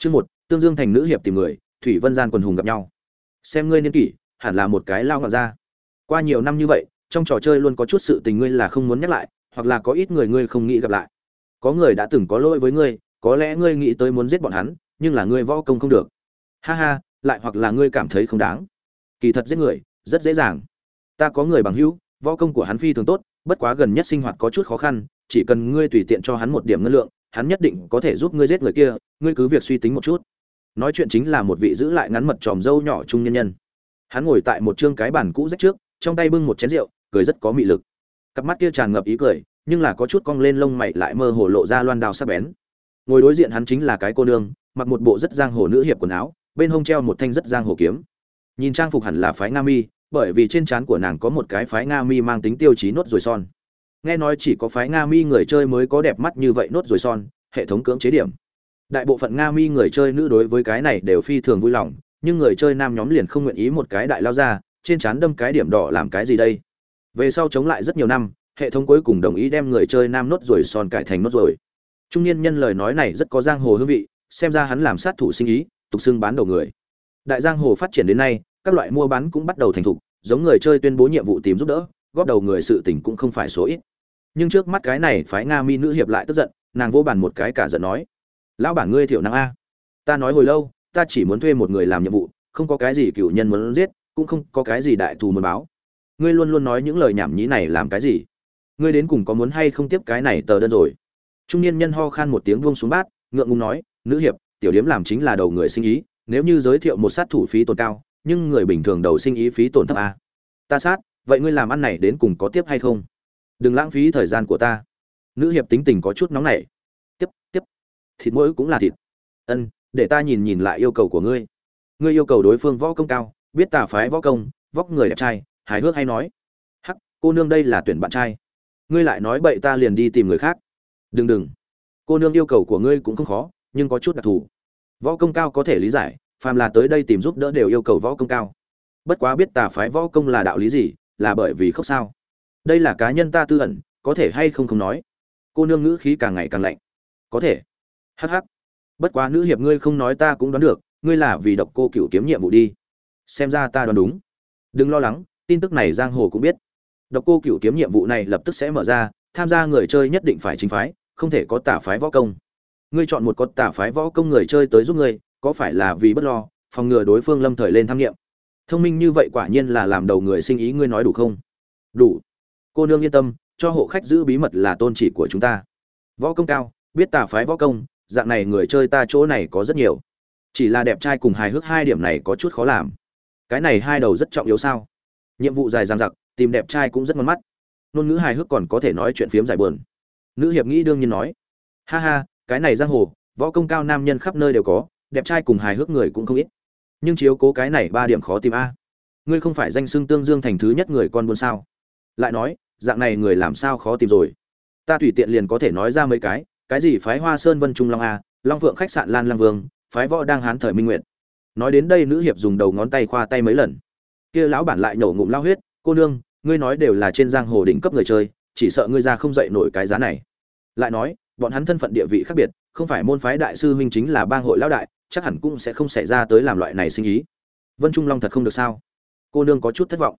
Chương một, Tương Dương thành nữ hiệp tìm người, Thủy Vân gian quần hùng gặp nhau. Xem ngươi niên kỷ, hẳn là một cái lao ngạo ra. Qua nhiều năm như vậy, trong trò chơi luôn có chút sự tình ngươi là không muốn nhắc lại, hoặc là có ít người ngươi không nghĩ gặp lại. Có người đã từng có lỗi với ngươi, có lẽ ngươi nghĩ tới muốn giết bọn hắn, nhưng là ngươi võ công không được. Ha ha, lại hoặc là ngươi cảm thấy không đáng. Kỳ thật giết người, rất dễ dàng. Ta có người bằng hữu, võ công của hắn phi thường tốt, bất quá gần nhất sinh hoạt có chút khó khăn, chỉ cần ngươi tùy tiện cho hắn một điểm ngân lượng, hắn nhất định có thể giúp ngươi giết người kia, ngươi cứ việc suy tính một chút. Nói chuyện chính là một vị giữ lại ngắn mật tròm dâu nhỏ trung nhân nhân. Hắn ngồi tại một trương cái bàn cũ rách trước, trong tay bưng một chén rượu, cười rất có mị lực. Cặp mắt kia tràn ngập ý cười, nhưng là có chút cong lên lông mày lại mơ hồ lộ ra loan đào sắc bén. Ngồi đối diện hắn chính là cái cô nương, mặc một bộ rất giang hồ nữ hiệp quần áo, bên hông treo một thanh rất giang hồ kiếm. Nhìn trang phục hẳn là phái Nga Mi, bởi vì trên trán của nàng có một cái phái Nga Mi mang tính tiêu chí nốt ruồi son nghe nói chỉ có phái nga mi người chơi mới có đẹp mắt như vậy nốt rồi son, hệ thống cưỡng chế điểm. Đại bộ phận nga mi người chơi nữ đối với cái này đều phi thường vui lòng, nhưng người chơi nam nhóm liền không nguyện ý một cái đại lao ra, trên trán đâm cái điểm đỏ làm cái gì đây? Về sau chống lại rất nhiều năm, hệ thống cuối cùng đồng ý đem người chơi nam nốt rồi son cải thành nốt rồi. Trung niên nhân lời nói này rất có giang hồ hương vị, xem ra hắn làm sát thủ sinh ý, tục xưng bán đầu người. Đại giang hồ phát triển đến nay, các loại mua bán cũng bắt đầu thành thục, giống người chơi tuyên bố nhiệm vụ tìm giúp đỡ, góp đầu người sự tình cũng không phải số ít nhưng trước mắt cái này phái nga mi nữ hiệp lại tức giận, nàng vô bàn một cái cả giận nói, lão bản ngươi thiểu năng a. Ta nói hồi lâu, ta chỉ muốn thuê một người làm nhiệm vụ, không có cái gì cựu nhân muốn giết, cũng không có cái gì đại thù muốn báo. Ngươi luôn luôn nói những lời nhảm nhí này làm cái gì? Ngươi đến cùng có muốn hay không tiếp cái này tờ đơn rồi? Trung niên nhân ho khan một tiếng buông xuống bát, ngượng ngùng nói, nữ hiệp, tiểu điếm làm chính là đầu người sinh ý, nếu như giới thiệu một sát thủ phí tổn cao, nhưng người bình thường đầu sinh ý phí tổn thấp a. Ta sát, vậy ngươi làm ăn này đến cùng có tiếp hay không? Đừng lãng phí thời gian của ta. Nữ hiệp tính tình có chút nóng nảy. Tiếp tiếp. Thịt mỗi cũng là thịt. Ân, để ta nhìn nhìn lại yêu cầu của ngươi. Ngươi yêu cầu đối phương võ công cao, biết tà phái võ công, vóc người đẹp trai, hài hước hay nói. Hắc, cô nương đây là tuyển bạn trai. Ngươi lại nói bậy ta liền đi tìm người khác. Đừng đừng. Cô nương yêu cầu của ngươi cũng không khó, nhưng có chút đặc thù. Võ công cao có thể lý giải, phàm là tới đây tìm giúp đỡ đều yêu cầu võ công cao. Bất quá biết tà phái võ công là đạo lý gì, là bởi vì khóc sao đây là cá nhân ta tư ẩn, có thể hay không không nói. Cô nương ngữ khí càng ngày càng lạnh. Có thể. Hh bất quá nữ hiệp ngươi không nói ta cũng đoán được, ngươi là vì độc cô cựu kiếm nhiệm vụ đi. Xem ra ta đoán đúng. Đừng lo lắng, tin tức này giang hồ cũng biết. Độc cô cựu kiếm nhiệm vụ này lập tức sẽ mở ra, tham gia người chơi nhất định phải chính phái, không thể có tả phái võ công. Ngươi chọn một có tả phái võ công người chơi tới giúp ngươi, có phải là vì bất lo, phòng ngừa đối phương lâm thời lên tham nghiệm? Thông minh như vậy quả nhiên là làm đầu người sinh ý ngươi nói đủ không? Đủ cô nương yên tâm, cho hộ khách giữ bí mật là tôn chỉ của chúng ta. Võ công cao, biết tà phái võ công, dạng này người chơi ta chỗ này có rất nhiều. Chỉ là đẹp trai cùng hài hước hai điểm này có chút khó làm. Cái này hai đầu rất trọng yếu sao? Nhiệm vụ dài dằng dặc, tìm đẹp trai cũng rất ngon mắt. Ngôn ngữ hài hước còn có thể nói chuyện phiếm dài buồn. nữ hiệp nghĩ đương nhiên nói. Ha ha, cái này giang hồ, võ công cao nam nhân khắp nơi đều có, đẹp trai cùng hài hước người cũng không ít. Nhưng chiếu cố cái này ba điểm khó tìm a. Ngươi không phải danh xưng tương dương thành thứ nhất người con buôn sao? Lại nói dạng này người làm sao khó tìm rồi. Ta tùy tiện liền có thể nói ra mấy cái cái gì phái hoa sơn vân trung long a, long phượng khách sạn lan lang vương, phái võ đang hán thời minh nguyện nói đến đây nữ hiệp dùng đầu ngón tay khoa tay mấy lần. Kia lão bản lại nổ ngụm lao huyết, cô nương, ngươi nói đều là trên giang hồ đỉnh cấp người chơi, chỉ sợ ngươi ra không dậy nổi cái giá này. Lại nói, bọn hắn thân phận địa vị khác biệt, không phải môn phái đại sư huynh chính là bang hội lão đại, chắc hẳn cũng sẽ không xảy ra tới làm loại này sinh ý. Vân trung long thật không được sao? Cô nương có chút thất vọng.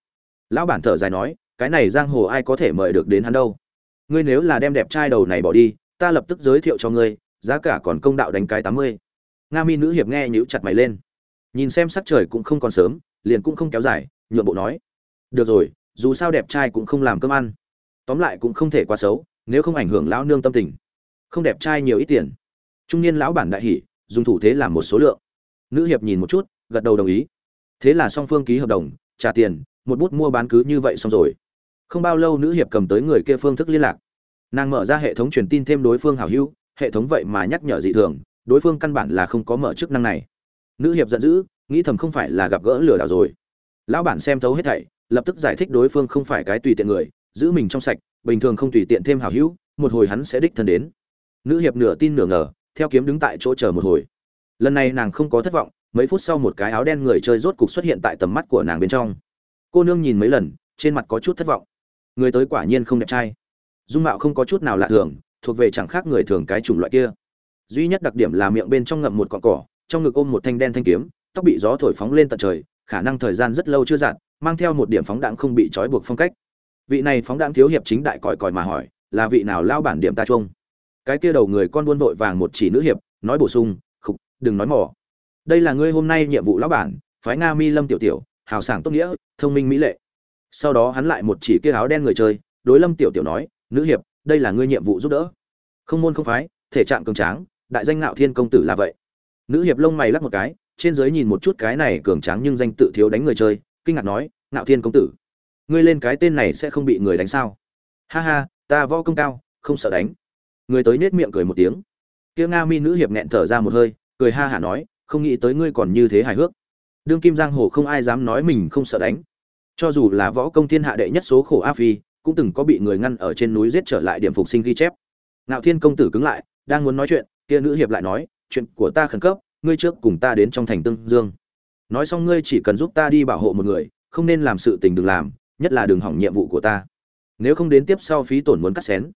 Lão bản thở dài nói cái này giang hồ ai có thể mời được đến hắn đâu. Ngươi nếu là đem đẹp trai đầu này bỏ đi, ta lập tức giới thiệu cho ngươi, giá cả còn công đạo đánh cái tám mươi. Nga mi nữ hiệp nghe nhíu chặt mày lên. Nhìn xem sắc trời cũng không còn sớm, liền cũng không kéo dài nhuộm bộ nói. Được rồi, dù sao đẹp trai cũng không làm cơm ăn. Tóm lại cũng không thể quá xấu, nếu không ảnh hưởng lão nương tâm tình. Không đẹp trai nhiều ít tiền. Trung niên lão bản đại hỉ, dùng thủ thế làm một số lượng. Nữ hiệp nhìn một chút, gật đầu đồng ý. Thế là song phương ký hợp đồng, trả tiền, một bút mua bán cứ như vậy xong rồi không bao lâu nữ hiệp cầm tới người kia phương thức liên lạc. Nàng mở ra hệ thống truyền tin thêm đối phương hảo hữu, hệ thống vậy mà nhắc nhở dị thường, đối phương căn bản là không có mở chức năng này. Nữ hiệp giận dữ, nghĩ thầm không phải là gặp gỡ lừa đảo rồi. Lão bản xem thấu hết thảy, lập tức giải thích đối phương không phải cái tùy tiện người, giữ mình trong sạch, bình thường không tùy tiện thêm hảo hữu, một hồi hắn sẽ đích thân đến. Nữ hiệp nửa tin nửa ngờ, theo kiếm đứng tại chỗ chờ một hồi. Lần này nàng không có thất vọng, mấy phút sau một cái áo đen người chơi rốt cục xuất hiện tại tầm mắt của nàng bên trong. Cô nương nhìn mấy lần, trên mặt có chút thất vọng người tới quả nhiên không đẹp trai. Dung mạo không có chút nào lạ thường, thuộc về chẳng khác người thường cái chủng loại kia. Duy nhất đặc điểm là miệng bên trong ngậm một cọn cỏ, trong ngực ôm một thanh đen thanh kiếm, tóc bị gió thổi phóng lên tận trời, khả năng thời gian rất lâu chưa dặn mang theo một điểm phóng đạn không bị trói buộc phong cách. Vị này phóng đạn thiếu hiệp chính đại còi còi mà hỏi, là vị nào lao bản điểm ta chung cái kia đầu người con buôn vội vàng một chỉ nữ hiệp, nói bổ sung, khục, đừng nói mỏ đây là ngươi hôm nay nhiệm vụ lão bản, phái nga mi lâm tiểu tiểu, hào sảng tốt nghĩa, thông minh mỹ lệ sau đó hắn lại một chỉ kia áo đen người chơi, đối lâm tiểu tiểu nói, nữ hiệp, đây là ngươi nhiệm vụ giúp đỡ. Không môn không phái, thể trạng cường tráng, đại danh ngạo thiên công tử là vậy. Nữ hiệp lông mày lắc một cái, trên dưới nhìn một chút cái này cường tráng nhưng danh tự thiếu đánh người chơi, kinh ngạc nói, ngạo thiên công tử, ngươi lên cái tên này sẽ không bị người đánh sao? Ha ha, ta võ công cao, không sợ đánh. Người tới nết miệng cười một tiếng. Kia nga mi nữ hiệp nghẹn thở ra một hơi, cười ha hả nói, không nghĩ tới ngươi còn như thế hài hước. Đương kim giang hồ không ai dám nói mình không sợ đánh cho dù là võ công thiên hạ đệ nhất số khổ a phi, cũng từng có bị người ngăn ở trên núi giết trở lại điểm phục sinh ghi chép. Ngạo thiên công tử cứng lại, đang muốn nói chuyện, kia nữ hiệp lại nói, chuyện của ta khẩn cấp, ngươi trước cùng ta đến trong thành tương dương. Nói xong ngươi chỉ cần giúp ta đi bảo hộ một người, không nên làm sự tình đừng làm, nhất là đừng hỏng nhiệm vụ của ta. Nếu không đến tiếp sau phí tổn muốn cắt xén.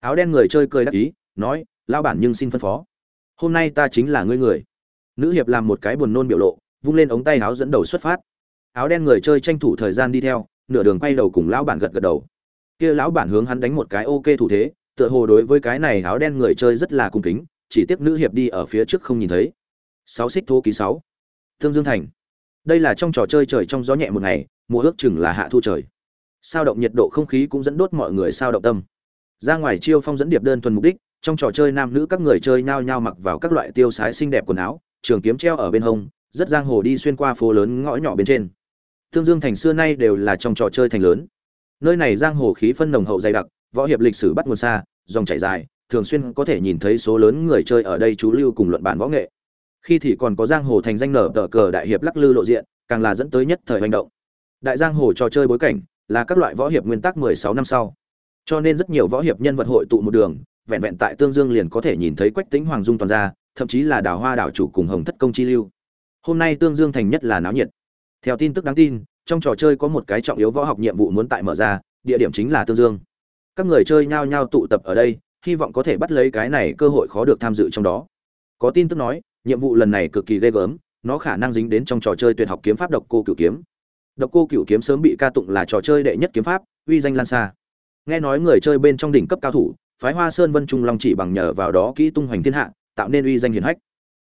Áo đen người chơi cười đắc ý, nói lao bản nhưng xin phân phó. Hôm nay ta chính là ngươi người. Nữ hiệp làm một cái buồn nôn biểu lộ, vung lên ống tay áo dẫn đầu xuất phát áo đen người chơi tranh thủ thời gian đi theo, nửa đường quay đầu cùng lão bản gật gật đầu. Kia lão bản hướng hắn đánh một cái ok thủ thế, tựa hồ đối với cái này áo đen người chơi rất là cung kính, chỉ tiếc nữ hiệp đi ở phía trước không nhìn thấy. Sáu xích thô ký sáu. Thương dương thành. Đây là trong trò chơi trời trong gió nhẹ một ngày, mùa ước chừng là hạ thu trời. Sao động nhiệt độ không khí cũng dẫn đốt mọi người sao động tâm. Ra ngoài chiêu phong dẫn điệp đơn thuần mục đích, trong trò chơi nam nữ các người chơi nhao nhao mặc vào các loại tiêu sái xinh đẹp quần áo, trường kiếm treo ở bên hông, rất giang hồ đi xuyên qua phố lớn ngõ nhỏ bên trên tương dương thành xưa nay đều là trong trò chơi thành lớn. Nơi này giang hồ khí phân nồng hậu dày đặc, võ hiệp lịch sử bắt nguồn xa, dòng chảy dài, thường xuyên có thể nhìn thấy số lớn người chơi ở đây chú lưu cùng luận bàn võ nghệ. Khi thì còn có giang hồ thành danh nở tờ cờ đại hiệp lắc lư lộ diện, càng là dẫn tới nhất thời hành động. Đại giang hồ trò chơi bối cảnh là các loại võ hiệp nguyên tắc 16 năm sau. Cho nên rất nhiều võ hiệp nhân vật hội tụ một đường, vẹn vẹn tại tương dương liền có thể nhìn thấy quách tĩnh hoàng dung toàn gia thậm chí là đào hoa đảo chủ cùng hồng thất công chi lưu. Hôm nay tương dương thành nhất là náo nhiệt theo tin tức đáng tin, trong trò chơi có một cái trọng yếu võ học nhiệm vụ muốn tại mở ra, địa điểm chính là tương dương. Các người chơi nhao nhao tụ tập ở đây, hy vọng có thể bắt lấy cái này cơ hội khó được tham dự trong đó. Có tin tức nói, nhiệm vụ lần này cực kỳ ghê gớm, nó khả năng dính đến trong trò chơi tuyệt học kiếm pháp độc cô cửu kiếm. Độc cô cửu kiếm sớm bị ca tụng là trò chơi đệ nhất kiếm pháp, uy danh lan xa. Nghe nói người chơi bên trong đỉnh cấp cao thủ, phái hoa sơn vân trung long chỉ bằng nhờ vào đó kỹ tung hoành thiên hạ, tạo nên uy danh hiển hách.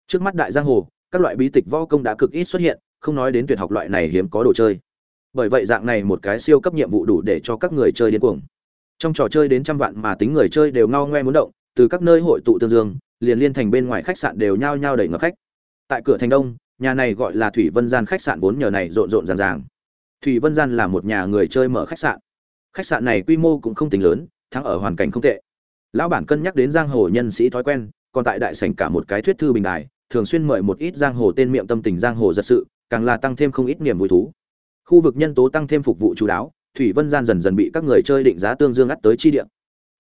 Trước mắt đại giang hồ, các loại bí tịch võ công đã cực ít xuất hiện không nói đến tuyệt học loại này hiếm có đồ chơi. Bởi vậy dạng này một cái siêu cấp nhiệm vụ đủ để cho các người chơi điên cuồng. Trong trò chơi đến trăm vạn mà tính người chơi đều ngao ngoe muốn động, từ các nơi hội tụ tương dương, liền liên thành bên ngoài khách sạn đều nhao nhao đẩy ngập khách. Tại cửa thành đông, nhà này gọi là thủy vân gian khách sạn vốn nhờ này rộn rộn ràng ràng. Thủy vân gian là một nhà người chơi mở khách sạn. Khách sạn này quy mô cũng không tính lớn, thắng ở hoàn cảnh không tệ. Lão bản cân nhắc đến giang hồ nhân sĩ thói quen, còn tại đại sảnh cả một cái thuyết thư bình đài, thường xuyên mời một ít giang hồ tên miệng tâm tình giang hồ giật sự càng là tăng thêm không ít niềm vui thú. Khu vực nhân tố tăng thêm phục vụ chú đáo, thủy vân gian dần dần bị các người chơi định giá tương dương ắt tới chi địa.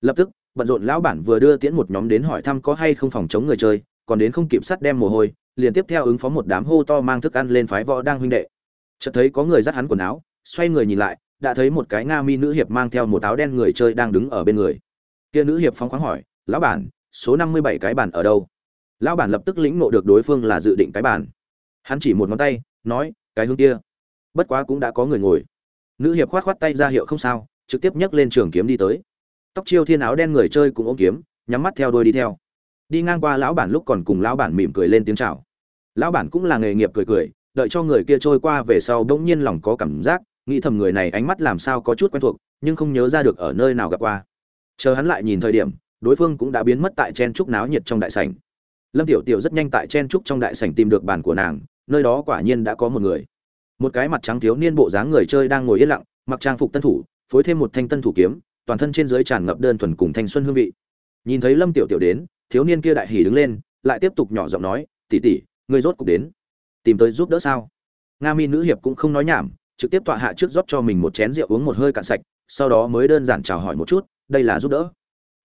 Lập tức, bận rộn lão bản vừa đưa tiễn một nhóm đến hỏi thăm có hay không phòng chống người chơi, còn đến không kịp sắt đem mồ hôi, liền tiếp theo ứng phó một đám hô to mang thức ăn lên phái võ đang huynh đệ. Chợt thấy có người dắt hắn quần áo, xoay người nhìn lại, đã thấy một cái nga mi nữ hiệp mang theo một áo đen người chơi đang đứng ở bên người. Kia nữ hiệp phóng khoáng hỏi, lão bản, số năm mươi bảy cái bàn ở đâu? Lão bản lập tức lĩnh ngộ được đối phương là dự định cái bàn. Hắn chỉ một ngón tay nói, cái hướng kia, bất quá cũng đã có người ngồi. Nữ hiệp khoát khoát tay ra hiệu không sao, trực tiếp nhấc lên trường kiếm đi tới. Tóc chiêu thiên áo đen người chơi cũng ôm kiếm, nhắm mắt theo đôi đi theo. Đi ngang qua lão bản lúc còn cùng lão bản mỉm cười lên tiếng chào. Lão bản cũng là nghề nghiệp cười cười, đợi cho người kia trôi qua về sau bỗng nhiên lòng có cảm giác, nghĩ thầm người này ánh mắt làm sao có chút quen thuộc, nhưng không nhớ ra được ở nơi nào gặp qua. Chờ hắn lại nhìn thời điểm, đối phương cũng đã biến mất tại chen trúc náo nhiệt trong đại sảnh. Lâm tiểu tiểu rất nhanh tại chen trúc trong đại sảnh tìm được bàn của nàng nơi đó quả nhiên đã có một người. Một cái mặt trắng thiếu niên bộ dáng người chơi đang ngồi yên lặng, mặc trang phục tân thủ, phối thêm một thanh tân thủ kiếm, toàn thân trên dưới tràn ngập đơn thuần cùng thanh xuân hương vị. Nhìn thấy lâm tiểu tiểu đến, thiếu niên kia đại hỉ đứng lên, lại tiếp tục nhỏ giọng nói tỉ tỉ ngươi rốt cục đến. Tìm tới giúp đỡ sao? Nga mi nữ hiệp cũng không nói nhảm, trực tiếp tọa hạ trước rót cho mình một chén rượu uống một hơi cạn sạch, sau đó mới đơn giản chào hỏi một chút, đây là giúp đỡ.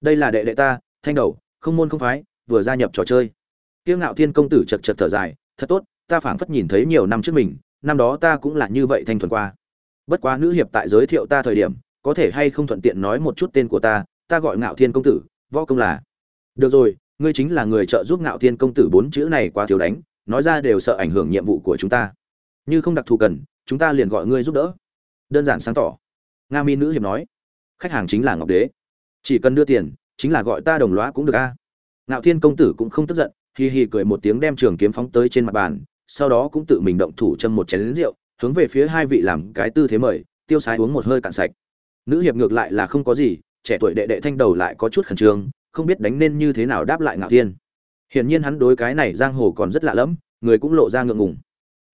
Đây là đệ đệ ta, thanh đầu, không môn không phái, vừa gia nhập trò chơi. Kiêng ngạo thiên công tử chật chật thở dài, thật tốt ta phảng phất nhìn thấy nhiều năm trước mình, năm đó ta cũng là như vậy thanh thuần qua. Bất quá nữ hiệp tại giới thiệu ta thời điểm, có thể hay không thuận tiện nói một chút tên của ta ta gọi ngạo thiên công tử, võ công là. Được rồi, ngươi chính là người trợ giúp ngạo thiên công tử bốn chữ này quá thiếu đánh, nói ra đều sợ ảnh hưởng nhiệm vụ của chúng ta. Như không đặc thù cần, chúng ta liền gọi ngươi giúp đỡ. Đơn giản sáng tỏ. Nga mi nữ hiệp nói. Khách hàng chính là ngọc đế. Chỉ cần đưa tiền, chính là gọi ta đồng lõa cũng được a. Ngạo thiên công tử cũng không tức giận hì hì cười một tiếng đem trường kiếm phóng tới trên mặt bàn sau đó cũng tự mình động thủ châm một chén lính rượu, hướng về phía hai vị làm cái tư thế mời, tiêu sái uống một hơi cạn sạch. Nữ hiệp ngược lại là không có gì, trẻ tuổi đệ đệ thanh đầu lại có chút khẩn trương, không biết đánh nên như thế nào đáp lại ngạo thiên. Hiển nhiên hắn đối cái này giang hồ còn rất lạ lẫm, người cũng lộ ra ngượng ngùng.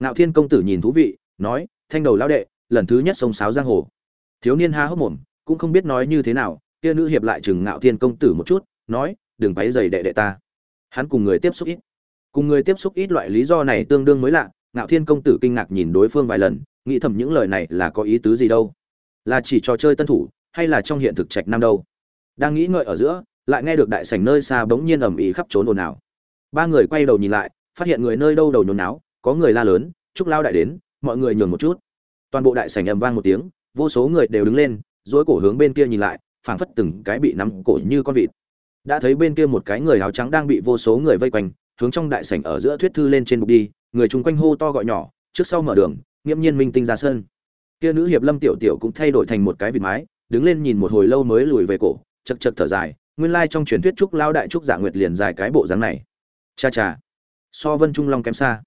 Ngạo thiên công tử nhìn thú vị, nói, thanh đầu lão đệ, lần thứ nhất sông sáo giang hồ. Thiếu niên há hốc mồm, cũng không biết nói như thế nào, kia nữ hiệp lại chừng ngạo thiên công tử một chút, nói, đừng váy giày đệ đệ ta. Hắn cùng người tiếp xúc ít cùng người tiếp xúc ít loại lý do này tương đương mới lạ, ngạo thiên công tử kinh ngạc nhìn đối phương vài lần, nghĩ thầm những lời này là có ý tứ gì đâu? Là chỉ trò chơi tân thủ, hay là trong hiện thực trạch nam đâu? Đang nghĩ ngợi ở giữa, lại nghe được đại sảnh nơi xa bỗng nhiên ầm ĩ khắp trốn ồn ào. Ba người quay đầu nhìn lại, phát hiện người nơi đâu đầu nhốn náo có người la lớn chúc lao đại đến, mọi người nhường một chút. Toàn bộ đại sảnh ầm vang một tiếng, vô số người đều đứng lên dối cổ hướng bên kia nhìn lại, phảng phất từng cái bị nắm cổ như con vịt. Đã thấy bên kia một cái người áo trắng đang bị vô số người vây quanh hướng trong đại sảnh ở giữa thuyết thư lên trên bục đi người chung quanh hô to gọi nhỏ trước sau mở đường nghiêm nhiên minh tinh ra sân. Kia nữ hiệp lâm tiểu tiểu cũng thay đổi thành một cái vịt mái đứng lên nhìn một hồi lâu mới lùi về cổ chật chật thở dài nguyên lai trong truyền thuyết trúc lao đại trúc giả nguyệt liền dài cái bộ dáng này. Cha cha so vân trung long kém xa.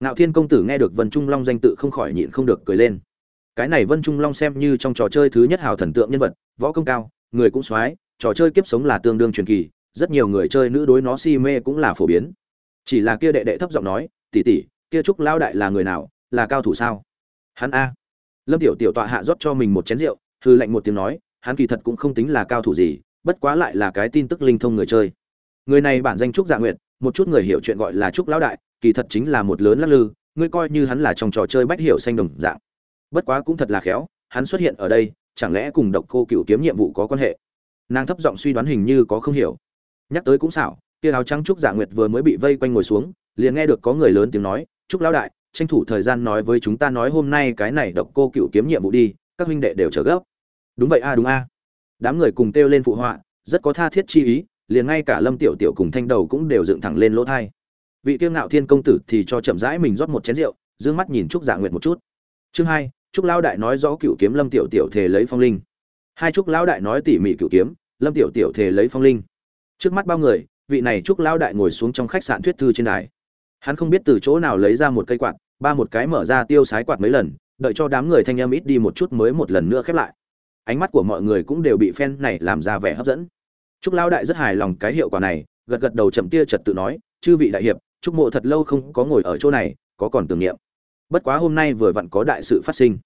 Ngạo thiên công tử nghe được vân trung long danh tự không khỏi nhịn không được cười lên. Cái này vân trung long xem như trong trò chơi thứ nhất hào thần tượng nhân vật võ công cao người cũng xoái, trò chơi kiếp sống là tương đương truyền kỳ rất nhiều người chơi nữ đối nó si mê cũng là phổ biến chỉ là kia đệ đệ thấp giọng nói, tỷ tỷ, kia trúc lao đại là người nào, là cao thủ sao? Hắn a. Lâm tiểu tiểu tọa hạ rót cho mình một chén rượu hư lạnh một tiếng nói, hắn kỳ thật cũng không tính là cao thủ gì, bất quá lại là cái tin tức linh thông người chơi. Người này bản danh trúc dạ nguyệt, một chút người hiểu chuyện gọi là trúc lão đại, kỳ thật chính là một lớn lắc lư, ngươi coi như hắn là trong trò chơi bách hiểu xanh đồng dạng. Bất quá cũng thật là khéo, hắn xuất hiện ở đây, chẳng lẽ cùng độc cô cựu kiếm nhiệm vụ có quan hệ? Nàng thấp giọng suy đoán hình như có không hiểu. Nhắc tới cũng xảo kia áo trắng trúc dạ nguyệt vừa mới bị vây quanh ngồi xuống, liền nghe được có người lớn tiếng nói, trúc lão đại, tranh thủ thời gian nói với chúng ta nói hôm nay cái này độc cô cựu kiếm nhiệm vụ đi, các huynh đệ đều trở gấp. Đúng vậy a, đúng a. Đám người cùng kêu lên phụ họa, rất có tha thiết chi ý, liền ngay cả lâm tiểu tiểu cùng thanh đầu cũng đều dựng thẳng lên lỗ thai. Vị kiêng ngạo thiên công tử thì cho chậm rãi mình rót một chén rượu d mắt nhìn trúc dạ nguyệt một chút. Chương hai, trúc lão đại nói rõ cựu kiếm lâm tiểu tiểu thể lấy phong linh. Hai trúc lão đại nói tỉ mỉ cựu kiếm, lâm tiểu tiểu thể lấy phong linh. Trước mắt bao người vị này trúc lão đại ngồi xuống trong khách sạn thuyết thư trên đài. Hắn không biết từ chỗ nào lấy ra một cây quạt, ba một cái mở ra tiêu sái quạt mấy lần, đợi cho đám người thanh âm ít đi một chút mới một lần nữa khép lại. Ánh mắt của mọi người cũng đều bị phen này làm ra vẻ hấp dẫn. Trúc lão đại rất hài lòng cái hiệu quả này, gật gật đầu chậm tia trật tự nói, chư vị đại hiệp, trúc mộ thật lâu không có ngồi ở chỗ này, có còn tưởng niệm. Bất quá hôm nay vừa vặn có đại sự phát sinh.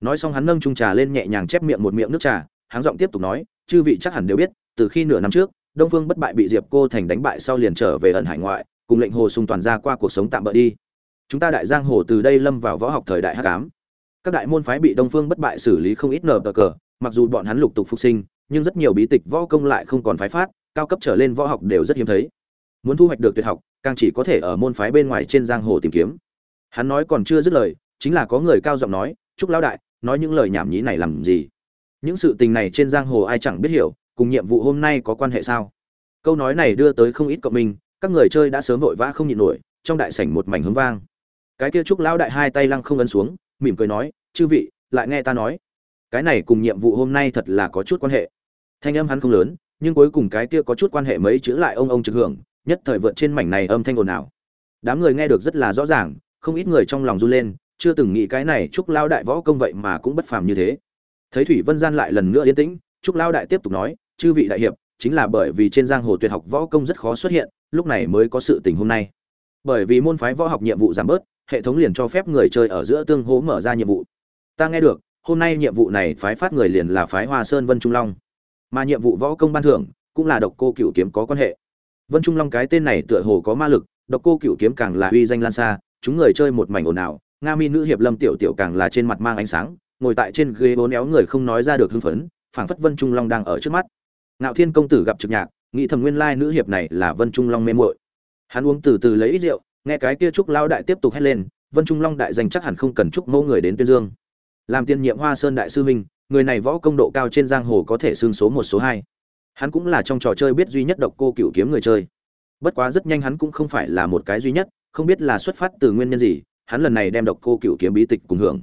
Nói xong hắn nâng chung trà lên nhẹ nhàng chép miệng một miệng nước trà hắn giọng tiếp tục nói, chư vị chắc hẳn đều biết, từ khi nửa năm trước đông phương bất bại bị diệp cô thành đánh bại sau liền trở về ẩn hải ngoại, cùng lệnh hồ sung toàn ra qua cuộc sống tạm bỡ đi. Chúng ta đại giang hồ từ đây lâm vào võ học thời đại hắc ám. Các đại môn phái bị đông phương bất bại xử lý không ít nở cờ mặc dù bọn hắn lục tục phục sinh, nhưng rất nhiều bí tịch võ công lại không còn phái phát, cao cấp trở lên võ học đều rất hiếm thấy. Muốn thu hoạch được tuyệt học, càng chỉ có thể ở môn phái bên ngoài trên giang hồ tìm kiếm. Hắn nói còn chưa dứt lời, chính là có người cao giọng nói chúc lão đại, nói những lời nhảm nhí này làm gì? Những sự tình này trên giang hồ ai chẳng biết hiểu cùng nhiệm vụ hôm nay có quan hệ sao? Câu nói này đưa tới không ít cộng minh, các người chơi đã sớm vội vã không nhịn nổi, trong đại sảnh một mảnh hướng vang. Cái kia trúc lão đại hai tay lăng không ấn xuống, mỉm cười nói, chư vị, lại nghe ta nói. Cái này cùng nhiệm vụ hôm nay thật là có chút quan hệ. Thanh âm hắn không lớn, nhưng cuối cùng cái kia có chút quan hệ mấy chữ lại ông ông trực hưởng, nhất thời vượt trên mảnh này âm thanh ồn ào. Đám người nghe được rất là rõ ràng, không ít người trong lòng run lên, chưa từng nghĩ cái này trúc lao đại võ công vậy mà cũng bất phàm như thế. Thấy thủy vân gian lại lần nữa yên tĩnh, trúc lao đại tiếp tục nói chư vị đại hiệp, chính là bởi vì trên giang hồ tuyệt học võ công rất khó xuất hiện, lúc này mới có sự tình hôm nay. Bởi vì môn phái võ học nhiệm vụ giảm bớt, hệ thống liền cho phép người chơi ở giữa tương hố mở ra nhiệm vụ. Ta nghe được, hôm nay nhiệm vụ này phái phát người liền là phái hoa sơn vân trung long. Mà nhiệm vụ võ công ban thưởng, cũng là độc cô cựu kiếm có quan hệ. Vân trung long cái tên này tựa hồ có ma lực, độc cô cựu kiếm càng là uy danh lan xa, chúng người chơi một mảnh ồn ào, nga mi nữ hiệp lâm tiểu tiểu càng là trên mặt mang ánh sáng, ngồi tại trên ghế bốn éo người không nói ra được hưng phấn, phảng phất vân trung long đang ở trước mắt ngạo thiên công tử gặp trực nhạc, nghĩ thầm nguyên lai nữ hiệp này là vân trung long mê muội. Hắn uống từ từ lấy ít rượu, nghe cái kia trúc lao đại tiếp tục hét lên, vân trung long đại danh chắc hẳn không cần trúc mẫu người đến tuyên dương. Làm tiên nhiệm hoa sơn đại sư huynh, người này võ công độ cao trên giang hồ có thể xương số một, số hai. Hắn cũng là trong trò chơi biết duy nhất độc cô cựu kiếm người chơi. Bất quá rất nhanh hắn cũng không phải là một cái duy nhất, không biết là xuất phát từ nguyên nhân gì, hắn lần này đem độc cô cựu kiếm bí tịch cùng hưởng.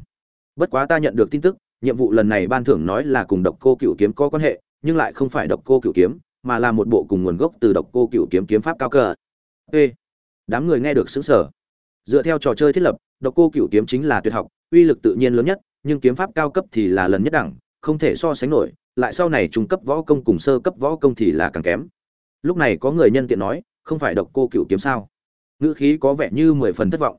Bất quá ta nhận được tin tức, nhiệm vụ lần này ban thưởng nói là cùng độc cô cựu kiếm có quan hệ nhưng lại không phải độc cô cựu kiếm, mà là một bộ cùng nguồn gốc từ độc cô cựu kiếm kiếm pháp cao cờ ê, đám người nghe được xứng sở dựa theo trò chơi thiết lập, độc cô cựu kiếm chính là tuyệt học, uy lực tự nhiên lớn nhất, nhưng kiếm pháp cao cấp thì là lần nhất đẳng, không thể so sánh nổi, lại sau này trung cấp võ công cùng sơ cấp võ công thì là càng kém. Lúc này có người nhân tiện nói, không phải độc cô cựu kiếm sao? Ngữ khí có vẻ như mười phần thất vọng.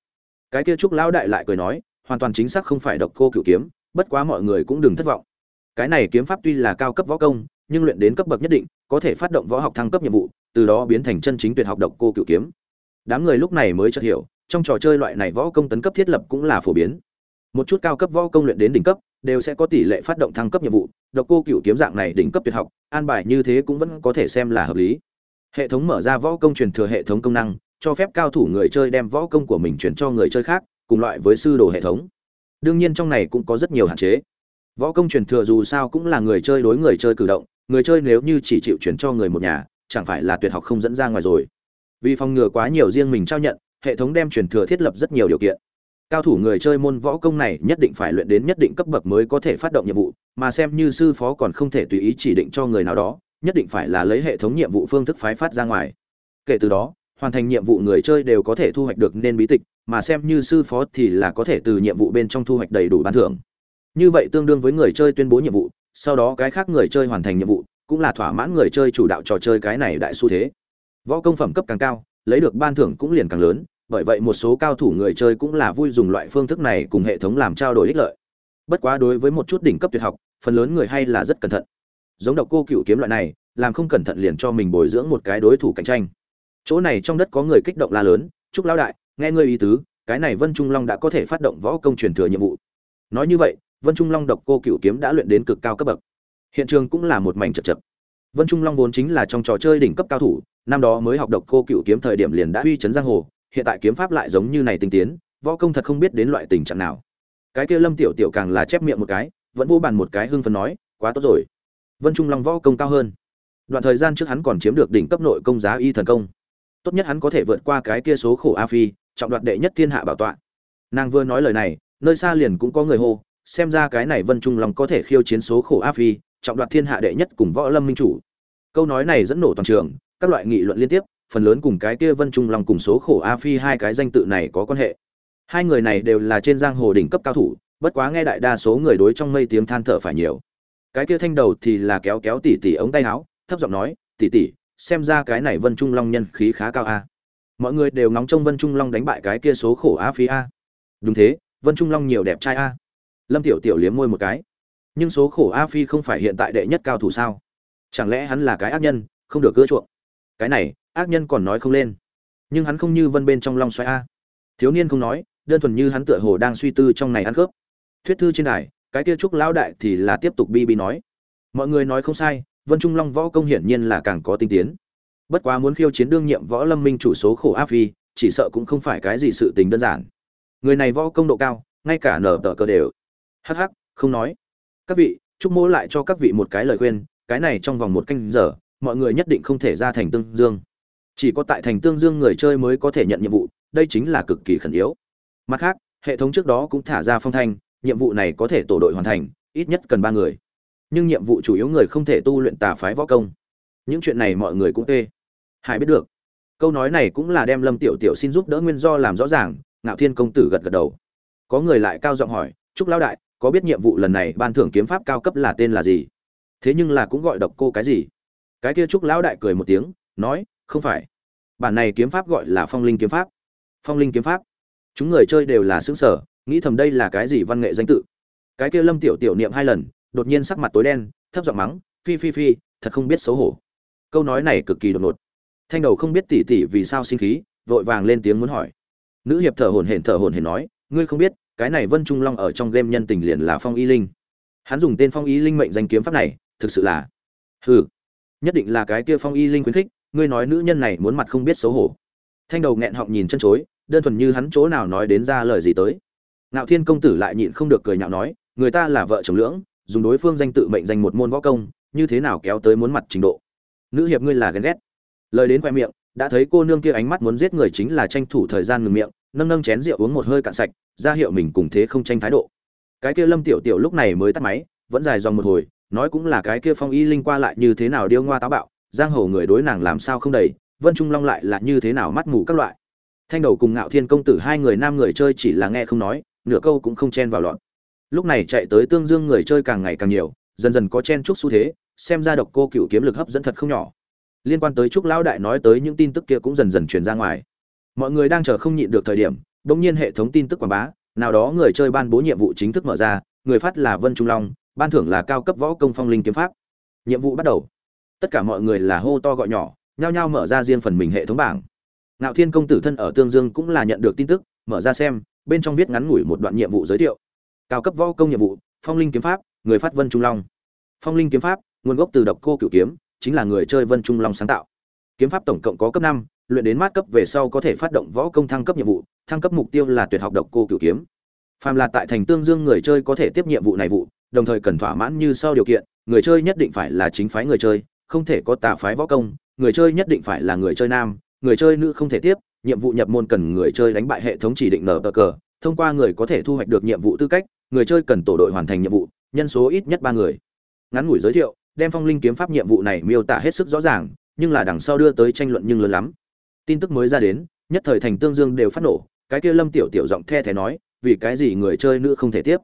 Cái kia trúc lão đại lại cười nói, hoàn toàn chính xác không phải độc cô cựu kiếm, bất quá mọi người cũng đừng thất vọng cái này kiếm pháp tuy là cao cấp võ công, nhưng luyện đến cấp bậc nhất định, có thể phát động võ học thăng cấp nhiệm vụ, từ đó biến thành chân chính tuyệt học độc cô cựu kiếm. Đám người lúc này mới chợt hiểu, trong trò chơi loại này võ công tấn cấp thiết lập cũng là phổ biến. Một chút cao cấp võ công luyện đến đỉnh cấp, đều sẽ có tỷ lệ phát động thăng cấp nhiệm vụ, độc cô cựu kiếm dạng này đỉnh cấp tuyệt học, an bài như thế cũng vẫn có thể xem là hợp lý. Hệ thống mở ra võ công truyền thừa hệ thống công năng, cho phép cao thủ người chơi đem võ công của mình truyền cho người chơi khác, cùng loại với sư đồ hệ thống. Đương nhiên trong này cũng có rất nhiều hạn chế võ công truyền thừa dù sao cũng là người chơi đối người chơi cử động, người chơi nếu như chỉ chịu chuyển cho người một nhà, chẳng phải là tuyệt học không dẫn ra ngoài rồi. Vì phòng ngừa quá nhiều riêng mình trao nhận, hệ thống đem truyền thừa thiết lập rất nhiều điều kiện. Cao thủ người chơi môn võ công này nhất định phải luyện đến nhất định cấp bậc mới có thể phát động nhiệm vụ, mà xem như sư phó còn không thể tùy ý chỉ định cho người nào đó, nhất định phải là lấy hệ thống nhiệm vụ phương thức phái phát ra ngoài. Kể từ đó, hoàn thành nhiệm vụ người chơi đều có thể thu hoạch được nên bí tịch, mà xem như sư phó thì là có thể từ nhiệm vụ bên trong thu hoạch đầy đủ ban thưởng như vậy tương đương với người chơi tuyên bố nhiệm vụ, sau đó cái khác người chơi hoàn thành nhiệm vụ, cũng là thỏa mãn người chơi chủ đạo trò chơi cái này đại xu thế. Võ công phẩm cấp càng cao, lấy được ban thưởng cũng liền càng lớn, bởi vậy một số cao thủ người chơi cũng là vui dùng loại phương thức này cùng hệ thống làm trao đổi ích lợi. Bất quá đối với một chút đỉnh cấp tuyệt học, phần lớn người hay là rất cẩn thận. Giống độc cô cựu kiếm loại này, làm không cẩn thận liền cho mình bồi dưỡng một cái đối thủ cạnh tranh. Chỗ này trong đất có người kích động la lớn chúc lão đại, nghe ngươi ý tứ, cái này vân trung long đã có thể phát động võ công truyền thừa nhiệm vụ. Nói như vậy vân trung long độc cô cựu kiếm đã luyện đến cực cao cấp bậc. Hiện trường cũng là một mảnh chật chật. Vân trung long vốn chính là trong trò chơi đỉnh cấp cao thủ, năm đó mới học độc cô cựu kiếm thời điểm liền đã uy chấn giang hồ, hiện tại kiếm pháp lại giống như này tinh tiến, võ công thật không biết đến loại tình trạng nào. Cái kia lâm tiểu tiểu càng là chép miệng một cái, vẫn vô bàn một cái hưng phấn nói, quá tốt rồi. Vân trung long võ công cao hơn. Đoạn thời gian trước hắn còn chiếm được đỉnh cấp nội công giá y thần công. Tốt nhất hắn có thể vượt qua cái kia số khổ a phi, trọng đoạt đệ nhất thiên hạ bảo tọa. Nàng vừa nói lời này, nơi xa liền cũng có người hô xem ra cái này vân trung long có thể khiêu chiến số khổ a phi, trọng đoạt thiên hạ đệ nhất cùng võ lâm minh chủ. Câu nói này dẫn nổ toàn trường, các loại nghị luận liên tiếp, phần lớn cùng cái kia vân trung long cùng số khổ a phi hai cái danh tự này có quan hệ. Hai người này đều là trên giang hồ đỉnh cấp cao thủ, bất quá nghe đại đa số người đối trong mây tiếng than thở phải nhiều. Cái kia thanh đầu thì là kéo kéo tỉ tỉ ống tay áo, thấp giọng nói, tỉ tỉ, xem ra cái này vân trung long nhân khí khá cao a. Mọi người đều ngóng trông vân trung long đánh bại cái kia số khổ a phi a. Đúng thế, vân trung long nhiều đẹp trai a lâm tiểu tiểu liếm môi một cái. Nhưng số khổ a phi không phải hiện tại đệ nhất cao thủ sao? Chẳng lẽ hắn là cái ác nhân, không được cưa chuộng? Cái này, ác nhân còn nói không lên. Nhưng hắn không như vân bên trong long xoay a. Thiếu niên không nói, đơn thuần như hắn tựa hồ đang suy tư trong này ăn khớp. Thuyết thư trên đài, cái kia trúc lão đại thì là tiếp tục bi bi nói. Mọi người nói không sai, vân trung long võ công hiển nhiên là càng có tinh tiến. Bất quá muốn khiêu chiến đương nhiệm võ lâm minh chủ số khổ a phi, chỉ sợ cũng không phải cái gì sự tình đơn giản. Người này võ công độ cao, ngay cả nở tờ cờ đều hắc hắc, không nói. Các vị chúc mỗ lại cho các vị một cái lời khuyên, cái này trong vòng một canh giờ, mọi người nhất định không thể ra thành tương dương. Chỉ có tại thành tương dương người chơi mới có thể nhận nhiệm vụ, đây chính là cực kỳ khẩn yếu. Mặt khác, hệ thống trước đó cũng thả ra phong thanh, nhiệm vụ này có thể tổ đội hoàn thành, ít nhất cần ba người. Nhưng nhiệm vụ chủ yếu người không thể tu luyện tà phái võ công. Những chuyện này mọi người cũng tê. Hải biết được. Câu nói này cũng là đem lâm tiểu tiểu xin giúp đỡ nguyên do làm rõ ràng, ngạo thiên công tử gật gật đầu. Có người lại cao giọng hỏi, trúc lão đại có biết nhiệm vụ lần này ban thưởng kiếm pháp cao cấp là tên là gì? Thế nhưng là cũng gọi độc cô cái gì? Cái kia trúc lão đại cười một tiếng, nói, không phải. Bản này kiếm pháp gọi là phong linh kiếm pháp. Phong linh kiếm pháp. Chúng người chơi đều là xứng sở nghĩ thầm đây là cái gì văn nghệ danh tự. Cái kia lâm tiểu tiểu niệm hai lần, đột nhiên sắc mặt tối đen, thấp giọng mắng, phi phi phi, thật không biết xấu hổ. Câu nói này cực kỳ đột ngột. Thanh đầu không biết tỉ tỉ vì sao sinh khí, vội vàng lên tiếng muốn hỏi. Nữ hiệp thở hổn hển thở hổn hển nói, ngươi không biết cái này vân trung long ở trong game nhân tình liền là phong y linh. Hắn dùng tên phong y linh mệnh danh kiếm pháp này, thực sự là, hừ, nhất định là cái kia phong y linh khuyến khích, ngươi nói nữ nhân này muốn mặt không biết xấu hổ. Thanh đầu nghẹn họng nhìn chân chối, đơn thuần như hắn chỗ nào nói đến ra lời gì tới. Ngạo thiên công tử lại nhịn không được cười nhạo nói, người ta là vợ chồng lưỡng, dùng đối phương danh tự mệnh danh một môn võ công, như thế nào kéo tới muốn mặt trình độ. Nữ hiệp ngươi là ghen ghét. Lời đến khoe miệng, đã thấy cô nương kia ánh mắt muốn giết người chính là tranh thủ thời gian ngừng miệng nâng nâng chén rượu uống một hơi cạn sạch, ra hiệu mình cùng thế không tranh thái độ. Cái kia lâm tiểu tiểu lúc này mới tắt máy, vẫn dài dòng một hồi, nói cũng là cái kia phong y linh qua lại như thế nào điêu ngoa táo bạo, giang hồ người đối nàng làm sao không đầy, vân trung long lại là như thế nào mắt mù các loại. Thanh đầu cùng ngạo thiên công tử hai người nam người chơi chỉ là nghe không nói, nửa câu cũng không chen vào loạn lúc này chạy tới tương dương người chơi càng ngày càng nhiều, dần dần có chen chúc xu thế, xem ra độc cô cựu kiếm lực hấp dẫn thật không nhỏ. Liên quan tới trúc lão đại nói tới những tin tức kia cũng dần dần truyền ra ngoài mọi người đang chờ không nhịn được thời điểm bỗng nhiên hệ thống tin tức quảng bá, nào đó người chơi ban bố nhiệm vụ chính thức mở ra, người phát là vân trung long, ban thưởng là cao cấp võ công phong linh kiếm pháp. Nhiệm vụ bắt đầu. Tất cả mọi người là hô to gọi nhỏ, nhao nhao mở ra riêng phần mình hệ thống bảng. Ngạo thiên công tử thân ở tương dương cũng là nhận được tin tức, mở ra xem, bên trong viết ngắn ngủi một đoạn nhiệm vụ giới thiệu. Cao cấp võ công nhiệm vụ, phong linh kiếm pháp, người phát vân trung long. Phong linh kiếm pháp, nguồn gốc từ độc cô cửu kiếm, chính là người chơi vân trung long sáng tạo. Kiếm pháp tổng cộng có cấp năm luyện đến mát cấp về sau có thể phát động võ công thăng cấp nhiệm vụ, thăng cấp mục tiêu là tuyệt học độc cô cửu kiếm. Phàm là tại thành tương dương người chơi có thể tiếp nhiệm vụ này vụ, đồng thời cần thỏa mãn như sau điều kiện, người chơi nhất định phải là chính phái người chơi, không thể có tà phái võ công, người chơi nhất định phải là người chơi nam, người chơi nữ không thể tiếp, nhiệm vụ nhập môn cần người chơi đánh bại hệ thống chỉ định nở tờ cờ, thông qua người có thể thu hoạch được nhiệm vụ tư cách, người chơi cần tổ đội hoàn thành nhiệm vụ, nhân số ít nhất ba người. Ngắn ngủi giới thiệu, đem phong linh kiếm pháp nhiệm vụ này miêu tả hết sức rõ ràng, nhưng là đằng sau đưa tới tranh luận nhưng lớn lắm tin tức mới ra đến, nhất thời thành tương dương đều phát nổ, cái kia lâm tiểu tiểu giọng the thé nói, vì cái gì người chơi nữ không thể tiếp?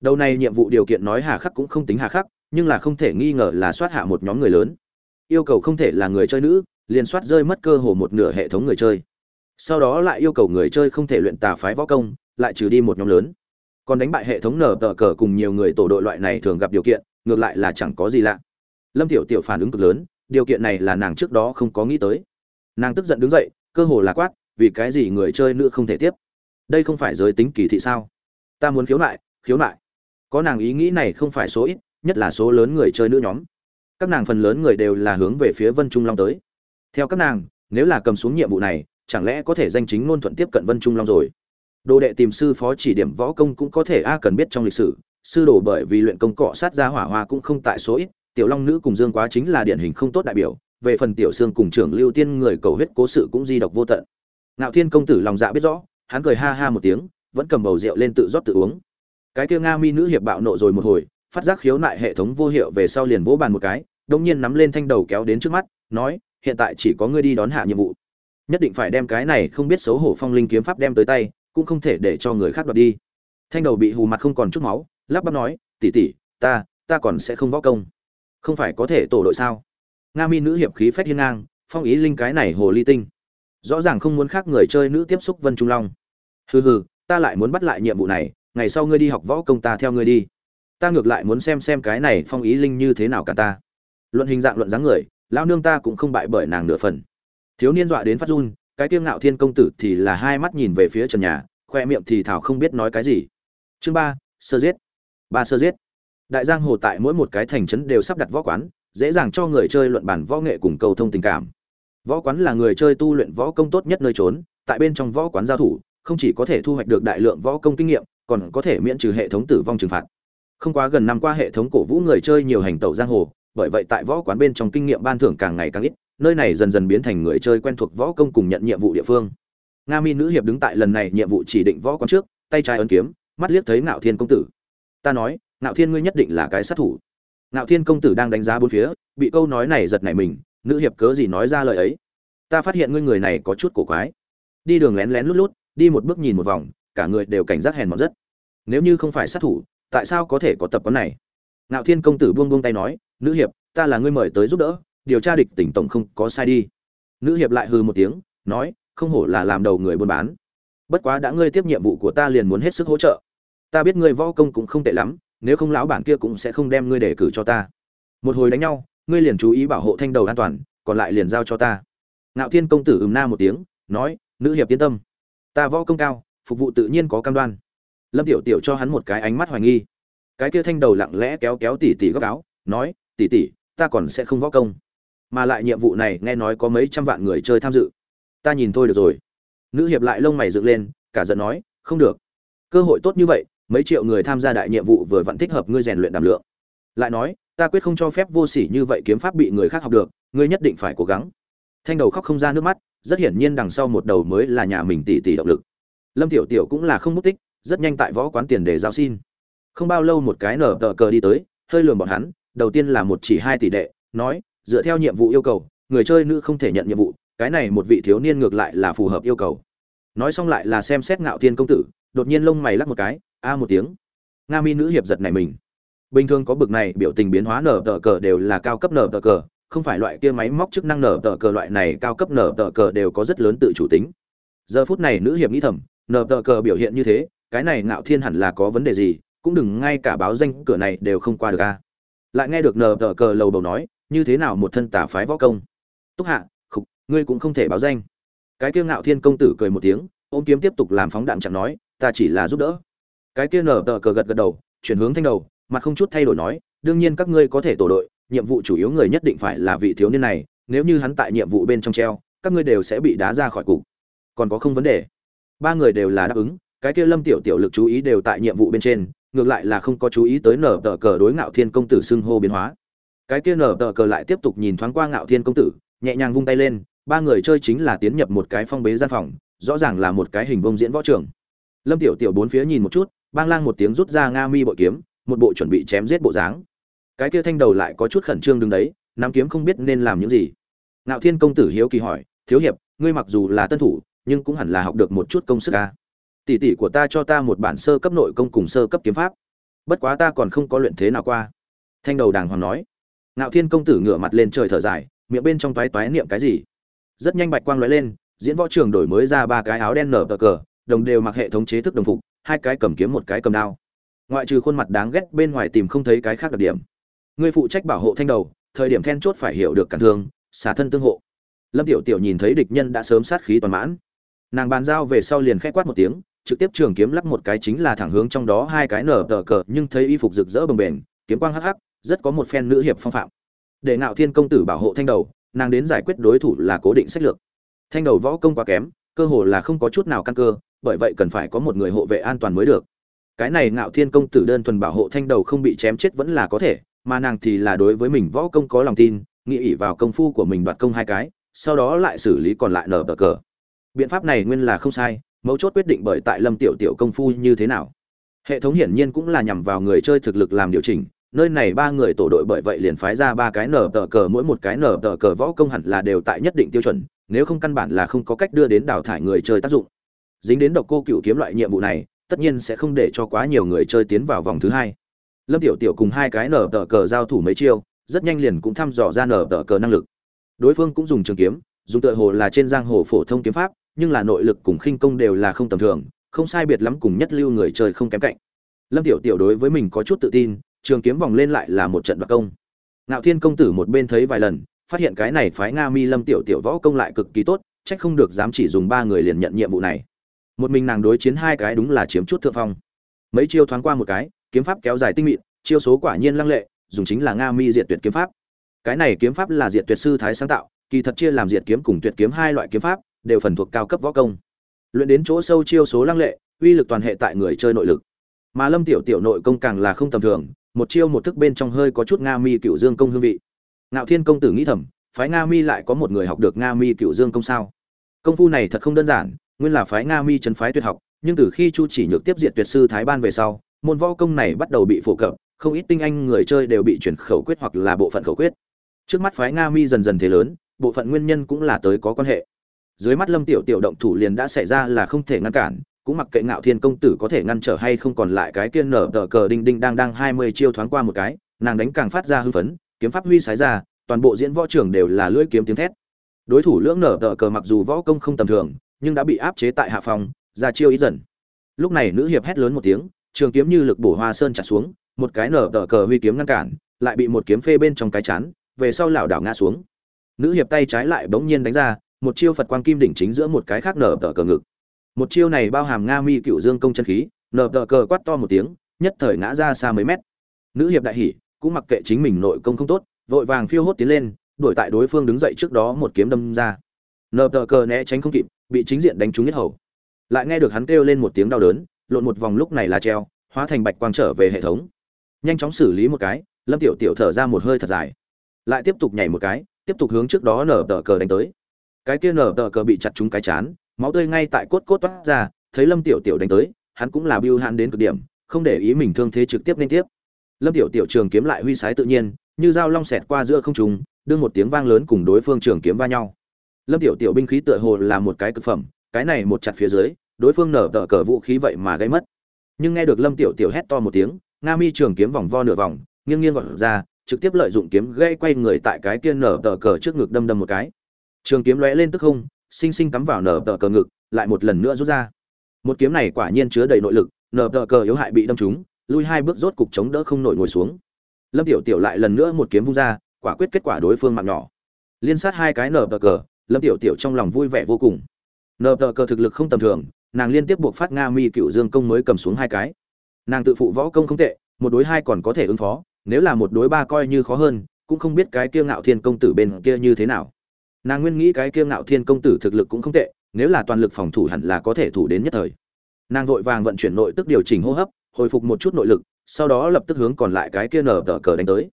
Đầu này nhiệm vụ điều kiện nói hà khắc cũng không tính hà khắc, nhưng là không thể nghi ngờ là soát hạ một nhóm người lớn. Yêu cầu không thể là người chơi nữ, liền soát rơi mất cơ hồ một nửa hệ thống người chơi. Sau đó lại yêu cầu người chơi không thể luyện tà phái võ công, lại trừ đi một nhóm lớn. Còn đánh bại hệ thống nở tờ cờ cùng nhiều người tổ đội loại này thường gặp điều kiện, ngược lại là chẳng có gì lạ. Lâm tiểu tiểu phản ứng cực lớn, điều kiện này là nàng trước đó không có nghĩ tới nàng tức giận đứng dậy, cơ hồ là quát, vì cái gì người chơi nữ không thể tiếp? Đây không phải giới tính kỳ thị sao? Ta muốn khiếu nại khiếu nại. Có nàng ý nghĩ này không phải số ít, nhất là số lớn người chơi nữ nhóm. Các nàng phần lớn người đều là hướng về phía vân trung long tới. Theo các nàng, nếu là cầm xuống nhiệm vụ này, chẳng lẽ có thể danh chính ngôn thuận tiếp cận vân trung long rồi? Đồ đệ tìm sư phó chỉ điểm võ công cũng có thể, a, cần biết trong lịch sử, sư đồ bởi vì luyện công cọ sát ra hỏa hoa cũng không tại số ít, tiểu long nữ cùng dương quá chính là điển hình không tốt đại biểu về phần tiểu xương cùng trưởng lưu tiên người cầu huyết cố sự cũng di độc vô tận. Ngạo thiên công tử lòng dạ biết rõ, hắn cười ha ha một tiếng, vẫn cầm bầu rượu lên tự rót tự uống. Cái kia nga mi nữ hiệp bạo nộ rồi một hồi, phát giác khiếu nại hệ thống vô hiệu về sau liền vỗ bàn một cái đông nhiên nắm lên thanh đầu kéo đến trước mắt, nói, hiện tại chỉ có ngươi đi đón hạ nhiệm vụ. Nhất định phải đem cái này không biết xấu hổ phong linh kiếm pháp đem tới tay, cũng không thể để cho người khác đoạt đi. Thanh đầu bị hù mặt không còn chút máu, lắp bắp nói tỉ tỉ ta ta còn sẽ không võ công. Không phải có thể tổ đội sao? Nga mi nữ hiệp khí phách hiên ngang, phong ý linh cái này hồ ly tinh. Rõ ràng không muốn khác người chơi nữ tiếp xúc vân trung long. Hừ hừ, ta lại muốn bắt lại nhiệm vụ này, ngày sau ngươi đi học võ công ta theo ngươi đi. Ta ngược lại muốn xem xem cái này phong ý linh như thế nào cả ta. Luận hình dạng luận dáng người lao nương ta cũng không bại bởi nàng nửa phần. Thiếu niên dọa đến phát run, cái kiêng ngạo thiên công tử thì là hai mắt nhìn về phía trần nhà, khoe miệng thì thảo không biết nói cái gì. Chương ba, sơ giết. Ba sơ giết. Đại giang hồ tại mỗi một cái thành trấn đều sắp đặt võ quán dễ dàng cho người chơi luận bản võ nghệ cùng cầu thông tình cảm. Võ quán là người chơi tu luyện võ công tốt nhất nơi trốn, tại bên trong võ quán giao thủ, không chỉ có thể thu hoạch được đại lượng võ công kinh nghiệm, còn có thể miễn trừ hệ thống tử vong trừng phạt. Không quá gần năm qua hệ thống cổ vũ người chơi nhiều hành tẩu giang hồ, bởi vậy tại võ quán bên trong kinh nghiệm ban thưởng càng ngày càng ít, nơi này dần dần biến thành người chơi quen thuộc võ công cùng nhận nhiệm vụ địa phương. Nga mi nữ hiệp đứng tại lần này nhiệm vụ chỉ định võ quán trước, tay trái ấn kiếm, mắt liếc thấy ngạo thiên công tử. Ta nói, ngạo thiên ngươi nhất định là cái sát thủ ngạo thiên công tử đang đánh giá bốn phía, bị câu nói này giật nảy mình, nữ hiệp cớ gì nói ra lời ấy? Ta phát hiện ngươi người này có chút cổ quái. Đi đường lén lén lút lút, đi một bước nhìn một vòng, cả người đều cảnh giác hèn mọn rất. Nếu như không phải sát thủ, tại sao có thể có tập quán này? Ngạo thiên công tử buông buông tay nói, nữ hiệp, ta là ngươi mời tới giúp đỡ, điều tra địch tỉnh tổng không có sai đi. Nữ hiệp lại hừ một tiếng, nói, không hổ là làm đầu người buôn bán. Bất quá đã ngươi tiếp nhiệm vụ của ta liền muốn hết sức hỗ trợ. Ta biết ngươi võ công cũng không tệ lắm nếu không lão bản kia cũng sẽ không đem ngươi để cử cho ta. Một hồi đánh nhau, ngươi liền chú ý bảo hộ thanh đầu an toàn, còn lại liền giao cho ta. Ngạo thiên công tử ừm na một tiếng, nói, nữ hiệp yên tâm. Ta võ công cao, phục vụ tự nhiên có cam đoan. Lâm tiểu tiểu cho hắn một cái ánh mắt hoài nghi. Cái kia thanh đầu lặng lẽ kéo kéo tỉ tỉ góc áo, nói, tỉ tỉ, ta còn sẽ không võ công. Mà lại nhiệm vụ này nghe nói có mấy trăm vạn người chơi tham dự. Ta nhìn thôi được rồi. Nữ hiệp lại lông mày dựng lên, cả giận nói, không được. Cơ hội tốt như vậy mấy triệu người tham gia đại nhiệm vụ vừa vẫn thích hợp ngươi rèn luyện đảm lượng. Lại nói, ta quyết không cho phép vô sỉ như vậy kiếm pháp bị người khác học được, ngươi nhất định phải cố gắng. Thanh đầu khóc không ra nước mắt, rất hiển nhiên đằng sau một đầu mới là nhà mình tỷ tỷ động lực. Lâm tiểu tiểu cũng là không mất tích, rất nhanh tại võ quán tiền để giao xin. Không bao lâu một cái nở tờ cờ đi tới, hơi lườm bọn hắn, đầu tiên là một chỉ hai tỷ đệ, nói, dựa theo nhiệm vụ yêu cầu, người chơi nữ không thể nhận nhiệm vụ, cái này một vị thiếu niên ngược lại là phù hợp yêu cầu. Nói xong lại là xem xét ngạo thiên công tử, đột nhiên lông mày lắc một cái a một tiếng. Nga mi nữ hiệp giật này mình. Bình thường có bực này, biểu tình biến hóa nở tờ cờ đều là cao cấp nở tờ cờ, không phải loại kia máy móc chức năng nở tờ cờ loại này cao cấp nở tờ cờ đều có rất lớn tự chủ tính. Giờ phút này nữ hiệp nghĩ thầm, nở tờ cờ biểu hiện như thế, cái này ngạo thiên hẳn là có vấn đề gì, cũng đừng ngay cả báo danh cửa này đều không qua được a. Lại nghe được nở tờ cờ lầu bầu nói, như thế nào một thân tả phái võ công? Túc hạ, khục, ngươi cũng không thể báo danh. Cái kia ngạo thiên công tử cười một tiếng, ôm kiếm tiếp tục làm phóng đạn chẳng nói, ta chỉ là giúp đỡ cái kia nở tờ cờ gật gật đầu, chuyển hướng thanh đầu, mặt không chút thay đổi nói, đương nhiên các ngươi có thể tổ đội, nhiệm vụ chủ yếu người nhất định phải là vị thiếu niên này, nếu như hắn tại nhiệm vụ bên trong treo, các ngươi đều sẽ bị đá ra khỏi cục. Còn có không vấn đề. Ba người đều là đáp ứng, cái kia lâm tiểu tiểu lực chú ý đều tại nhiệm vụ bên trên, ngược lại là không có chú ý tới nở tờ cờ đối ngạo thiên công tử xưng hô biến hóa. Cái kia nở tờ cờ lại tiếp tục nhìn thoáng qua ngạo thiên công tử, nhẹ nhàng vung tay lên, ba người chơi chính là tiến nhập một cái phong bế gian phòng, rõ ràng là một cái hình vông diễn võ trường. Lâm tiểu tiểu bốn phía nhìn một chút bang lang một tiếng rút ra nga mi bội kiếm, một bộ chuẩn bị chém giết bộ dáng. Cái kia thanh đầu lại có chút khẩn trương đứng đấy, nắm kiếm không biết nên làm những gì. Ngạo thiên công tử hiếu kỳ hỏi, thiếu hiệp, ngươi mặc dù là tân thủ, nhưng cũng hẳn là học được một chút công sức ca tỷ tỷ của ta cho ta một bản sơ cấp nội công cùng sơ cấp kiếm pháp. Bất quá ta còn không có luyện thế nào qua. Thanh đầu đàng hoàng nói. Ngạo thiên công tử ngửa mặt lên trời thở dài, miệng bên trong toái toái niệm cái gì. Rất nhanh bạch quang lóe lên, diễn võ trường đổi mới ra ba cái áo đen nở cờ cờ, đồng đều mặc hệ thống chế thức đồng phục hai cái cầm kiếm một cái cầm đao. Ngoại trừ khuôn mặt đáng ghét, bên ngoài tìm không thấy cái khác đặc điểm. Người phụ trách bảo hộ thanh đầu, thời điểm then chốt phải hiểu được cản thương, xả thân tương hộ. Lâm tiểu tiểu nhìn thấy địch nhân đã sớm sát khí toàn mãn. Nàng bàn giao về sau liền khẽ quát một tiếng, trực tiếp trường kiếm lắp một cái chính là thẳng hướng trong đó hai cái nở tờ cờ, nhưng thấy y phục rực rỡ bồng bềnh, kiếm quang hắc hắc, rất có một phen nữ hiệp phong phạm. Để ngạo thiên công tử bảo hộ thanh đầu, nàng đến giải quyết đối thủ là cố định sách lược. Thanh đầu võ công quá kém, cơ hồ là không có chút nào căn cơ bởi vậy cần phải có một người hộ vệ an toàn mới được. Cái này ngạo thiên công tử đơn thuần bảo hộ thanh đầu không bị chém chết vẫn là có thể, mà nàng thì là đối với mình võ công có lòng tin, nghĩ ỉ vào công phu của mình đoạt công hai cái, sau đó lại xử lý còn lại nở bờ cờ. Biện pháp này nguyên là không sai, mấu chốt quyết định bởi tại lâm tiểu tiểu công phu như thế nào. Hệ thống hiển nhiên cũng là nhằm vào người chơi thực lực làm điều chỉnh, nơi này ba người tổ đội bởi vậy liền phái ra ba cái nở tờ cờ, mỗi một cái nở tờ cờ võ công hẳn là đều tại nhất định tiêu chuẩn, nếu không căn bản là không có cách đưa đến đào thải người chơi tác dụng dính đến độc cô cựu kiếm loại nhiệm vụ này, tất nhiên sẽ không để cho quá nhiều người chơi tiến vào vòng thứ hai. Lâm tiểu tiểu cùng hai cái nở tờ cờ giao thủ mấy chiêu, rất nhanh liền cũng thăm dò ra nở tờ cờ năng lực. Đối phương cũng dùng trường kiếm, dùng tựa hồ là trên giang hồ phổ thông kiếm pháp, nhưng là nội lực cùng khinh công đều là không tầm thường, không sai biệt lắm cùng nhất lưu người chơi không kém cạnh. Lâm tiểu tiểu đối với mình có chút tự tin, trường kiếm vòng lên lại là một trận đoạt công. Ngạo thiên công tử một bên thấy vài lần, phát hiện cái này phái nga mi lâm tiểu tiểu võ công lại cực kỳ tốt trách không được dám chỉ dùng ba người liền nhận nhiệm vụ này một mình nàng đối chiến hai cái đúng là chiếm chút thượng phong. Mấy chiêu thoáng qua một cái, kiếm pháp kéo dài tinh mịn, chiêu số quả nhiên lăng lệ, dùng chính là nga mi diệt tuyệt kiếm pháp. Cái này kiếm pháp là diệt tuyệt sư thái sáng tạo, kỳ thật chia làm diệt kiếm cùng tuyệt kiếm hai loại kiếm pháp, đều phần thuộc cao cấp võ công. Luyện đến chỗ sâu chiêu số lăng lệ, uy lực toàn hệ tại người chơi nội lực. Mà lâm tiểu tiểu nội công càng là không tầm thường, một chiêu một thức bên trong hơi có chút nga mi cựu dương công hương vị. Ngạo thiên công tử nghĩ thầm, phái nga mi lại có một người học được nga mi cựu dương công sao? Công phu này thật không đơn giản nguyên là phái nga mi trấn phái tuyệt học, nhưng từ khi chu chỉ nhược tiếp diện tuyệt sư thái ban về sau, môn võ công này bắt đầu bị phổ cập, không ít tinh anh người chơi đều bị chuyển khẩu quyết hoặc là bộ phận khẩu quyết. Trước mắt phái nga mi dần dần thế lớn, bộ phận nguyên nhân cũng là tới có quan hệ. Dưới mắt lâm tiểu tiểu động thủ liền đã xảy ra là không thể ngăn cản, cũng mặc kệ ngạo thiên công tử có thể ngăn trở hay không còn lại cái kiên nở tờ cờ đinh đinh đang đang hai mươi chiêu thoáng qua một cái, nàng đánh càng phát ra hưng phấn, kiếm pháp huy sái ra, toàn bộ diễn võ trường đều là lưỡi kiếm tiếng thét. Đối thủ lưỡng nở tờ cờ mặc dù võ công không tầm thường nhưng đã bị áp chế tại hạ phòng, ra chiêu ít dần. Lúc này nữ hiệp hét lớn một tiếng, trường kiếm như lực bổ hoa sơn chặt xuống, một cái nở tờ cờ huy kiếm ngăn cản, lại bị một kiếm phê bên trong cái chán, về sau lảo đảo ngã xuống. Nữ hiệp tay trái lại bỗng nhiên đánh ra, một chiêu phật quang kim đỉnh chính giữa một cái khác nở tờ cờ ngực. Một chiêu này bao hàm nga mi cựu dương công chân khí, nở tờ cờ quát to một tiếng, nhất thời ngã ra xa mấy mét. Nữ hiệp đại hỉ, cũng mặc kệ chính mình nội công không tốt, vội vàng phiêu hốt tiến lên, đuổi tại đối phương đứng dậy trước đó một kiếm đâm ra nở tờ cờ né tránh không kịp, bị chính diện đánh trúng nhất hầu. Lại nghe được hắn kêu lên một tiếng đau đớn, lộn một vòng lúc này là treo, hóa thành bạch quang trở về hệ thống. Nhanh chóng xử lý một cái, lâm tiểu tiểu thở ra một hơi thật dài. Lại tiếp tục nhảy một cái, tiếp tục hướng trước đó nở tờ cờ đánh tới. Cái kia nở tờ cờ bị chặt trúng cái chán, máu tươi ngay tại cốt cốt toát ra, thấy lâm tiểu tiểu đánh tới, hắn cũng là biêu hạn đến cực điểm, không để ý mình thương thế trực tiếp liên tiếp. Lâm tiểu tiểu trường kiếm lại huy sái tự nhiên, như dao long xẹt qua giữa không trung đương một tiếng vang lớn cùng đối phương trường kiếm va nhau lâm tiểu tiểu binh khí tựa hồ là một cái cực phẩm, cái này một chặt phía dưới, đối phương nở tờ cờ vũ khí vậy mà gây mất. Nhưng nghe được lâm tiểu tiểu hét to một tiếng, nga mi trường kiếm vòng vo nửa vòng, nghiêng nghiêng gọt ra, trực tiếp lợi dụng kiếm gây quay người tại cái kia nở tờ cờ trước ngực đâm đâm một cái. Trường kiếm lóe lên tức không sinh sinh cắm vào nở tờ cờ ngực, lại một lần nữa rút ra. Một kiếm này quả nhiên chứa đầy nội lực, nở tờ cờ yếu hại bị đâm trúng, lui hai bước rốt cục chống đỡ không nổi ngồi xuống. Lâm tiểu tiểu lại lần nữa một kiếm vung ra, quả quyết kết quả đối phương mạng nhỏ. Liên sát hai cái nở tờ cờ lâm tiểu tiểu trong lòng vui vẻ vô cùng. Nở tờ cờ thực lực không tầm thường, nàng liên tiếp buộc phát nga mi cựu dương công mới cầm xuống hai cái. Nàng tự phụ võ công không tệ, một đối hai còn có thể ứng phó, nếu là một đối ba coi như khó hơn, cũng không biết cái kia ngạo thiên công tử bên kia như thế nào. Nàng nguyên nghĩ cái kia ngạo thiên công tử thực lực cũng không tệ, nếu là toàn lực phòng thủ hẳn là có thể thủ đến nhất thời. Nàng vội vàng vận chuyển nội tức điều chỉnh hô hấp, hồi phục một chút nội lực, sau đó lập tức hướng còn lại cái kia nở tờ cờ đánh tới.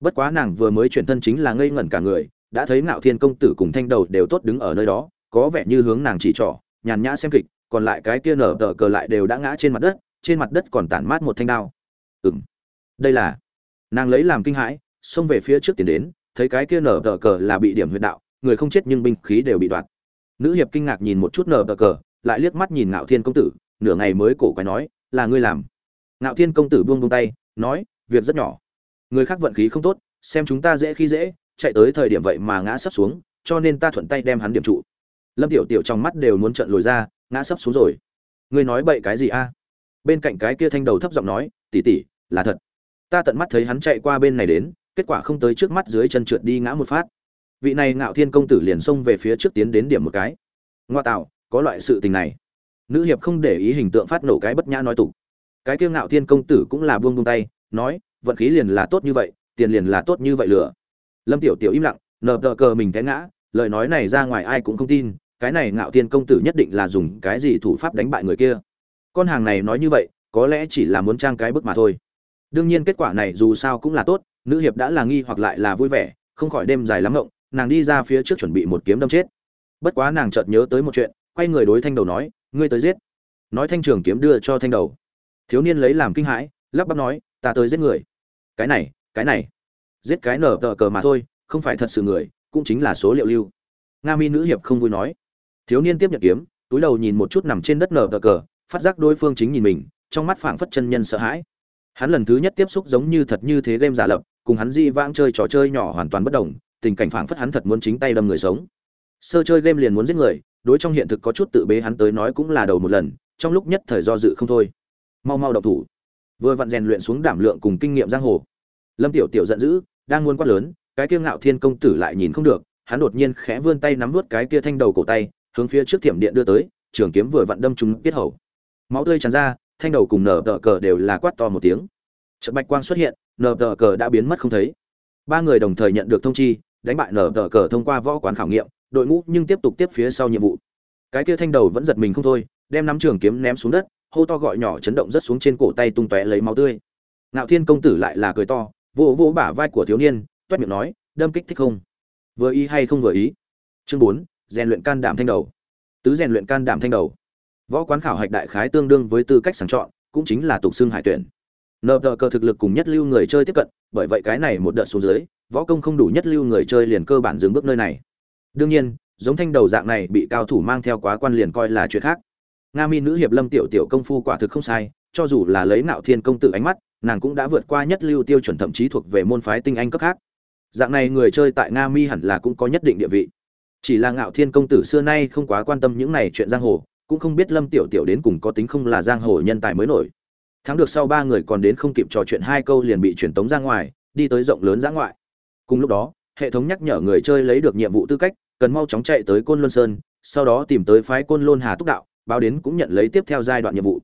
Bất quá nàng vừa mới chuyển thân chính là ngây ngẩn cả người đã thấy ngạo thiên công tử cùng thanh đầu đều tốt đứng ở nơi đó, có vẻ như hướng nàng chỉ trỏ, nhàn nhã xem kịch, còn lại cái kia nở tờ cờ lại đều đã ngã trên mặt đất, trên mặt đất còn tản mát một thanh đao. Ừng đây là. Nàng lấy làm kinh hãi, xông về phía trước tiến đến, thấy cái kia nở tờ cờ là bị điểm huyệt đạo, người không chết nhưng binh khí đều bị đoạt. Nữ hiệp kinh ngạc nhìn một chút nở tờ cờ, lại liếc mắt nhìn ngạo thiên công tử, nửa ngày mới cổ quái nói, là ngươi làm? Ngạo thiên công tử buông buông tay, nói, việc rất nhỏ. Người khác vận khí không tốt, xem chúng ta dễ khi dễ chạy tới thời điểm vậy mà ngã sấp xuống, cho nên ta thuận tay đem hắn điểm trụ. Lâm tiểu tiểu trong mắt đều muốn trận lồi ra, ngã sấp xuống rồi. Ngươi nói bậy cái gì a? Bên cạnh cái kia thanh đầu thấp giọng nói tỉ tỉ là thật. Ta tận mắt thấy hắn chạy qua bên này đến, kết quả không tới trước mắt dưới chân trượt đi ngã một phát. Vị này ngạo thiên công tử liền xông về phía trước tiến đến điểm một cái. Ngoa tạo, có loại sự tình này. Nữ hiệp không để ý hình tượng phát nổ cái bất nhã nói tục. Cái kiêu ngạo thiên công tử cũng là buông buông tay, nói, vận khí liền là tốt như vậy, tiền liền là tốt như vậy lửa lâm tiểu tiểu im lặng, nờ tờ cờ mình té ngã, lời nói này ra ngoài ai cũng không tin, cái này ngạo thiên công tử nhất định là dùng cái gì thủ pháp đánh bại người kia. Con hàng này nói như vậy, có lẽ chỉ là muốn trang cái bức mà thôi. Đương nhiên kết quả này dù sao cũng là tốt, nữ hiệp đã là nghi hoặc lại là vui vẻ, không khỏi đêm dài lắm ngộng, nàng đi ra phía trước chuẩn bị một kiếm đâm chết. Bất quá nàng chợt nhớ tới một chuyện, quay người đối thanh đầu nói, ngươi tới giết. Nói thanh trường kiếm đưa cho thanh đầu. Thiếu niên lấy làm kinh hãi, lắp bắp nói, ta tới giết người. Cái này cái này giết cái nở tờ cờ mà thôi, không phải thật sự người, cũng chính là số liệu lưu. Nga mi nữ hiệp không vui nói. Thiếu niên tiếp nhận kiếm, túi đầu nhìn một chút nằm trên đất nở tờ cờ, phát giác đối phương chính nhìn mình, trong mắt phảng phất chân nhân sợ hãi. Hắn lần thứ nhất tiếp xúc giống như thật như thế game giả lập, cùng hắn di vãng chơi trò chơi nhỏ hoàn toàn bất đồng, tình cảnh phảng phất hắn thật muốn chính tay đâm người sống. Sơ chơi game liền muốn giết người, đối trong hiện thực có chút tự bế hắn tới nói cũng là đầu một lần, trong lúc nhất thời do dự không thôi. Mau mau đậu thủ. Vừa vặn rèn luyện xuống đảm lượng cùng kinh nghiệm giang hồ. Lâm tiểu tiểu giận dữ đang muốn quát lớn, cái kia ngạo thiên công tử lại nhìn không được, hắn đột nhiên khẽ vươn tay nắm vút cái kia thanh đầu cổ tay, hướng phía trước thiểm điện đưa tới, trường kiếm vừa vặn đâm trúng tiết hầu. Máu tươi tràn ra, thanh đầu cùng nở tờ cờ đều là quát to một tiếng. Trận bạch quang xuất hiện, nở tờ cờ đã biến mất không thấy. Ba người đồng thời nhận được thông chi, đánh bại nở tờ cờ thông qua võ quán khảo nghiệm, đội ngũ nhưng tiếp tục tiếp phía sau nhiệm vụ. Cái kia thanh đầu vẫn giật mình không thôi, đem nắm trường kiếm ném xuống đất, hô to gọi nhỏ chấn động rất xuống trên cổ tay tung tóe lấy máu tươi. Ngạo thiên công tử lại là cười to vỗ vỗ bả vai của thiếu niên, toét miệng nói, đâm kích thích không? Vừa ý hay không vừa ý? Chương bốn, rèn luyện can đảm thanh đầu. Tứ rèn luyện can đảm thanh đầu. Võ quán khảo hạch đại khái tương đương với tư cách sàng chọn, cũng chính là tục xưng hải tuyển. Nợ tờ cờ thực lực cùng nhất lưu người chơi tiếp cận, bởi vậy cái này một đợt xuống dưới, võ công không đủ nhất lưu người chơi liền cơ bản dừng bước nơi này. Đương nhiên, giống thanh đầu dạng này bị cao thủ mang theo quá quan liền coi là chuyện khác. Nga mi nữ hiệp lâm tiểu tiểu công phu quả thực không sai, cho dù là lấy nạo thiên công tử ánh mắt nàng cũng đã vượt qua nhất lưu tiêu chuẩn thậm chí thuộc về môn phái tinh anh cấp khác. Dạng này người chơi tại nga mi hẳn là cũng có nhất định địa vị. Chỉ là ngạo thiên công tử xưa nay không quá quan tâm những này chuyện giang hồ, cũng không biết lâm tiểu tiểu đến cùng có tính không là giang hồ nhân tài mới nổi. Thắng được sau ba người còn đến không kịp trò chuyện hai câu liền bị truyền tống ra ngoài, đi tới rộng lớn giã ngoại. Cùng lúc đó, hệ thống nhắc nhở người chơi lấy được nhiệm vụ tư cách, cần mau chóng chạy tới côn luân sơn, sau đó tìm tới phái côn lôn hà túc đạo, báo đến cũng nhận lấy tiếp theo giai đoạn nhiệm vụ.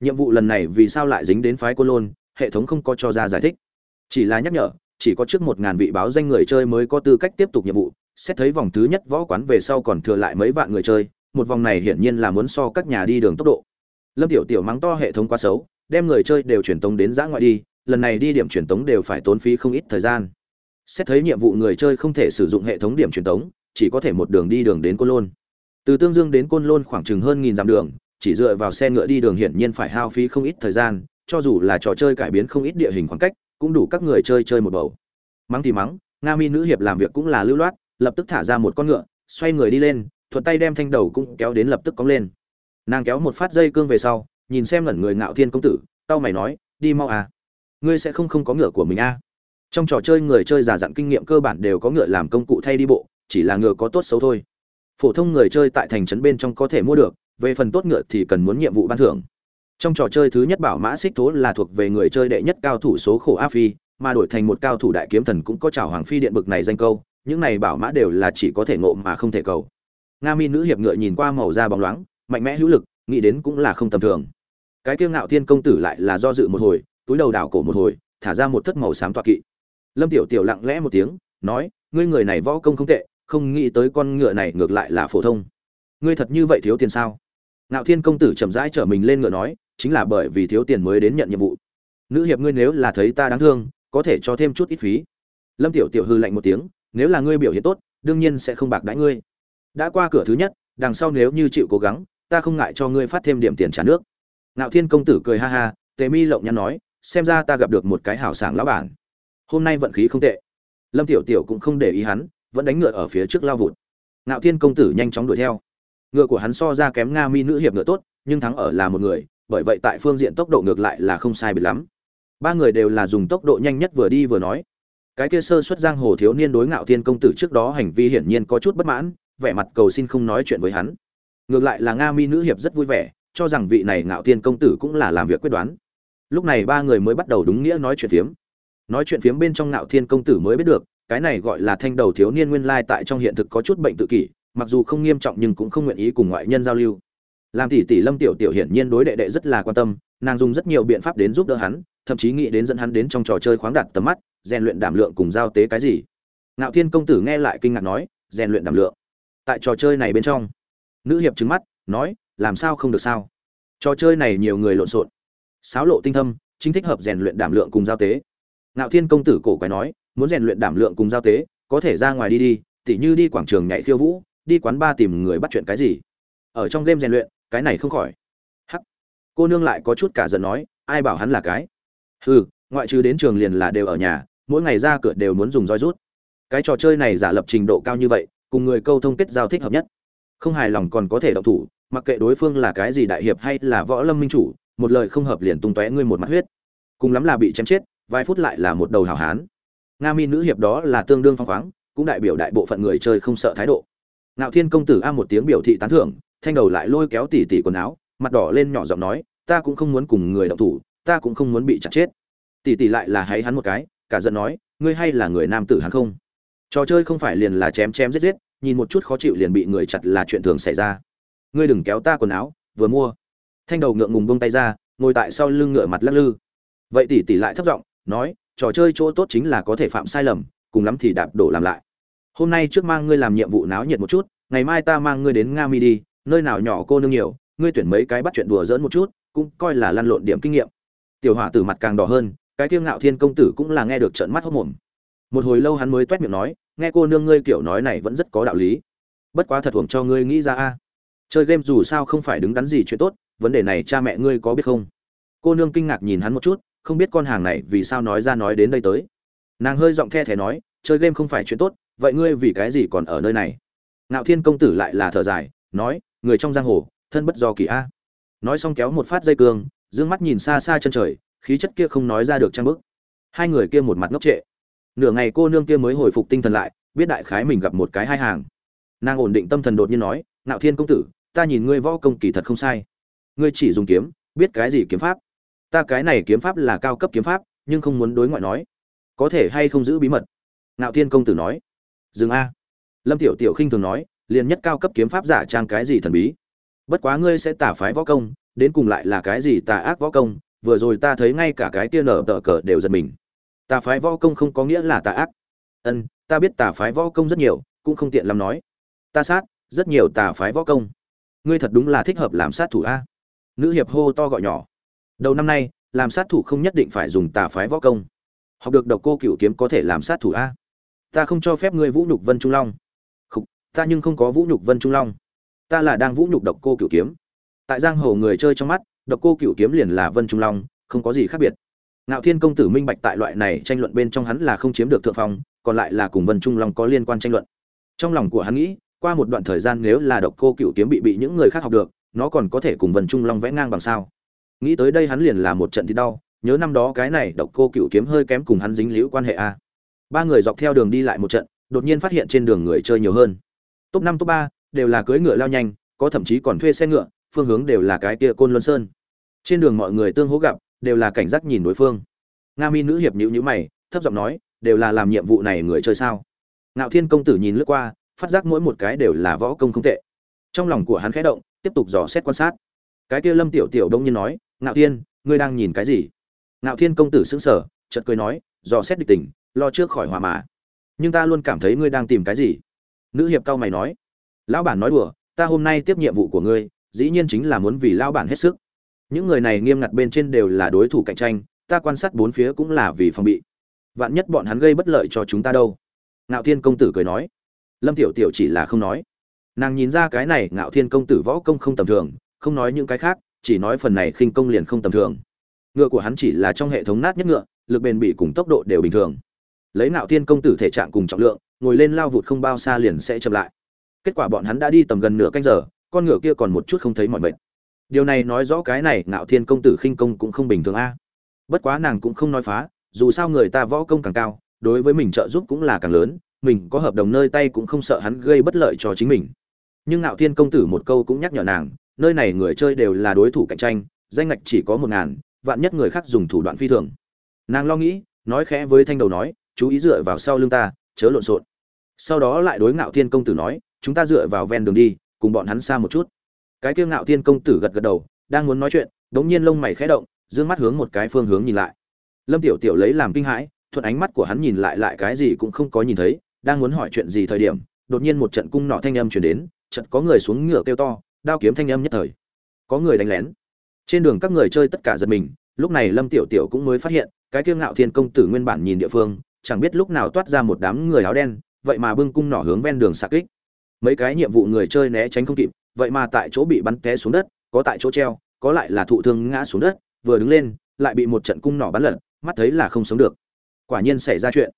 Nhiệm vụ lần này vì sao lại dính đến phái côn lôn? Hệ thống không có cho ra giải thích. Chỉ là nhắc nhở, chỉ có trước một ngàn vị báo danh người chơi mới có tư cách tiếp tục nhiệm vụ. Xét thấy vòng thứ nhất võ quán về sau còn thừa lại mấy vạn người chơi, một vòng này hiển nhiên là muốn so các nhà đi đường tốc độ. Lâm tiểu tiểu mắng to hệ thống quá xấu, đem người chơi đều truyền tống đến giã ngoại đi, lần này đi điểm truyền tống đều phải tốn phí không ít thời gian. Xét thấy nhiệm vụ người chơi không thể sử dụng hệ thống điểm truyền tống, chỉ có thể một đường đi đường đến côn lôn. Từ tương dương đến côn lôn khoảng chừng hơn nghìn dặm đường, chỉ dựa vào xe ngựa đi đường hiển nhiên phải hao phí không ít thời gian cho dù là trò chơi cải biến không ít địa hình khoảng cách, cũng đủ các người chơi chơi một bầu. Mắng thì mắng, nga mi nữ hiệp làm việc cũng là lưu loát, lập tức thả ra một con ngựa, xoay người đi lên, thuận tay đem thanh đầu cũng kéo đến lập tức cóng lên. Nàng kéo một phát dây cương về sau, nhìn xem ngẩn người ngạo thiên công tử tao mày nói, đi mau à. Ngươi sẽ không không có ngựa của mình à. Trong trò chơi người chơi giả dặn kinh nghiệm cơ bản đều có ngựa làm công cụ thay đi bộ, chỉ là ngựa có tốt xấu thôi. Phổ thông người chơi tại thành trấn bên trong có thể mua được, về phần tốt ngựa thì cần muốn nhiệm vụ ban thưởng trong trò chơi thứ nhất bảo mã xích thố là thuộc về người chơi đệ nhất cao thủ số khổ a phi, mà đổi thành một cao thủ đại kiếm thần cũng có chào hoàng phi điện bực này danh câu, những này bảo mã đều là chỉ có thể ngộ mà không thể cầu. Nga mi nữ hiệp ngựa nhìn qua màu da bóng loáng, mạnh mẽ hữu lực, nghĩ đến cũng là không tầm thường. Cái kiêng ngạo thiên công tử lại là do dự một hồi, túi đầu đảo cổ một hồi, thả ra một thất màu xám toạ kỵ. Lâm tiểu tiểu lặng lẽ một tiếng, nói, ngươi người này võ công không tệ, không nghĩ tới con ngựa này ngược lại là phổ thông. Ngươi thật như vậy thiếu tiền sao? Ngạo thiên công tử chậm rãi trở mình lên ngựa nói chính là bởi vì thiếu tiền mới đến nhận nhiệm vụ. Nữ hiệp ngươi nếu là thấy ta đáng thương, có thể cho thêm chút ít phí. Lâm tiểu tiểu hư lạnh một tiếng, nếu là ngươi biểu hiện tốt, đương nhiên sẽ không bạc đãi ngươi. Đã qua cửa thứ nhất, đằng sau nếu như chịu cố gắng, ta không ngại cho ngươi phát thêm điểm tiền trả nước. Ngạo thiên công tử cười ha ha, tề mi lộng nhắn nói, xem ra ta gặp được một cái hảo sảng lão bản. Hôm nay vận khí không tệ. Lâm tiểu tiểu cũng không để ý hắn, vẫn đánh ngựa ở phía trước lao vụt. Ngạo thiên công tử nhanh chóng đuổi theo. Ngựa của hắn so ra kém nga mi nữ hiệp ngựa tốt, nhưng thắng ở là một người bởi vậy tại phương diện tốc độ ngược lại là không sai biệt lắm. Ba người đều là dùng tốc độ nhanh nhất vừa đi vừa nói. Cái kia sơ xuất giang hồ thiếu niên đối ngạo thiên công tử trước đó hành vi hiển nhiên có chút bất mãn, vẻ mặt cầu xin không nói chuyện với hắn. Ngược lại là nga mi nữ hiệp rất vui vẻ, cho rằng vị này ngạo thiên công tử cũng là làm việc quyết đoán. Lúc này ba người mới bắt đầu đúng nghĩa nói chuyện phiếm. Nói chuyện phiếm bên trong ngạo thiên công tử mới biết được, cái này gọi là thanh đầu thiếu niên nguyên lai tại trong hiện thực có chút bệnh tự kỷ, mặc dù không nghiêm trọng nhưng cũng không nguyện ý cùng ngoại nhân giao lưu làm tỷ tỷ lâm tiểu tiểu hiển nhiên đối đệ đệ rất là quan tâm, nàng dùng rất nhiều biện pháp đến giúp đỡ hắn, thậm chí nghĩ đến dẫn hắn đến trong trò chơi khoáng đặt tầm mắt, rèn luyện đảm lượng cùng giao tế cái gì. Ngạo thiên công tử nghe lại kinh ngạc nói, rèn luyện đảm lượng. Tại trò chơi này bên trong, nữ hiệp trứng mắt, nói, làm sao không được sao? Trò chơi này nhiều người lộn xộn. Sáo lộ tinh thâm, chính thích hợp rèn luyện đảm lượng cùng giao tế. Ngạo thiên công tử cổ quái nói, muốn rèn luyện đảm lượng cùng giao tế, có thể ra ngoài đi đi, tỉ như đi quảng trường nhảy khiêu vũ, đi quán bar tìm người bắt chuyện cái gì. Ở trong game rèn luyện cái này không khỏi. Hắc. Cô nương lại có chút cả giận nói, ai bảo hắn là cái? Hừ, ngoại trừ đến trường liền là đều ở nhà, mỗi ngày ra cửa đều muốn dùng roi rút. Cái trò chơi này giả lập trình độ cao như vậy, cùng người câu thông kết giao thích hợp nhất. Không hài lòng còn có thể động thủ, mặc kệ đối phương là cái gì đại hiệp hay là võ lâm minh chủ, một lời không hợp liền tung tóe ngươi một mặt huyết. Cùng lắm là bị chém chết, vài phút lại là một đầu hào hán. Nga mi nữ hiệp đó là tương đương phong khoáng, cũng đại biểu đại bộ phận người chơi không sợ thái độ. Ngạo thiên công tử a một tiếng biểu thị tán thưởng thanh đầu lại lôi kéo tỉ tỉ quần áo, mặt đỏ lên nhỏ giọng nói, ta cũng không muốn cùng người động thủ, ta cũng không muốn bị chặt chết. Tỉ tỉ lại là hay hắn một cái, cả giận nói, ngươi hay là người nam tử hắn không? Trò chơi không phải liền là chém chém giết giết, nhìn một chút khó chịu liền bị người chặt là chuyện thường xảy ra. Ngươi đừng kéo ta quần áo, vừa mua. Thanh đầu ngượng ngùng buông tay ra, ngồi tại sau lưng ngựa mặt lắc lư. Vậy tỷ tỷ lại thấp giọng nói, trò chơi chỗ tốt chính là có thể phạm sai lầm, cùng lắm thì đạp đổ làm lại. Hôm nay trước mang ngươi làm nhiệm vụ náo nhiệt một chút, ngày mai ta mang ngươi đến nga mi đi nơi nào nhỏ cô nương nhiều, ngươi tuyển mấy cái bắt chuyện đùa dỡn một chút, cũng coi là lăn lộn điểm kinh nghiệm. Tiểu hỏa tử mặt càng đỏ hơn, cái kiêng ngạo thiên công tử cũng là nghe được trận mắt hốc mồm. Một hồi lâu hắn mới toét miệng nói, nghe cô nương ngươi kiểu nói này vẫn rất có đạo lý. Bất quá thật thuồng cho ngươi nghĩ ra a. Chơi game dù sao không phải đứng đắn gì chuyện tốt, vấn đề này cha mẹ ngươi có biết không? Cô nương kinh ngạc nhìn hắn một chút, không biết con hàng này vì sao nói ra nói đến đây tới. Nàng hơi giọng the thé nói, chơi game không phải chuyện tốt, vậy ngươi vì cái gì còn ở nơi này? Ngạo thiên công tử lại là thở dài, nói người trong giang hồ, thân bất do kỳ a. Nói xong kéo một phát dây cương d mắt nhìn xa xa chân trời, khí chất kia không nói ra được trang bức. Hai người kia một mặt ngốc trệ. Nửa ngày cô nương kia mới hồi phục tinh thần lại, biết đại khái mình gặp một cái hai hàng. Nàng ổn định tâm thần đột nhiên nói ngạo thiên công tử, ta nhìn ngươi võ công kỳ thật không sai. Ngươi chỉ dùng kiếm, biết cái gì kiếm pháp? Ta cái này kiếm pháp là cao cấp kiếm pháp, nhưng không muốn đối ngoại nói. Có thể hay không giữ bí mật? Ngạo thiên công tử nói. Dừng a. Lâm tiểu tiểu khinh thường nói liền nhất cao cấp kiếm pháp giả trang cái gì thần bí. Bất quá ngươi sẽ tả phái võ công, đến cùng lại là cái gì tà ác võ công, vừa rồi ta thấy ngay cả cái kia nở tờ cờ đều giật mình. Tà phái võ công không có nghĩa là tà ác. Ân, ta biết tà phái võ công rất nhiều, cũng không tiện lắm nói. Ta sát, rất nhiều tà phái võ công. Ngươi thật đúng là thích hợp làm sát thủ a. Nữ hiệp hô to gọi nhỏ. Đầu năm nay, làm sát thủ không nhất định phải dùng tà phái võ công. Học được độc cô cựu kiếm có thể làm sát thủ a. Ta không cho phép ngươi vũ nhục vân trung long ta nhưng không có vũ nhục vân trung long. Ta là đang vũ nhục độc cô cửu kiếm. Tại giang hồ người chơi trong mắt, độc cô cửu kiếm liền là vân trung long, không có gì khác biệt. Ngạo thiên công tử minh bạch tại loại này tranh luận bên trong hắn là không chiếm được thượng phong, còn lại là cùng vân trung long có liên quan tranh luận. Trong lòng của hắn nghĩ, qua một đoạn thời gian nếu là độc cô cửu kiếm bị bị những người khác học được, nó còn có thể cùng vân trung long vẽ ngang bằng sao? Nghĩ tới đây hắn liền là một trận thì đau, nhớ năm đó cái này độc cô cửu kiếm hơi kém cùng hắn dính liễu quan hệ a. Ba người dọc theo đường đi lại một trận, đột nhiên phát hiện trên đường người chơi nhiều hơn top năm, top ba đều là cưỡi ngựa lao nhanh, có thậm chí còn thuê xe ngựa, phương hướng đều là cái kia côn luân sơn. Trên đường mọi người tương hỗ gặp, đều là cảnh giác nhìn đối phương. Nga mi nữ hiệp nhữ nhữ mày, thấp giọng nói, đều là làm nhiệm vụ này người chơi sao? Ngạo thiên công tử nhìn lướt qua, phát giác mỗi một cái đều là võ công không tệ. Trong lòng của hắn khẽ động, tiếp tục dò xét quan sát. Cái kia lâm tiểu tiểu đông nhiên nói, ngạo thiên, ngươi đang nhìn cái gì? Ngạo thiên công tử sững sờ, chợt cười nói, dò xét địch tình, lo trước khỏi hòa mà. Nhưng ta luôn cảm thấy ngươi đang tìm cái gì? Nữ hiệp cao mày nói, lão bản nói đùa, ta hôm nay tiếp nhiệm vụ của ngươi, dĩ nhiên chính là muốn vì lão bản hết sức. Những người này nghiêm ngặt bên trên đều là đối thủ cạnh tranh, ta quan sát bốn phía cũng là vì phòng bị. Vạn nhất bọn hắn gây bất lợi cho chúng ta đâu? Ngạo thiên công tử cười nói. Lâm tiểu tiểu chỉ là không nói. Nàng nhìn ra cái này, ngạo thiên công tử võ công không tầm thường, không nói những cái khác, chỉ nói phần này khinh công liền không tầm thường. Ngựa của hắn chỉ là trong hệ thống nát nhất ngựa, lực bền bỉ cùng tốc độ đều bình thường. Lấy ngạo thiên công tử thể trạng cùng trọng lượng ngồi lên lao vụt không bao xa liền sẽ chậm lại. Kết quả bọn hắn đã đi tầm gần nửa canh giờ, con ngựa kia còn một chút không thấy mỏi mệt. Điều này nói rõ cái này ngạo thiên công tử khinh công cũng không bình thường a. Bất quá nàng cũng không nói phá, dù sao người ta võ công càng cao, đối với mình trợ giúp cũng là càng lớn, mình có hợp đồng nơi tay cũng không sợ hắn gây bất lợi cho chính mình. Nhưng ngạo thiên công tử một câu cũng nhắc nhở nàng, nơi này người chơi đều là đối thủ cạnh tranh, danh ngạch chỉ có một ngàn, vạn nhất người khác dùng thủ đoạn phi thường. Nàng lo nghĩ, nói khẽ với thanh đầu nói, chú ý dựa vào sau lưng ta, chớ lộn xộn sau đó lại đối ngạo thiên công tử nói, chúng ta dựa vào ven đường đi, cùng bọn hắn xa một chút. Cái kia ngạo thiên công tử gật gật đầu, đang muốn nói chuyện, đống nhiên lông mày khẽ động, dương mắt hướng một cái phương hướng nhìn lại. Lâm tiểu tiểu lấy làm kinh hãi, thuận ánh mắt của hắn nhìn lại lại cái gì cũng không có nhìn thấy, đang muốn hỏi chuyện gì thời điểm, đột nhiên một trận cung nọ thanh âm truyền đến, chợt có người xuống ngựa kêu to, đao kiếm thanh âm nhất thời. Có người đánh lén. Trên đường các người chơi tất cả giật mình, lúc này lâm tiểu tiểu cũng mới phát hiện, cái kia ngạo thiên công tử nguyên bản nhìn địa phương, chẳng biết lúc nào toát ra một đám người áo đen vậy mà bưng cung nỏ hướng ven đường xạ kích. Mấy cái nhiệm vụ người chơi né tránh không kịp, vậy mà tại chỗ bị bắn té xuống đất, có tại chỗ treo, có lại là thụ thương ngã xuống đất, vừa đứng lên, lại bị một trận cung nỏ bắn lật, mắt thấy là không sống được. Quả nhiên xảy ra chuyện.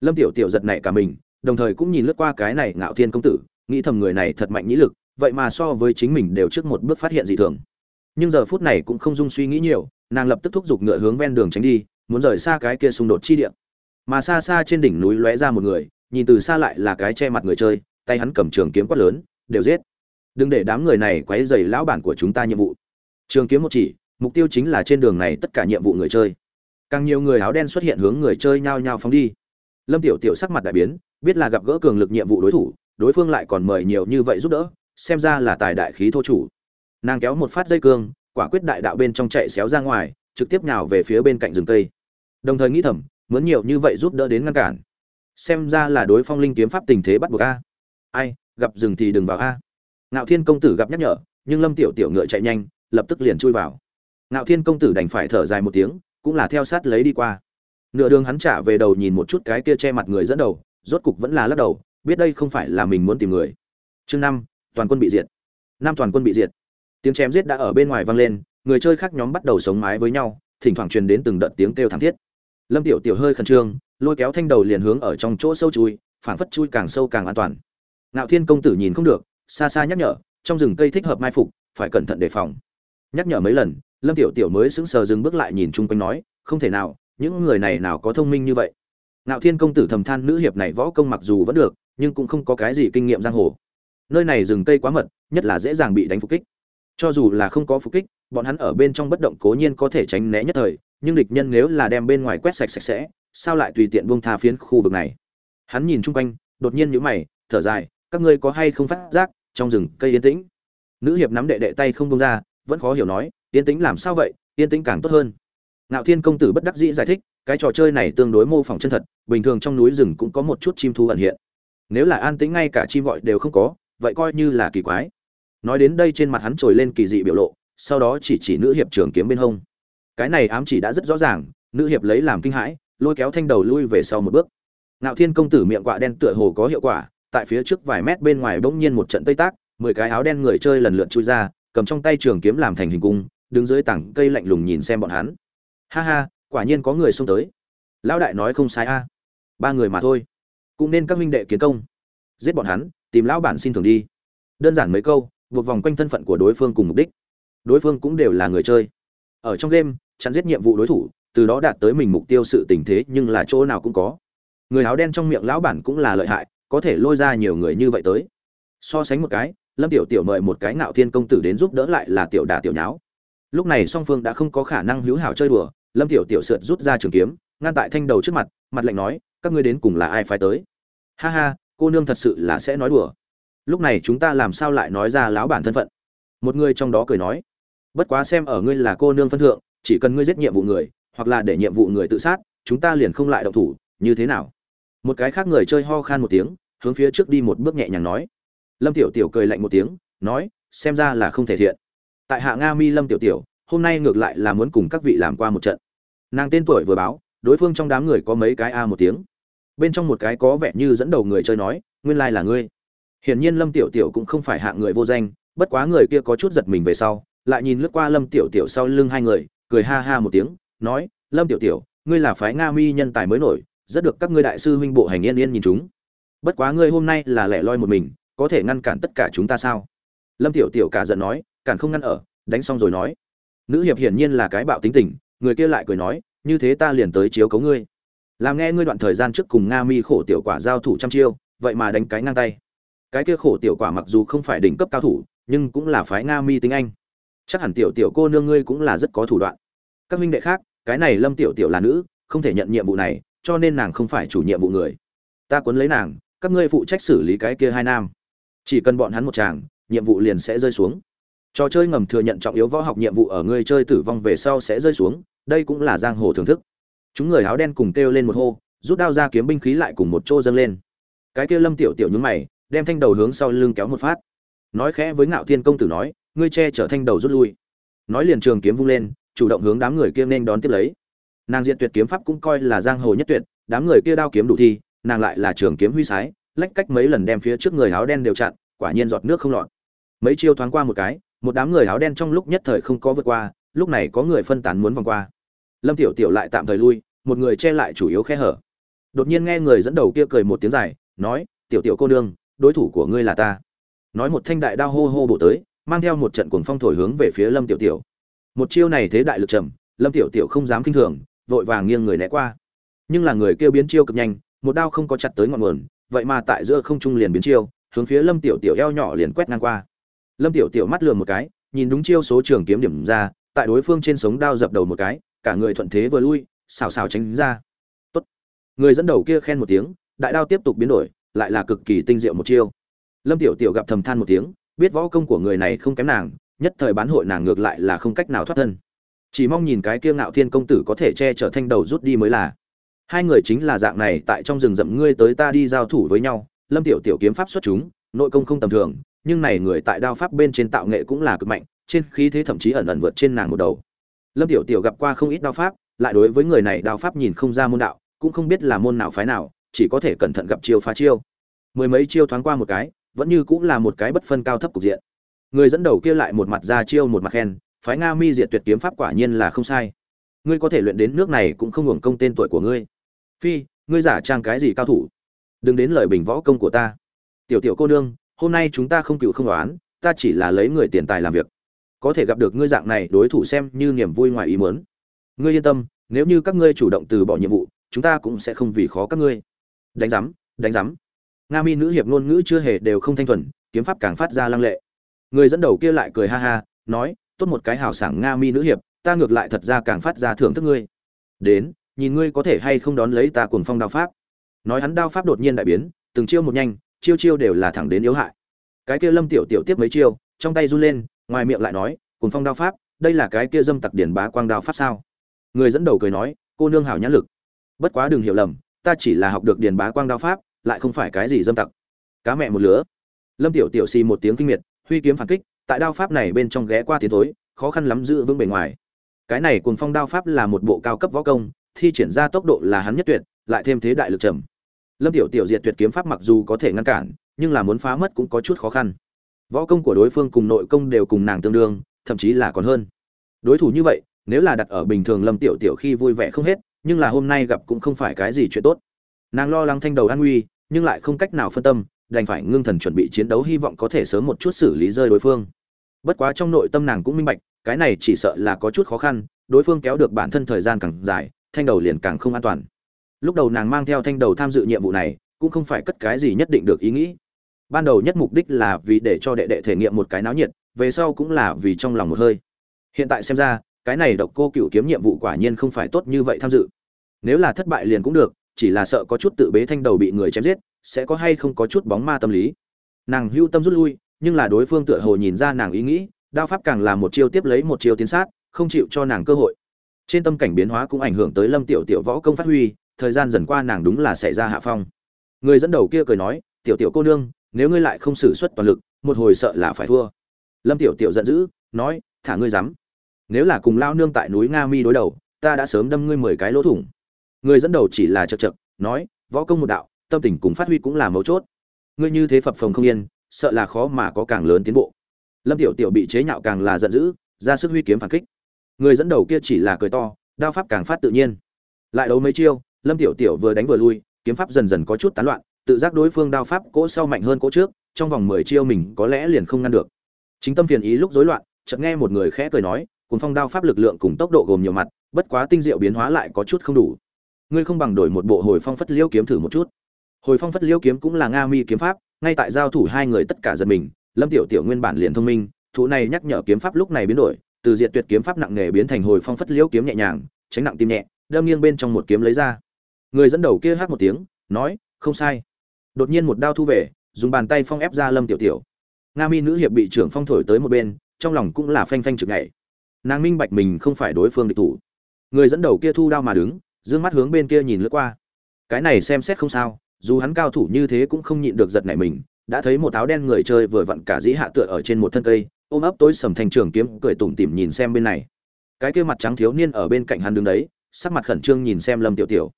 Lâm tiểu tiểu giật nảy cả mình, đồng thời cũng nhìn lướt qua cái này ngạo thiên công tử, nghĩ thầm người này thật mạnh nhĩ lực, vậy mà so với chính mình đều trước một bước phát hiện dị thường. Nhưng giờ phút này cũng không dung suy nghĩ nhiều, nàng lập tức thúc giục ngựa hướng ven đường tránh đi, muốn rời xa cái kia xung đột chi địa. Mà xa xa trên đỉnh núi lóe ra một người nhìn từ xa lại là cái che mặt người chơi, tay hắn cầm trường kiếm quát lớn, đều giết! Đừng để đám người này quấy rầy lão bản của chúng ta nhiệm vụ. Trường kiếm một chỉ, mục tiêu chính là trên đường này tất cả nhiệm vụ người chơi. Càng nhiều người áo đen xuất hiện hướng người chơi nhao nhao phóng đi. Lâm tiểu tiểu sắc mặt đại biến, biết là gặp gỡ cường lực nhiệm vụ đối thủ, đối phương lại còn mời nhiều như vậy giúp đỡ, xem ra là tài đại khí thô chủ. Nàng kéo một phát dây cương, quả quyết đại đạo bên trong chạy xéo ra ngoài, trực tiếp nhào về phía bên cạnh rừng cây. Đồng thời nghĩ thầm, muốn nhiều như vậy giúp đỡ đến ngăn cản xem ra là đối phong linh kiếm pháp tình thế bắt buộc a. Ai, gặp rừng thì đừng vào a. Ngạo thiên công tử gặp nhắc nhở, nhưng lâm tiểu tiểu ngựa chạy nhanh, lập tức liền chui vào. Ngạo thiên công tử đành phải thở dài một tiếng, cũng là theo sát lấy đi qua. Nửa đường hắn trả về đầu nhìn một chút cái kia che mặt người dẫn đầu, rốt cục vẫn là lắc đầu, biết đây không phải là mình muốn tìm người. Chương năm, toàn quân bị diệt. Năm toàn quân bị diệt. Tiếng chém giết đã ở bên ngoài vang lên, người chơi khác nhóm bắt đầu sống mái với nhau, thỉnh thoảng truyền đến từng đợt tiếng kêu thảm thiết lâm tiểu tiểu hơi khẩn trương, lôi kéo thanh đầu liền hướng ở trong chỗ sâu chui, phảng phất chui càng sâu càng an toàn. Ngạo thiên công tử nhìn không được, xa xa nhắc nhở, trong rừng cây thích hợp mai phục, phải cẩn thận đề phòng. Nhắc nhở mấy lần, lâm tiểu tiểu mới sững sờ dừng bước lại nhìn chung quanh nói, không thể nào, những người này nào có thông minh như vậy. Ngạo thiên công tử thầm than nữ hiệp này võ công mặc dù vẫn được, nhưng cũng không có cái gì kinh nghiệm giang hồ. Nơi này rừng cây quá mật, nhất là dễ dàng bị đánh phục kích. Cho dù là không có phục kích, bọn hắn ở bên trong bất động cố nhiên có thể tránh né nhất thời nhưng địch nhân nếu là đem bên ngoài quét sạch sạch sẽ, sao lại tùy tiện buông tha phiến khu vực này? Hắn nhìn chung quanh, đột nhiên nhíu mày, thở dài, các ngươi có hay không phát giác, trong rừng cây yên tĩnh? Nữ hiệp nắm đệ đệ tay không buông ra, vẫn khó hiểu nói, yên tĩnh làm sao vậy, yên tĩnh càng tốt hơn. Ngạo thiên công tử bất đắc dĩ giải thích, cái trò chơi này tương đối mô phỏng chân thật, bình thường trong núi rừng cũng có một chút chim thu ẩn hiện. Nếu là an tĩnh ngay cả chim gọi đều không có, vậy coi như là kỳ quái. Nói đến đây trên mặt hắn trồi lên kỳ dị biểu lộ, sau đó chỉ chỉ nữ hiệp trường kiếm bên hông cái này ám chỉ đã rất rõ ràng, nữ hiệp lấy làm kinh hãi, lôi kéo thanh đầu lui về sau một bước. Ngạo thiên công tử miệng quạ đen tựa hồ có hiệu quả, tại phía trước vài mét bên ngoài bỗng nhiên một trận tây tác, mười cái áo đen người chơi lần lượt chui ra, cầm trong tay trường kiếm làm thành hình cung, đứng dưới tảng cây lạnh lùng nhìn xem bọn hắn. Ha ha, quả nhiên có người xông tới. Lão đại nói không sai a. Ba người mà thôi. Cũng nên các huynh đệ kiến công. Giết bọn hắn, tìm lão bản xin thường đi. Đơn giản mấy câu, buộc vòng quanh thân phận của đối phương cùng mục đích. Đối phương cũng đều là người chơi. Ở trong game chặn giết nhiệm vụ đối thủ, từ đó đạt tới mình mục tiêu sự tình thế nhưng là chỗ nào cũng có. Người áo đen trong miệng lão bản cũng là lợi hại, có thể lôi ra nhiều người như vậy tới. So sánh một cái, lâm tiểu tiểu mời một cái ngạo thiên công tử đến giúp đỡ lại là tiểu đà tiểu nháo. Lúc này song phương đã không có khả năng hữu hảo chơi đùa, lâm tiểu tiểu sượt rút ra trường kiếm, ngăn tại thanh đầu trước mặt mặt lạnh nói, các ngươi đến cùng là ai phái tới? Ha ha, cô nương thật sự là sẽ nói đùa. Lúc này chúng ta làm sao lại nói ra lão bản thân phận? Một người trong đó cười nói, bất quá xem ở ngươi là cô nương phân thượng chỉ cần ngươi giết nhiệm vụ người, hoặc là để nhiệm vụ người tự sát, chúng ta liền không lại động thủ, như thế nào? Một cái khác người chơi ho khan một tiếng, hướng phía trước đi một bước nhẹ nhàng nói. Lâm tiểu tiểu cười lạnh một tiếng, nói, xem ra là không thể thiện. Tại hạ nga mi lâm tiểu tiểu, hôm nay ngược lại là muốn cùng các vị làm qua một trận. Nàng tên tuổi vừa báo, đối phương trong đám người có mấy cái a một tiếng. Bên trong một cái có vẻ như dẫn đầu người chơi nói, nguyên lai là ngươi. Hiển nhiên lâm tiểu tiểu cũng không phải hạ người vô danh, bất quá người kia có chút giật mình về sau, lại nhìn lướt qua lâm tiểu tiểu sau lưng hai người cười ha ha một tiếng, nói, lâm tiểu tiểu, ngươi là phái nga mi nhân tài mới nổi, rất được các ngươi đại sư huynh bộ hành yên yên nhìn chúng. Bất quá ngươi hôm nay là lẻ loi một mình, có thể ngăn cản tất cả chúng ta sao? Lâm tiểu tiểu cả giận nói, cản không ngăn ở, đánh xong rồi nói. Nữ hiệp hiển nhiên là cái bạo tính tình, người kia lại cười nói, như thế ta liền tới chiếu cấu ngươi. Làm nghe ngươi đoạn thời gian trước cùng nga mi khổ tiểu quả giao thủ trăm chiêu, vậy mà đánh cái ngang tay. Cái kia khổ tiểu quả mặc dù không phải đỉnh cấp cao thủ, nhưng cũng là phái nga mi tính anh chắc hẳn tiểu tiểu cô nương ngươi cũng là rất có thủ đoạn. Các huynh đệ khác, cái này lâm tiểu tiểu là nữ, không thể nhận nhiệm vụ này, cho nên nàng không phải chủ nhiệm vụ người. Ta cuốn lấy nàng, các ngươi phụ trách xử lý cái kia hai nam. Chỉ cần bọn hắn một chàng nhiệm vụ liền sẽ rơi xuống. Trò chơi ngầm thừa nhận trọng yếu võ học nhiệm vụ ở ngươi chơi tử vong về sau sẽ rơi xuống, đây cũng là giang hồ thưởng thức. Chúng người áo đen cùng kêu lên một hô, rút đao ra kiếm binh khí lại cùng một chỗ dâng lên. Cái kia lâm tiểu tiểu nhúng mày, đem thanh đầu hướng sau lưng kéo một phát. Nói khẽ với ngạo thiên công tử nói ngươi che chở thanh đầu rút lui. Nói liền trường kiếm vung lên, chủ động hướng đám người kia nên đón tiếp lấy. Nàng diện tuyệt kiếm pháp cũng coi là giang hồ nhất tuyệt, đám người kia đao kiếm đủ thi, nàng lại là trường kiếm huy sái, lách cách mấy lần đem phía trước người áo đen đều chặn, quả nhiên giọt nước không lọt. Mấy chiêu thoáng qua một cái, một đám người áo đen trong lúc nhất thời không có vượt qua, lúc này có người phân tán muốn vòng qua. Lâm tiểu tiểu lại tạm thời lui, một người che lại chủ yếu khe hở. Đột nhiên nghe người dẫn đầu kia cười một tiếng dài, nói, tiểu tiểu cô nương, đối thủ của ngươi là ta. Nói một thanh đại đao hô hô bổ tới mang theo một trận cuồng phong thổi hướng về phía lâm tiểu tiểu. Một chiêu này thế đại lực trầm, lâm tiểu tiểu không dám kinh thường, vội vàng nghiêng người né qua. Nhưng là người kêu biến chiêu cực nhanh, một đao không có chặt tới ngọn nguồn, vậy mà tại giữa không trung liền biến chiêu, hướng phía lâm tiểu tiểu eo nhỏ liền quét ngang qua. Lâm tiểu tiểu mắt lườm một cái, nhìn đúng chiêu số trường kiếm điểm ra, tại đối phương trên sống đao dập đầu một cái, cả người thuận thế vừa lui, xào xào tránh ra. Tốt. Người dẫn đầu kia khen một tiếng, đại đao tiếp tục biến đổi, lại là cực kỳ tinh diệu một chiêu. Lâm tiểu tiểu gặp thầm than một tiếng biết võ công của người này không kém nàng, nhất thời bán hội nàng ngược lại là không cách nào thoát thân. Chỉ mong nhìn cái kia ngạo thiên công tử có thể che chở thanh đầu rút đi mới là. Hai người chính là dạng này, tại trong rừng rậm ngươi tới ta đi giao thủ với nhau, lâm tiểu tiểu kiếm pháp xuất chúng, nội công không tầm thường, nhưng này người tại đao pháp bên trên tạo nghệ cũng là cực mạnh, trên khí thế thậm chí ẩn ẩn vượt trên nàng một đầu. Lâm tiểu tiểu gặp qua không ít đao pháp, lại đối với người này đao pháp nhìn không ra môn đạo, cũng không biết là môn nào phái nào, chỉ có thể cẩn thận gặp chiêu phá chiêu. Mười mấy chiêu thoáng qua một cái vẫn như cũng là một cái bất phân cao thấp cục diện. Người dẫn đầu kia lại một mặt ra chiêu một mặt khen, phái nga mi diệt tuyệt kiếm pháp quả nhiên là không sai. Ngươi có thể luyện đến nước này cũng không hưởng công tên tuổi của ngươi. Phi, ngươi giả trang cái gì cao thủ? Đừng đến lời bình võ công của ta. Tiểu tiểu cô nương, hôm nay chúng ta không cựu không đoán ta chỉ là lấy người tiền tài làm việc. Có thể gặp được ngươi dạng này, đối thủ xem như niềm vui ngoài ý muốn. Ngươi yên tâm, nếu như các ngươi chủ động từ bỏ nhiệm vụ, chúng ta cũng sẽ không vì khó các ngươi. Đánh giám đánh giám nga mi nữ hiệp ngôn ngữ chưa hề đều không thanh thuần, kiếm pháp càng phát ra lăng lệ. Người dẫn đầu kia lại cười ha ha, nói, tốt một cái hào sảng nga mi nữ hiệp, ta ngược lại thật ra càng phát ra thưởng thức ngươi. Đến, nhìn ngươi có thể hay không đón lấy ta cuồng phong đao pháp. Nói hắn đao pháp đột nhiên đại biến, từng chiêu một nhanh, chiêu chiêu đều là thẳng đến yếu hại. Cái kia lâm tiểu tiểu tiếp mấy chiêu, trong tay run lên, ngoài miệng lại nói, cuồng phong đao pháp, đây là cái kia dâm tặc điển bá quang đao pháp sao? Người dẫn đầu cười nói, cô nương hảo nhãn lực. Bất quá đừng hiểu lầm, ta chỉ là học được điển bá quang đao pháp lại không phải cái gì dâm tặc. Cá mẹ một lứa. Lâm tiểu tiểu xì một tiếng kinh miệt, huy kiếm phản kích, tại đao pháp này bên trong ghé qua tiến thối, khó khăn lắm giữ vững bề ngoài. Cái này cuồng phong đao pháp là một bộ cao cấp võ công, thi triển ra tốc độ là hắn nhất tuyệt, lại thêm thế đại lực trầm. Lâm tiểu tiểu diệt tuyệt kiếm pháp mặc dù có thể ngăn cản, nhưng là muốn phá mất cũng có chút khó khăn. Võ công của đối phương cùng nội công đều cùng nàng tương đương, thậm chí là còn hơn. Đối thủ như vậy, nếu là đặt ở bình thường lâm tiểu tiểu khi vui vẻ không hết, nhưng là hôm nay gặp cũng không phải cái gì chuyện tốt nàng lo lắng thanh đầu an nguy, nhưng lại không cách nào phân tâm, đành phải ngưng thần chuẩn bị chiến đấu hy vọng có thể sớm một chút xử lý rơi đối phương. Bất quá trong nội tâm nàng cũng minh bạch, cái này chỉ sợ là có chút khó khăn, đối phương kéo được bản thân thời gian càng dài, thanh đầu liền càng không an toàn. Lúc đầu nàng mang theo thanh đầu tham dự nhiệm vụ này, cũng không phải cất cái gì nhất định được ý nghĩ. Ban đầu nhất mục đích là vì để cho đệ đệ thể nghiệm một cái náo nhiệt, về sau cũng là vì trong lòng một hơi. Hiện tại xem ra, cái này độc cô cựu kiếm nhiệm vụ quả nhiên không phải tốt như vậy tham dự. Nếu là thất bại liền cũng được chỉ là sợ có chút tự bế thanh đầu bị người chém giết, sẽ có hay không có chút bóng ma tâm lý. Nàng hưu tâm rút lui, nhưng là đối phương tựa hồ nhìn ra nàng ý nghĩ, đao pháp càng là một chiêu tiếp lấy một chiêu tiến sát, không chịu cho nàng cơ hội. Trên tâm cảnh biến hóa cũng ảnh hưởng tới lâm tiểu tiểu võ công phát huy, thời gian dần qua nàng đúng là xảy ra hạ phong. Người dẫn đầu kia cười nói, tiểu tiểu cô nương, nếu ngươi lại không xử suất toàn lực, một hồi sợ là phải thua. Lâm tiểu tiểu giận dữ, nói, thả ngươi dám. Nếu là cùng lao nương tại núi nga mi đối đầu, ta đã sớm đâm ngươi mười cái lỗ thủng người dẫn đầu chỉ là chật chật nói, võ công một đạo, tâm tình cùng phát huy cũng là mấu chốt. Ngươi như thế phập phồng không yên, sợ là khó mà có càng lớn tiến bộ. Lâm tiểu tiểu bị chế nhạo càng là giận dữ, ra sức huy kiếm phản kích. Người dẫn đầu kia chỉ là cười to, đao pháp càng phát tự nhiên. Lại đấu mấy chiêu, lâm tiểu tiểu vừa đánh vừa lui, kiếm pháp dần dần có chút tán loạn, tự giác đối phương đao pháp cỗ sau mạnh hơn cỗ trước, trong vòng mười chiêu mình có lẽ liền không ngăn được. Chính tâm phiền ý lúc rối loạn, chợt nghe một người khẽ cười nói cùng phong đao pháp lực lượng cùng tốc độ gồm nhiều mặt, bất quá tinh diệu biến hóa lại có chút không đủ ngươi không bằng đổi một bộ hồi phong phất liêu kiếm thử một chút. Hồi phong phất liêu kiếm cũng là nga mi kiếm pháp, ngay tại giao thủ hai người tất cả giật mình, lâm tiểu tiểu nguyên bản liền thông minh, thủ này nhắc nhở kiếm pháp lúc này biến đổi, từ diệt tuyệt kiếm pháp nặng nghề biến thành hồi phong phất liêu kiếm nhẹ nhàng, tránh nặng tim nhẹ, đâm nghiêng bên trong một kiếm lấy ra. Người dẫn đầu kia hát một tiếng, nói, không sai. Đột nhiên một đao thu về, dùng bàn tay phong ép ra lâm tiểu tiểu. Nga mi nữ hiệp bị trưởng phong thổi tới một bên, trong lòng cũng là phanh phanh trực ngày nàng minh bạch mình không phải đối phương địch thủ. Người dẫn đầu kia thu đao mà đứng dương mắt hướng bên kia nhìn lướt qua. Cái này xem xét không sao, dù hắn cao thủ như thế cũng không nhịn được giật nảy mình, đã thấy một áo đen người chơi vừa vặn cả dĩ hạ tựa ở trên một thân cây, ôm ấp tối sầm thành trường kiếm, cười tủm tỉm nhìn xem bên này. Cái kia mặt trắng thiếu niên ở bên cạnh hắn đứng đấy, sắc mặt khẩn trương nhìn xem lâm tiểu tiểu.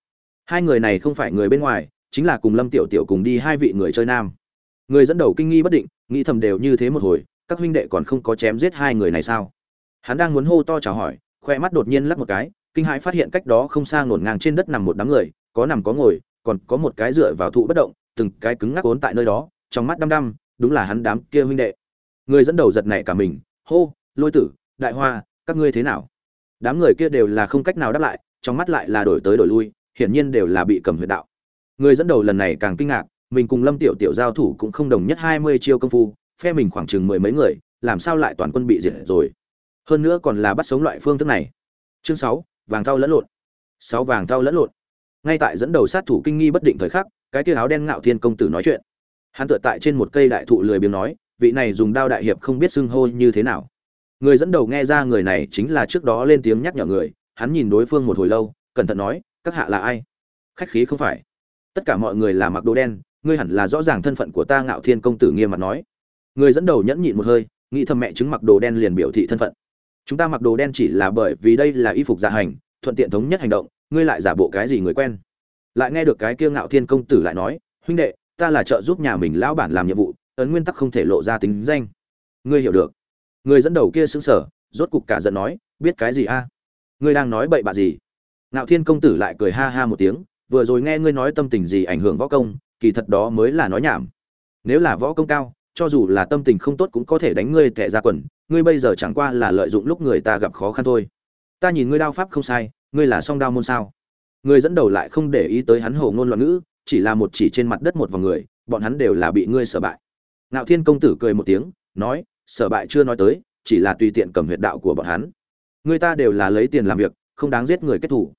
Hai người này không phải người bên ngoài, chính là cùng lâm tiểu tiểu cùng đi hai vị người chơi nam. Người dẫn đầu kinh nghi bất định, nghĩ thầm đều như thế một hồi, các huynh đệ còn không có chém giết hai người này sao? Hắn đang muốn hô to chào hỏi khoe mắt đột nhiên lắc một cái kinh hãi phát hiện cách đó không xa ngổn ngang trên đất nằm một đám người, có nằm có ngồi, còn có một cái dựa vào thụ bất động, từng cái cứng ngắc ốn tại nơi đó, trong mắt đăm đăm, đúng là hắn đám kia huynh đệ. Người dẫn đầu giật nảy cả mình, hô, lôi tử, đại hoa, các ngươi thế nào? Đám người kia đều là không cách nào đáp lại, trong mắt lại là đổi tới đổi lui, hiển nhiên đều là bị cầm huyệt đạo. Người dẫn đầu lần này càng kinh ngạc, mình cùng lâm tiểu tiểu giao thủ cũng không đồng nhất hai mươi chiêu công phu, phe mình khoảng chừng mười mấy người, làm sao lại toàn quân bị diệt rồi? Hơn nữa còn là bắt sống loại phương thức này. Chương sáu vàng thau lẫn lộn. Sáu vàng thau lẫn lộn. Ngay tại dẫn đầu sát thủ kinh nghi bất định thời khắc, cái kia áo đen ngạo thiên công tử nói chuyện. Hắn tựa tại trên một cây đại thụ lười biếng nói, vị này dùng đao đại hiệp không biết xưng hô như thế nào. Người dẫn đầu nghe ra người này chính là trước đó lên tiếng nhắc nhở người, hắn nhìn đối phương một hồi lâu, cẩn thận nói, các hạ là ai? Khách khí không phải. Tất cả mọi người là mặc đồ đen, ngươi hẳn là rõ ràng thân phận của ta, ngạo thiên công tử nghiêm mặt nói. Người dẫn đầu nhẫn nhịn một hơi, nghĩ thầm mẹ chứng mặc đồ đen liền biểu thị thân phận chúng ta mặc đồ đen chỉ là bởi vì đây là y phục dạ hành, thuận tiện thống nhất hành động, ngươi lại giả bộ cái gì người quen? Lại nghe được cái kia ngạo thiên công tử lại nói, huynh đệ, ta là trợ giúp nhà mình lão bản làm nhiệm vụ, ấn nguyên tắc không thể lộ ra tính danh. Ngươi hiểu được. Người dẫn đầu kia xứng sở rốt cục cả giận nói, biết cái gì a? Ngươi đang nói bậy bạ gì? Ngạo thiên công tử lại cười ha ha một tiếng, vừa rồi nghe ngươi nói tâm tình gì ảnh hưởng võ công, kỳ thật đó mới là nói nhảm. Nếu là võ công cao cho dù là tâm tình không tốt cũng có thể đánh ngươi tệ ra quần, ngươi bây giờ chẳng qua là lợi dụng lúc người ta gặp khó khăn thôi. Ta nhìn ngươi đao pháp không sai, ngươi là song đao môn sao? Người dẫn đầu lại không để ý tới hắn hồ ngôn loạn ngữ, chỉ là một chỉ trên mặt đất một vòng người, bọn hắn đều là bị ngươi sở bại. Ngạo thiên công tử cười một tiếng, nói sở bại chưa nói tới, chỉ là tùy tiện cầm huyệt đạo của bọn hắn. Người ta đều là lấy tiền làm việc, không đáng giết người kết thủ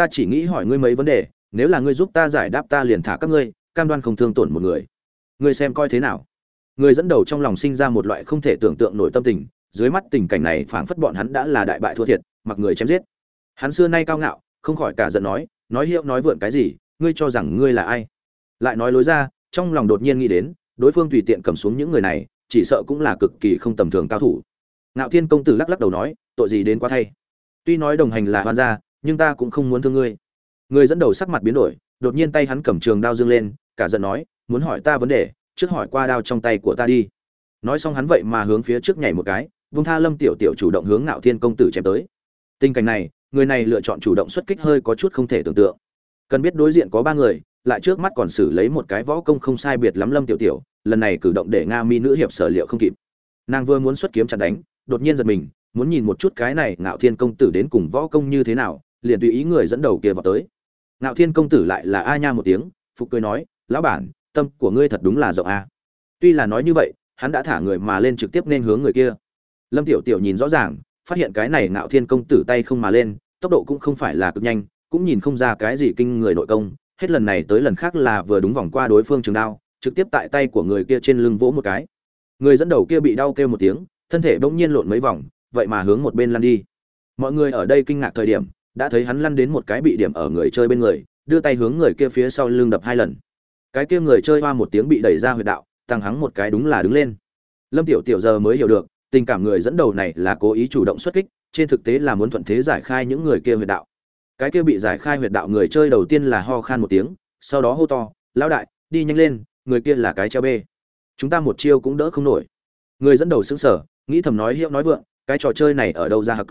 ta chỉ nghĩ hỏi ngươi mấy vấn đề, nếu là ngươi giúp ta giải đáp ta liền thả các ngươi, cam đoan không thương tổn một người. Ngươi xem coi thế nào? Người dẫn đầu trong lòng sinh ra một loại không thể tưởng tượng nổi tâm tình, dưới mắt tình cảnh này phảng phất bọn hắn đã là đại bại thua thiệt, mặc người chém giết. Hắn xưa nay cao ngạo, không khỏi cả giận nói nói hiệu nói vượn cái gì, ngươi cho rằng ngươi là ai? Lại nói lối ra, trong lòng đột nhiên nghĩ đến, đối phương tùy tiện cầm xuống những người này, chỉ sợ cũng là cực kỳ không tầm thường cao thủ. Ngạo thiên công tử lắc lắc đầu nói, tội gì đến quá thay. Tuy nói đồng hành là hoan gia, nhưng ta cũng không muốn thương ngươi. Người dẫn đầu sắc mặt biến đổi, đột nhiên tay hắn cầm trường đao dương lên, cả giận nói, muốn hỏi ta vấn đề trước hỏi qua đao trong tay của ta đi. Nói xong hắn vậy mà hướng phía trước nhảy một cái, vung tha lâm tiểu tiểu chủ động hướng ngạo thiên công tử chém tới. Tình cảnh này, người này lựa chọn chủ động xuất kích hơi có chút không thể tưởng tượng. Cần biết đối diện có ba người, lại trước mắt còn xử lấy một cái võ công không sai biệt lắm lâm tiểu tiểu, lần này cử động để nga mi nữ hiệp sở liệu không kịp. Nàng vừa muốn xuất kiếm chặn đánh, đột nhiên giật mình, muốn nhìn một chút cái này ngạo thiên công tử đến cùng võ công như thế nào, liền tùy ý người dẫn đầu kia vào tới. Ngạo thiên công tử lại là a nha một tiếng, phục cười nói, lão bản tâm của ngươi thật đúng là rộng a. Tuy là nói như vậy, hắn đã thả người mà lên trực tiếp nên hướng người kia. Lâm tiểu tiểu nhìn rõ ràng, phát hiện cái này ngạo thiên công tử tay không mà lên, tốc độ cũng không phải là cực nhanh, cũng nhìn không ra cái gì kinh người nội công, hết lần này tới lần khác là vừa đúng vòng qua đối phương trường đao, trực tiếp tại tay của người kia trên lưng vỗ một cái. Người dẫn đầu kia bị đau kêu một tiếng, thân thể bỗng nhiên lộn mấy vòng, vậy mà hướng một bên lăn đi. Mọi người ở đây kinh ngạc thời điểm, đã thấy hắn lăn đến một cái bị điểm ở người chơi bên người, đưa tay hướng người kia phía sau lưng đập hai lần cái kia người chơi hoa một tiếng bị đẩy ra huyệt đạo, tăng hắng một cái đúng là đứng lên. Lâm tiểu tiểu giờ mới hiểu được, tình cảm người dẫn đầu này là cố ý chủ động xuất kích, trên thực tế là muốn thuận thế giải khai những người kia huyệt đạo. Cái kia bị giải khai huyệt đạo người chơi đầu tiên là ho khan một tiếng, sau đó hô to, lão đại, đi nhanh lên, người kia là cái treo bê. Chúng ta một chiêu cũng đỡ không nổi. Người dẫn đầu xứng sở nghĩ thầm nói hiệu nói vượng, cái trò chơi này ở đâu ra hặc?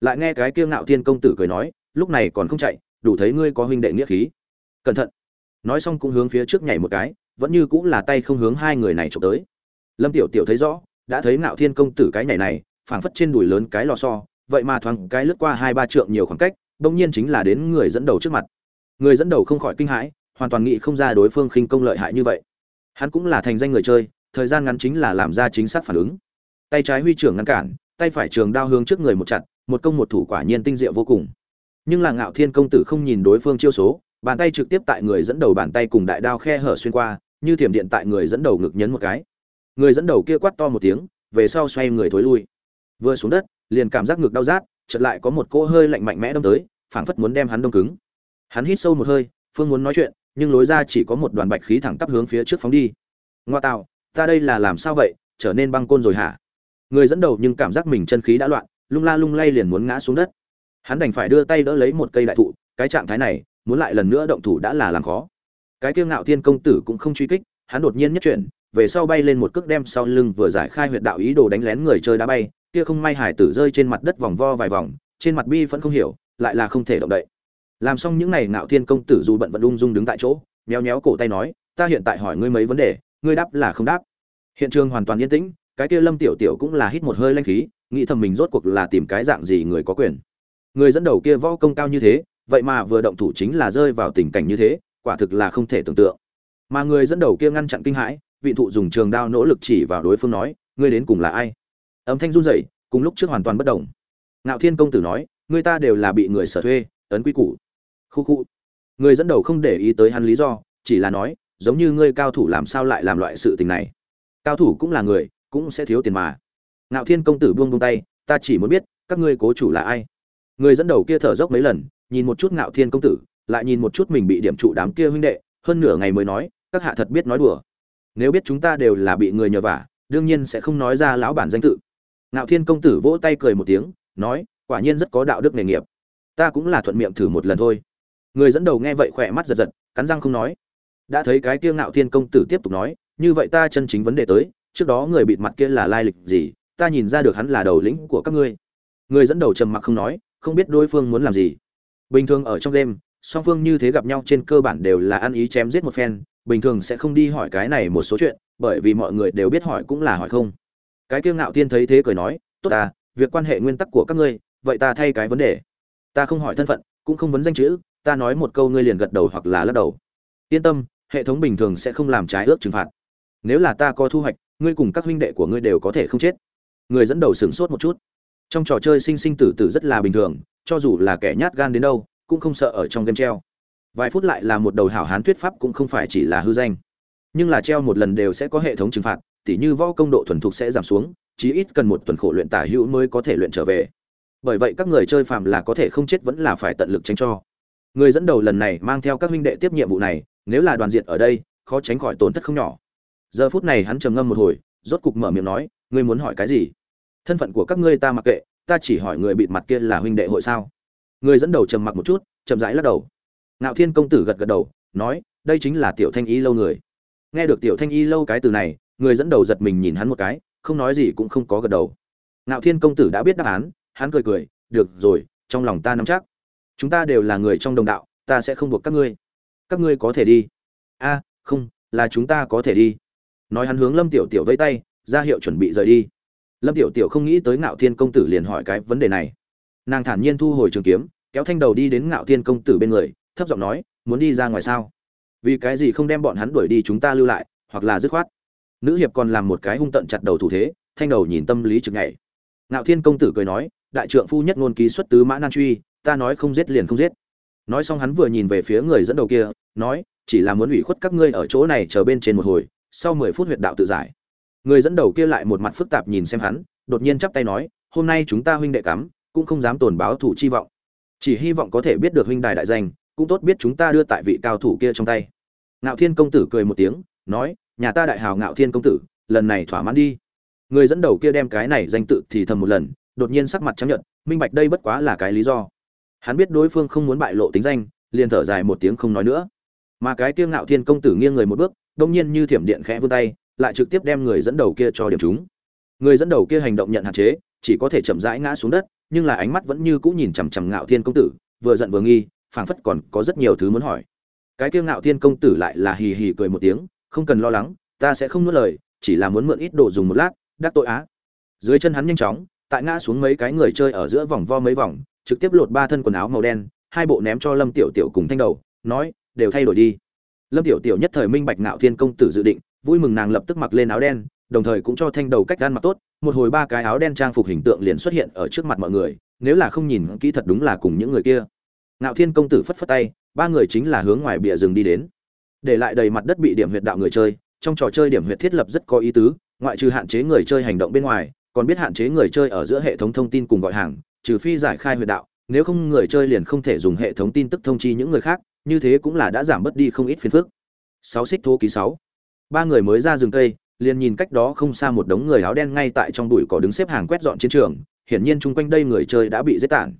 Lại nghe cái kia ngạo thiên công tử cười nói, lúc này còn không chạy, đủ thấy ngươi có huynh đệ nghĩa khí. Cẩn thận nói xong cũng hướng phía trước nhảy một cái, vẫn như cũng là tay không hướng hai người này trộm tới. Lâm tiểu tiểu thấy rõ, đã thấy ngạo thiên công tử cái nhảy này, phảng phất trên đùi lớn cái lò xo, vậy mà thoáng cái lướt qua hai ba trượng nhiều khoảng cách, bỗng nhiên chính là đến người dẫn đầu trước mặt. Người dẫn đầu không khỏi kinh hãi, hoàn toàn nghĩ không ra đối phương khinh công lợi hại như vậy. Hắn cũng là thành danh người chơi, thời gian ngắn chính là làm ra chính xác phản ứng. Tay trái huy trưởng ngăn cản, tay phải trường đao hướng trước người một chặt, một công một thủ quả nhiên tinh diệu vô cùng. Nhưng là ngạo thiên công tử không nhìn đối phương chiêu số bàn tay trực tiếp tại người dẫn đầu bàn tay cùng đại đao khe hở xuyên qua, như thiểm điện tại người dẫn đầu ngực nhấn một cái. Người dẫn đầu kia quát to một tiếng, về sau xoay người thối lui. Vừa xuống đất, liền cảm giác ngực đau rát, chợt lại có một cỗ hơi lạnh mạnh mẽ đâm tới, phảng phất muốn đem hắn đông cứng. Hắn hít sâu một hơi, phương muốn nói chuyện, nhưng lối ra chỉ có một đoàn bạch khí thẳng tắp hướng phía trước phóng đi. Ngoa tạo, ta đây là làm sao vậy, trở nên băng côn rồi hả? Người dẫn đầu nhưng cảm giác mình chân khí đã loạn, lung la lung lay liền muốn ngã xuống đất. Hắn đành phải đưa tay đỡ lấy một cây đại thụ, cái trạng thái này muốn lại lần nữa động thủ đã là làm khó. Cái kiêu ngạo thiên công tử cũng không truy kích, hắn đột nhiên nhất chuyển, về sau bay lên một cước đem sau lưng vừa giải khai huyệt đạo ý đồ đánh lén người chơi đá bay, kia không may hải tử rơi trên mặt đất vòng vo vài vòng, trên mặt bi vẫn không hiểu, lại là không thể động đậy. Làm xong những này ngạo thiên công tử dù bận vẫn ung dung đứng tại chỗ, méo méo cổ tay nói, ta hiện tại hỏi ngươi mấy vấn đề, ngươi đáp là không đáp. Hiện trường hoàn toàn yên tĩnh, cái kia lâm tiểu tiểu cũng là hít một hơi lanh khí, nghĩ thầm mình rốt cuộc là tìm cái dạng gì người có quyền. Người dẫn đầu kia võ công cao như thế vậy mà vừa động thủ chính là rơi vào tình cảnh như thế, quả thực là không thể tưởng tượng. Mà người dẫn đầu kia ngăn chặn kinh hãi, vị thụ dùng trường đao nỗ lực chỉ vào đối phương nói, ngươi đến cùng là ai? Âm thanh run rẩy, cùng lúc trước hoàn toàn bất động ngạo thiên công tử nói người ta đều là bị người sở thuê, ấn quy củ. Khu khu. Người dẫn đầu không để ý tới hắn lý do, chỉ là nói, giống như ngươi cao thủ làm sao lại làm loại sự tình này? Cao thủ cũng là người, cũng sẽ thiếu tiền mà. Ngạo thiên công tử buông buông tay, ta chỉ muốn biết, các ngươi cố chủ là ai? Người dẫn đầu kia thở dốc mấy lần nhìn một chút ngạo thiên công tử, lại nhìn một chút mình bị điểm trụ đám kia huynh đệ, hơn nửa ngày mới nói, các hạ thật biết nói đùa. Nếu biết chúng ta đều là bị người nhờ vả, đương nhiên sẽ không nói ra lão bản danh tự. Ngạo thiên công tử vỗ tay cười một tiếng, nói, quả nhiên rất có đạo đức nghề nghiệp. Ta cũng là thuận miệng thử một lần thôi. Người dẫn đầu nghe vậy khỏe mắt giật giật, cắn răng không nói. Đã thấy cái kia ngạo thiên công tử tiếp tục nói, như vậy ta chân chính vấn đề tới, trước đó người bịt mặt kia là lai lịch gì, ta nhìn ra được hắn là đầu lĩnh của các ngươi. Người dẫn đầu trầm mặc không nói, không biết đối phương muốn làm gì bình thường ở trong đêm song phương như thế gặp nhau trên cơ bản đều là ăn ý chém giết một phen, bình thường sẽ không đi hỏi cái này một số chuyện, bởi vì mọi người đều biết hỏi cũng là hỏi không. Cái kiêu ngạo tiên thấy thế cười nói, tốt à việc quan hệ nguyên tắc của các ngươi, vậy ta thay cái vấn đề. Ta không hỏi thân phận, cũng không vấn danh chữ, ta nói một câu ngươi liền gật đầu hoặc là lắc đầu. Yên tâm, hệ thống bình thường sẽ không làm trái ước trừng phạt. Nếu là ta có thu hoạch, ngươi cùng các huynh đệ của ngươi đều có thể không chết. Người dẫn đầu sửng sốt một chút. Trong trò chơi sinh sinh tử tử rất là bình thường cho dù là kẻ nhát gan đến đâu, cũng không sợ ở trong game treo. Vài phút lại là một đầu hảo hán thuyết pháp cũng không phải chỉ là hư danh. Nhưng là treo một lần đều sẽ có hệ thống trừng phạt, tỉ như võ công độ thuần thục sẽ giảm xuống, chí ít cần một tuần khổ luyện tả hữu mới có thể luyện trở về. Bởi vậy các người chơi phạm là có thể không chết vẫn là phải tận lực tránh cho. Người dẫn đầu lần này mang theo các huynh đệ tiếp nhiệm vụ này, nếu là đoàn diện ở đây, khó tránh khỏi tổn thất không nhỏ. Giờ phút này hắn trầm ngâm một hồi, rốt cục mở miệng nói, ngươi muốn hỏi cái gì? Thân phận của các ngươi ta mặc kệ ta chỉ hỏi người bịt mặt kia là huynh đệ hội sao? Người dẫn đầu trầm mặc một chút, chậm rãi lắc đầu. Ngạo thiên công tử gật gật đầu, nói, đây chính là tiểu thanh y lâu người. Nghe được tiểu thanh y lâu cái từ này, người dẫn đầu giật mình nhìn hắn một cái, không nói gì cũng không có gật đầu. Ngạo thiên công tử đã biết đáp án, hắn cười cười, được rồi, trong lòng ta nắm chắc. Chúng ta đều là người trong đồng đạo, ta sẽ không buộc các ngươi. Các ngươi có thể đi. A, không, là chúng ta có thể đi. Nói hắn hướng lâm tiểu tiểu vẫy tay, ra hiệu chuẩn bị rời đi lâm tiểu tiểu không nghĩ tới ngạo thiên công tử liền hỏi cái vấn đề này. Nàng thản nhiên thu hồi trường kiếm, kéo thanh đầu đi đến ngạo thiên công tử bên người, thấp giọng nói, muốn đi ra ngoài sao? Vì cái gì không đem bọn hắn đuổi đi chúng ta lưu lại, hoặc là dứt khoát? Nữ hiệp còn làm một cái hung tận chặt đầu thủ thế, thanh đầu nhìn tâm lý trực nhảy. Ngạo thiên công tử cười nói, đại trượng phu nhất ngôn ký xuất tứ mã nan truy, ta nói không giết liền không giết. Nói xong hắn vừa nhìn về phía người dẫn đầu kia, nói, chỉ là muốn ủy khuất các ngươi ở chỗ này chờ bên trên một hồi, sau mười phút huyệt đạo tự giải người dẫn đầu kia lại một mặt phức tạp nhìn xem hắn, đột nhiên chắp tay nói, hôm nay chúng ta huynh đệ cắm, cũng không dám tồn báo thủ chi vọng. Chỉ hy vọng có thể biết được huynh đài đại danh, cũng tốt biết chúng ta đưa tại vị cao thủ kia trong tay. Ngạo thiên công tử cười một tiếng, nói, nhà ta đại hào ngạo thiên công tử, lần này thỏa mãn đi. Người dẫn đầu kia đem cái này danh tự thì thầm một lần, đột nhiên sắc mặt chấp nhận minh bạch đây bất quá là cái lý do. Hắn biết đối phương không muốn bại lộ tính danh, liền thở dài một tiếng không nói nữa. Mà cái kia ngạo thiên công tử nghiêng người một bước, đông nhiên như thiểm điện khẽ vươn tay lại trực tiếp đem người dẫn đầu kia cho điểm chúng. Người dẫn đầu kia hành động nhận hạn chế, chỉ có thể chậm rãi ngã xuống đất, nhưng là ánh mắt vẫn như cũ nhìn chằm chằm ngạo thiên công tử, vừa giận vừa nghi, phảng phất còn có rất nhiều thứ muốn hỏi. Cái kia ngạo thiên công tử lại là hì hì cười một tiếng, không cần lo lắng, ta sẽ không nuốt lời, chỉ là muốn mượn ít đồ dùng một lát, đắc tội á. Dưới chân hắn nhanh chóng, tại ngã xuống mấy cái người chơi ở giữa vòng vo mấy vòng, trực tiếp lột ba thân quần áo màu đen, hai bộ ném cho lâm tiểu tiểu cùng thanh đầu, nói, đều thay đổi đi. Lâm tiểu tiểu nhất thời minh bạch ngạo thiên công tử dự định vui mừng nàng lập tức mặc lên áo đen, đồng thời cũng cho thanh đầu cách gan mặc tốt. Một hồi ba cái áo đen trang phục hình tượng liền xuất hiện ở trước mặt mọi người, nếu là không nhìn kỹ thật đúng là cùng những người kia. Ngạo thiên công tử phất phất tay, ba người chính là hướng ngoài bìa rừng đi đến. Để lại đầy mặt đất bị điểm huyệt đạo người chơi, trong trò chơi điểm huyệt thiết lập rất có ý tứ, ngoại trừ hạn chế người chơi hành động bên ngoài, còn biết hạn chế người chơi ở giữa hệ thống thông tin cùng gọi hàng, trừ phi giải khai huyệt đạo, nếu không người chơi liền không thể dùng hệ thống tin tức thông chi những người khác, như thế cũng là đã giảm bớt đi không ít phiền phức. Sáu xích thô ký sáu ba người mới ra rừng cây, liền nhìn cách đó không xa một đống người áo đen ngay tại trong bụi cỏ đứng xếp hàng quét dọn chiến trường, hiển nhiên chung quanh đây người chơi đã bị giết tản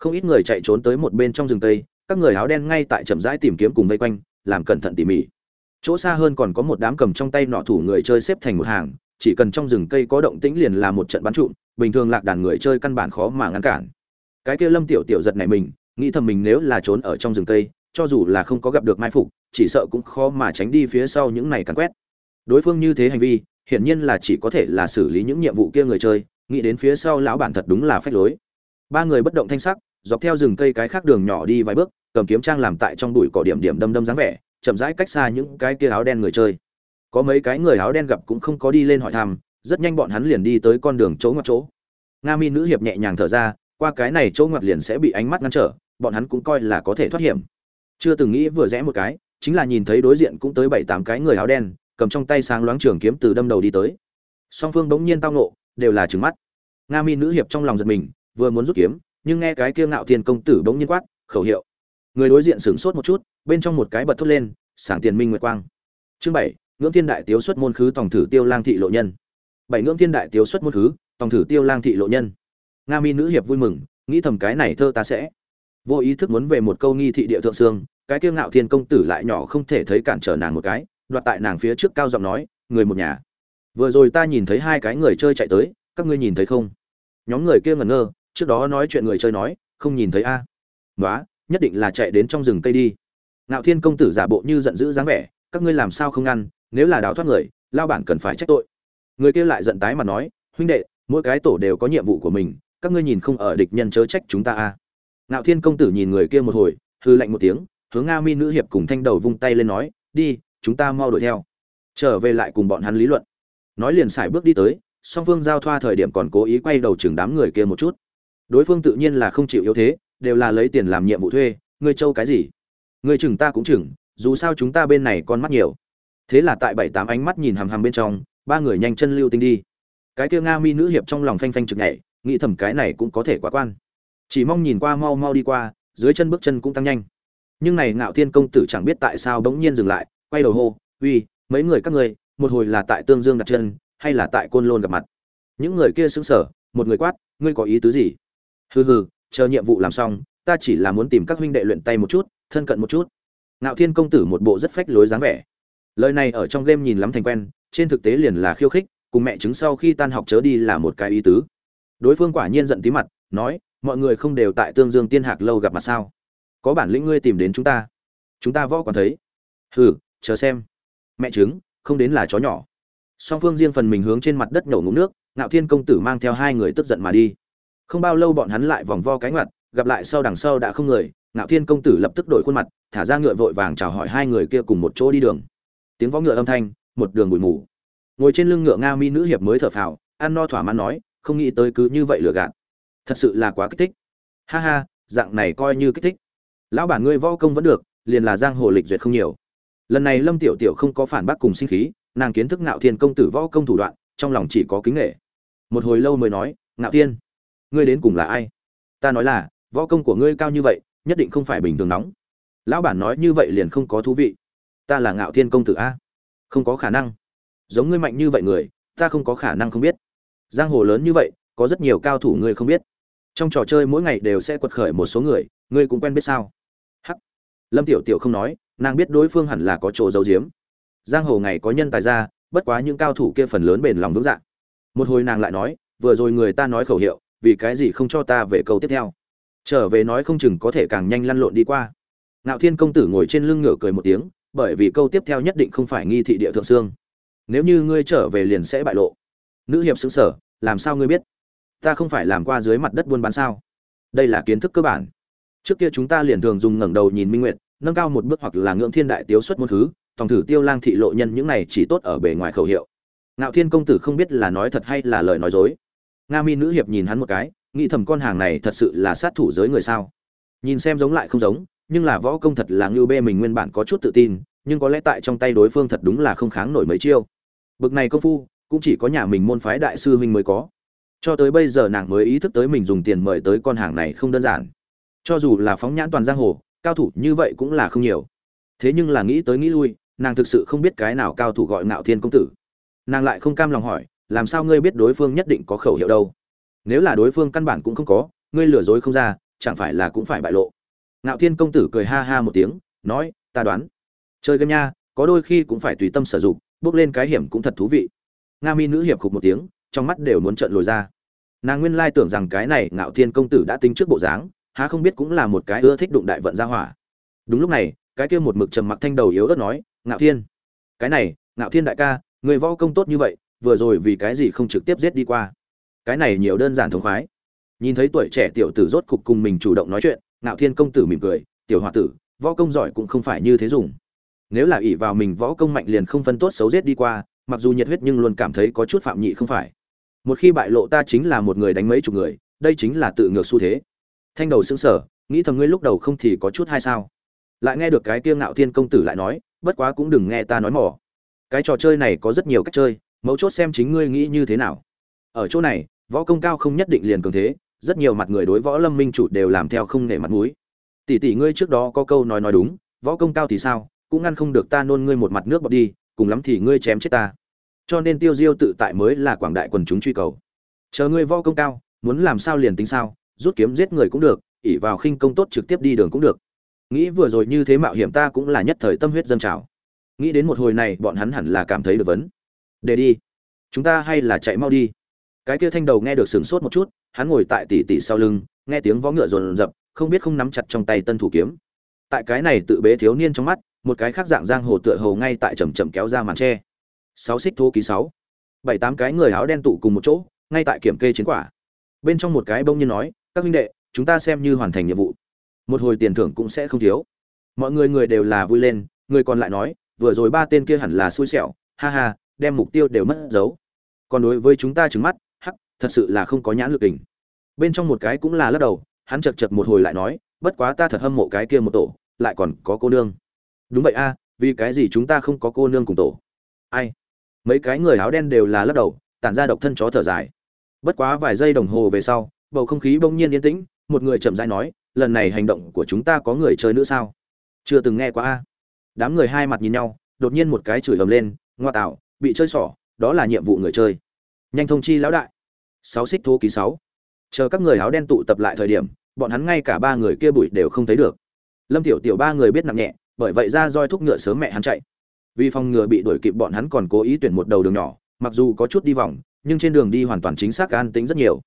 không ít người chạy trốn tới một bên trong rừng cây, các người áo đen ngay tại chậm rãi tìm kiếm cùng vây quanh, làm cẩn thận tỉ mỉ. Chỗ xa hơn còn có một đám cầm trong tay nọ thủ người chơi xếp thành một hàng, chỉ cần trong rừng cây có động tĩnh liền là một trận bắn trụm, bình thường lạc đàn người chơi căn bản khó mà ngăn cản. Cái kia lâm tiểu tiểu giật này mình, nghĩ thầm mình nếu là trốn ở trong rừng cây cho dù là không có gặp được mai phục, chỉ sợ cũng khó mà tránh đi phía sau những này cắn quét. Đối phương như thế hành vi, hiển nhiên là chỉ có thể là xử lý những nhiệm vụ kia người chơi, nghĩ đến phía sau lão bản thật đúng là phách lối. Ba người bất động thanh sắc, dọc theo rừng cây cái khác đường nhỏ đi vài bước, cầm kiếm trang làm tại trong đùi cỏ điểm điểm đâm đâm dáng vẻ, chậm rãi cách xa những cái kia áo đen người chơi. Có mấy cái người áo đen gặp cũng không có đi lên hỏi thăm, rất nhanh bọn hắn liền đi tới con đường chỗ ngoặt chỗ. Nga mi nữ hiệp nhẹ nhàng thở ra, qua cái này chỗ ngoặt liền sẽ bị ánh mắt ngăn trở, bọn hắn cũng coi là có thể thoát hiểm chưa từng nghĩ vừa rẽ một cái, chính là nhìn thấy đối diện cũng tới bảy tám cái người áo đen, cầm trong tay sáng loáng trường kiếm từ đâm đầu đi tới. Song phương bỗng nhiên tao nộ đều là trừng mắt. Nga mi nữ hiệp trong lòng giật mình, vừa muốn rút kiếm, nhưng nghe cái kia ngạo thiên công tử bỗng nhiên quát, khẩu hiệu. Người đối diện sửng sốt một chút, bên trong một cái bật thốt lên, sảng tiền minh nguyệt quang. Chương bảy, ngưỡng thiên đại tiếu xuất môn khứ tòng thử tiêu lang thị lộ nhân. Bảy, ngưỡng thiên đại tiếu xuất môn khứ tòng thử tiêu lang thị lộ nhân. Nga mi nữ hiệp vui mừng, nghĩ thầm cái này thơ ta sẽ vô ý thức muốn về một câu nghi thị địa thượng sương, cái kiêu ngạo thiên công tử lại nhỏ không thể thấy cản trở nàng một cái, đoạt tại nàng phía trước cao giọng nói, người một nhà, vừa rồi ta nhìn thấy hai cái người chơi chạy tới, các ngươi nhìn thấy không nhóm người kia ngẩn ngơ, trước đó nói chuyện người chơi nói, không nhìn thấy a à. nói nhất định là chạy đến trong rừng cây đi ngạo thiên công tử giả bộ như giận dữ dáng vẻ, các ngươi làm sao không ngăn nếu là đào thoát người, lao bản cần phải trách tội người kia lại giận tái mà nói, huynh đệ, mỗi cái tổ đều có nhiệm vụ của mình, các ngươi nhìn không ở địch nhân chớ trách chúng ta a à ngạo thiên công tử nhìn người kia một hồi hư lạnh một tiếng, hướng nga mi nữ hiệp cùng thanh đầu vung tay lên nói, đi, chúng ta mau đuổi theo. Trở về lại cùng bọn hắn lý luận. Nói liền xài bước đi tới, song Vương giao thoa thời điểm còn cố ý quay đầu chừng đám người kia một chút. Đối phương tự nhiên là không chịu yếu thế, đều là lấy tiền làm nhiệm vụ thuê, ngươi châu cái gì? Ngươi chừng ta cũng chừng, dù sao chúng ta bên này con mắt nhiều. Thế là tại bảy tám ánh mắt nhìn hằm hằm bên trong, ba người nhanh chân lưu tinh đi. Cái kia nga mi nữ hiệp trong lòng phanh phanh trực nhảy, nghĩ thầm cái này cũng có thể quá quan chỉ mong nhìn qua mau mau đi qua, dưới chân bước chân cũng tăng nhanh. Nhưng này ngạo thiên công tử chẳng biết tại sao bỗng nhiên dừng lại, quay đầu hô, uy, mấy người các ngươi, một hồi là tại tương dương đặt chân, hay là tại côn lôn gặp mặt? Những người kia sững sờ, một người quát, ngươi có ý tứ gì? Hừ hừ, chờ nhiệm vụ làm xong, ta chỉ là muốn tìm các huynh đệ luyện tay một chút, thân cận một chút. Ngạo thiên công tử một bộ rất phách lối dáng vẻ. Lời này ở trong game nhìn lắm thành quen, trên thực tế liền là khiêu khích, cùng mẹ chứng sau khi tan học chớ đi là một cái ý tứ. Đối phương quả nhiên giận tí mặt, nói mọi người không đều tại tương dương tiên hạc lâu gặp mặt sao? Có bản lĩnh ngươi tìm đến chúng ta. Chúng ta võ còn thấy. Hừ, chờ xem. Mẹ chứng không đến là chó nhỏ. Song phương riêng phần mình hướng trên mặt đất nổ ngụm nước, ngạo thiên công tử mang theo hai người tức giận mà đi. Không bao lâu bọn hắn lại vòng vo cánh mặt gặp lại sau đằng sau đã không người, ngạo thiên công tử lập tức đổi khuôn mặt, thả ra ngựa vội vàng chào hỏi hai người kia cùng một chỗ đi đường. Tiếng võ ngựa âm thanh, một đường bụi mù. Ngồi trên lưng ngựa nga mi nữ hiệp mới thở phào, ăn no thỏa mãn nói, không nghĩ tới cứ như vậy lừa gạt thật sự là quá kích thích. Ha ha, dạng này coi như kích thích. Lão bản ngươi võ công vẫn được, liền là giang hồ lịch duyệt không nhiều. Lần này lâm tiểu tiểu không có phản bác cùng sinh khí, nàng kiến thức ngạo thiên công tử võ công thủ đoạn, trong lòng chỉ có kính nghệ một hồi lâu mới nói, ngạo thiên, ngươi đến cùng là ai? Ta nói là, võ công của ngươi cao như vậy, nhất định không phải bình thường nóng. Lão bản nói như vậy liền không có thú vị. Ta là ngạo thiên công tử a? Không có khả năng. Giống ngươi mạnh như vậy người, ta không có khả năng không biết. Giang hồ lớn như vậy, có rất nhiều cao thủ ngươi không biết trong trò chơi mỗi ngày đều sẽ quật khởi một số người, ngươi cũng quen biết sao? Hắc. Lâm tiểu tiểu không nói, nàng biết đối phương hẳn là có chỗ giấu giếm. Giang hồ ngày có nhân tài ra, bất quá những cao thủ kia phần lớn bền lòng vững dạ. Một hồi nàng lại nói, vừa rồi người ta nói khẩu hiệu, vì cái gì không cho ta về câu tiếp theo? Trở về nói không chừng có thể càng nhanh lăn lộn đi qua. Ngạo thiên công tử ngồi trên lưng ngựa cười một tiếng, bởi vì câu tiếp theo nhất định không phải nghi thị địa thượng sương nếu như ngươi trở về liền sẽ bại lộ. Nữ hiệp xứng sở làm sao ngươi biết? Ta không phải làm qua dưới mặt đất buôn bán sao? Đây là kiến thức cơ bản. Trước kia chúng ta liền thường dùng ngẩng đầu nhìn minh nguyệt, nâng cao một bước hoặc là ngưỡng thiên đại tiếu xuất môn thứ, tòng thử tiêu lang thị lộ nhân những này chỉ tốt ở bề ngoài khẩu hiệu. Ngạo thiên công tử không biết là nói thật hay là lời nói dối. Nga mi nữ hiệp nhìn hắn một cái, nghĩ thầm con hàng này thật sự là sát thủ giới người sao? Nhìn xem giống lại không giống, nhưng là võ công thật là ngưu bê mình nguyên bản có chút tự tin, nhưng có lẽ tại trong tay đối phương thật đúng là không kháng nổi mấy chiêu. Bực này công phu, cũng chỉ có nhà mình môn phái đại sư huynh mới có cho tới bây giờ nàng mới ý thức tới mình dùng tiền mời tới con hàng này không đơn giản. Cho dù là phóng nhãn toàn giang hồ, cao thủ như vậy cũng là không nhiều. Thế nhưng là nghĩ tới nghĩ lui, nàng thực sự không biết cái nào cao thủ gọi ngạo thiên công tử. Nàng lại không cam lòng hỏi, làm sao ngươi biết đối phương nhất định có khẩu hiệu đâu? Nếu là đối phương căn bản cũng không có, ngươi lừa dối không ra, chẳng phải là cũng phải bại lộ? Ngạo thiên công tử cười ha ha một tiếng, nói, ta đoán, chơi game nha, có đôi khi cũng phải tùy tâm sử dụng, bước lên cái hiểm cũng thật thú vị. Nga mi nữ hiệp khục một tiếng trong mắt đều muốn trợn lồi ra. Nàng nguyên lai tưởng rằng cái này ngạo thiên công tử đã tính trước bộ dáng, há không biết cũng là một cái ưa thích đụng đại vận gia hỏa. Đúng lúc này, cái kia một mực trầm mặc thanh đầu yếu ớt nói, ngạo thiên, cái này, ngạo thiên đại ca, người võ công tốt như vậy, vừa rồi vì cái gì không trực tiếp giết đi qua? Cái này nhiều đơn giản thống khoái. Nhìn thấy tuổi trẻ tiểu tử rốt cục cùng mình chủ động nói chuyện, ngạo thiên công tử mỉm cười, tiểu h o a tử, võ công giỏi cũng không phải như thế dùng. Nếu là ỷ vào mình võ công mạnh liền không phân tốt xấu giết đi qua, mặc dù nhiệt huyết nhưng luôn cảm thấy có chút phạm nhị không phải một khi bại lộ ta chính là một người đánh mấy chục người, đây chính là tự ngược xu thế. Thanh đầu xứng sở nghĩ thầm ngươi lúc đầu không thì có chút hay sao? Lại nghe được cái tiêu ngạo thiên công tử lại nói, bất quá cũng đừng nghe ta nói mỏ. Cái trò chơi này có rất nhiều cách chơi, mấu chốt xem chính ngươi nghĩ như thế nào. Ở chỗ này, võ công cao không nhất định liền cường thế, rất nhiều mặt người đối võ lâm minh chủ đều làm theo không nể mặt mũi. Tỷ tỷ ngươi trước đó có câu nói nói đúng, võ công cao thì sao, cũng ngăn không được ta nôn ngươi một mặt nước bọt đi, cùng lắm thì ngươi chém chết ta cho nên tiêu diêu tự tại mới là quảng đại quần chúng truy cầu. Chờ ngươi võ công cao, muốn làm sao liền tính sao, rút kiếm giết người cũng được ỉ vào khinh công tốt trực tiếp đi đường cũng được. Nghĩ vừa rồi như thế mạo hiểm ta cũng là nhất thời tâm huyết dân trào. Nghĩ đến một hồi này, bọn hắn hẳn là cảm thấy được vấn. Để đi. Chúng ta hay là chạy mau đi. Cái kia thanh đầu nghe được sửng sốt một chút, hắn ngồi tại tỉ tỉ sau lưng, nghe tiếng võ ngựa rồn rập, không biết không nắm chặt trong tay tân thủ kiếm. Tại cái này tự bế thiếu niên trong mắt, một cái khác dạng giang hồ tựa hồ ngay tại chầm chậm kéo ra màn tre sáu xích thô ký sáu. Bảy tám cái người áo đen tụ cùng một chỗ, ngay tại kiểm kê chiến quả. Bên trong một cái bông nhiên nói, các huynh đệ, chúng ta xem như hoàn thành nhiệm vụ. Một hồi tiền thưởng cũng sẽ không thiếu. Mọi người người đều là vui lên, người còn lại nói, vừa rồi ba tên kia hẳn là xui xẻo, ha ha, đem mục tiêu đều mất dấu. Còn đối với chúng ta trứng mắt, hắc, thật sự là không có nhãn lực hình bên trong một cái cũng là lắc đầu, hắn chật chật một hồi lại nói, bất quá ta thật hâm mộ cái kia một tổ, lại còn có cô nương. Đúng vậy a, vì cái gì chúng ta không có cô nương cùng tổ? Ai? Mấy cái người áo đen đều là lắc đầu, tản ra độc thân chó thở dài. Bất quá vài giây đồng hồ về sau, bầu không khí bỗng nhiên yên tĩnh, một người chậm rãi nói, lần này hành động của chúng ta có người chơi nữa sao? Chưa từng nghe qua a. Đám người hai mặt nhìn nhau, đột nhiên một cái chửi ầm lên, ngoa tạo, bị chơi xỏ đó là nhiệm vụ người chơi. Nhanh thông chi lão đại. Sáu xích thô ký sáu. Chờ các người áo đen tụ tập lại thời điểm, bọn hắn ngay cả ba người kia bụi đều không thấy được. Lâm tiểu tiểu ba người biết nặng nhẹ, bởi vậy ra roi thúc ngựa sớm mẹ hắn chạy vì phòng ngừa bị đuổi kịp bọn hắn còn cố ý tuyển một đầu đường nhỏ, mặc dù có chút đi vòng, nhưng trên đường đi hoàn toàn chính xác an tĩnh rất nhiều.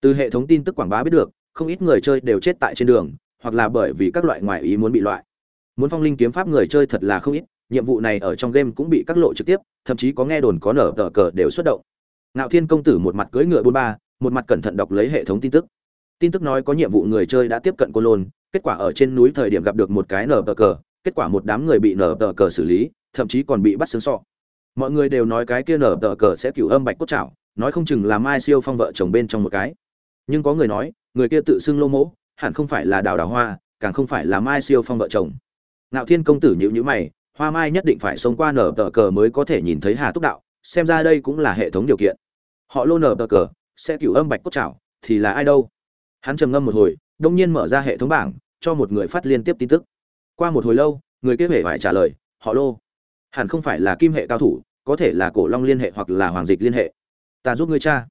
Từ hệ thống tin tức quảng bá biết được, không ít người chơi đều chết tại trên đường, hoặc là bởi vì các loại ngoại ý muốn bị loại. Muốn phong linh kiếm pháp người chơi thật là không ít, nhiệm vụ này ở trong game cũng bị các lộ trực tiếp, thậm chí có nghe đồn có nở tờ cờ đều xuất động. Ngạo thiên công tử một mặt cưỡi ngựa bôn ba, một mặt cẩn thận đọc lấy hệ thống tin tức. Tin tức nói có nhiệm vụ người chơi đã tiếp cận côn lôn, kết quả ở trên núi thời điểm gặp được một cái nở tờ cờ, kết quả một đám người bị nở tờ cờ xử lý thậm chí còn bị bắt sướng sọ. Mọi người đều nói cái kia nở tờ cờ sẽ cửu âm bạch cốt chảo nói không chừng là mai siêu phong vợ chồng bên trong một cái. Nhưng có người nói, người kia tự xưng lô mỗ, hẳn không phải là đào đào hoa, càng không phải là mai siêu phong vợ chồng. Ngạo thiên công tử nhữ nhữ mày, hoa mai nhất định phải sống qua nở tờ cờ mới có thể nhìn thấy hà túc đạo, xem ra đây cũng là hệ thống điều kiện. Họ lô nở tờ cờ sẽ cửu âm bạch cốt chảo thì là ai đâu? Hắn trầm ngâm một hồi, đông nhiên mở ra hệ thống bảng, cho một người phát liên tiếp tin tức. Qua một hồi lâu, người kia hệ phải trả lời, họ lô hẳn không phải là kim hệ cao thủ, có thể là cổ long liên hệ hoặc là hoàng dịch liên hệ. Ta giúp ngươi cha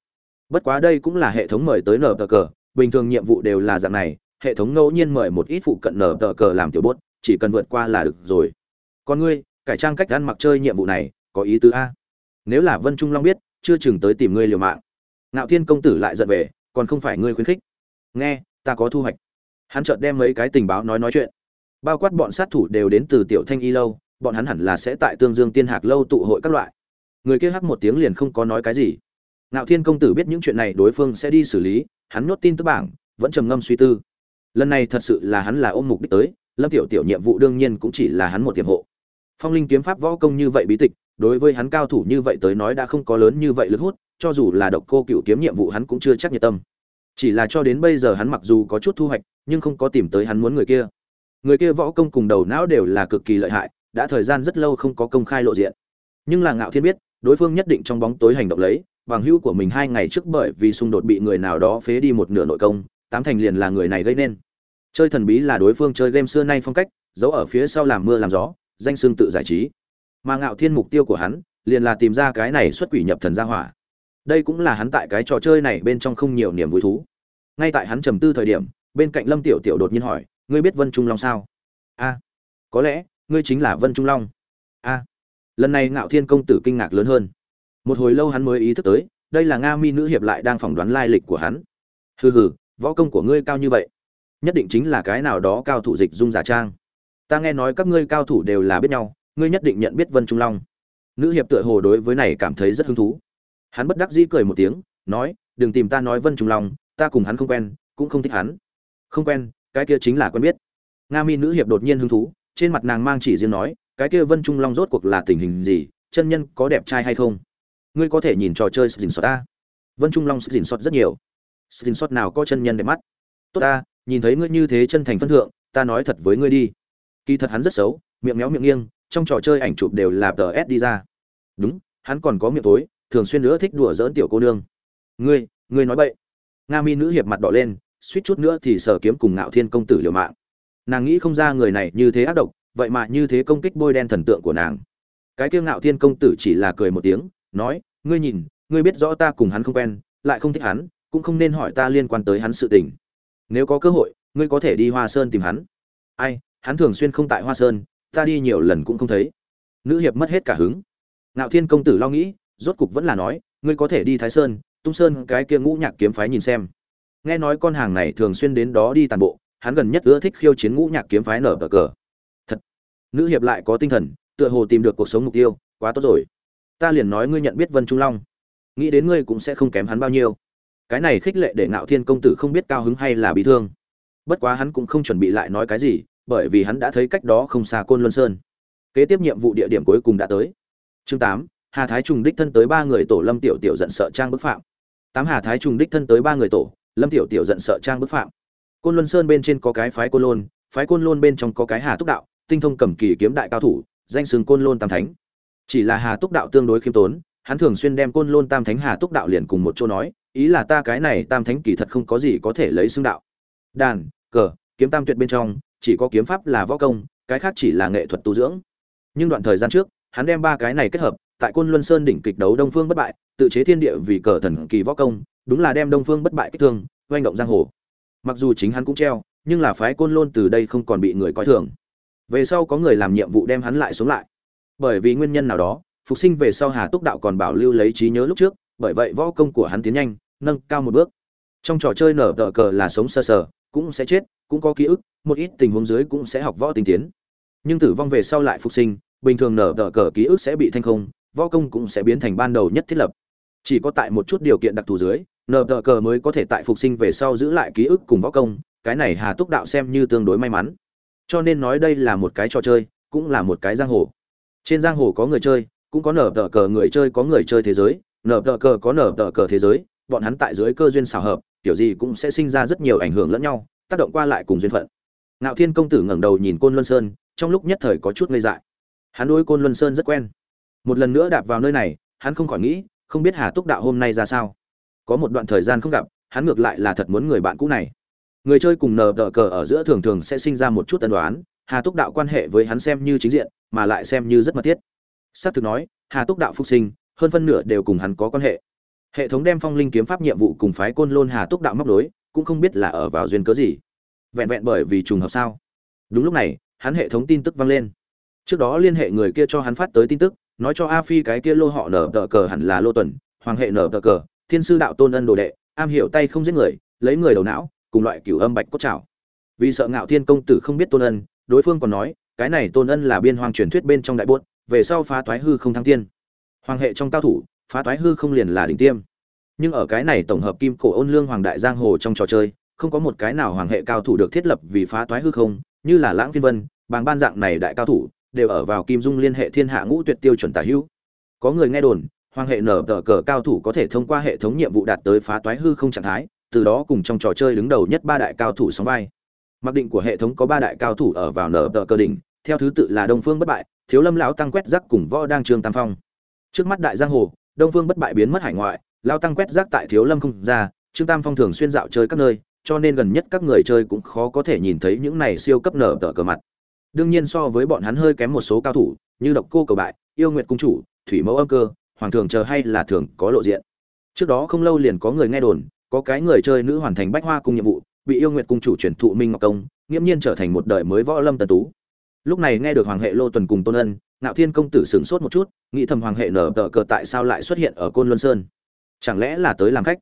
bất quá đây cũng là hệ thống mời tới nở tờ cờ, bình thường nhiệm vụ đều là dạng này, hệ thống ngẫu nhiên mời một ít phụ cận nở tờ cờ làm tiểu bốt, chỉ cần vượt qua là được rồi. Còn ngươi, cải trang cách ăn mặc chơi nhiệm vụ này, có ý tứ a. Nếu là vân trung long biết, chưa chừng tới tìm ngươi liều mạng. Ngạo thiên công tử lại giận về, còn không phải ngươi khuyến khích. Nghe, ta có thu hoạch. Hắn chợt đem mấy cái tình báo nói nói chuyện. Bao quát bọn sát thủ đều đến từ tiểu thanh y lâu bọn hắn hẳn là sẽ tại tương dương tiên hạc lâu tụ hội các loại. Người kia hắc một tiếng liền không có nói cái gì. Ngạo thiên công tử biết những chuyện này, đối phương sẽ đi xử lý, hắn nhốt tin tức bảng, vẫn trầm ngâm suy tư. Lần này thật sự là hắn là ôm mục đích tới, lâm tiểu tiểu nhiệm vụ đương nhiên cũng chỉ là hắn một tiềm hộ. Phong linh kiếm pháp võ công như vậy bí tịch, đối với hắn cao thủ như vậy tới nói đã không có lớn như vậy lực hút, cho dù là độc cô cựu kiếm nhiệm vụ hắn cũng chưa chắc nhiệt tâm. Chỉ là cho đến bây giờ hắn mặc dù có chút thu hoạch, nhưng không có tìm tới hắn muốn người kia. Người kia võ công cùng đầu não đều là cực kỳ lợi hại đã thời gian rất lâu không có công khai lộ diện. Nhưng là ngạo thiên biết, đối phương nhất định trong bóng tối hành động lấy, bằng hữu của mình hai ngày trước bởi vì xung đột bị người nào đó phế đi một nửa nội công, tám thành liền là người này gây nên. Chơi thần bí là đối phương chơi game xưa nay phong cách, giấu ở phía sau làm mưa làm gió, danh xương tự giải trí. Mà ngạo thiên mục tiêu của hắn, liền là tìm ra cái này xuất quỷ nhập thần ra hỏa. Đây cũng là hắn tại cái trò chơi này bên trong không nhiều niềm vui thú. Ngay tại hắn trầm tư thời điểm, bên cạnh lâm tiểu tiểu đột nhiên hỏi, ngươi biết vân trung long sao? A, có lẽ ngươi chính là vân trung long. A, lần này ngạo thiên công tử kinh ngạc lớn hơn. Một hồi lâu hắn mới ý thức tới, đây là nga mi nữ hiệp lại đang phỏng đoán lai lịch của hắn. Hừ hừ, võ công của ngươi cao như vậy, nhất định chính là cái nào đó cao thủ dịch dung giả trang. Ta nghe nói các ngươi cao thủ đều là biết nhau, ngươi nhất định nhận biết vân trung long. Nữ hiệp tựa hồ đối với này cảm thấy rất hứng thú. Hắn bất đắc dĩ cười một tiếng, nói, đừng tìm ta nói vân trung long, ta cùng hắn không quen, cũng không thích hắn. Không quen, cái kia chính là quen biết. Nga mi nữ hiệp đột nhiên hứng thú trên mặt nàng mang chỉ riêng nói, cái kia vân trung long rốt cuộc là tình hình gì? Chân nhân có đẹp trai hay không? Ngươi có thể nhìn trò chơi skin sọt ta? Vân trung long skin sọt rất nhiều. Skin sọt nào có chân nhân đẹp mắt? Tốt ta, nhìn thấy ngươi như thế chân thành phân thượng, ta nói thật với ngươi đi. Kỳ thật hắn rất xấu, miệng méo miệng nghiêng, trong trò chơi ảnh chụp đều là tờ s đi ra. Đúng, hắn còn có miệng tối thường xuyên nữa thích đùa dỡn tiểu cô nương. Ngươi ngươi nói bậy. Nga mi nữ hiệp mặt đỏ lên, suýt chút nữa thì sở kiếm cùng ngạo thiên công tử liều mạng nàng nghĩ không ra người này như thế ác độc, vậy mà như thế công kích bôi đen thần tượng của nàng. Cái kiêu ngạo thiên công tử chỉ là cười một tiếng, nói, ngươi nhìn, ngươi biết rõ ta cùng hắn không quen, lại không thích hắn, cũng không nên hỏi ta liên quan tới hắn sự tình. Nếu có cơ hội, ngươi có thể đi hoa sơn tìm hắn. Ai, hắn thường xuyên không tại hoa sơn, ta đi nhiều lần cũng không thấy. Nữ hiệp mất hết cả hứng. Ngạo thiên công tử lo nghĩ, rốt cục vẫn là nói, ngươi có thể đi thái sơn, tung sơn, cái kia ngũ nhạc kiếm phái nhìn xem. Nghe nói con hàng này thường xuyên đến đó đi tàn bộ hắn gần nhất ưa thích khiêu chiến ngũ nhạc kiếm phái nở bờ cờ. Thật, nữ hiệp lại có tinh thần, tựa hồ tìm được cuộc sống mục tiêu, quá tốt rồi. Ta liền nói ngươi nhận biết vân trung long. Nghĩ đến ngươi cũng sẽ không kém hắn bao nhiêu. Cái này khích lệ để ngạo thiên công tử không biết cao hứng hay là bị thương. Bất quá hắn cũng không chuẩn bị lại nói cái gì, bởi vì hắn đã thấy cách đó không xa côn luân sơn. Kế tiếp nhiệm vụ địa điểm cuối cùng đã tới. Chương tám, hà thái trùng đích thân tới ba người tổ, lâm tiểu tiểu giận sợ trang bức phạm. Tám, hà thái trùng đích thân tới ba người tổ, lâm tiểu tiểu giận sợ trang bức phạm côn luân sơn bên trên có cái phái côn lôn, phái côn lôn bên trong có cái hà túc đạo, tinh thông cầm kỳ kiếm đại cao thủ, danh sừng côn lôn tam thánh. Chỉ là hà túc đạo tương đối khiêm tốn, hắn thường xuyên đem côn lôn tam thánh hà túc đạo liền cùng một chỗ nói, ý là ta cái này tam thánh kỳ thật không có gì có thể lấy xưng đạo. Đàn, cờ, kiếm tam tuyệt bên trong, chỉ có kiếm pháp là võ công, cái khác chỉ là nghệ thuật tu dưỡng. Nhưng đoạn thời gian trước, hắn đem ba cái này kết hợp, tại côn luân sơn đỉnh kịch đấu đông phương bất bại, tự chế thiên địa vì cờ thần kỳ võ công, đúng là đem đông phương bất bại kích thương oanh động giang hồ mặc dù chính hắn cũng treo, nhưng là phái côn lôn từ đây không còn bị người coi thường. Về sau có người làm nhiệm vụ đem hắn lại sống lại. Bởi vì nguyên nhân nào đó, phục sinh về sau hà túc đạo còn bảo lưu lấy trí nhớ lúc trước, bởi vậy võ công của hắn tiến nhanh, nâng cao một bước. Trong trò chơi nở tờ cờ là sống sơ sờ, cũng sẽ chết, cũng có ký ức, một ít tình huống dưới cũng sẽ học võ tinh tiến. Nhưng tử vong về sau lại phục sinh, bình thường nở tờ cờ ký ức sẽ bị thanh không, võ công cũng sẽ biến thành ban đầu nhất thiết lập. Chỉ có tại một chút điều kiện đặc thù dưới nờ tờ cờ mới có thể tại phục sinh về sau giữ lại ký ức cùng võ công, cái này hà túc đạo xem như tương đối may mắn. Cho nên nói đây là một cái trò chơi, cũng là một cái giang hồ. Trên giang hồ có người chơi, cũng có nở tờ cờ người chơi, có người chơi thế giới. Nở tờ cờ có nở tờ cờ thế giới, bọn hắn tại dưới cơ duyên xào hợp, kiểu gì cũng sẽ sinh ra rất nhiều ảnh hưởng lẫn nhau, tác động qua lại cùng duyên phận. Ngạo thiên công tử ngẩng đầu nhìn côn luân sơn, trong lúc nhất thời có chút ngây dại. Hắn đối côn luân sơn rất quen. Một lần nữa đạp vào nơi này, hắn không khỏi nghĩ, không biết hà túc đạo hôm nay ra sao có một đoạn thời gian không gặp, hắn ngược lại là thật muốn người bạn cũ này. Người chơi cùng nờ đờ cờ ở giữa thường thường sẽ sinh ra một chút tân đoán, hà túc đạo quan hệ với hắn xem như chính diện, mà lại xem như rất mật thiết. S á c thực nói, hà túc đạo phục sinh, hơn phân nửa đều cùng hắn có quan hệ. Hệ thống đem phong linh kiếm pháp nhiệm vụ cùng phái côn lôn hà túc đạo móc đối cũng không biết là ở vào duyên cớ gì. Vẹn vẹn bởi vì trùng hợp sao? Đúng lúc này, hắn hệ thống tin tức vang lên. Trước đó liên hệ người kia cho hắn phát tới tin tức, nói cho a phi cái kia lô họ nở tờ cờ hẳn là lô tuần, hoàng hệ nở tờ cờ thiên sư đạo tôn ân đồ đệ, am hiểu tay không giết người, lấy người đầu não, cùng loại cửu âm bạch cốt trảo. Vì sợ ngạo thiên công tử không biết tôn ân, đối phương còn nói, cái này tôn ân là biên hoàng truyền thuyết bên trong đại buốt, về sau phá toái hư không thăng tiên hoàng hệ trong cao thủ, phá toái hư không liền là đỉnh tiêm. Nhưng ở cái này tổng hợp kim cổ ôn lương hoàng đại giang hồ trong trò chơi, không có một cái nào hoàng hệ cao thủ được thiết lập vì phá toái hư không, như là lãng phiên vân, bàng ban dạng này đại cao thủ, đều ở vào kim dung liên hệ thiên hạ ngũ tuyệt tiêu chuẩn tả hữu. Có người nghe đồn hoàng hệ nở tờ cờ cao thủ có thể thông qua hệ thống nhiệm vụ đạt tới phá toái hư không trạng thái, từ đó cùng trong trò chơi đứng đầu nhất ba đại cao thủ sóng vai. Mặc định của hệ thống có ba đại cao thủ ở vào nở tờ cờ đỉnh, theo thứ tự là đông phương bất bại, thiếu lâm lão tăng quét rác cùng võ đang trương tam phong. Trước mắt đại giang hồ, đông phương bất bại biến mất hải ngoại lao tăng quét rác tại thiếu lâm không ra, trương tam phong thường xuyên dạo chơi các nơi, cho nên gần nhất các người chơi cũng khó có thể nhìn thấy những này siêu cấp nở tờ cờ mặt. Đương nhiên so với bọn hắn hơi kém một số cao thủ, như độc cô cầu bại, yêu nguyệt cung chủ, thủy mẫu âm cơ hoàng thường chờ hay là thường có lộ diện. Trước đó không lâu liền có người nghe đồn, có cái người chơi nữ hoàn thành bách hoa cung nhiệm vụ, bị yêu nguyệt cung chủ chuyển thụ minh ngọc công, nghiễm nhiên trở thành một đời mới võ lâm tần tú. Lúc này nghe được hoàng hệ lô tuần cùng tôn ân, ngạo thiên công tử sửng sốt một chút, nghĩ thầm hoàng hệ nở tờ cờ tại sao lại xuất hiện ở côn luân sơn? Chẳng lẽ là tới làm khách?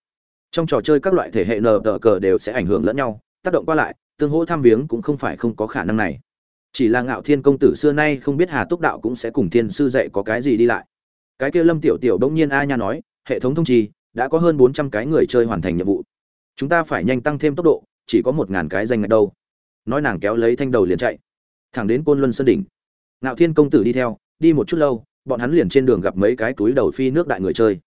Trong trò chơi các loại thể hệ nở tờ cờ đều sẽ ảnh hưởng lẫn nhau, tác động qua lại, tương hỗ tham viếng cũng không phải không có khả năng này. Chỉ là ngạo thiên công tử xưa nay không biết hà túc đạo cũng sẽ cùng thiên sư dạy có cái gì đi lại cái kia lâm tiểu tiểu bỗng nhiên a nha nói, hệ thống thông trì, đã có hơn bốn trăm cái người chơi hoàn thành nhiệm vụ. Chúng ta phải nhanh tăng thêm tốc độ, chỉ có một ngàn cái danh ngạch đâu. Nói nàng kéo lấy thanh đầu liền chạy. Thẳng đến côn luân sơn đỉnh. Ngạo thiên công tử đi theo, đi một chút lâu, bọn hắn liền trên đường gặp mấy cái túi đầu phi nước đại người chơi.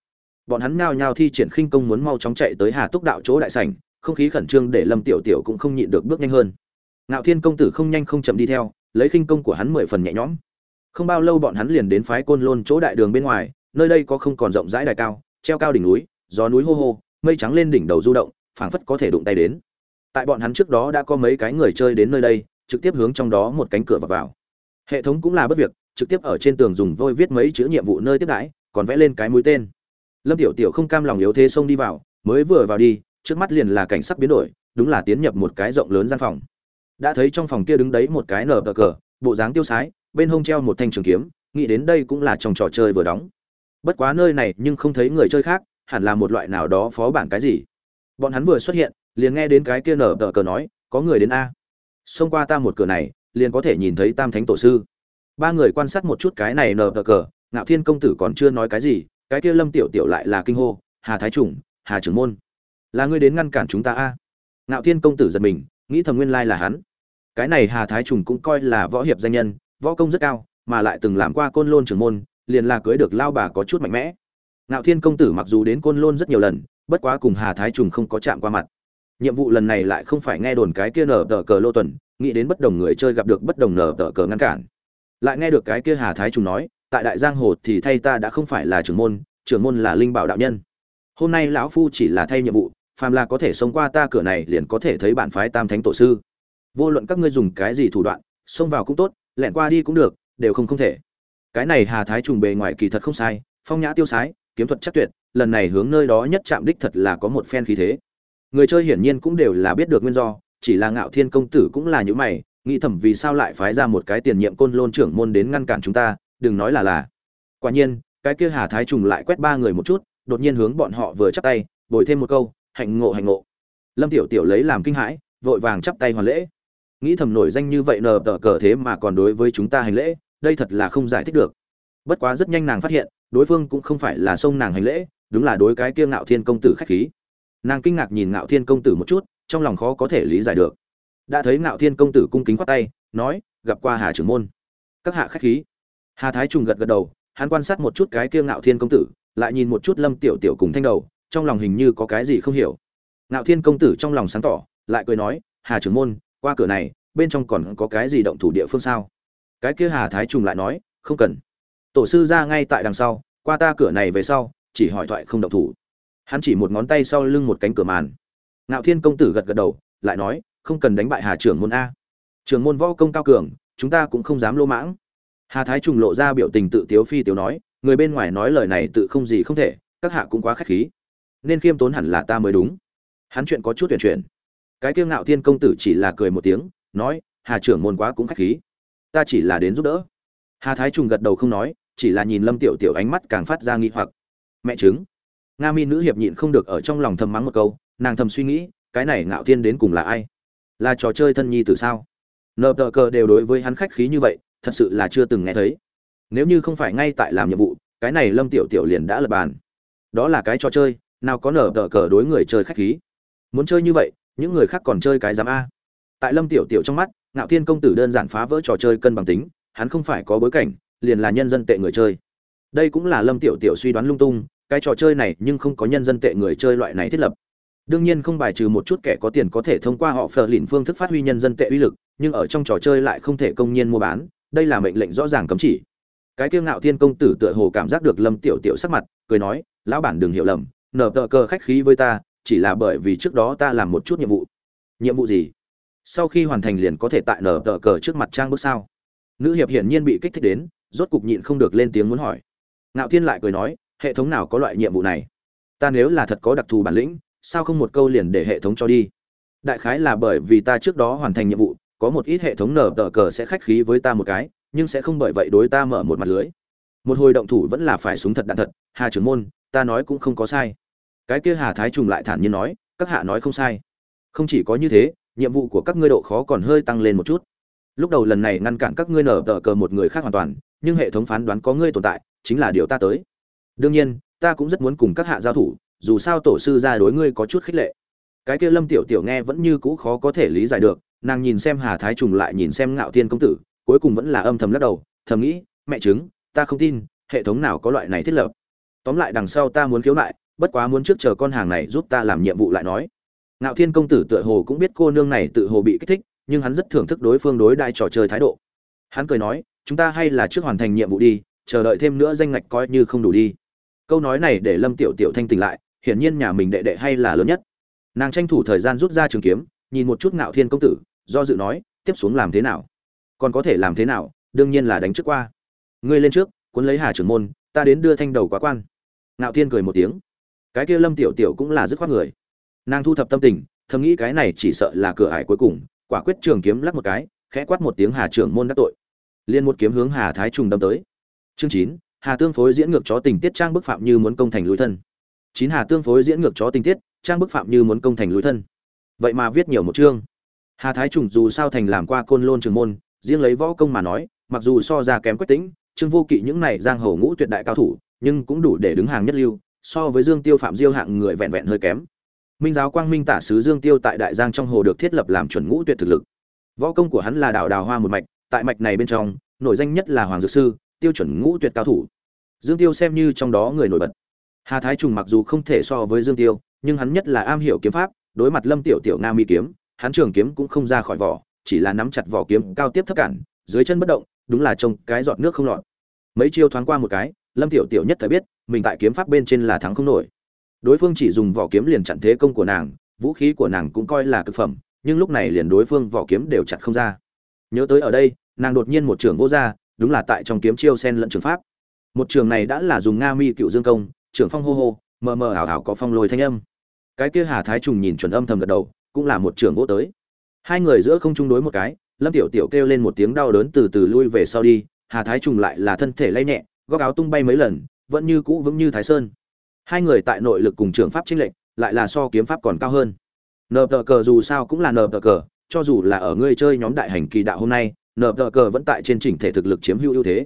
Bọn hắn nao nhao thi triển khinh công muốn mau chóng chạy tới hà túc đạo chỗ đại sảnh, không khí khẩn trương để lâm tiểu tiểu cũng không nhịn được bước nhanh hơn. Ngạo thiên công tử không nhanh không chậm đi theo, lấy khinh công của hắn mười phần nhẹ nhõm không bao lâu bọn hắn liền đến phái côn lôn chỗ đại đường bên ngoài nơi đây có không còn rộng rãi đài cao treo cao đỉnh núi gió núi hô hô mây trắng lên đỉnh đầu du động phảng phất có thể đụng tay đến. Tại bọn hắn trước đó đã có mấy cái người chơi đến nơi đây trực tiếp hướng trong đó một cánh cửa vào, vào. hệ thống cũng là bất việc trực tiếp ở trên tường dùng vôi viết mấy chữ nhiệm vụ nơi tiếp đãi còn vẽ lên cái mũi tên. Lâm tiểu tiểu không cam lòng yếu thế xông đi vào mới vừa vào đi trước mắt liền là cảnh sắc biến đổi đúng là tiến nhập một cái rộng lớn gian phòng. Đã thấy trong phòng kia đứng đấy một cái nở cờ bộ dáng tiêu sái bên hông treo một thanh trường kiếm, nghĩ đến đây cũng là trong trò chơi vừa đóng. Bất quá nơi này nhưng không thấy người chơi khác, hẳn là một loại nào đó phó bản cái gì. Bọn hắn vừa xuất hiện, liền nghe đến cái kia nở tờ cờ nói, có người đến a. Xông qua ta một cửa này, liền có thể nhìn thấy tam thánh tổ sư. Ba người quan sát một chút cái này nở tờ cờ, ngạo thiên công tử còn chưa nói cái gì, cái kia lâm tiểu tiểu lại là kinh hô, hà thái trùng, hà trưởng môn, là ngươi đến ngăn cản chúng ta a? Ngạo thiên công tử giật mình, nghĩ thầm nguyên lai là hắn. Cái này hà thái trùng cũng coi là võ hiệp danh nhân võ công rất cao, mà lại từng làm qua côn lôn trưởng môn, liền là cưới được lao bà có chút mạnh mẽ. Ngạo thiên công tử mặc dù đến côn lôn rất nhiều lần, bất quá cùng hà thái trùng không có chạm qua mặt. Nhiệm vụ lần này lại không phải nghe đồn cái kia nở tờ cờ lô tuần, nghĩ đến bất đồng người chơi gặp được bất đồng nở tờ cờ ngăn cản. Lại nghe được cái kia hà thái trùng nói, tại đại giang hồ thì thay ta đã không phải là trưởng môn trưởng môn là linh bảo đạo nhân. Hôm nay lão phu chỉ là thay nhiệm vụ, phàm là có thể xông qua ta cửa này liền có thể thấy bản phái tam thánh tổ sư. Vô luận các ngươi dùng cái gì thủ đoạn, xông vào cũng tốt lẹn qua đi cũng được, đều không không thể. Cái này hà thái trùng bề ngoài kỳ thật không sai, phong nhã tiêu sái, kiếm thuật chắc tuyệt, lần này hướng nơi đó nhất chạm đích thật là có một phen khí thế. Người chơi hiển nhiên cũng đều là biết được nguyên do, chỉ là ngạo thiên công tử cũng là những mày, nghĩ thầm vì sao lại phái ra một cái tiền nhiệm côn lôn trưởng môn đến ngăn cản chúng ta, đừng nói là là. Quả nhiên, cái kia hà thái trùng lại quét ba người một chút, đột nhiên hướng bọn họ vừa chắp tay, bồi thêm một câu, hạnh ngộ hạnh ngộ. Lâm tiểu tiểu lấy làm kinh hãi, vội vàng chắp tay hoàn lễ nghĩ thầm nổi danh như vậy nờ tờ cờ thế mà còn đối với chúng ta hành lễ, đây thật là không giải thích được. Bất quá rất nhanh nàng phát hiện, đối phương cũng không phải là xông nàng hành lễ, đúng là đối cái kia ngạo thiên công tử khách khí. Nàng kinh ngạc nhìn ngạo thiên công tử một chút, trong lòng khó có thể lý giải được. Đã thấy ngạo thiên công tử cung kính khoát tay, nói, gặp qua hà trưởng môn. Các hạ khách khí. Hà thái trùng gật gật đầu, hắn quan sát một chút cái kia ngạo thiên công tử, lại nhìn một chút lâm tiểu tiểu cùng thanh đầu, trong lòng hình như có cái gì không hiểu. Ngạo thiên công tử trong lòng sáng tỏ, lại cười nói, hà trưởng môn qua cửa này, bên trong còn có cái gì động thủ địa phương sao? Cái kia hà thái trùng lại nói, không cần. Tổ sư ra ngay tại đằng sau, qua ta cửa này về sau, chỉ hỏi thoại không động thủ. Hắn chỉ một ngón tay sau lưng một cánh cửa màn. Ngạo thiên công tử gật gật đầu, lại nói, không cần đánh bại hà trưởng môn a. Trưởng môn võ công cao cường, chúng ta cũng không dám lô mãng. Hà thái trùng lộ ra biểu tình tự tiếu phi tiếu nói, người bên ngoài nói lời này tự không gì không thể, các hạ cũng quá khách khí. Nên khiêm tốn hẳn là ta mới đúng. Hắn chuyện có chút tuyển chuyển cái kiêu ngạo thiên công tử chỉ là cười một tiếng, nói, hà trưởng môn quá cũng khách khí. Ta chỉ là đến giúp đỡ. Hà thái trùng gật đầu không nói, chỉ là nhìn lâm tiểu tiểu ánh mắt càng phát ra nghi hoặc. Mẹ chứng nga mi nữ hiệp nhịn không được ở trong lòng thầm mắng một câu, nàng thầm suy nghĩ, cái này ngạo thiên đến cùng là ai? Là trò chơi thân nhi từ sao? Nợ tờ cờ đều đối với hắn khách khí như vậy, thật sự là chưa từng nghe thấy. Nếu như không phải ngay tại làm nhiệm vụ, cái này lâm tiểu tiểu liền đã lập bàn. Đó là cái trò chơi, nào có nở tờ cờ đối người chơi khách khí. Muốn chơi như vậy những người khác còn chơi cái giám a. Tại lâm tiểu tiểu trong mắt, ngạo thiên công tử đơn giản phá vỡ trò chơi cân bằng tính, hắn không phải có bối cảnh, liền là nhân dân tệ người chơi. Đây cũng là lâm tiểu tiểu suy đoán lung tung, cái trò chơi này nhưng không có nhân dân tệ người chơi loại này thiết lập. Đương nhiên không bài trừ một chút kẻ có tiền có thể thông qua họ phờ lìn phương thức phát huy nhân dân tệ uy lực, nhưng ở trong trò chơi lại không thể công nhiên mua bán, đây là mệnh lệnh rõ ràng cấm chỉ. Cái kiêu ngạo thiên công tử tựa hồ cảm giác được lâm tiểu tiểu sắc mặt, cười nói, lão bản đừng hiểu lầm, nở tờ cờ khách khí với ta chỉ là bởi vì trước đó ta làm một chút nhiệm vụ. Nhiệm vụ gì? Sau khi hoàn thành liền có thể tại nở tờ cờ trước mặt trang bước sao? Nữ hiệp hiển nhiên bị kích thích đến, rốt cục nhịn không được lên tiếng muốn hỏi. Ngạo thiên lại cười nói, hệ thống nào có loại nhiệm vụ này? Ta nếu là thật có đặc thù bản lĩnh, sao không một câu liền để hệ thống cho đi? Đại khái là bởi vì ta trước đó hoàn thành nhiệm vụ, có một ít hệ thống nở tờ cờ sẽ khách khí với ta một cái, nhưng sẽ không bởi vậy đối ta mở một mặt lưới. Một hồi động thủ vẫn là phải súng thật đạn thật, hà trưởng môn, ta nói cũng không có sai cái kia hà thái trùng lại thản nhiên nói, các hạ nói không sai. Không chỉ có như thế, nhiệm vụ của các ngươi độ khó còn hơi tăng lên một chút. Lúc đầu lần này ngăn cản các ngươi nở tờ cờ một người khác hoàn toàn, nhưng hệ thống phán đoán có ngươi tồn tại, chính là điều ta tới. Đương nhiên, ta cũng rất muốn cùng các hạ giao thủ, dù sao tổ sư ra đối ngươi có chút khích lệ. Cái kia lâm tiểu tiểu nghe vẫn như cũ khó có thể lý giải được, nàng nhìn xem hà thái trùng lại nhìn xem ngạo thiên công tử, cuối cùng vẫn là âm thầm lắc đầu, thầm nghĩ, mẹ chứng, ta không tin, hệ thống nào có loại này thiết lập. Tóm lại đằng sau ta muốn khiếu nại bất quá muốn trước chờ con hàng này giúp ta làm nhiệm vụ lại nói. Ngạo thiên công tử tựa hồ cũng biết cô nương này tự hồ bị kích thích, nhưng hắn rất thưởng thức đối phương đối đại trò chơi thái độ. Hắn cười nói, chúng ta hay là trước hoàn thành nhiệm vụ đi, chờ đợi thêm nữa danh ngạch coi như không đủ đi. Câu nói này để lâm tiểu tiểu thanh tỉnh lại, hiển nhiên nhà mình đệ đệ hay là lớn nhất. Nàng tranh thủ thời gian rút ra trường kiếm, nhìn một chút ngạo thiên công tử, do dự nói, tiếp xuống làm thế nào? Còn có thể làm thế nào? Đương nhiên là đánh trước qua. Ngươi lên trước, cuốn lấy hà trưởng môn, ta đến đưa thanh đầu quá quan. Ngạo thiên cười một tiếng cái kia lâm tiểu tiểu cũng là dứt khoát người. Nàng thu thập tâm tình, thầm nghĩ cái này chỉ sợ là cửa ải cuối cùng, quả quyết trường kiếm lắc một cái, khẽ quát một tiếng hà trưởng môn đắc tội. Liên một kiếm hướng hà thái trùng đâm tới. Chương chín, hà tương phối diễn ngược chó tình tiết trang bức phạm như muốn công thành lối thân. Chín, hà tương phối diễn ngược chó tình tiết trang bức phạm như muốn công thành lối thân. Vậy mà viết nhiều một chương. Hà thái trùng dù sao thành làm qua côn lôn trường môn, riêng lấy võ công mà nói, mặc dù so ra kém quách tính trương vô kỵ những này giang hồ ngũ tuyệt đại cao thủ, nhưng cũng đủ để đứng hàng nhất lưu so với dương tiêu phạm diêu hạng người vẹn vẹn hơi kém. Minh giáo quang minh tả sứ dương tiêu tại đại giang trong hồ được thiết lập làm chuẩn ngũ tuyệt thực lực. Võ công của hắn là đào đào hoa một mạch, tại mạch này bên trong, nổi danh nhất là hoàng dược sư, tiêu chuẩn ngũ tuyệt cao thủ. Dương tiêu xem như trong đó người nổi bật. Hà thái trùng mặc dù không thể so với dương tiêu, nhưng hắn nhất là am hiểu kiếm pháp, đối mặt lâm tiểu tiểu nga mi kiếm, hắn trường kiếm cũng không ra khỏi vỏ, chỉ là nắm chặt vỏ kiếm cao tiếp thấp cản, dưới chân bất động, đúng là trông cái giọt nước không lọt. Mấy chiêu thoáng qua một cái lâm tiểu tiểu nhất thời biết, mình tại kiếm pháp bên trên là thắng không nổi. Đối phương chỉ dùng vỏ kiếm liền chặn thế công của nàng, vũ khí của nàng cũng coi là cực phẩm, nhưng lúc này liền đối phương vỏ kiếm đều chặn không ra. Nhớ tới ở đây, nàng đột nhiên một trường vô ra, đúng là tại trong kiếm chiêu sen lẫn trường pháp. Một trường này đã là dùng nga mi cựu dương công trưởng phong hô hô, mờ mờ ảo ảo có phong lôi thanh âm. Cái kia hà thái trùng nhìn chuẩn âm thầm gật đầu, cũng là một trường vô tới. Hai người giữa không chung đối một cái, lâm tiểu tiểu kêu lên một tiếng đau đớn từ từ lui về sau đi, hà thái trùng lại là thân thể lay nhẹ góc áo tung bay mấy lần, vẫn như cũ vững như thái sơn. Hai người tại nội lực cùng trường pháp trinh lệnh lại là so kiếm pháp còn cao hơn. Nờ tờ cờ dù sao cũng là nờ tờ cờ, cho dù là ở ngươi chơi nhóm đại hành kỳ đạo hôm nay nờ tờ cờ vẫn tại trên chỉnh thể thực lực chiếm hữu ưu thế.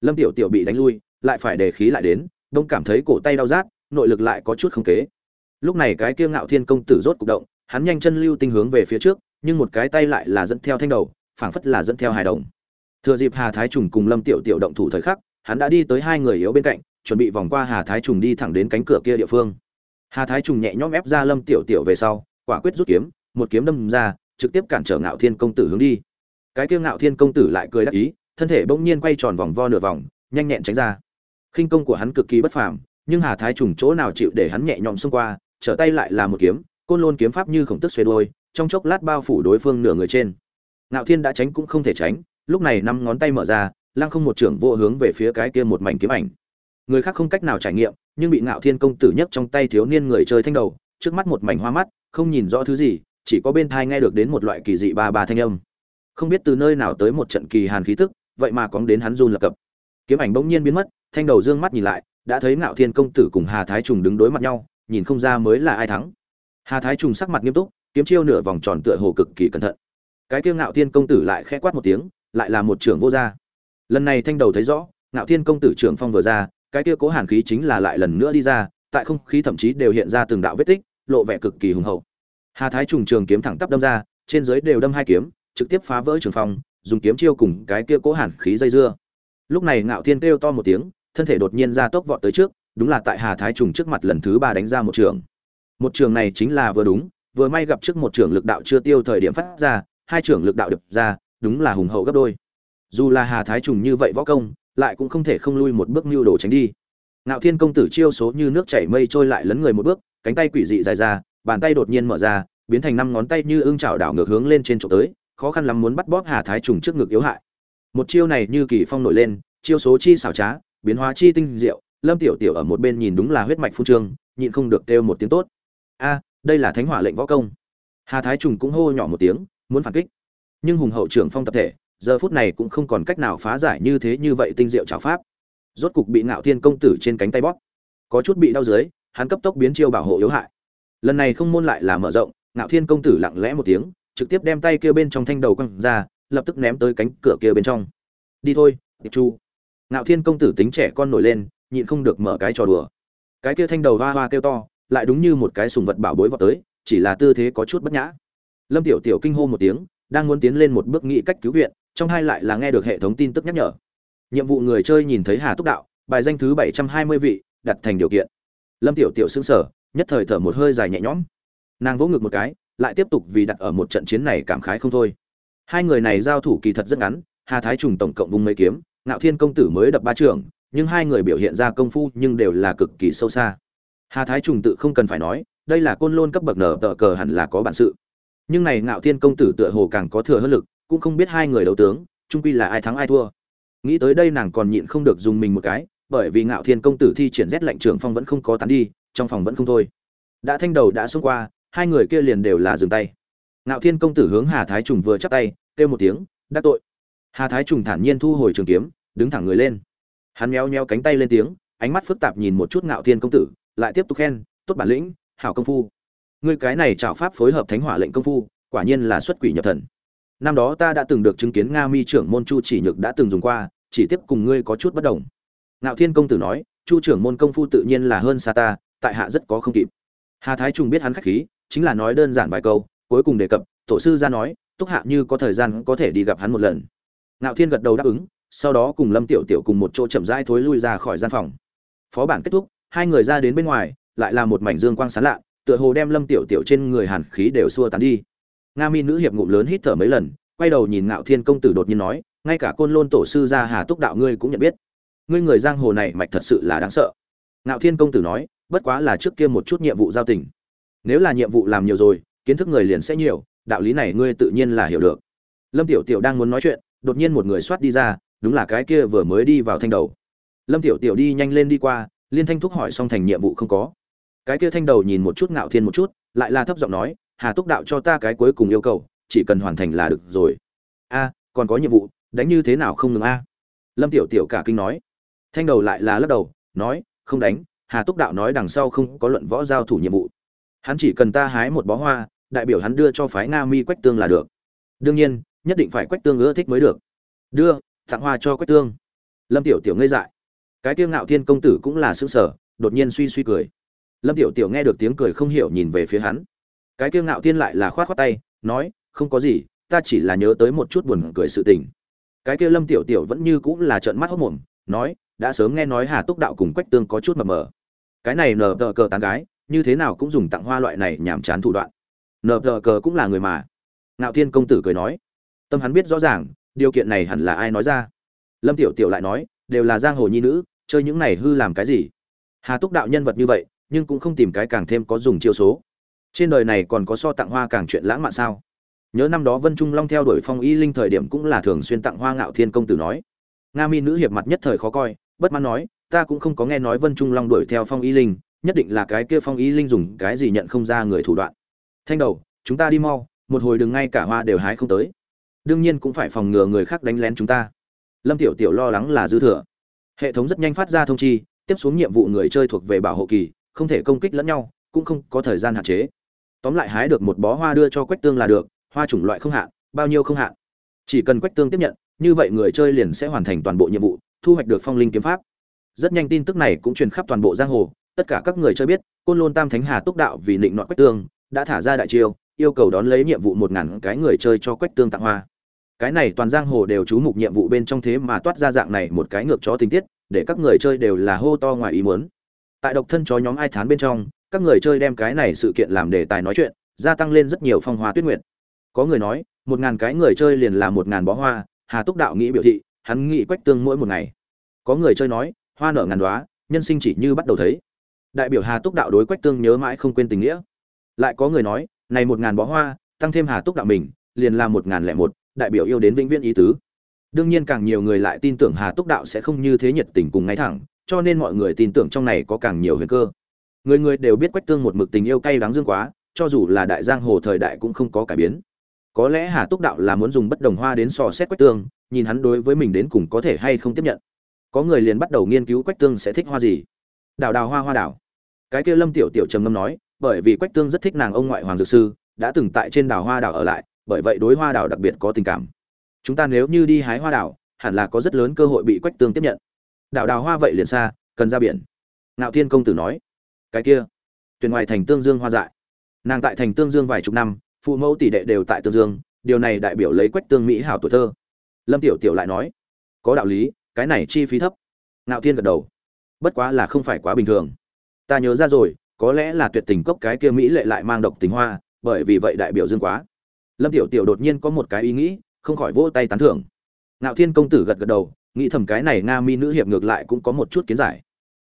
Lâm tiểu tiểu bị đánh lui, lại phải để khí lại đến, đông cảm thấy cổ tay đau rát, nội lực lại có chút không kế. Lúc này cái kiêng ngạo thiên công tử rốt cục động, hắn nhanh chân lưu tinh hướng về phía trước, nhưng một cái tay lại là dẫn theo thanh đầu, phảng phất là dẫn theo hài đồng. Thừa dịp hà thái trùng cùng lâm tiểu tiểu động thủ thời khắc hắn đã đi tới hai người yếu bên cạnh, chuẩn bị vòng qua hà thái trùng đi thẳng đến cánh cửa kia địa phương. Hà thái trùng nhẹ nhõm ép ra lâm tiểu tiểu về sau, quả quyết rút kiếm, một kiếm đâm ra, trực tiếp cản trở ngạo thiên công tử hướng đi. Cái kia ngạo thiên công tử lại cười đắc ý, thân thể bỗng nhiên quay tròn vòng vo nửa vòng, nhanh nhẹn tránh ra. Khinh công của hắn cực kỳ bất phàm, nhưng hà thái trùng chỗ nào chịu để hắn nhẹ nhõm xông qua, trở tay lại là một kiếm, côn lôn kiếm pháp như khổng tức xoay đôi trong chốc lát bao phủ đối phương nửa người trên. Ngạo thiên đã tránh cũng không thể tránh, lúc này năm ngón tay mở ra lăng không một trưởng vô hướng về phía cái kia một mảnh kiếm ảnh. Người khác không cách nào trải nghiệm, nhưng bị ngạo thiên công tử nhấc trong tay thiếu niên người chơi thanh đầu, trước mắt một mảnh hoa mắt, không nhìn rõ thứ gì, chỉ có bên thai nghe được đến một loại kỳ dị ba ba thanh âm. Không biết từ nơi nào tới một trận kỳ hàn khí tức, vậy mà cóng đến hắn run lập cập. Kiếm ảnh bỗng nhiên biến mất, thanh đầu dương mắt nhìn lại, đã thấy ngạo thiên công tử cùng hà thái trùng đứng đối mặt nhau, nhìn không ra mới là ai thắng. Hà thái trùng sắc mặt nghiêm túc, kiếm chiêu nửa vòng tròn tựa hồ cực kỳ cẩn thận. Cái kiêu ngạo thiên công tử lại khẽ quát một tiếng, lại là một trưởng vô gia lần này thanh đầu thấy rõ, ngạo thiên công tử trưởng phong vừa ra, cái kia cố hàn khí chính là lại lần nữa đi ra, tại không khí thậm chí đều hiện ra từng đạo vết tích, lộ vẻ cực kỳ hùng hậu. Hà thái trùng trường kiếm thẳng tắp đâm ra, trên dưới đều đâm hai kiếm, trực tiếp phá vỡ trường phong, dùng kiếm chiêu cùng cái kia cố hàn khí dây dưa. Lúc này ngạo thiên kêu to một tiếng, thân thể đột nhiên ra tốc vọt tới trước, đúng là tại hà thái trùng trước mặt lần thứ ba đánh ra một trường. Một trường này chính là vừa đúng, vừa may gặp trước một trường lực đạo chưa tiêu thời điểm phát ra, hai trường lực đạo đập ra, đúng là hùng hậu gấp đôi dù là hà thái trùng như vậy võ công, lại cũng không thể không lui một bước mưu đồ tránh đi. Ngạo thiên công tử chiêu số như nước chảy mây trôi lại lấn người một bước, cánh tay quỷ dị dài ra, bàn tay đột nhiên mở ra, biến thành năm ngón tay như ưng chảo đảo ngược hướng lên trên trộm tới, khó khăn lắm muốn bắt bóp hà thái trùng trước ngực yếu hại. Một chiêu này như kỳ phong nổi lên, chiêu số chi xảo trá, biến hóa chi tinh diệu, lâm tiểu tiểu ở một bên nhìn đúng là huyết mạch phu trương, nhịn không được kêu một tiếng tốt. A, đây là thánh hỏa lệnh võ công. Hà thái trùng cũng hô nhỏ một tiếng, muốn phản kích. Nhưng hùng hậu trưởng phong tập thể giờ phút này cũng không còn cách nào phá giải như thế như vậy tinh diệu trảo pháp. Rốt cục bị ngạo thiên công tử trên cánh tay bóp. Có chút bị đau dưới, hắn cấp tốc biến chiêu bảo hộ yếu hại. Lần này không môn lại là mở rộng, ngạo thiên công tử lặng lẽ một tiếng, trực tiếp đem tay kia bên trong thanh đầu quăng ra, lập tức ném tới cánh cửa kia bên trong. Đi thôi, tiệp chu. Ngạo thiên công tử tính trẻ con nổi lên, nhịn không được mở cái trò đùa. Cái kia thanh đầu hoa hoa kêu to, lại đúng như một cái sùng vật bảo bối vào tới, chỉ là tư thế có chút bất nhã. Lâm tiểu tiểu kinh hô một tiếng, đang muốn tiến lên một bước nghị cách cứu viện trong hai lại là nghe được hệ thống tin tức nhắc nhở. Nhiệm vụ người chơi nhìn thấy hà túc đạo, bài danh thứ bảy trăm hai mươi vị, đặt thành điều kiện. Lâm tiểu tiểu xứng sở nhất thời thở một hơi dài nhẹ nhõm. Nàng vỗ ngực một cái, lại tiếp tục vì đặt ở một trận chiến này cảm khái không thôi. Hai người này giao thủ kỳ thật rất ngắn, hà thái trùng tổng cộng vùng mấy kiếm, ngạo thiên công tử mới đập ba trường, nhưng hai người biểu hiện ra công phu nhưng đều là cực kỳ sâu xa. Hà thái trùng tự không cần phải nói, đây là côn lôn cấp bậc nở tờ cờ hẳn là có bản sự. Nhưng này ngạo thiên công tử tựa hồ càng có thừa hơn lực cũng không biết hai người đấu tướng, trung quy là ai thắng ai thua. Nghĩ tới đây nàng còn nhịn không được dùng mình một cái, bởi vì ngạo thiên công tử thi triển rét lạnh trưởng phong vẫn không có tán đi, trong phòng vẫn không thôi. Đã thanh đầu đã xông qua, hai người kia liền đều là dừng tay. Ngạo thiên công tử hướng hà thái trùng vừa chắp tay, kêu một tiếng, đắc tội. Hà thái trùng thản nhiên thu hồi trường kiếm, đứng thẳng người lên. Hắn méo méo cánh tay lên tiếng, ánh mắt phức tạp nhìn một chút ngạo thiên công tử, lại tiếp tục khen, tốt bản lĩnh, hảo công phu. Ngươi cái này trảo pháp phối hợp thánh hỏa lệnh công phu, quả nhiên là xuất quỷ nhập thần năm đó ta đã từng được chứng kiến nga mi trưởng môn chu chỉ nhược đã từng dùng qua, chỉ tiếp cùng ngươi có chút bất đồng. Ngạo thiên công tử nói, chu trưởng môn công phu tự nhiên là hơn xa ta, tại hạ rất có không kịp. Hà thái trùng biết hắn khách khí, chính là nói đơn giản vài câu, cuối cùng đề cập, tổ sư ra nói, túc hạ như có thời gian có thể đi gặp hắn một lần. Ngạo thiên gật đầu đáp ứng, sau đó cùng lâm tiểu tiểu cùng một chỗ chậm rãi thối lui ra khỏi gian phòng. Phó bản kết thúc, hai người ra đến bên ngoài, lại là một mảnh dương quang sán lạ, tựa hồ đem lâm tiểu tiểu trên người hàn khí đều xua tán đi nga mi nữ hiệp ngụm lớn hít thở mấy lần, quay đầu nhìn ngạo thiên công tử đột nhiên nói, ngay cả côn lôn tổ sư gia hà túc đạo ngươi cũng nhận biết. Ngươi người giang hồ này mạch thật sự là đáng sợ. Ngạo thiên công tử nói, bất quá là trước kia một chút nhiệm vụ giao tình. Nếu là nhiệm vụ làm nhiều rồi, kiến thức người liền sẽ nhiều, đạo lý này ngươi tự nhiên là hiểu được. Lâm tiểu tiểu đang muốn nói chuyện, đột nhiên một người soát đi ra, đúng là cái kia vừa mới đi vào thanh đầu. Lâm tiểu tiểu đi nhanh lên đi qua, liên thanh thúc hỏi xong thành nhiệm vụ không có. Cái kia thanh đầu nhìn một chút ngạo thiên một chút, lại là thấp giọng nói hà túc đạo cho ta cái cuối cùng yêu cầu, chỉ cần hoàn thành là được rồi. A, còn có nhiệm vụ, đánh như thế nào không ngừng a? Lâm tiểu tiểu cả kinh nói. Thanh đầu lại là lắc đầu, nói, không đánh, hà túc đạo nói đằng sau không có luận võ giao thủ nhiệm vụ. Hắn chỉ cần ta hái một bó hoa, đại biểu hắn đưa cho phái nga mi quách tương là được. Đương nhiên, nhất định phải quách tương ưa thích mới được. Đưa, tặng hoa cho quách tương. Lâm tiểu tiểu ngây dại. Cái tiêu ngạo thiên công tử cũng là xứ sở đột nhiên suy suy cười. Lâm tiểu tiểu nghe được tiếng cười không hiểu nhìn về phía hắn cái kiêu ngạo thiên lại là khoát khoát tay, nói, không có gì, ta chỉ là nhớ tới một chút buồn cười sự tình. Cái kia lâm tiểu tiểu vẫn như cũng là trợn mắt hốt mồm, nói, đã sớm nghe nói hà túc đạo cùng quách tương có chút mập mờ. Cái này nờ tờ cờ tán gái, như thế nào cũng dùng tặng hoa loại này nhảm chán thủ đoạn. Nờ tờ cờ cũng là người mà. Ngạo thiên công tử cười nói, tâm hắn biết rõ ràng, điều kiện này hẳn là ai nói ra. Lâm tiểu tiểu lại nói, đều là giang hồ nhi nữ, chơi những này hư làm cái gì? Hà túc đạo nhân vật như vậy, nhưng cũng không tìm cái càng thêm có dùng chiêu số trên đời này còn có so tặng hoa càng chuyện lãng mạn sao? Nhớ năm đó vân trung long theo đuổi phong y linh thời điểm cũng là thường xuyên tặng hoa ngạo thiên công tử nói. Nga mi nữ hiệp mặt nhất thời khó coi, bất mãn nói, ta cũng không có nghe nói vân trung long đuổi theo phong y linh, nhất định là cái kia phong y linh dùng cái gì nhận không ra người thủ đoạn. Thanh đầu, chúng ta đi mau, một hồi đừng ngay cả hoa đều hái không tới. Đương nhiên cũng phải phòng ngừa người khác đánh lén chúng ta. Lâm tiểu tiểu lo lắng là dư thừa. Hệ thống rất nhanh phát ra thông chi, tiếp xuống nhiệm vụ người chơi thuộc về bảo hộ kỳ, không thể công kích lẫn nhau, cũng không có thời gian hạn chế tóm lại hái được một bó hoa đưa cho quách tương là được, hoa chủng loại không hạn, bao nhiêu không hạn. Chỉ cần quách tương tiếp nhận, như vậy người chơi liền sẽ hoàn thành toàn bộ nhiệm vụ, thu hoạch được phong linh kiếm pháp. Rất nhanh tin tức này cũng truyền khắp toàn bộ giang hồ, tất cả các người chơi biết, côn lôn tam thánh hà túc đạo vì định nọ quách tương, đã thả ra đại chiêu, yêu cầu đón lấy nhiệm vụ một ngàn cái người chơi cho quách tương tặng hoa. Cái này toàn giang hồ đều chú mục nhiệm vụ bên trong thế mà toát ra dạng này một cái ngược chó tình tiết, để các người chơi đều là hô to ngoài ý muốn. Tại độc thân chó nhóm ai thán bên trong các người chơi đem cái này sự kiện làm đề tài nói chuyện, gia tăng lên rất nhiều phong hoa tuyết nguyện có người nói, một ngàn cái người chơi liền là một ngàn bó hoa, hà túc đạo nghĩ biểu thị, hắn nghĩ quách tương mỗi một ngày. Có người chơi nói, hoa nở ngàn đoá nhân sinh chỉ như bắt đầu thấy. Đại biểu hà túc đạo đối quách tương nhớ mãi không quên tình nghĩa. Lại có người nói, này một ngàn bó hoa, tăng thêm hà túc đạo mình, liền là một ngàn lẻ một, đại biểu yêu đến vĩnh viễn ý tứ. Đương nhiên càng nhiều người lại tin tưởng hà túc đạo sẽ không như thế nhiệt tình cùng ngay thẳng, cho nên mọi người tin tưởng trong này có càng nhiều huyền cơ người người đều biết quách tương một mực tình yêu cay đắng dương quá, cho dù là đại giang hồ thời đại cũng không có cải biến. Có lẽ hà túc đạo là muốn dùng bất đồng hoa đến sò xét quách tương, nhìn hắn đối với mình đến cùng có thể hay không tiếp nhận. Có người liền bắt đầu nghiên cứu quách tương sẽ thích hoa gì. Đào đào hoa hoa đào. Cái kia lâm tiểu tiểu trầm ngâm nói, bởi vì quách tương rất thích nàng ông ngoại hoàng dược sư, đã từng tại trên đào hoa đào ở lại, bởi vậy đối hoa đào đặc biệt có tình cảm. Chúng ta nếu như đi hái hoa đào hẳn là có rất lớn cơ hội bị quách tương tiếp nhận. Đào đào hoa vậy liền xa, cần ra biển. Ngạo thiên công tử nói cái kia, tuyển ngoài thành tương dương hoa dại. Nàng tại thành tương dương vài chục năm, phụ mẫu tỷ đệ đều tại tương dương, điều này đại biểu lấy quách tương mỹ hảo tuổi thơ. Lâm tiểu tiểu lại nói, có đạo lý, cái này chi phí thấp. Ngạo thiên gật đầu, bất quá là không phải quá bình thường. Ta nhớ ra rồi, có lẽ là tuyệt tình cốc cái kia mỹ lệ lại mang độc tình hoa, bởi vì vậy đại biểu dương quá. Lâm tiểu tiểu đột nhiên có một cái ý nghĩ, không khỏi vỗ tay tán thưởng. Ngạo thiên công tử gật gật đầu, nghĩ thầm cái này nga mi nữ hiệp ngược lại cũng có một chút kiến giải.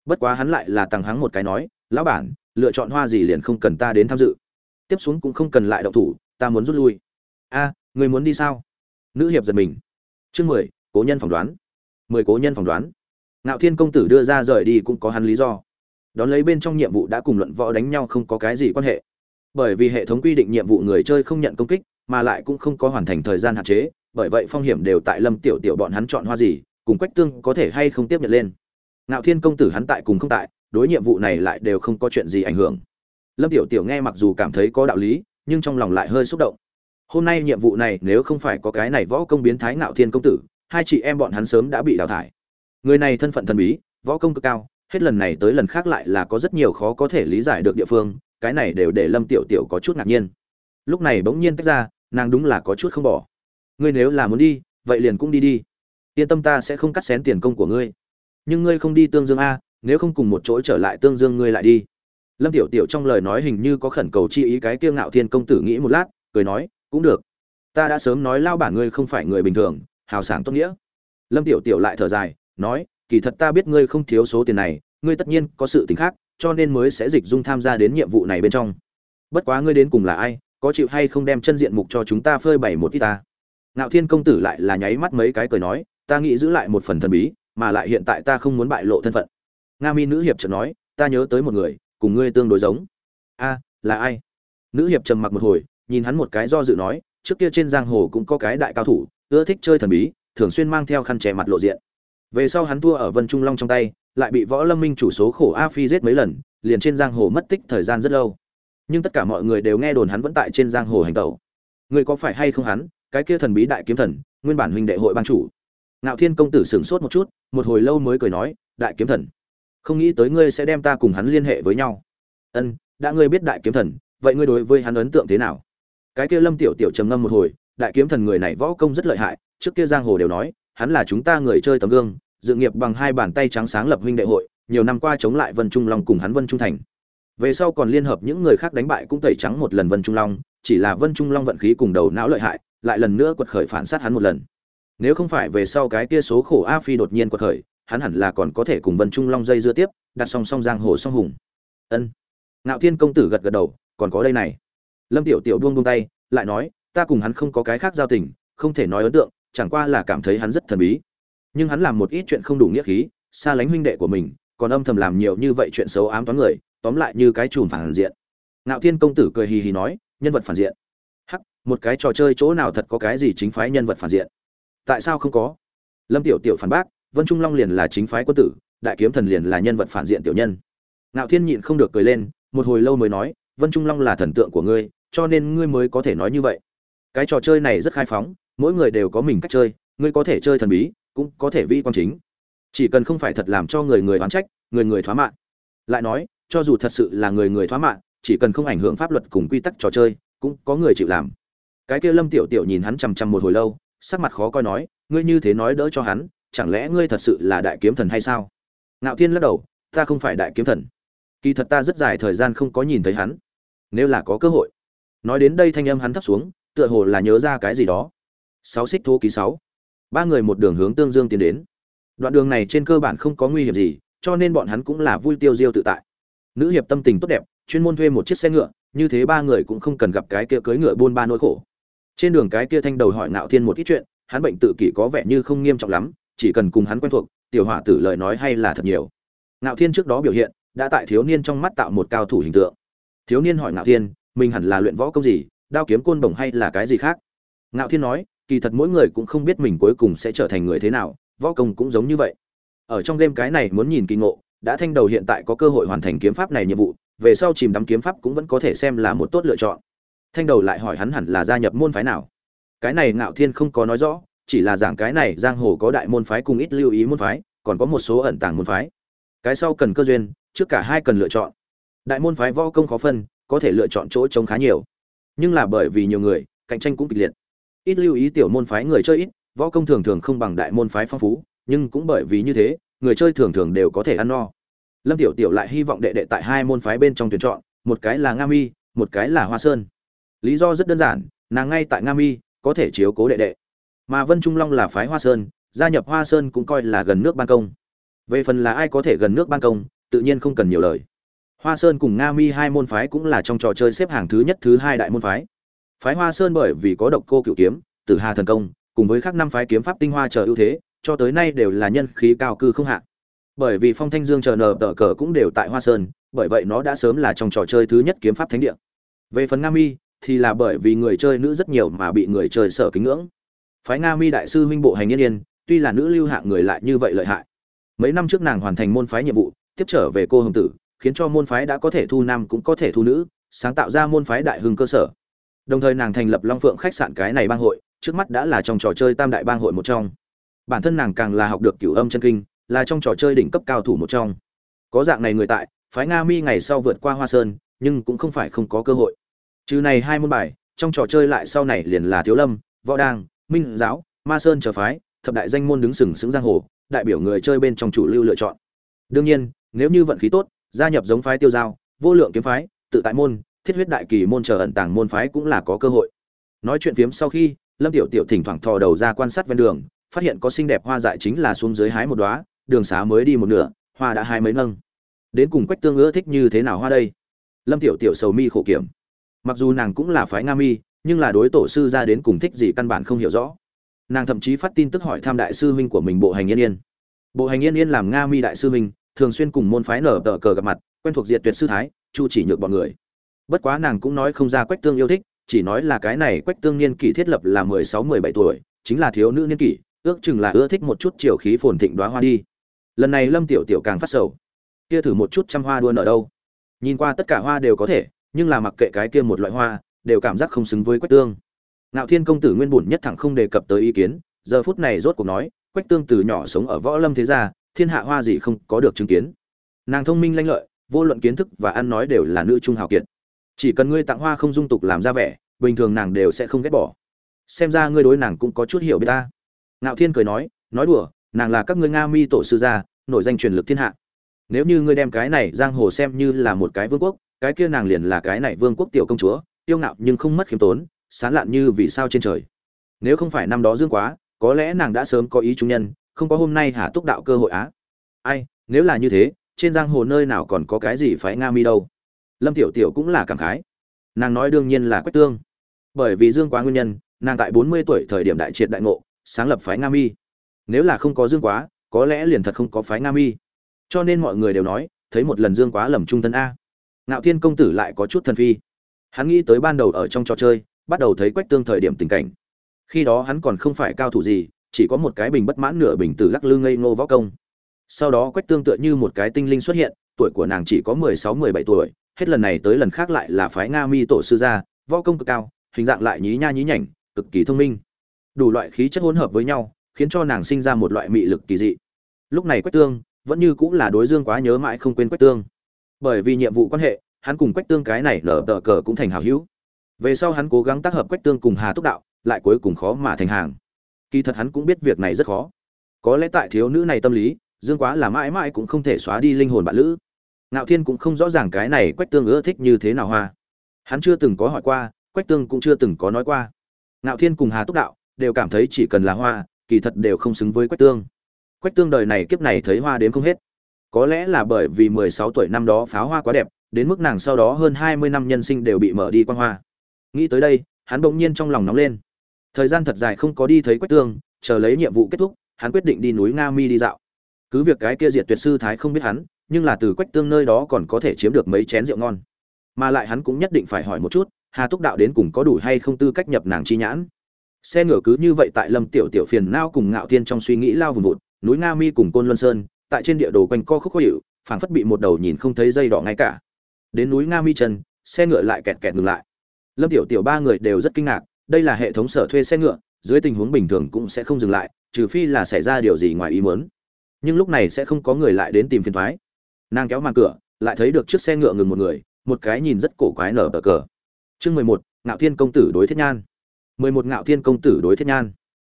Bất quá hắn lại là tằng hắng một cái nói lão bản, lựa chọn hoa gì liền không cần ta đến tham dự. Tiếp xuống cũng không cần lại động thủ, ta muốn rút lui. A, người muốn đi sao? Nữ hiệp giật mình. Chương mười, cố nhân phỏng đoán. Mười cố nhân phỏng đoán. Ngạo thiên công tử đưa ra rời đi cũng có hắn lý do. Đón lấy bên trong nhiệm vụ đã cùng luận võ đánh nhau không có cái gì quan hệ. Bởi vì hệ thống quy định nhiệm vụ người chơi không nhận công kích, mà lại cũng không có hoàn thành thời gian hạn chế, bởi vậy phong hiểm đều tại lâm tiểu tiểu bọn hắn chọn hoa gì, cùng quách tương có thể hay không tiếp nhận lên. Ngạo thiên công tử hắn tại cùng không tại đối nhiệm vụ này lại đều không có chuyện gì ảnh hưởng. Lâm tiểu tiểu nghe mặc dù cảm thấy có đạo lý, nhưng trong lòng lại hơi xúc động. Hôm nay nhiệm vụ này nếu không phải có cái này võ công biến thái ngạo thiên công tử, hai chị em bọn hắn sớm đã bị đào thải. Người này thân phận thần bí, võ công cực cao, hết lần này tới lần khác lại là có rất nhiều khó có thể lý giải được địa phương, cái này đều để lâm tiểu tiểu có chút ngạc nhiên. Lúc này bỗng nhiên tách ra, nàng đúng là có chút không bỏ. Ngươi nếu là muốn đi, vậy liền cũng đi đi. Yên tâm ta sẽ không cắt xén tiền công của ngươi. Nhưng ngươi không đi tương dương a nếu không cùng một chỗ trở lại tương dương ngươi lại đi. Lâm tiểu tiểu trong lời nói hình như có khẩn cầu chi ý cái kiêng ngạo thiên công tử nghĩ một lát, cười nói, cũng được. Ta đã sớm nói lao bản ngươi không phải người bình thường, hào sảng tốt nghĩa. Lâm tiểu tiểu lại thở dài, nói, kỳ thật ta biết ngươi không thiếu số tiền này, ngươi tất nhiên có sự tình khác, cho nên mới sẽ dịch dung tham gia đến nhiệm vụ này bên trong. Bất quá ngươi đến cùng là ai, có chịu hay không đem chân diện mục cho chúng ta phơi bày một ít ta? Ngạo thiên công tử lại là nháy mắt mấy cái cười nói, ta nghĩ giữ lại một phần thần bí, mà lại hiện tại ta không muốn bại lộ thân phận nga mi nữ hiệp chợt nói, ta nhớ tới một người, cùng ngươi tương đối giống. A, là ai? Nữ hiệp trầm mặc một hồi, nhìn hắn một cái do dự nói, trước kia trên giang hồ cũng có cái đại cao thủ, ưa thích chơi thần bí, thường xuyên mang theo khăn che mặt lộ diện. Về sau hắn thua ở vân trung long trong tay, lại bị võ lâm minh chủ số khổ a phi giết mấy lần, liền trên giang hồ mất tích thời gian rất lâu. Nhưng tất cả mọi người đều nghe đồn hắn vẫn tại trên giang hồ hành tẩu. Người có phải hay không hắn? Cái kia thần bí đại kiếm thần, nguyên bản huynh đệ hội ban chủ. Ngạo thiên công tử sửng sốt một chút, một hồi lâu mới cười nói, đại kiếm thần không nghĩ tới ngươi sẽ đem ta cùng hắn liên hệ với nhau. Ân, đã ngươi biết đại kiếm thần, vậy ngươi đối với hắn ấn tượng thế nào? Cái kia lâm tiểu tiểu trầm ngâm một hồi, đại kiếm thần người này võ công rất lợi hại, trước kia giang hồ đều nói, hắn là chúng ta người chơi tấm gương, dự nghiệp bằng hai bàn tay trắng sáng lập huynh đệ hội, nhiều năm qua chống lại vân trung long cùng hắn vân trung thành. Về sau còn liên hợp những người khác đánh bại cũng tẩy trắng một lần vân trung long, chỉ là vân trung long vận khí cùng đầu não lợi hại, lại lần nữa quật khởi phản sát hắn một lần. Nếu không phải về sau cái kia số khổ a phi đột nhiên quật khởi hắn hẳn là còn có thể cùng vân trung long dây dưa tiếp, đặt song song giang hồ song hùng. Ân. Ngạo thiên công tử gật gật đầu, còn có đây này. Lâm tiểu tiểu buông buông tay, lại nói, ta cùng hắn không có cái khác giao tình, không thể nói ấn tượng, chẳng qua là cảm thấy hắn rất thần bí. Nhưng hắn làm một ít chuyện không đủ nghĩa khí, xa lánh huynh đệ của mình, còn âm thầm làm nhiều như vậy chuyện xấu ám toán người, tóm lại như cái chùm phản diện. Ngạo thiên công tử cười hì hì nói, nhân vật phản diện. Hắc, một cái trò chơi chỗ nào thật có cái gì chính phái nhân vật phản diện? Tại sao không có? Lâm tiểu tiểu phản bác vân trung long liền là chính phái quân tử, đại kiếm thần liền là nhân vật phản diện tiểu nhân. Ngạo thiên nhịn không được cười lên, một hồi lâu mới nói, vân trung long là thần tượng của ngươi, cho nên ngươi mới có thể nói như vậy. Cái trò chơi này rất khai phóng, mỗi người đều có mình cách chơi, ngươi có thể chơi thần bí, cũng có thể vi quan chính. Chỉ cần không phải thật làm cho người người oán trách, người người thoá mạng. Lại nói, cho dù thật sự là người người thoá mạng, chỉ cần không ảnh hưởng pháp luật cùng quy tắc trò chơi, cũng có người chịu làm. Cái kia lâm tiểu tiểu nhìn hắn chằm chằm một hồi lâu, sắc mặt khó coi nói, ngươi như thế nói đỡ cho hắn chẳng lẽ ngươi thật sự là đại kiếm thần hay sao? Ngạo thiên lắc đầu, ta không phải đại kiếm thần. Kỳ thật ta rất dài thời gian không có nhìn thấy hắn. Nếu là có cơ hội. Nói đến đây thanh âm hắn thấp xuống, tựa hồ là nhớ ra cái gì đó. Sáu xích thô ký sáu. Ba người một đường hướng tương dương tiến đến. Đoạn đường này trên cơ bản không có nguy hiểm gì, cho nên bọn hắn cũng là vui tiêu diêu tự tại. Nữ hiệp tâm tình tốt đẹp, chuyên môn thuê một chiếc xe ngựa, như thế ba người cũng không cần gặp cái kia cưới ngựa buôn ba nỗi khổ. Trên đường cái kia thanh đầu hỏi ngạo thiên một ít chuyện, hắn bệnh tự kỷ có vẻ như không nghiêm trọng lắm chỉ cần cùng hắn quen thuộc, tiểu hỏa tử lời nói hay là thật nhiều. Ngạo thiên trước đó biểu hiện, đã tại thiếu niên trong mắt tạo một cao thủ hình tượng. Thiếu niên hỏi ngạo thiên, mình hẳn là luyện võ công gì, đao kiếm côn đồng hay là cái gì khác? Ngạo thiên nói, kỳ thật mỗi người cũng không biết mình cuối cùng sẽ trở thành người thế nào, võ công cũng giống như vậy. Ở trong game cái này muốn nhìn kỳ ngộ, đã thanh đầu hiện tại có cơ hội hoàn thành kiếm pháp này nhiệm vụ, về sau chìm đắm kiếm pháp cũng vẫn có thể xem là một tốt lựa chọn. Thanh đầu lại hỏi hắn hẳn là gia nhập môn phái nào? Cái này ngạo thiên không có nói rõ chỉ là giảng cái này giang hồ có đại môn phái cùng ít lưu ý môn phái, còn có một số ẩn tàng môn phái. Cái sau cần cơ duyên, trước cả hai cần lựa chọn. Đại môn phái võ công khó phân, có thể lựa chọn chỗ trống khá nhiều. Nhưng là bởi vì nhiều người, cạnh tranh cũng kịch liệt. Ít lưu ý tiểu môn phái người chơi ít, võ công thường thường không bằng đại môn phái phong phú, nhưng cũng bởi vì như thế, người chơi thường thường đều có thể ăn no. Lâm tiểu tiểu lại hy vọng đệ đệ tại hai môn phái bên trong tuyển chọn, một cái là nga mi, một cái là hoa sơn. Lý do rất đơn giản, nàng ngay tại nga mi, có thể chiếu cố đệ đệ mà vân trung long là phái hoa sơn, gia nhập hoa sơn cũng coi là gần nước ban công. Về phần là ai có thể gần nước ban công, tự nhiên không cần nhiều lời. Hoa sơn cùng nga mi hai môn phái cũng là trong trò chơi xếp hàng thứ nhất, thứ hai đại môn phái. Phái hoa sơn bởi vì có độc cô cựu kiếm, tử hà thần công, cùng với các năm phái kiếm pháp tinh hoa chờ ưu thế, cho tới nay đều là nhân khí cao cư không hạ. Bởi vì phong thanh dương chờ nờ tờ cờ cũng đều tại hoa sơn, bởi vậy nó đã sớm là trong trò chơi thứ nhất kiếm pháp thánh địa. Về phần nga mi, thì là bởi vì người chơi nữ rất nhiều mà bị người chơi sở kính ngưỡng phái nga mi đại sư huynh bộ hành yên yên, tuy là nữ lưu hạng người lại như vậy lợi hại. Mấy năm trước nàng hoàn thành môn phái nhiệm vụ, tiếp trở về cô hồng tử, khiến cho môn phái đã có thể thu nam cũng có thể thu nữ, sáng tạo ra môn phái đại hưng cơ sở. Đồng thời nàng thành lập long phượng khách sạn cái này bang hội, trước mắt đã là trong trò chơi tam đại bang hội một trong. Bản thân nàng càng là học được cửu âm chân kinh, là trong trò chơi đỉnh cấp cao thủ một trong. Có dạng này người tại, phái nga mi ngày sau vượt qua hoa sơn, nhưng cũng không phải không có cơ hội. Trừ này hai môn bài, trong trò chơi lại sau này liền là thiếu lâm, võ đang minh giáo, ma sơn chờ phái, thập đại danh môn đứng sừng sững giang hồ, đại biểu người chơi bên trong chủ lưu lựa chọn. Đương nhiên, nếu như vận khí tốt, gia nhập giống phái tiêu giao, vô lượng kiếm phái, tự tại môn, thiết huyết đại kỳ môn chờ ẩn tàng môn phái cũng là có cơ hội. Nói chuyện phiếm sau khi, lâm tiểu tiểu thỉnh thoảng thò đầu ra quan sát ven đường, phát hiện có xinh đẹp hoa dại chính là xuống dưới hái một đóa, đường xá mới đi một nửa, hoa đã hai mấy nâng. Đến cùng quách tương ưa thích như thế nào hoa đây? Lâm tiểu tiểu sầu mi khổ kiểm. Mặc dù nàng cũng là phái nga mi nhưng là đối tổ sư ra đến cùng thích gì căn bản không hiểu rõ. Nàng thậm chí phát tin tức hỏi tham đại sư huynh của mình bộ hành yên yên. Bộ hành yên yên làm nga mi đại sư huynh, thường xuyên cùng môn phái nở tờ cờ gặp mặt, quen thuộc diệt tuyệt sư thái, chu chỉ nhược bọn người. Bất quá nàng cũng nói không ra quách tương yêu thích, chỉ nói là cái này quách tương niên kỷ thiết lập là mười sáu, mười bảy tuổi, chính là thiếu nữ niên kỷ, ước chừng là ưa thích một chút chiều khí phồn thịnh đoá hoa đi. Lần này lâm tiểu tiểu càng phát sầu. Kia thử một chút trăm hoa đua nở đâu. Nhìn qua tất cả hoa đều có thể, nhưng là mặc kệ cái kia một loại hoa đều cảm giác không xứng với quách tương. Ngạo thiên công tử nguyên bùn nhất thẳng không đề cập tới ý kiến, giờ phút này rốt cuộc nói, quách tương từ nhỏ sống ở võ lâm thế gia, thiên hạ hoa gì không có được chứng kiến. Nàng thông minh lanh lợi, vô luận kiến thức và ăn nói đều là nữ trung hào kiệt. Chỉ cần ngươi tặng hoa không dung tục làm ra vẻ, bình thường nàng đều sẽ không ghét bỏ. Xem ra ngươi đối nàng cũng có chút hiểu biết ta. Ngạo thiên cười nói nói đùa, nàng là các ngươi nga mi tổ sư gia, nổi danh truyền lực thiên hạ. Nếu như ngươi đem cái này giang hồ xem như là một cái vương quốc, cái kia nàng liền là cái này vương quốc tiểu công chúa tiêu ngạo nhưng không mất khiêm tốn, sán lạn như vì sao trên trời. Nếu không phải năm đó dương quá, có lẽ nàng đã sớm có ý chúng nhân, không có hôm nay hà túc đạo cơ hội á. Ai, nếu là như thế, trên giang hồ nơi nào còn có cái gì phải nga mi đâu? Lâm tiểu tiểu cũng là cảm khái. Nàng nói đương nhiên là quách tương. Bởi vì dương quá nguyên nhân, nàng tại bốn mươi tuổi thời điểm đại triệt đại ngộ, sáng lập phái nga mi. Nếu là không có dương quá, có lẽ liền thật không có phái nga mi. Cho nên mọi người đều nói, thấy một lần dương quá lầm trung thân a. Ngạo thiên công tử lại có chút thần phi hắn nghĩ tới ban đầu ở trong trò chơi, bắt đầu thấy quách tương thời điểm tình cảnh. Khi đó hắn còn không phải cao thủ gì, chỉ có một cái bình bất mãn nửa bình từ lắc lư ngây ngô võ công. Sau đó quách tương tựa như một cái tinh linh xuất hiện, tuổi của nàng chỉ có mười sáu, mười bảy tuổi, hết lần này tới lần khác lại là phái nga mi tổ sư gia, võ công cực cao, hình dạng lại nhí nha nhí nhảnh, cực kỳ thông minh. Đủ loại khí chất hỗn hợp với nhau, khiến cho nàng sinh ra một loại mị lực kỳ dị. Lúc này quách tương vẫn như cũng là đối dương quá nhớ mãi không quên quách tương. Bởi vì nhiệm vụ quan hệ hắn cùng quách tương cái này nở tờ cờ cũng thành hào hữu. Về sau hắn cố gắng tác hợp quách tương cùng hà túc đạo, lại cuối cùng khó mà thành hàng. Kỳ thật hắn cũng biết việc này rất khó. Có lẽ tại thiếu nữ này tâm lý, dương quá là mãi mãi cũng không thể xóa đi linh hồn bạn lữ. Ngạo thiên cũng không rõ ràng cái này quách tương ưa thích như thế nào hoa. Hắn chưa từng có hỏi qua, quách tương cũng chưa từng có nói qua. Ngạo thiên cùng hà túc đạo đều cảm thấy chỉ cần là hoa, kỳ thật đều không xứng với quách tương. Quách tương đời này kiếp này thấy hoa đến không hết. Có lẽ là bởi vì mười sáu tuổi năm đó pháo hoa quá đẹp đến mức nàng sau đó hơn hai mươi năm nhân sinh đều bị mở đi quan hoa. Nghĩ tới đây, hắn bỗng nhiên trong lòng nóng lên. Thời gian thật dài không có đi thấy quách tương, chờ lấy nhiệm vụ kết thúc, hắn quyết định đi núi nga mi đi dạo. Cứ việc cái kia diệt tuyệt sư thái không biết hắn, nhưng là từ quách tương nơi đó còn có thể chiếm được mấy chén rượu ngon. Mà lại hắn cũng nhất định phải hỏi một chút, hà túc đạo đến cùng có đủ hay không tư cách nhập nàng chi nhãn. Xe ngựa cứ như vậy tại lâm tiểu tiểu phiền nao cùng ngạo thiên trong suy nghĩ lao vùng vụt, núi nga mi cùng côn luân sơn, tại trên địa đồ quanh co khúc khó hiệu phảng phất bị một đầu nhìn không thấy dây đỏ ngay cả đến núi nga mi trần xe ngựa lại kẹt kẹt ngừng lại. Lâm tiểu tiểu ba người đều rất kinh ngạc đây là hệ thống sở thuê xe ngựa dưới tình huống bình thường cũng sẽ không dừng lại trừ phi là xảy ra điều gì ngoài ý muốn. Nhưng lúc này sẽ không có người lại đến tìm phiền thoái. Nàng kéo màn cửa lại thấy được chiếc xe ngựa ngừng một người một cái nhìn rất cổ quái nở bờ cờ. Chương mười một ngạo thiên công tử đối thiết nhan. Mười một ngạo thiên công tử đối thiết nhan.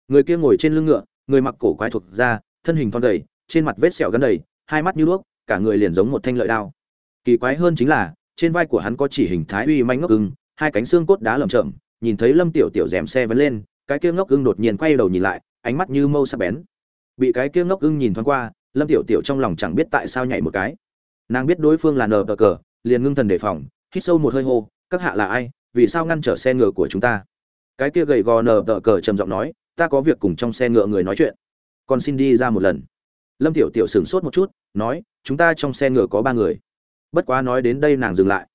Người kia ngồi trên lưng ngựa người mặc cổ quái thuộc da, thân hình thon gầy trên mặt vết sẹo gắn đầy hai mắt như đuốc cả người liền giống một thanh lợi đao kỳ quái hơn chính là, trên vai của hắn có chỉ hình thái uy manh ngốc ưng, hai cánh xương cốt đá lởm chởm, nhìn thấy lâm tiểu tiểu rèm xe vẫn lên, cái kia ngốc ưng đột nhiên quay đầu nhìn lại, ánh mắt như mâu sắc bén. Bị cái kia ngốc ưng nhìn thoáng qua, lâm tiểu tiểu trong lòng chẳng biết tại sao nhảy một cái. Nàng biết đối phương là nờ cờ cờ, liền ngưng thần đề phòng, hít sâu một hơi hô, các hạ là ai? Vì sao ngăn trở xe ngựa của chúng ta? Cái kia gầy gò nờ tờ cờ trầm giọng nói, ta có việc cùng trong xe ngựa người nói chuyện. Còn xin đi ra một lần. Lâm tiểu tiểu sửng sốt một chút, nói, chúng ta trong xe ngựa có ba người bất quá nói đến đây nàng dừng lại.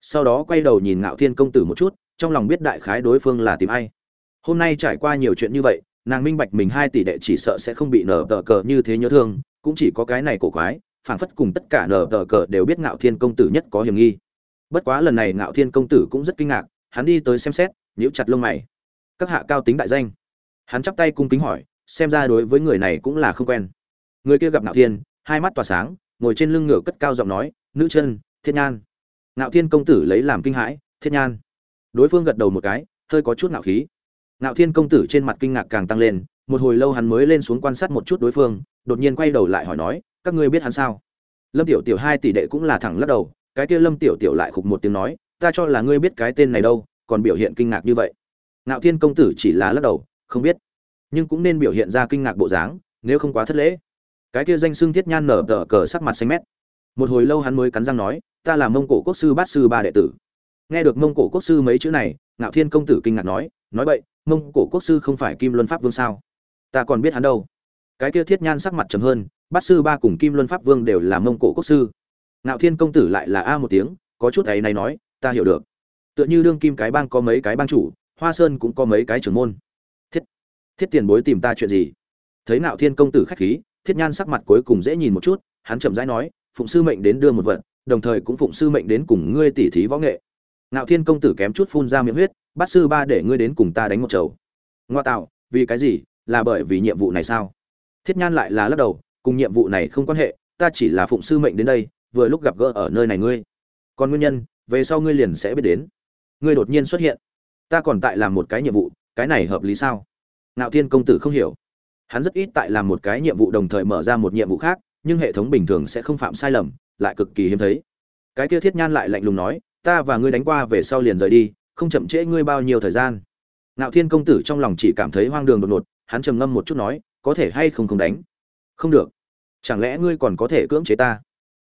Sau đó quay đầu nhìn ngạo thiên công tử một chút, trong lòng biết đại khái đối phương là tìm ai. Hôm nay trải qua nhiều chuyện như vậy, nàng minh bạch mình hai tỷ đệ chỉ sợ sẽ không bị nở tờ cờ như thế nhớ thương, cũng chỉ có cái này cổ quái, phảng phất cùng tất cả nở tờ cờ đều biết ngạo thiên công tử nhất có hiểm nghi. Bất quá lần này ngạo thiên công tử cũng rất kinh ngạc, hắn đi tới xem xét, nhíu chặt lông mày. Các hạ cao tính đại danh. Hắn chắp tay cung kính hỏi, xem ra đối với người này cũng là không quen. Người kia gặp ngạo thiên, hai mắt tỏa sáng ngồi trên lưng ngựa cất cao giọng nói, nữ chân thiên nhan. Ngạo thiên công tử lấy làm kinh hãi thiên nhan. Đối phương gật đầu một cái, hơi có chút ngạo khí. Ngạo thiên công tử trên mặt kinh ngạc càng tăng lên, một hồi lâu hắn mới lên xuống quan sát một chút đối phương, đột nhiên quay đầu lại hỏi nói, các ngươi biết hắn sao? Lâm tiểu tiểu hai tỷ đệ cũng là thẳng lắc đầu, cái kia lâm tiểu tiểu lại khục một tiếng nói, ta cho là ngươi biết cái tên này đâu, còn biểu hiện kinh ngạc như vậy. Ngạo thiên công tử chỉ là lắc đầu, không biết. Nhưng cũng nên biểu hiện ra kinh ngạc bộ dáng, nếu không quá thất lễ cái kia danh xưng thiết nhan nở tờ cờ sắc mặt xanh mét. Một hồi lâu hắn mới cắn răng nói, ta là mông cổ quốc sư bát sư ba đệ tử. Nghe được mông cổ quốc sư mấy chữ này, ngạo thiên công tử kinh ngạc nói nói vậy mông cổ quốc sư không phải kim luân pháp vương sao? Ta còn biết hắn đâu. Cái kia thiết nhan sắc mặt trầm hơn, bát sư ba cùng kim luân pháp vương đều là mông cổ quốc sư. Ngạo thiên công tử lại là a một tiếng, có chút ấy này nói, ta hiểu được. Tựa như đương kim cái bang có mấy cái bang chủ, hoa sơn cũng có mấy cái trưởng môn. Thiết thiết tiền bối tìm ta chuyện gì? Thấy ngạo thiên công tử khách khí thiết nhan sắc mặt cuối cùng dễ nhìn một chút, hắn chậm rãi nói, phụng sư mệnh đến đưa một vật, đồng thời cũng phụng sư mệnh đến cùng ngươi tỉ thí võ nghệ. Ngạo thiên công tử kém chút phun ra miệng huyết bắt sư ba để ngươi đến cùng ta đánh một chầu. Ngoa tạo, vì cái gì? Là bởi vì nhiệm vụ này sao? Thiết nhan lại là lắc đầu, cùng nhiệm vụ này không quan hệ, ta chỉ là phụng sư mệnh đến đây, vừa lúc gặp gỡ ở nơi này ngươi. Còn nguyên nhân, về sau ngươi liền sẽ biết đến. Ngươi đột nhiên xuất hiện. Ta còn tại làm một cái nhiệm vụ, cái này hợp lý sao? Ngạo thiên công tử không hiểu hắn rất ít tại làm một cái nhiệm vụ đồng thời mở ra một nhiệm vụ khác, nhưng hệ thống bình thường sẽ không phạm sai lầm, lại cực kỳ hiếm thấy. Cái kia thiết nhan lại lạnh lùng nói, ta và ngươi đánh qua về sau liền rời đi, không chậm trễ ngươi bao nhiêu thời gian. Ngạo thiên công tử trong lòng chỉ cảm thấy hoang đường đột ngột, hắn trầm ngâm một chút nói, có thể hay không không đánh? Không được. Chẳng lẽ ngươi còn có thể cưỡng chế ta?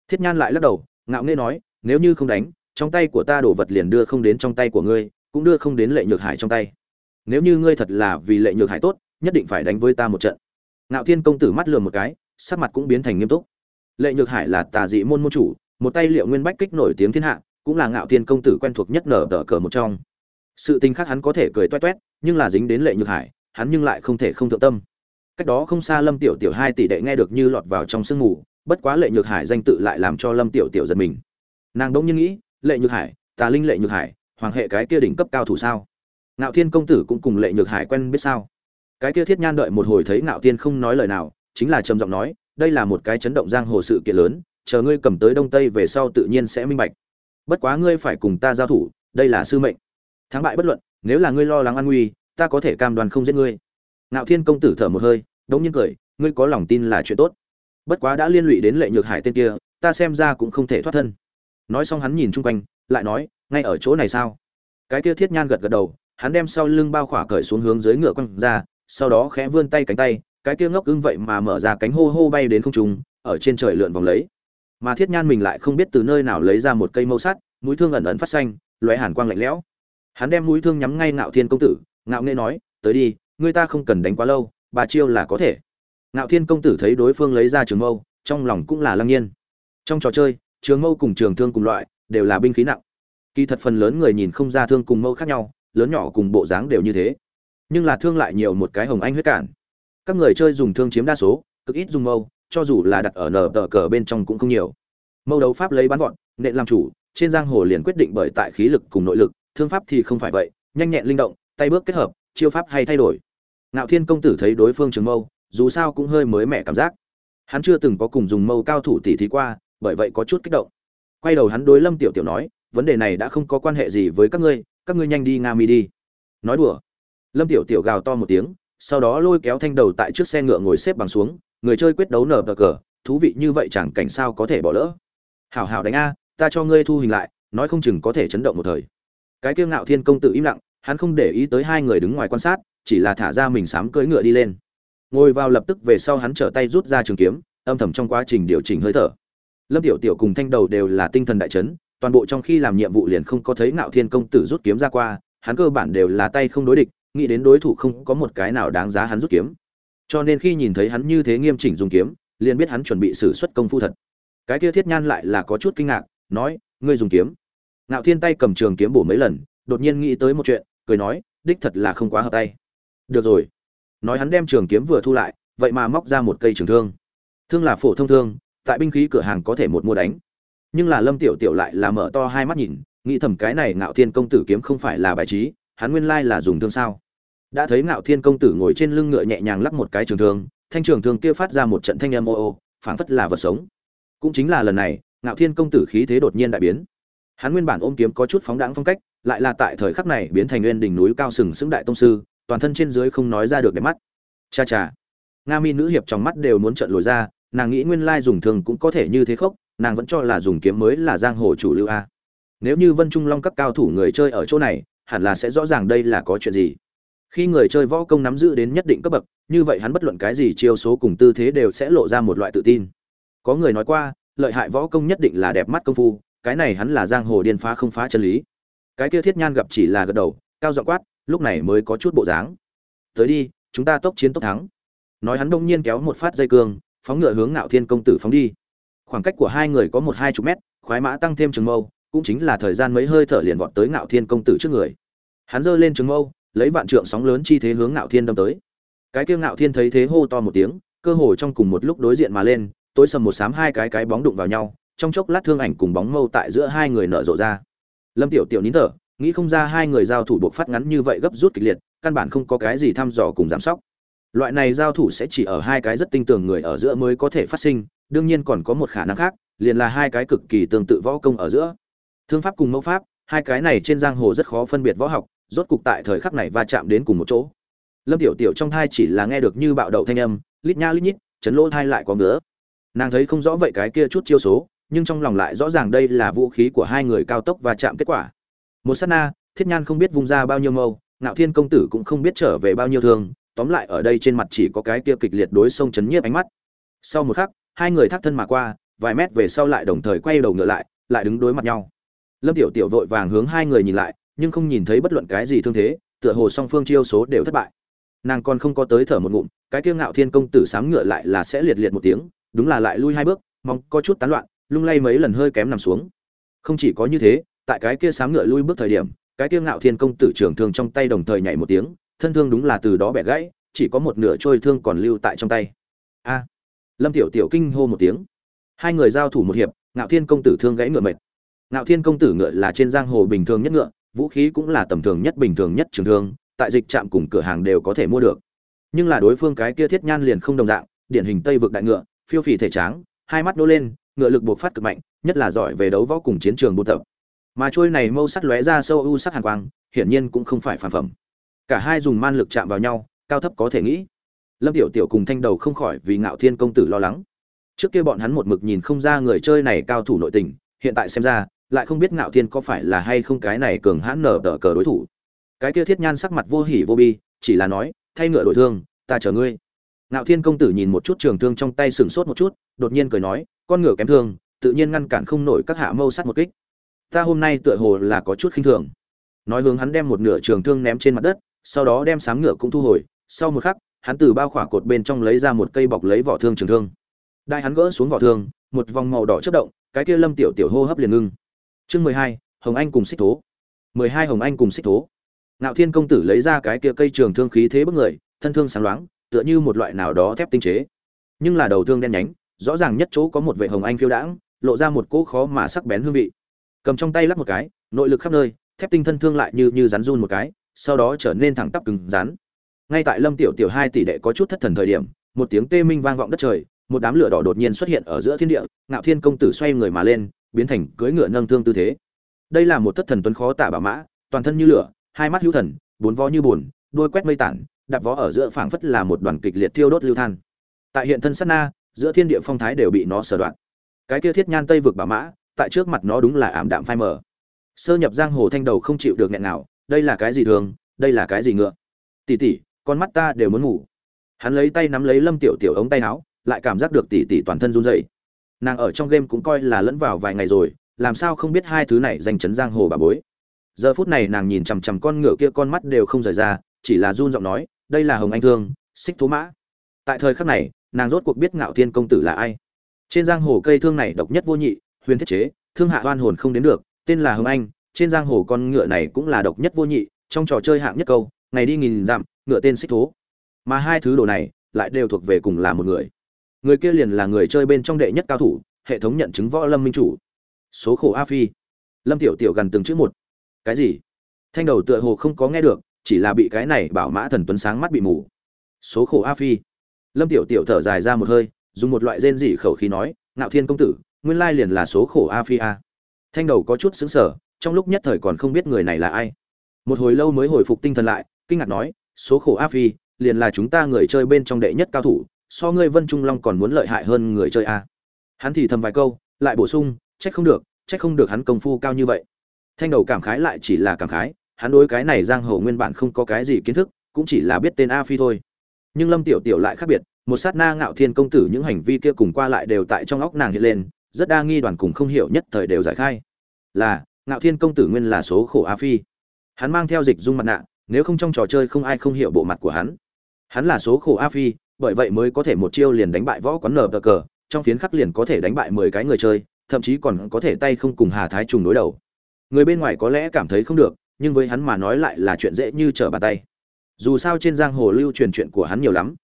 Thiết nhan lại lắc đầu, ngạo nghê nói, nếu như không đánh, trong tay của ta đổ vật liền đưa không đến trong tay của ngươi, cũng đưa không đến lệ nhược hải trong tay. Nếu như ngươi thật là vì lệ nhược hải tốt nhất định phải đánh với ta một trận. Ngạo thiên công tử mắt lườm một cái, sắc mặt cũng biến thành nghiêm túc. Lệ nhược hải là tà dị môn môn chủ, một tay liệu nguyên bách kích nổi tiếng thiên hạ, cũng là ngạo thiên công tử quen thuộc nhất nở đỡ cờ một trong. Sự tình khác hắn có thể cười toét toét, nhưng là dính đến lệ nhược hải, hắn nhưng lại không thể không thượng tâm. Cách đó không xa lâm tiểu tiểu hai tỷ đệ nghe được như lọt vào trong sương mù, bất quá lệ nhược hải danh tự lại làm cho lâm tiểu tiểu giật mình. Nàng đông nhiên nghĩ, lệ nhược hải, tà linh lệ nhược hải, hoàng hệ cái kia đỉnh cấp cao thủ sao? Ngạo thiên công tử cũng cùng lệ nhược hải quen biết sao? Cái kia thiết nhan đợi một hồi thấy ngạo tiên không nói lời nào, chính là trầm giọng nói, đây là một cái chấn động giang hồ sự kiện lớn, chờ ngươi cầm tới đông tây về sau tự nhiên sẽ minh bạch. Bất quá ngươi phải cùng ta giao thủ, đây là sư mệnh. Thắng bại bất luận, nếu là ngươi lo lắng an nguy, ta có thể cam đoan không giết ngươi. Ngạo thiên công tử thở một hơi, đống nhiên cười, ngươi có lòng tin là chuyện tốt. Bất quá đã liên lụy đến lệ nhược hải tên kia, ta xem ra cũng không thể thoát thân. Nói xong hắn nhìn chung quanh, lại nói, ngay ở chỗ này sao? Cái kia thiết nhan gật gật đầu, hắn đem sau lưng bao khỏa cởi xuống hướng dưới ngựa quăng ra sau đó khẽ vươn tay cánh tay, cái kia ngốc ưng vậy mà mở ra cánh hô hô bay đến không trung, ở trên trời lượn vòng lấy. Mà thiết nhan mình lại không biết từ nơi nào lấy ra một cây mâu sắt, mũi thương ẩn ẩn phát xanh, lóe hàn quang lạnh lẽo. Hắn đem mũi thương nhắm ngay ngạo thiên công tử, ngạo nghệ nói, tới đi, người ta không cần đánh quá lâu, bà chiêu là có thể. Ngạo thiên công tử thấy đối phương lấy ra trường mâu, trong lòng cũng là lăng nhiên. Trong trò chơi, trường mâu cùng trường thương cùng loại, đều là binh khí nặng. Kỳ thật phần lớn người nhìn không ra thương cùng mâu khác nhau, lớn nhỏ cùng bộ dáng đều như thế nhưng là thương lại nhiều một cái hồng anh huyết cản. Các người chơi dùng thương chiếm đa số, cực ít dùng mâu, cho dù là đặt ở nở tờ cờ bên trong cũng không nhiều. Mâu đấu pháp lấy bắn gọn, nện làm chủ, trên giang hồ liền quyết định bởi tại khí lực cùng nội lực, thương pháp thì không phải vậy, nhanh nhẹn linh động, tay bước kết hợp, chiêu pháp hay thay đổi. Ngạo thiên công tử thấy đối phương trường mâu, dù sao cũng hơi mới mẻ cảm giác. Hắn chưa từng có cùng dùng mâu cao thủ tỉ thí qua, bởi vậy có chút kích động. Quay đầu hắn đối lâm tiểu tiểu nói, vấn đề này đã không có quan hệ gì với các ngươi các ngươi nhanh đi nga mi đi. Nói đùa lâm tiểu tiểu gào to một tiếng, sau đó lôi kéo thanh đầu tại trước xe ngựa ngồi xếp bằng xuống, người chơi quyết đấu nở bờ cờ, thú vị như vậy chẳng cảnh sao có thể bỏ lỡ. Hảo hảo đánh a, ta cho ngươi thu hình lại, nói không chừng có thể chấn động một thời. Cái kiêu ngạo thiên công tử im lặng, hắn không để ý tới hai người đứng ngoài quan sát, chỉ là thả ra mình sám cưỡi ngựa đi lên. Ngồi vào lập tức về sau hắn trở tay rút ra trường kiếm, âm thầm trong quá trình điều chỉnh hơi thở. Lâm tiểu tiểu cùng thanh đầu đều là tinh thần đại chấn, toàn bộ trong khi làm nhiệm vụ liền không có thấy ngạo thiên công tử rút kiếm ra qua, hắn cơ bản đều là tay không đối địch nghĩ đến đối thủ không có một cái nào đáng giá hắn rút kiếm. Cho nên khi nhìn thấy hắn như thế nghiêm chỉnh dùng kiếm, liền biết hắn chuẩn bị xử xuất công phu thật. Cái kia thiết nhan lại là có chút kinh ngạc, nói, ngươi dùng kiếm? Ngạo thiên tay cầm trường kiếm bổ mấy lần, đột nhiên nghĩ tới một chuyện, cười nói, đích thật là không quá hợp tay. Được rồi. Nói hắn đem trường kiếm vừa thu lại, vậy mà móc ra một cây trường thương. Thương là phổ thông thương, tại binh khí cửa hàng có thể một mua đánh. Nhưng là lâm tiểu tiểu lại là mở to hai mắt nhìn, nghĩ thầm cái này ngạo thiên công tử kiếm không phải là bài trí, hắn nguyên lai là dùng thương sao? Đã thấy ngạo thiên công tử ngồi trên lưng ngựa nhẹ nhàng lắc một cái trường thương, thanh trường thương kia phát ra một trận thanh âm ô ô, phảng phất là vật sống. Cũng chính là lần này, ngạo thiên công tử khí thế đột nhiên đại biến. Hắn nguyên bản ôm kiếm có chút phóng đáng phong cách, lại là tại thời khắc này biến thành nguyên đỉnh núi cao sừng sững đại tông sư, toàn thân trên dưới không nói ra được đẹp mắt. Cha cha. Nga mi nữ hiệp trong mắt đều muốn trợn lồi ra, nàng nghĩ nguyên lai dùng thường cũng có thể như thế khốc, nàng vẫn cho là dùng kiếm mới là giang hồ chủ lưu a. Nếu như vân trung long các cao thủ người chơi ở chỗ này, hẳn là sẽ rõ ràng đây là có chuyện gì khi người chơi võ công nắm giữ đến nhất định cấp bậc, như vậy hắn bất luận cái gì chiêu số cùng tư thế đều sẽ lộ ra một loại tự tin. Có người nói qua, lợi hại võ công nhất định là đẹp mắt công phu, cái này hắn là giang hồ điên phá không phá chân lý. Cái kia thiết nhan gặp chỉ là gật đầu, cao giọng quát, lúc này mới có chút bộ dáng. Tới đi, chúng ta tốc chiến tốc thắng. Nói hắn đông nhiên kéo một phát dây cương, phóng ngựa hướng ngạo thiên công tử phóng đi. Khoảng cách của hai người có một hai chục mét, khoái mã tăng thêm trường mâu, cũng chính là thời gian mấy hơi thở liền vọt tới ngạo thiên công tử trước người. Hắn giơ lên trường mâu lấy vạn trượng sóng lớn chi thế hướng ngạo thiên đâm tới. Cái kia ngạo thiên thấy thế hô to một tiếng, cơ hồ trong cùng một lúc đối diện mà lên, tối sầm một sám hai cái cái bóng đụng vào nhau, trong chốc lát thương ảnh cùng bóng mâu tại giữa hai người nở rộ ra. Lâm tiểu tiểu nín thở, nghĩ không ra hai người giao thủ buộc phát ngắn như vậy gấp rút kịch liệt, căn bản không có cái gì thăm dò cùng giám sóc. Loại này giao thủ sẽ chỉ ở hai cái rất tinh tường người ở giữa mới có thể phát sinh, đương nhiên còn có một khả năng khác, liền là hai cái cực kỳ tương tự võ công ở giữa. Thương pháp cùng mẫu pháp, hai cái này trên giang hồ rất khó phân biệt võ học rốt cục tại thời khắc này va chạm đến cùng một chỗ. Lâm tiểu tiểu trong thai chỉ là nghe được như bạo đậu thanh âm, lít nha lít nhít, chấn lỗ thai lại có ngứa. Nàng thấy không rõ vậy cái kia chút chiêu số, nhưng trong lòng lại rõ ràng đây là vũ khí của hai người cao tốc và chạm kết quả. Một sát na, thiết nhan không biết vung ra bao nhiêu mâu, ngạo thiên công tử cũng không biết trở về bao nhiêu thương, tóm lại ở đây trên mặt chỉ có cái kia kịch liệt đối sông chấn nhiếp ánh mắt. Sau một khắc, hai người thác thân mà qua, vài mét về sau lại đồng thời quay đầu ngựa lại lại đứng đối mặt nhau. Lâm tiểu tiểu vội vàng hướng hai người nhìn lại nhưng không nhìn thấy bất luận cái gì thương thế, tựa hồ song phương chiêu số đều thất bại. Nàng còn không có tới thở một ngụm, cái kia ngạo thiên công tử sám ngựa lại là sẽ liệt liệt một tiếng, đúng là lại lui hai bước mong có chút tán loạn, lung lay mấy lần hơi kém nằm xuống. Không chỉ có như thế, tại cái kia sám ngựa lui bước thời điểm, cái kia ngạo thiên công tử trưởng thương trong tay đồng thời nhảy một tiếng, thân thương đúng là từ đó bẻ gãy, chỉ có một nửa trôi thương còn lưu tại trong tay. A! Lâm tiểu tiểu kinh hô một tiếng. Hai người giao thủ một hiệp, ngạo thiên công tử thương gãy ngựa mệt. Ngạo thiên công tử ngựa là trên giang hồ bình thường nhất ngựa vũ khí cũng là tầm thường nhất bình thường nhất trường thương, tại dịch trạm cùng cửa hàng đều có thể mua được. Nhưng là đối phương cái kia thiết nhan liền không đồng dạng, điển hình tây vực đại ngựa, phiêu phì thể tráng, hai mắt nô lên, ngựa lực buộc phát cực mạnh, nhất là giỏi về đấu võ cùng chiến trường buôn tập. Mà trôi này mâu sắt lóe ra sâu u sắc hàn quang, hiển nhiên cũng không phải phản phẩm. Cả hai dùng man lực chạm vào nhau, cao thấp có thể nghĩ. Lâm tiểu tiểu cùng thanh đầu không khỏi vì ngạo thiên công tử lo lắng. Trước kia bọn hắn một mực nhìn không ra người chơi này cao thủ nội tình, hiện tại xem ra lại không biết ngạo thiên có phải là hay không cái này cường hãn nở tờ cờ đối thủ. Cái kia thiết nhan sắc mặt vô hỉ vô bi, chỉ là nói, thay ngựa đổi thương, ta chờ ngươi. Ngạo thiên công tử nhìn một chút trường thương trong tay sừng sốt một chút, đột nhiên cười nói, con ngựa kém thương, tự nhiên ngăn cản không nổi các hạ mâu sắt một kích. Ta hôm nay tựa hồ là có chút khinh thường. Nói hướng hắn đem một nửa trường thương ném trên mặt đất, sau đó đem sáng ngựa cũng thu hồi. Sau một khắc, hắn từ bao khỏa cột bên trong lấy ra một cây bọc lấy vỏ thương trường thương. Đại hắn gỡ xuống vỏ thương, một vòng màu đỏ chất động, cái kia lâm tiểu tiểu hô hấp liền ngưng chương mười hai, hồng anh cùng xích thố. Mười hai hồng anh cùng xích thố. Ngạo thiên công tử lấy ra cái kia cây trường thương khí thế bức người, thân thương sáng loáng, tựa như một loại nào đó thép tinh chế. Nhưng là đầu thương đen nhánh, rõ ràng nhất chỗ có một vệ hồng anh phiêu đãng, lộ ra một cỗ khó mà sắc bén hương vị. Cầm trong tay lắp một cái, nội lực khắp nơi, thép tinh thân thương lại như như rắn run một cái, sau đó trở nên thẳng tắp cứng rắn. Ngay tại lâm tiểu tiểu hai tỷ đệ có chút thất thần thời điểm, một tiếng tê minh vang vọng đất trời, một đám lửa đỏ đột nhiên xuất hiện ở giữa thiên địa, ngạo thiên công tử xoay người mà lên biến thành cưỡi ngựa nâng thương tư thế. Đây là một thất thần tuấn khó tả bảo mã, toàn thân như lửa, hai mắt hữu thần, bốn vó như bùn đuôi quét mây tản, đạp vó ở giữa phảng phất là một đoàn kịch liệt thiêu đốt lưu than. Tại hiện thân sát na, giữa thiên địa phong thái đều bị nó sờ đoạn. Cái kia thiết nhan tây vực bảo mã, tại trước mặt nó đúng là ảm đạm phai mờ. Sơ nhập giang hồ thanh đầu không chịu được nghẹn nào, đây là cái gì thường, đây là cái gì ngựa? Tỷ tỷ con mắt ta đều muốn ngủ. Hắn lấy tay nắm lấy lâm tiểu tiểu ống tay áo, lại cảm giác được tỷ tỷ toàn thân run rẩy nàng ở trong game cũng coi là lẫn vào vài ngày rồi, làm sao không biết hai thứ này danh chấn giang hồ bà bối. Giờ phút này nàng nhìn chằm chằm con ngựa kia, con mắt đều không rời ra, chỉ là run giọng nói, đây là hồng anh thương, xích thố mã. Tại thời khắc này, nàng rốt cuộc biết ngạo thiên công tử là ai. Trên giang hồ cây thương này độc nhất vô nhị, huyền thiết chế, thương hạ oan hồn không đến được, tên là hồng anh, trên giang hồ con ngựa này cũng là độc nhất vô nhị, trong trò chơi hạng nhất câu, ngày đi nghìn dặm, ngựa tên xích thố mà hai thứ đồ này lại đều thuộc về cùng là một người người kia liền là người chơi bên trong đệ nhất cao thủ, hệ thống nhận chứng võ lâm minh chủ. Số khổ a phi. Lâm tiểu tiểu gần từng chữ một. Cái gì? Thanh đầu tựa hồ không có nghe được, chỉ là bị cái này bảo mã thần tuấn sáng mắt bị mù. Số khổ a phi. Lâm tiểu tiểu thở dài ra một hơi, dùng một loại rên rỉ khẩu khí nói, ngạo thiên công tử, nguyên lai liền là số khổ a phi a. Thanh đầu có chút xứng sở trong lúc nhất thời còn không biết người này là ai. Một hồi lâu mới hồi phục tinh thần lại, kinh ngạc nói, số khổ a phi, liền là chúng ta người chơi bên trong đệ nhất cao thủ so ngươi vân trung long còn muốn lợi hại hơn người chơi a hắn thì thầm vài câu, lại bổ sung, trách không được, trách không được hắn công phu cao như vậy. Thanh đầu cảm khái lại chỉ là cảm khái, hắn đối cái này giang hồ nguyên bản không có cái gì kiến thức, cũng chỉ là biết tên a phi thôi. Nhưng lâm tiểu tiểu lại khác biệt, một sát na ngạo thiên công tử những hành vi kia cùng qua lại đều tại trong óc nàng hiện lên, rất đa nghi đoàn cùng không hiểu nhất thời đều giải khai. Là, ngạo thiên công tử nguyên là số khổ a phi. Hắn mang theo dịch dung mặt nạ, nếu không trong trò chơi không ai không hiểu bộ mặt của hắn. Hắn là số khổ a phi bởi vậy mới có thể một chiêu liền đánh bại võ quán nở cờ cờ, trong phiến khắc liền có thể đánh bại mười cái người chơi, thậm chí còn có thể tay không cùng hà thái trùng đối đầu. Người bên ngoài có lẽ cảm thấy không được, nhưng với hắn mà nói lại là chuyện dễ như trở bàn tay. Dù sao trên giang hồ lưu truyền chuyện của hắn nhiều lắm.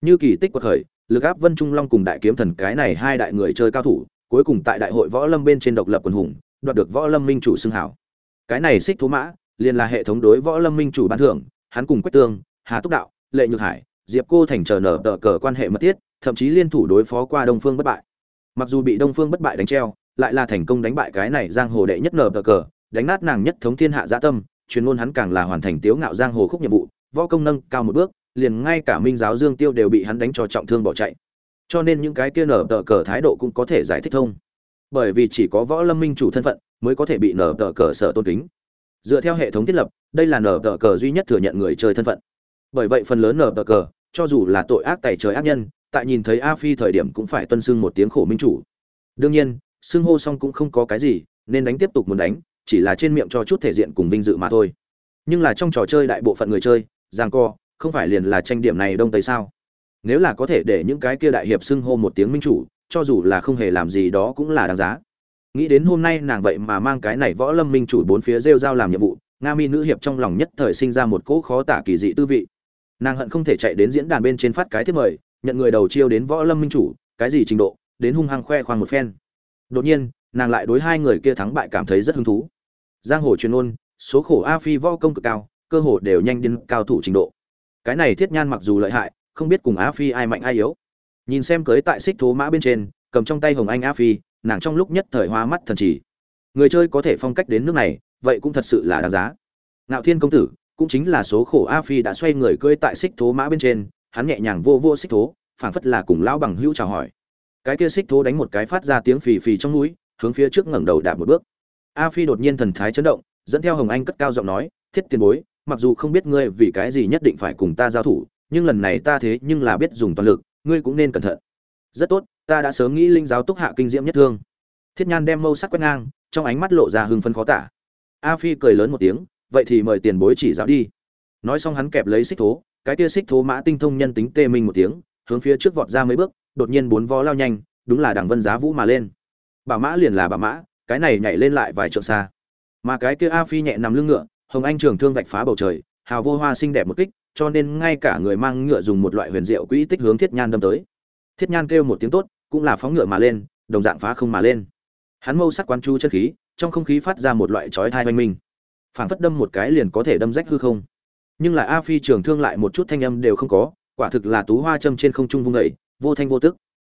Như kỳ tích quật khởi, lực áp vân trung long cùng đại kiếm thần cái này hai đại người chơi cao thủ, cuối cùng tại đại hội võ lâm bên trên độc lập quần hùng, đoạt được võ lâm minh chủ xưng hảo. Cái này xích thú mã, liền là hệ thống đối võ lâm minh chủ ban thưởng, hắn cùng quách tương, hà túc đạo, lệ nhược hải diệp cô thành chờ nở tờ cờ quan hệ mật thiết, thậm chí liên thủ đối phó qua đông phương bất bại. Mặc dù bị đông phương bất bại đánh treo, lại là thành công đánh bại cái này giang hồ đệ nhất nở tờ cờ, đánh nát nàng nhất thống thiên hạ dã tâm, chuyên môn hắn càng là hoàn thành tiếu ngạo giang hồ khúc nhiệm vụ, võ công nâng cao một bước, liền ngay cả minh giáo dương tiêu đều bị hắn đánh cho trọng thương bỏ chạy. Cho nên những cái kia nở tờ cờ thái độ cũng có thể giải thích thông. Bởi vì chỉ có võ lâm minh chủ thân phận mới có thể bị nở tờ cờ sở tôn kính. Dựa theo hệ thống thiết lập, đây là nở tờ cờ duy nhất thừa nhận người chơi thân phận. Bởi vậy phần lớn nở tờ cờ cho dù là tội ác tày trời ác nhân, tại nhìn thấy a phi thời điểm cũng phải tuân xưng một tiếng khổ minh chủ. Đương nhiên, xưng hô xong cũng không có cái gì, nên đánh tiếp tục muốn đánh, chỉ là trên miệng cho chút thể diện cùng vinh dự mà thôi. Nhưng là trong trò chơi đại bộ phận người chơi, giang co, không phải liền là tranh điểm này đông tây sao? Nếu là có thể để những cái kia đại hiệp xưng hô một tiếng minh chủ, cho dù là không hề làm gì đó cũng là đáng giá. Nghĩ đến hôm nay nàng vậy mà mang cái này võ lâm minh chủ bốn phía rêu giao làm nhiệm vụ, nga mi nữ hiệp trong lòng nhất thời sinh ra một cỗ khó tả kỳ dị tư vị nàng hận không thể chạy đến diễn đàn bên trên phát cái thiết mời, nhận người đầu chiêu đến võ lâm minh chủ, cái gì trình độ, đến hung hăng khoe khoang một phen. Đột nhiên, nàng lại đối hai người kia thắng bại cảm thấy rất hứng thú. Giang hồ truyền ôn, số khổ a phi võ công cực cao, cơ hồ đều nhanh đến cao thủ trình độ. Cái này thiết nhan mặc dù lợi hại, không biết cùng a phi ai mạnh ai yếu. Nhìn xem cưới tại xích thố mã bên trên, cầm trong tay hồng anh a phi, nàng trong lúc nhất thời hoa mắt thần chỉ người chơi có thể phong cách đến nước này, vậy cũng thật sự là đáng giá. Ngạo thiên công tử cũng chính là số khổ a phi đã xoay người cưỡi tại xích thố mã bên trên, hắn nhẹ nhàng vô vô xích thố, phảng phất là cùng lão bằng hữu chào hỏi. Cái kia xích thố đánh một cái phát ra tiếng phì phì trong núi, hướng phía trước ngẩng đầu đạp một bước. A phi đột nhiên thần thái chấn động, dẫn theo hồng anh cất cao giọng nói, thiết tiền bối, mặc dù không biết ngươi vì cái gì nhất định phải cùng ta giao thủ, nhưng lần này ta thế nhưng là biết dùng toàn lực, ngươi cũng nên cẩn thận. Rất tốt, ta đã sớm nghĩ linh giáo túc hạ kinh diễm nhất thương. Thiết nhan đem mâu sắc quét ngang, trong ánh mắt lộ ra hưng phấn khó tả. A phi cười lớn một tiếng vậy thì mời tiền bối chỉ giáo đi. Nói xong hắn kẹp lấy xích thố, cái kia xích thố mã tinh thông nhân tính tê minh một tiếng, hướng phía trước vọt ra mấy bước, đột nhiên bốn vó lao nhanh, đúng là đảng vân giá vũ mà lên. Bà mã liền là bà mã, cái này nhảy lên lại vài trượng xa. Mà cái kia a phi nhẹ nằm lưng ngựa, hồng anh trường thương vạch phá bầu trời, hào vô hoa xinh đẹp một kích, cho nên ngay cả người mang ngựa dùng một loại huyền diệu quỹ tích hướng thiết nhan đâm tới. Thiết nhan kêu một tiếng tốt, cũng là phóng ngựa mà lên, đồng dạng phá không mà lên. Hắn mâu sắc quán chu chân khí, trong không khí phát ra một loại chói thai oanh minh phảng phất đâm một cái liền có thể đâm rách hư không. Nhưng lại a phi trường thương lại một chút thanh âm đều không có, quả thực là tú hoa châm trên không trung vung dậy, vô thanh vô tức.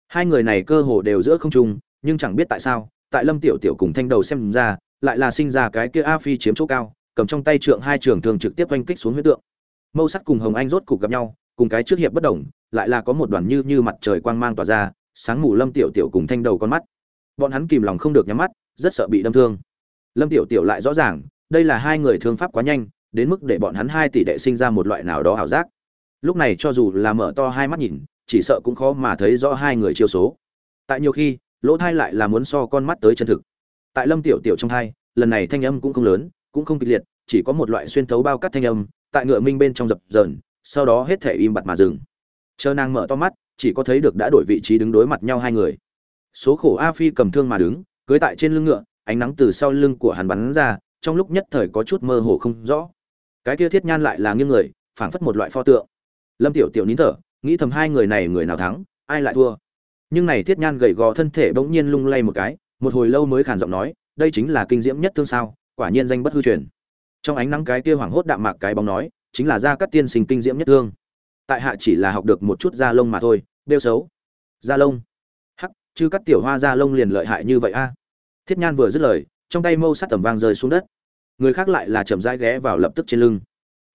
Hai người này cơ hồ đều giữa không trung, nhưng chẳng biết tại sao, tại lâm tiểu tiểu cùng thanh đầu xem ra, lại là sinh ra cái kia a phi chiếm chỗ cao, cầm trong tay trượng hai trường thường trực tiếp oanh kích xuống huyết tượng. Mâu sắc cùng hồng anh rốt cục gặp nhau, cùng cái trước hiệp bất đồng, lại là có một đoàn như như mặt trời quang mang tỏa ra, sáng mù lâm tiểu tiểu cùng thanh đầu con mắt. Bọn hắn kìm lòng không được nhắm mắt, rất sợ bị đâm thương. Lâm tiểu tiểu lại rõ ràng đây là hai người thương pháp quá nhanh, đến mức để bọn hắn hai tỷ đệ sinh ra một loại nào đó ảo giác. Lúc này cho dù là mở to hai mắt nhìn, chỉ sợ cũng khó mà thấy rõ hai người chiêu số. Tại nhiều khi, lỗ thai lại là muốn so con mắt tới chân thực. Tại lâm tiểu tiểu trong thai, lần này thanh âm cũng không lớn, cũng không kịch liệt, chỉ có một loại xuyên thấu bao cắt thanh âm, tại ngựa minh bên trong dập dờn, sau đó hết thể im bặt mà dừng. Chờ nàng mở to mắt, chỉ có thấy được đã đổi vị trí đứng đối mặt nhau hai người. Số khổ a phi cầm thương mà đứng, cưới tại trên lưng ngựa, ánh nắng từ sau lưng của hắn bắn ra trong lúc nhất thời có chút mơ hồ không rõ. Cái kia thiết nhan lại là nghiêng người, phảng phất một loại pho tượng. Lâm tiểu tiểu nín thở, nghĩ thầm hai người này người nào thắng, ai lại thua. Nhưng này thiết nhan gầy gò thân thể bỗng nhiên lung lay một cái, một hồi lâu mới khàn giọng nói, đây chính là kinh diễm nhất thương sao, quả nhiên danh bất hư truyền. Trong ánh nắng cái kia hoảng hốt đạm mạc cái bóng nói, chính là gia cắt tiên sinh kinh diễm nhất thương. Tại hạ chỉ là học được một chút da lông mà thôi đeo xấu. Da lông hắc chứ cắt tiểu hoa da lông liền lợi hại như vậy a. Thiết nhan vừa dứt lời trong tay mâu sắt tầm vang rơi xuống đất. Người khác lại là chậm rãi ghé vào lập tức trên lưng.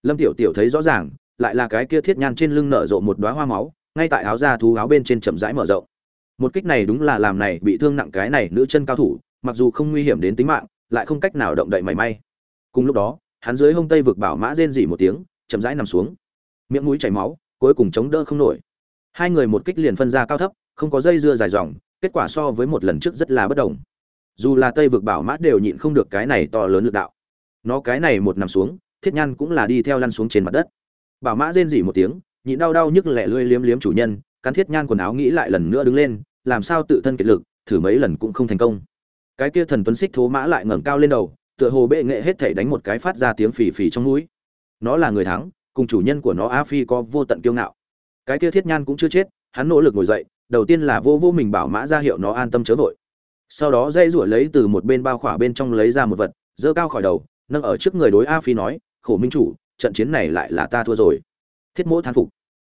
Lâm tiểu tiểu thấy rõ ràng, lại là cái kia thiết nhan trên lưng nở rộ một đóa hoa máu, ngay tại áo da thú áo bên trên chậm rãi mở rộng. Một kích này đúng là làm này bị thương nặng cái này nữ chân cao thủ, mặc dù không nguy hiểm đến tính mạng, lại không cách nào động đậy mảy may. Cùng lúc đó, hắn dưới hông tây vực bảo mã rên rỉ một tiếng, chậm rãi nằm xuống. Miệng mũi chảy máu, cuối cùng chống đỡ không nổi. Hai người một kích liền phân ra cao thấp, không có dây dưa dài dòng, kết quả so với một lần trước rất là bất đồng dù là tây vực bảo mã đều nhịn không được cái này to lớn lực đạo. Nó cái này một nằm xuống, thiết nhan cũng là đi theo lăn xuống trên mặt đất. Bảo mã rên rỉ một tiếng, nhịn đau đau nhức lẹ lưỡi liếm liếm chủ nhân, cắn thiết nhan quần áo nghĩ lại lần nữa đứng lên, làm sao tự thân kiệt lực, thử mấy lần cũng không thành công. Cái kia thần tuấn xích thố mã lại ngẩng cao lên đầu, tựa hồ bệ nghệ hết thể đánh một cái phát ra tiếng phì phì trong mũi nó là người thắng, cùng chủ nhân của nó a phi có vô tận kiêu ngạo. Cái kia thiết nhan cũng chưa chết, hắn nỗ lực ngồi dậy, đầu tiên là vô vô mình bảo mã ra hiệu nó an tâm chớ vội sau đó dây rủa lấy từ một bên bao khỏa bên trong lấy ra một vật dơ cao khỏi đầu, nâng ở trước người đối a phi nói, khổ minh chủ, trận chiến này lại là ta thua rồi. Thiết mỗ thán phục,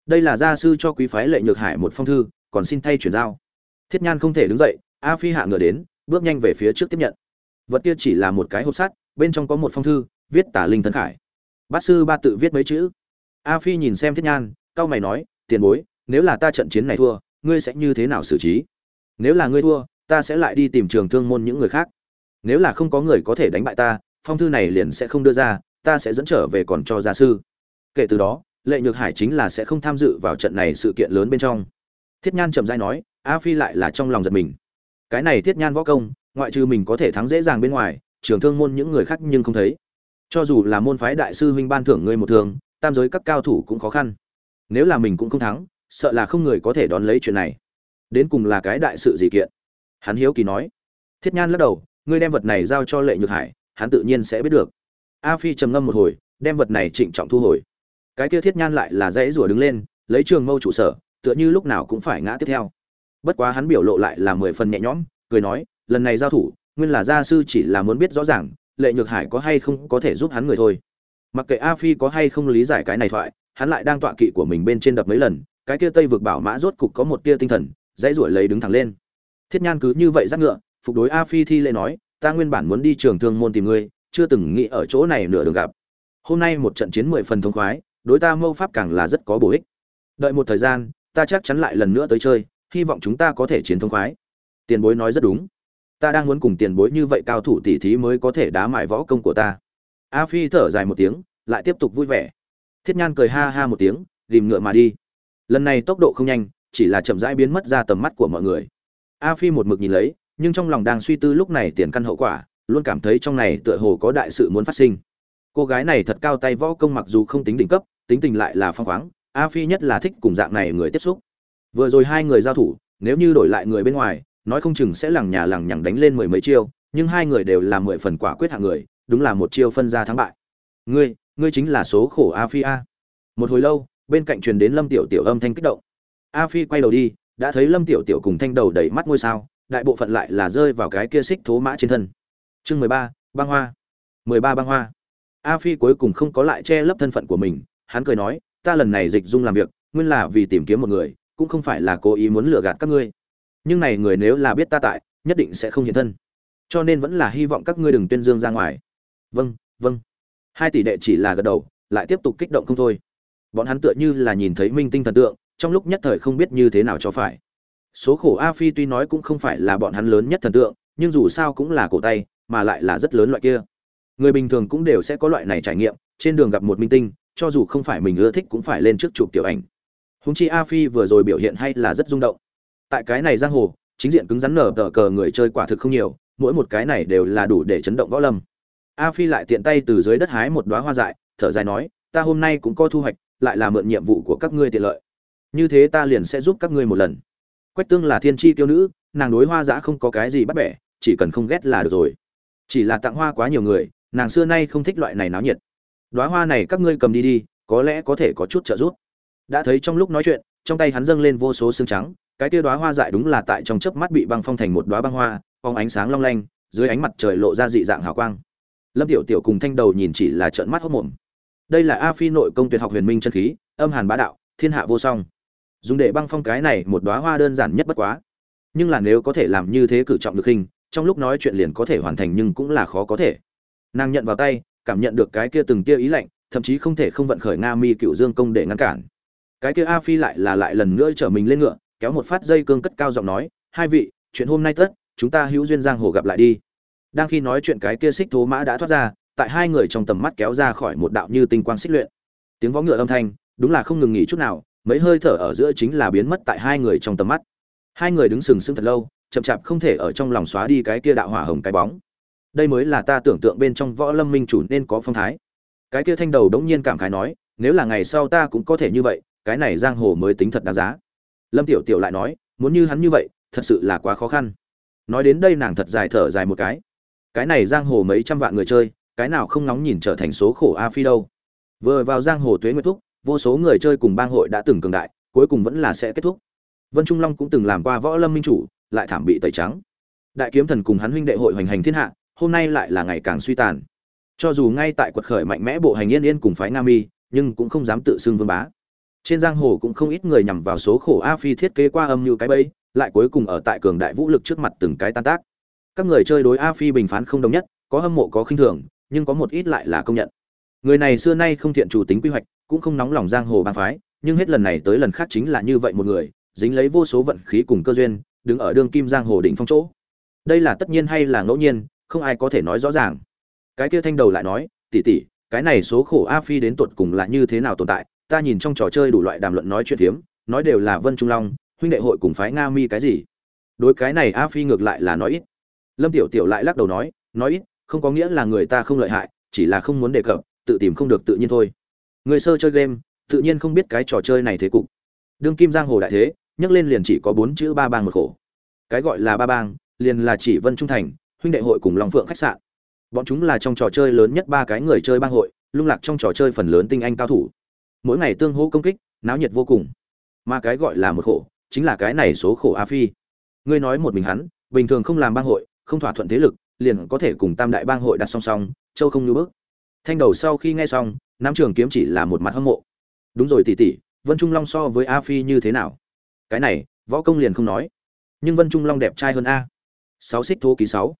đây là gia sư cho quý phái lệ nhược hải một phong thư, còn xin thay chuyển giao. Thiết nhan không thể đứng dậy, a phi hạ ngựa đến, bước nhanh về phía trước tiếp nhận. Vật kia chỉ là một cái hộp sắt, bên trong có một phong thư, viết tả linh tấn khải. Bát sư ba tự viết mấy chữ. A phi nhìn xem thiết nhan cau mày nói, tiền bối, nếu là ta trận chiến này thua, ngươi sẽ như thế nào xử trí? Nếu là ngươi thua ta sẽ lại đi tìm trường thương môn những người khác. Nếu là không có người có thể đánh bại ta, phong thư này liền sẽ không đưa ra, ta sẽ dẫn trở về còn cho gia sư. Kể từ đó, lệ nhược hải chính là sẽ không tham dự vào trận này sự kiện lớn bên trong. Thiết nhan chậm dai nói, a phi lại là trong lòng giật mình. Cái này thiết nhan võ công, ngoại trừ mình có thể thắng dễ dàng bên ngoài, trường thương môn những người khác nhưng không thấy. Cho dù là môn phái đại sư huynh ban thưởng ngươi một thường, tam giới các cao thủ cũng khó khăn. Nếu là mình cũng không thắng, sợ là không người có thể đón lấy chuyện này. Đến cùng là cái đại sự gì kiện? Hắn hiếu kỳ nói. Thiết nhan lắc đầu, ngươi đem vật này giao cho lệ nhược hải, hắn tự nhiên sẽ biết được. A phi trầm ngâm một hồi, đem vật này trịnh trọng thu hồi. Cái kia thiết nhan lại là dãy rủa đứng lên, lấy trường mâu trụ sở, tựa như lúc nào cũng phải ngã tiếp theo. Bất quá hắn biểu lộ lại là mười phần nhẹ nhõm, cười nói, lần này giao thủ, nguyên là gia sư chỉ là muốn biết rõ ràng, lệ nhược hải có hay không có thể giúp hắn người thôi. Mặc kệ a phi có hay không lý giải cái này thoại, hắn lại đang tọa kỵ của mình bên trên đập mấy lần, cái kia tây vực bảo mã rốt cục có một tia tinh thần, dãy ruổi lấy đứng thẳng lên thiết nhan cứ như vậy dắt ngựa, phục đối a phi thi lễ nói, ta nguyên bản muốn đi trường thương môn tìm ngươi, chưa từng nghĩ ở chỗ này nửa đường gặp. Hôm nay một trận chiến mười phần thông khoái, đối ta mâu pháp càng là rất có bổ ích. Đợi một thời gian, ta chắc chắn lại lần nữa tới chơi, hy vọng chúng ta có thể chiến thông khoái. Tiền bối nói rất đúng. Ta đang muốn cùng tiền bối như vậy cao thủ tỷ thí mới có thể đá mại võ công của ta. A phi thở dài một tiếng, lại tiếp tục vui vẻ. Thiết nhan cười ha ha một tiếng ghìm ngựa mà đi. Lần này tốc độ không nhanh, chỉ là chậm rãi biến mất ra tầm mắt của mọi người a phi một mực nhìn lấy, nhưng trong lòng đang suy tư lúc này tiền căn hậu quả, luôn cảm thấy trong này tựa hồ có đại sự muốn phát sinh. Cô gái này thật cao tay võ công mặc dù không tính đỉnh cấp, tính tình lại là phong khoáng, a phi nhất là thích cùng dạng này người tiếp xúc. Vừa rồi hai người giao thủ, nếu như đổi lại người bên ngoài, nói không chừng sẽ lằng nhà lằng nhằng đánh lên mười mấy chiêu, nhưng hai người đều là mười phần quả quyết hạng người, đúng là một chiêu phân ra thắng bại. Ngươi ngươi chính là số khổ a phi a. Một hồi lâu, bên cạnh truyền đến lâm tiểu tiểu âm thanh kích động. A phi quay đầu đi đã thấy lâm tiểu tiểu cùng thanh đầu đầy mắt ngôi sao, đại bộ phận lại là rơi vào cái kia xích thố mã trên thân. Chương mười ba, băng hoa. Mười ba băng hoa. A phi cuối cùng không có lại che lấp thân phận của mình, hắn cười nói, ta lần này dịch dung làm việc, nguyên là vì tìm kiếm một người, cũng không phải là cố ý muốn lừa gạt các ngươi. Nhưng này người nếu là biết ta tại, nhất định sẽ không hiện thân. Cho nên vẫn là hy vọng các ngươi đừng tuyên dương ra ngoài. Vâng vâng. Hai tỷ đệ chỉ là gật đầu, lại tiếp tục kích động không thôi. Bọn hắn tựa như là nhìn thấy minh tinh thần tượng trong lúc nhất thời không biết như thế nào cho phải. Số khổ a phi tuy nói cũng không phải là bọn hắn lớn nhất thần tượng, nhưng dù sao cũng là cổ tay, mà lại là rất lớn loại kia. Người bình thường cũng đều sẽ có loại này trải nghiệm, trên đường gặp một minh tinh, cho dù không phải mình ưa thích cũng phải lên trước chụp tiểu ảnh. Húng chi a phi vừa rồi biểu hiện hay là rất rung động. Tại cái này giang hồ, chính diện cứng rắn nở tờ cờ người chơi quả thực không nhiều, mỗi một cái này đều là đủ để chấn động võ lâm. A phi lại tiện tay từ dưới đất hái một đoá hoa dại, thở dài nói, ta hôm nay cũng có thu hoạch, lại là mượn nhiệm vụ của các ngươi tiện lợi như thế ta liền sẽ giúp các ngươi một lần. Quách tương là thiên tri tiêu nữ, nàng đối hoa giã không có cái gì bắt bẻ, chỉ cần không ghét là được rồi. Chỉ là tặng hoa quá nhiều người, nàng xưa nay không thích loại này náo nhiệt. Đoá hoa này các ngươi cầm đi đi, có lẽ có thể có chút trợ giúp. Đã thấy trong lúc nói chuyện, trong tay hắn dâng lên vô số xương trắng, cái kia đoá hoa dại đúng là tại trong chớp mắt bị băng phong thành một đoá băng hoa phong ánh sáng long lanh, dưới ánh mặt trời lộ ra dị dạng hào quang. Lâm tiểu tiểu cùng thanh đầu nhìn chỉ là trợn mắt hốc mồm. Đây là a phi nội công tuyệt học huyền minh chân khí, âm hàn bá đạo, thiên hạ vô song dùng để băng phong cái này một đoá hoa đơn giản nhất bất quá. Nhưng là nếu có thể làm như thế cử trọng được hình, trong lúc nói chuyện liền có thể hoàn thành nhưng cũng là khó có thể. Nàng nhận vào tay, cảm nhận được cái kia từng kia ý lạnh, thậm chí không thể không vận khởi nga mi cựu dương công để ngăn cản. Cái kia a phi lại là lại lần nữa chở mình lên ngựa, kéo một phát dây cương cất cao giọng nói, hai vị, chuyện hôm nay tất, chúng ta hữu duyên giang hồ gặp lại đi. Đang khi nói chuyện cái kia xích thố mã đã thoát ra, tại hai người trong tầm mắt kéo ra khỏi một đạo như tinh quang xích luyện. Tiếng võ ngựa âm thanh, đúng là không ngừng nghỉ chút nào mấy hơi thở ở giữa chính là biến mất tại hai người trong tầm mắt. Hai người đứng sừng sững thật lâu, chậm chạp không thể ở trong lòng xóa đi cái kia đạo hỏa hồng cái bóng. Đây mới là ta tưởng tượng bên trong võ lâm minh chủ nên có phong thái. Cái kia thanh đầu đống nhiên cảm khái nói, nếu là ngày sau ta cũng có thể như vậy, cái này giang hồ mới tính thật đáng giá. Lâm tiểu tiểu lại nói, muốn như hắn như vậy, thật sự là quá khó khăn. Nói đến đây nàng thật dài thở dài một cái. Cái này giang hồ mấy trăm vạn người chơi, cái nào không nóng nhìn trở thành số khổ a phi đâu. Vừa vào giang hồ tuế nguyệt thúc vô số người chơi cùng bang hội đã từng cường đại, cuối cùng vẫn là sẽ kết thúc. Vân trung long cũng từng làm qua võ lâm minh chủ, lại thảm bị tẩy trắng. Đại kiếm thần cùng hắn huynh đệ hội hoành hành thiên hạ, hôm nay lại là ngày càng suy tàn. Cho dù ngay tại quật khởi mạnh mẽ bộ hành yên yên cùng phái Nam mi, nhưng cũng không dám tự xưng vương bá. Trên giang hồ cũng không ít người nhằm vào số khổ a phi thiết kế qua âm như cái bẫy, lại cuối cùng ở tại cường đại vũ lực trước mặt từng cái tan tác. Các người chơi đối a phi bình phán không đồng nhất, có hâm mộ có khinh thường, nhưng có một ít lại là công nhận. Người này xưa nay không thiện chủ tính quy hoạch cũng không nóng lòng giang hồ bang phái nhưng hết lần này tới lần khác chính là như vậy một người dính lấy vô số vận khí cùng cơ duyên đứng ở đương kim giang hồ đỉnh phong chỗ. Đây là tất nhiên hay là ngẫu nhiên không ai có thể nói rõ ràng. Cái kia thanh đầu lại nói tỷ tỷ cái này số khổ a phi đến tuột cùng là như thế nào tồn tại? Ta nhìn trong trò chơi đủ loại đàm luận nói chuyện thiếm, nói đều là vân trung long huynh đệ hội cùng phái nga mi cái gì? Đối cái này a phi ngược lại là nói ít. Lâm tiểu tiểu lại lắc đầu nói nói ít không có nghĩa là người ta không lợi hại chỉ là không muốn đề cập tự tìm không được tự nhiên thôi người sơ chơi game, tự nhiên không biết cái trò chơi này thế cục. Đương kim giang hồ đại thế nhắc lên liền chỉ có bốn chữ ba bang một khổ. Cái gọi là ba bang, liền là chỉ vân trung thành, huynh đệ hội cùng long phượng khách sạn. Bọn chúng là trong trò chơi lớn nhất ba cái người chơi bang hội, lung lạc trong trò chơi phần lớn tinh anh cao thủ. Mỗi ngày tương hỗ công kích, náo nhiệt vô cùng. Mà cái gọi là một khổ, chính là cái này số khổ a phi. Ngươi nói một mình hắn, bình thường không làm bang hội, không thỏa thuận thế lực, liền có thể cùng tam đại bang hội đặt song song, châu không như bước. Thanh đầu sau khi nghe xong nam trường kiếm chỉ là một mặt hâm mộ. Đúng rồi tỷ tỷ, vân trung long so với a phi như thế nào? Cái này, võ công liền không nói. Nhưng vân trung long đẹp trai hơn a. Sáu xích thô ký sáu.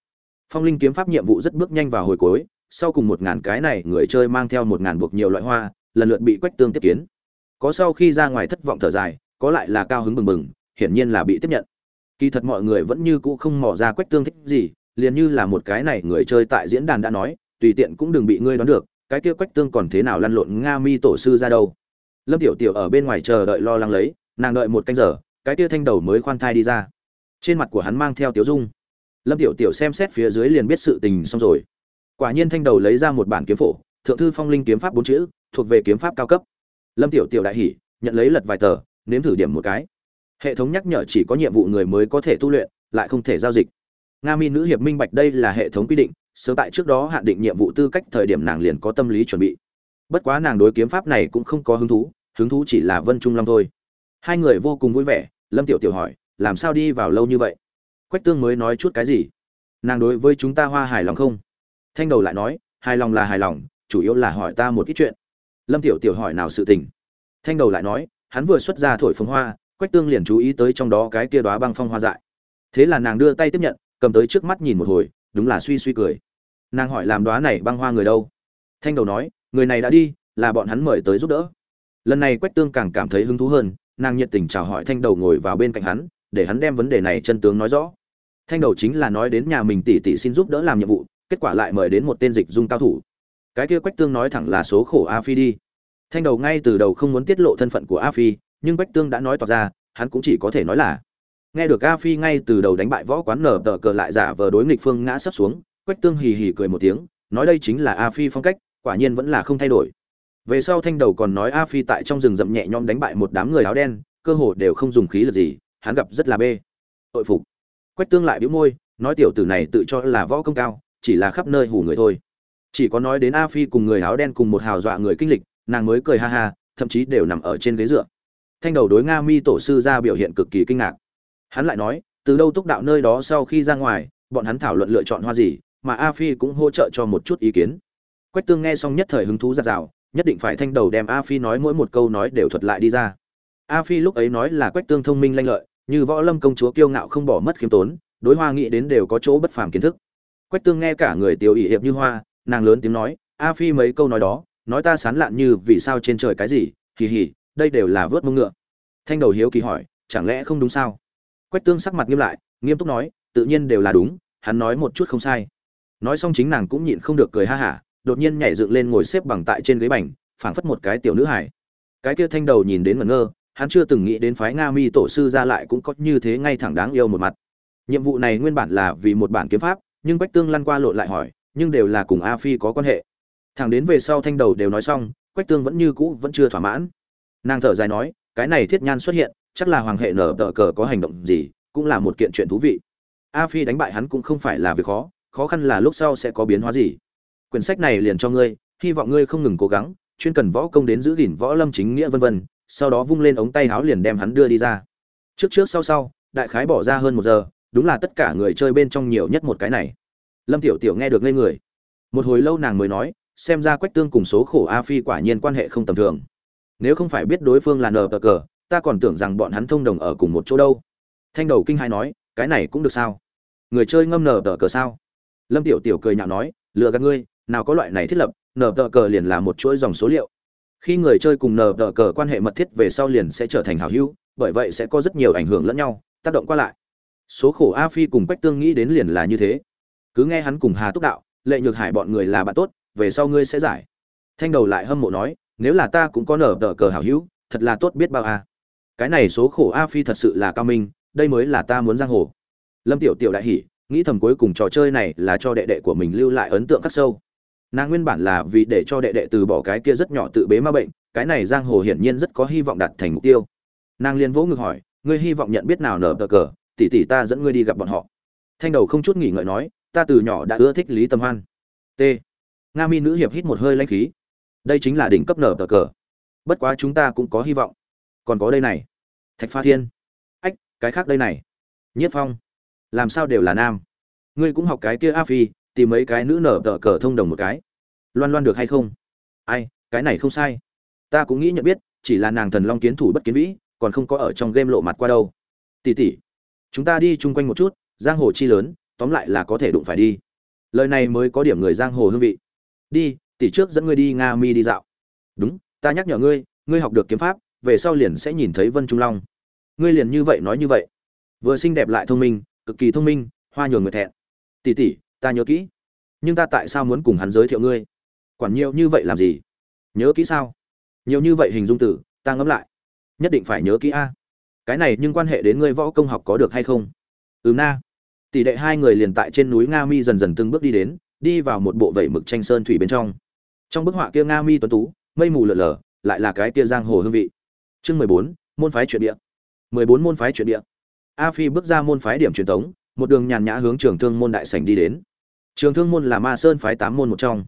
Phong linh kiếm pháp nhiệm vụ rất bước nhanh vào hồi cuối, sau cùng một ngàn cái này người chơi mang theo một ngàn buộc nhiều loại hoa, lần lượt bị quách tương tiếp kiến. Có sau khi ra ngoài thất vọng thở dài, có lại là cao hứng bừng bừng, hiển nhiên là bị tiếp nhận. Kỳ thật mọi người vẫn như cũ không mò ra quách tương thích gì, liền như là một cái này người chơi tại diễn đàn đã nói, tùy tiện cũng đừng bị ngươi đoán được cái kia quách tương còn thế nào lăn lộn nga mi tổ sư ra đâu? Lâm tiểu tiểu ở bên ngoài chờ đợi lo lắng lấy, nàng đợi một canh giờ, cái kia thanh đầu mới khoan thai đi ra. Trên mặt của hắn mang theo tiểu dung. Lâm tiểu tiểu xem xét phía dưới liền biết sự tình xong rồi. Quả nhiên thanh đầu lấy ra một bản kiếm phổ, thượng thư phong linh kiếm pháp bốn chữ, thuộc về kiếm pháp cao cấp. Lâm tiểu tiểu đại hỉ, nhận lấy lật vài tờ, nếm thử điểm một cái. Hệ thống nhắc nhở chỉ có nhiệm vụ người mới có thể tu luyện, lại không thể giao dịch. Nga mi nữ hiệp minh bạch đây là hệ thống quy định sớm tại trước đó hạn định nhiệm vụ tư cách thời điểm nàng liền có tâm lý chuẩn bị. Bất quá nàng đối kiếm pháp này cũng không có hứng thú hứng thú chỉ là vân trung long thôi. Hai người vô cùng vui vẻ, lâm tiểu tiểu hỏi, làm sao đi vào lâu như vậy? Quách tương mới nói chút cái gì? Nàng đối với chúng ta hoa hài lòng không? Thanh đầu lại nói, hài lòng là hài lòng, chủ yếu là hỏi ta một ít chuyện. Lâm tiểu tiểu hỏi nào sự tình? Thanh đầu lại nói, hắn vừa xuất ra thổi phồng hoa, quách tương liền chú ý tới trong đó cái kia đoá băng phong hoa dại. Thế là nàng đưa tay tiếp nhận, cầm tới trước mắt nhìn một hồi đúng là suy suy cười. Nàng hỏi làm đoá này băng hoa người đâu? Thanh đầu nói, người này đã đi, là bọn hắn mời tới giúp đỡ. Lần này quách tương càng cảm thấy hứng thú hơn, nàng nhiệt tình chào hỏi thanh đầu ngồi vào bên cạnh hắn, để hắn đem vấn đề này chân tướng nói rõ. Thanh đầu chính là nói đến nhà mình tỷ tỷ xin giúp đỡ làm nhiệm vụ, kết quả lại mời đến một tên dịch dung cao thủ. Cái kia quách tương nói thẳng là số khổ a phi đi. Thanh đầu ngay từ đầu không muốn tiết lộ thân phận của a phi, nhưng quách tương đã nói tỏ ra, hắn cũng chỉ có thể nói là nghe được a phi ngay từ đầu đánh bại võ quán nở tờ cờ lại giả vờ đối nghịch phương ngã sấp xuống, quách tương hì hì cười một tiếng, nói đây chính là a phi phong cách, quả nhiên vẫn là không thay đổi. Về sau thanh đầu còn nói a phi tại trong rừng rậm nhẹ nhõm đánh bại một đám người áo đen, cơ hồ đều không dùng khí lực gì, hắn gặp rất là bê. Tội phục. Quách tương lại bĩu môi, nói tiểu tử này tự cho là võ công cao, chỉ là khắp nơi hù người thôi. Chỉ có nói đến a phi cùng người áo đen cùng một hào dọa người kinh lịch, nàng mới cười ha ha, thậm chí đều nằm ở trên ghế dựa. Thanh đầu đối nga mi tổ sư ra biểu hiện cực kỳ kinh ngạc hắn lại nói, từ đâu túc đạo nơi đó sau khi ra ngoài, bọn hắn thảo luận lựa chọn hoa gì, mà a phi cũng hỗ trợ cho một chút ý kiến. Quách tương nghe xong nhất thời hứng thú giặt rào nhất định phải thanh đầu đem a phi nói mỗi một câu nói đều thuật lại đi ra. A phi lúc ấy nói là quách tương thông minh lanh lợi, như võ lâm công chúa kiêu ngạo không bỏ mất khiêm tốn, đối hoa nghĩ đến đều có chỗ bất phàm kiến thức. Quách tương nghe cả người tiểu ỷ hiệp như hoa, nàng lớn tiếng nói, a phi mấy câu nói đó, nói ta sán lạn như vì sao trên trời cái gì kỳ hỉ đây đều là vớt mông ngựa. Thanh đầu hiếu kỳ hỏi, chẳng lẽ không đúng sao? Quách tương sắc mặt nghiêm lại, nghiêm túc nói, tự nhiên đều là đúng, hắn nói một chút không sai. Nói xong chính nàng cũng nhịn không được cười ha hả, đột nhiên nhảy dựng lên ngồi xếp bằng tại trên ghế bành, phảng phất một cái tiểu nữ hải cái kia thanh đầu nhìn đến ngẩn ngơ, hắn chưa từng nghĩ đến phái nga mi tổ sư ra lại cũng có như thế ngay thẳng đáng yêu một mặt. Nhiệm vụ này nguyên bản là vì một bản kiếm pháp, nhưng quách tương lăn qua lộn lại hỏi, nhưng đều là cùng a phi có quan hệ? Thẳng đến về sau thanh đầu đều nói xong, quách tương vẫn như cũ vẫn chưa thỏa mãn. Nàng thở dài nói, cái này thiết nhan xuất hiện chắc là hoàng hệ nở tờ cờ có hành động gì, cũng là một kiện chuyện thú vị. A phi đánh bại hắn cũng không phải là việc khó khó khăn là lúc sau sẽ có biến hóa gì. Quyển sách này liền cho ngươi, hy vọng ngươi không ngừng cố gắng, chuyên cần võ công đến giữ gìn võ lâm chính nghĩa vân vân, sau đó vung lên ống tay áo liền đem hắn đưa đi ra. Trước trước sau sau, đại khái bỏ ra hơn một giờ, đúng là tất cả người chơi bên trong nhiều nhất một cái này. Lâm tiểu tiểu nghe được ngây người. Một hồi lâu nàng mới nói, xem ra quách tương cùng số khổ a phi quả nhiên quan hệ không tầm thường. Nếu không phải biết đối phương là nờ cờ ta còn tưởng rằng bọn hắn thông đồng ở cùng một chỗ đâu. Thanh đầu kinh hai nói, cái này cũng được sao? Người chơi ngâm nở tờ cờ sao? Lâm tiểu tiểu cười nhạo nói, lừa gạt ngươi, nào có loại này thiết lập, nở tờ cờ liền là một chuỗi dòng số liệu. Khi người chơi cùng nở tờ cờ quan hệ mật thiết về sau liền sẽ trở thành hảo hữu, bởi vậy sẽ có rất nhiều ảnh hưởng lẫn nhau, tác động qua lại. Số khổ a phi cùng quách tương nghĩ đến liền là như thế. Cứ nghe hắn cùng hà túc đạo, lệ nhược hải bọn người là bạn tốt, về sau ngươi sẽ giải. Thanh đầu lại hâm mộ nói, nếu là ta cũng có nở tờ cờ hảo hữu, thật là tốt biết bao a cái này số khổ a phi thật sự là cao minh, đây mới là ta muốn giang hồ. Lâm tiểu tiểu đại hỉ, nghĩ thầm cuối cùng trò chơi này là cho đệ đệ của mình lưu lại ấn tượng khắc sâu. Nàng nguyên bản là vì để cho đệ đệ từ bỏ cái kia rất nhỏ tự bế ma bệnh, cái này giang hồ hiển nhiên rất có hy vọng đạt thành mục tiêu. Nàng liền vỗ ngực hỏi, ngươi hy vọng nhận biết nào nở tờ cờ? Tỷ tỷ ta dẫn ngươi đi gặp bọn họ. Thanh đầu không chút nghỉ ngợi nói, ta từ nhỏ đã ưa thích lý tâm hoan. T. Nga mi nữ hiệp hít một hơi lanh khí. Đây chính là đỉnh cấp nở tờ cờ. Bất quá chúng ta cũng có hy vọng còn có đây này. Thạch pha thiên. Ách, cái khác đây này. Nhiếp phong. Làm sao đều là nam. Ngươi cũng học cái kia a phi, tìm mấy cái nữ nở tờ cờ thông đồng một cái. Loan loan được hay không? Ai, cái này không sai. Ta cũng nghĩ nhận biết, chỉ là nàng thần long kiến thủ bất kiến vĩ, còn không có ở trong game lộ mặt qua đâu. Tỷ tỷ, chúng ta đi chung quanh một chút, giang hồ chi lớn, tóm lại là có thể đụng phải đi. Lời này mới có điểm người giang hồ hương vị. Đi, tỷ trước dẫn ngươi đi nga mi đi dạo. Đúng, ta nhắc nhở ngươi ngươi học được kiếm pháp về sau liền sẽ nhìn thấy vân trung long. Ngươi liền như vậy nói như vậy. Vừa xinh đẹp lại thông minh, cực kỳ thông minh, hoa nhường người thẹn. Tỷ tỷ, ta nhớ kỹ. Nhưng ta tại sao muốn cùng hắn giới thiệu ngươi? Quản nhiều như vậy làm gì? Nhớ kỹ sao? Nhiều như vậy hình dung tử ta ngẫm lại. Nhất định phải nhớ kỹ a. Cái này nhưng quan hệ đến ngươi võ công học có được hay không? Ừm na. Tỷ đệ hai người liền tại trên núi nga mi dần dần từng bước đi đến, đi vào một bộ vẩy mực tranh sơn thủy bên trong. Trong bức họa kia nga mi tuấn tú, mây mù lờ lờ lại là cái kia giang hồ hương vị chương mười bốn, môn phái chuyện địa. Mười bốn môn phái chuyện địa. A phi bước ra môn phái điểm truyền thống, một đường nhàn nhã hướng trường thương môn đại sảnh đi đến. Trường thương môn là ma sơn phái tám môn một trong.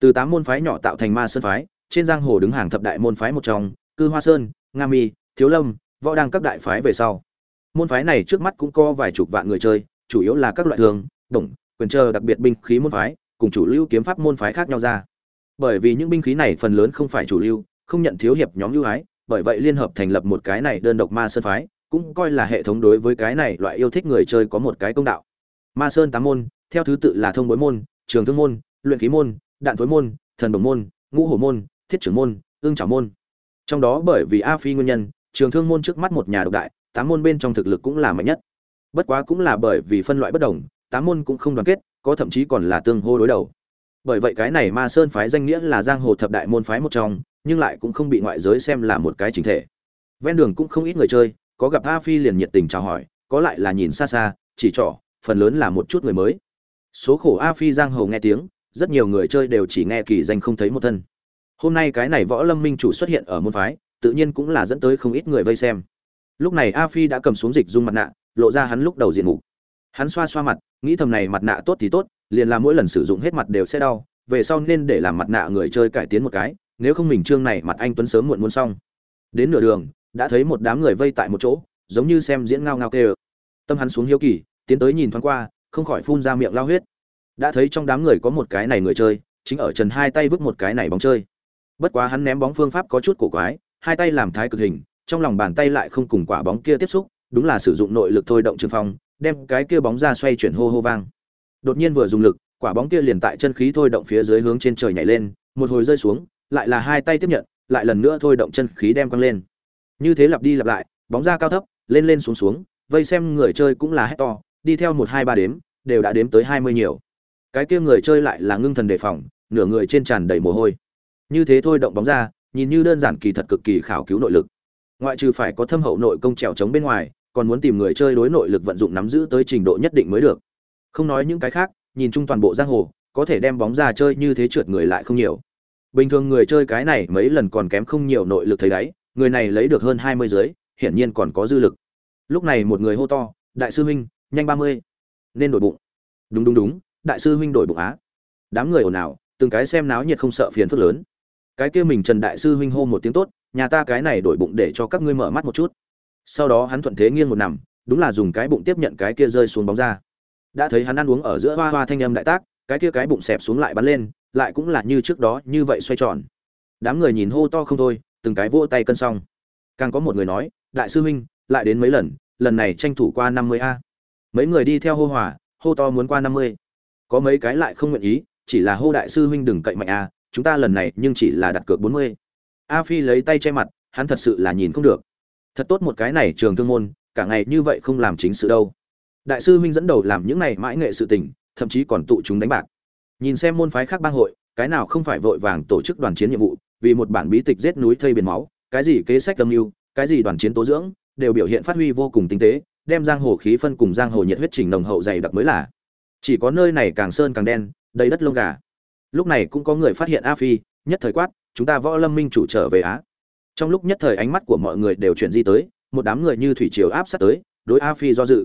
Từ tám môn phái nhỏ tạo thành ma sơn phái, trên giang hồ đứng hàng thập đại môn phái một trong, cư hoa sơn, nga mi, thiếu lâm, võ đang các đại phái về sau. Môn phái này trước mắt cũng có vài chục vạn người chơi, chủ yếu là các loại thường đồng quyền chờ đặc biệt binh khí môn phái, cùng chủ lưu kiếm pháp môn phái khác nhau ra. Bởi vì những binh khí này phần lớn không phải chủ lưu, không nhận thiếu hiệp nhóm ưu ái bởi vậy liên hợp thành lập một cái này đơn độc ma sơn phái, cũng coi là hệ thống đối với cái này loại yêu thích người chơi có một cái công đạo. Ma sơn tám môn, theo thứ tự là thông bối môn, trường thương môn, luyện khí môn, đạn thối môn, thần đồng môn, ngũ hổ môn, thiết trưởng môn, ương trảo môn. Trong đó bởi vì a phi nguyên nhân, trường thương môn trước mắt một nhà độc đại, tám môn bên trong thực lực cũng là mạnh nhất. Bất quá cũng là bởi vì phân loại bất đồng, tám môn cũng không đoàn kết, có thậm chí còn là tương hô đối đầu. Bởi vậy cái này ma sơn phái danh nghĩa là giang hồ thập đại môn phái một trong nhưng lại cũng không bị ngoại giới xem là một cái chính thể. Ven đường cũng không ít người chơi, có gặp a phi liền nhiệt tình chào hỏi, có lại là nhìn xa xa, chỉ trỏ, phần lớn là một chút người mới. Số khổ a phi giang hồ nghe tiếng, rất nhiều người chơi đều chỉ nghe kỳ danh không thấy một thân. Hôm nay cái này võ lâm minh chủ xuất hiện ở môn phái, tự nhiên cũng là dẫn tới không ít người vây xem. Lúc này a phi đã cầm xuống dịch dung mặt nạ, lộ ra hắn lúc đầu diện mục. Hắn xoa xoa mặt, nghĩ thầm này mặt nạ tốt thì tốt, liền là mỗi lần sử dụng hết mặt đều sẽ đau, về sau nên để làm mặt nạ người chơi cải tiến một cái nếu không mình trương này mặt anh tuấn sớm muộn muốn xong. Đến nửa đường, đã thấy một đám người vây tại một chỗ, giống như xem diễn ngao ngao kê tâm hắn xuống hiếu kỳ, tiến tới nhìn thoáng qua, không khỏi phun ra miệng lao huyết. Đã thấy trong đám người có một cái này người chơi, chính ở trần hai tay vứt một cái này bóng chơi. Bất quá hắn ném bóng phương pháp có chút cổ quái, hai tay làm thái cực hình, trong lòng bàn tay lại không cùng quả bóng kia tiếp xúc, đúng là sử dụng nội lực thôi động trường phong, đem cái kia bóng ra xoay chuyển hô hô vang. Đột nhiên vừa dùng lực, quả bóng kia liền tại chân khí thôi động phía dưới hướng trên trời nhảy lên, một hồi rơi xuống lại là hai tay tiếp nhận, lại lần nữa thôi động chân khí đem quăng lên. Như thế lặp đi lặp lại, bóng ra cao thấp, lên lên xuống xuống, vây xem người chơi cũng là hét to, đi theo một hai ba đếm, đều đã đếm tới hai mươi nhiều. Cái kia người chơi lại là ngưng thần đề phòng, nửa người trên tràn đầy mồ hôi. Như thế thôi động bóng ra, nhìn như đơn giản kỳ thật cực kỳ khảo cứu nội lực. Ngoại trừ phải có thâm hậu nội công trèo trống bên ngoài, còn muốn tìm người chơi đối nội lực vận dụng nắm giữ tới trình độ nhất định mới được. Không nói những cái khác, nhìn chung toàn bộ giang hồ, có thể đem bóng ra chơi như thế trượt người lại không nhiều bình thường người chơi cái này mấy lần còn kém không nhiều nội lực thấy đấy người này lấy được hơn hai mươi giới hiển nhiên còn có dư lực. Lúc này một người hô to, đại sư huynh, nhanh ba mươi. Nên đổi bụng. Đúng đúng đúng, đại sư huynh đổi bụng á. Đám người ồn ào, từng cái xem náo nhiệt không sợ phiền phức lớn. Cái kia mình trần đại sư huynh hô một tiếng tốt, nhà ta cái này đổi bụng để cho các ngươi mở mắt một chút. Sau đó hắn thuận thế nghiêng một nằm, đúng là dùng cái bụng tiếp nhận cái kia rơi xuống bóng ra. Đã thấy hắn ăn uống ở giữa hoa hoa thanh âm đại tác, cái kia cái bụng xẹp xuống lại bắn lên lại cũng là như trước đó như vậy xoay tròn. Đám người nhìn hô to không thôi, từng cái vỗ tay cân xong. Càng có một người nói, đại sư huynh, lại đến mấy lần lần này tranh thủ qua năm mươi a. Mấy người đi theo hô hòa, hô to muốn qua năm mươi. Có mấy cái lại không nguyện ý, chỉ là hô đại sư huynh đừng cậy mạnh a, chúng ta lần này nhưng chỉ là đặt cược bốn mươi. A phi lấy tay che mặt, hắn thật sự là nhìn không được. Thật tốt một cái này trường thương môn, cả ngày như vậy không làm chính sự đâu. Đại sư huynh dẫn đầu làm những này mãi nghệ sự tình, thậm chí còn tụ chúng đánh bạc nhìn xem môn phái khác bang hội, cái nào không phải vội vàng tổ chức đoàn chiến nhiệm vụ, vì một bản bí tịch giết núi thây biển máu, cái gì kế sách tâm mưu, cái gì đoàn chiến tố dưỡng, đều biểu hiện phát huy vô cùng tinh tế, đem giang hồ khí phân cùng giang hồ nhiệt huyết trình nồng hậu dày đặc mới là. Chỉ có nơi này càng sơn càng đen, đầy đất lông gà. Lúc này cũng có người phát hiện a phi, nhất thời quát, chúng ta võ lâm minh chủ trở về á. Trong lúc nhất thời ánh mắt của mọi người đều chuyển di tới, một đám người như thủy triều áp sát tới, đối a phi do dự.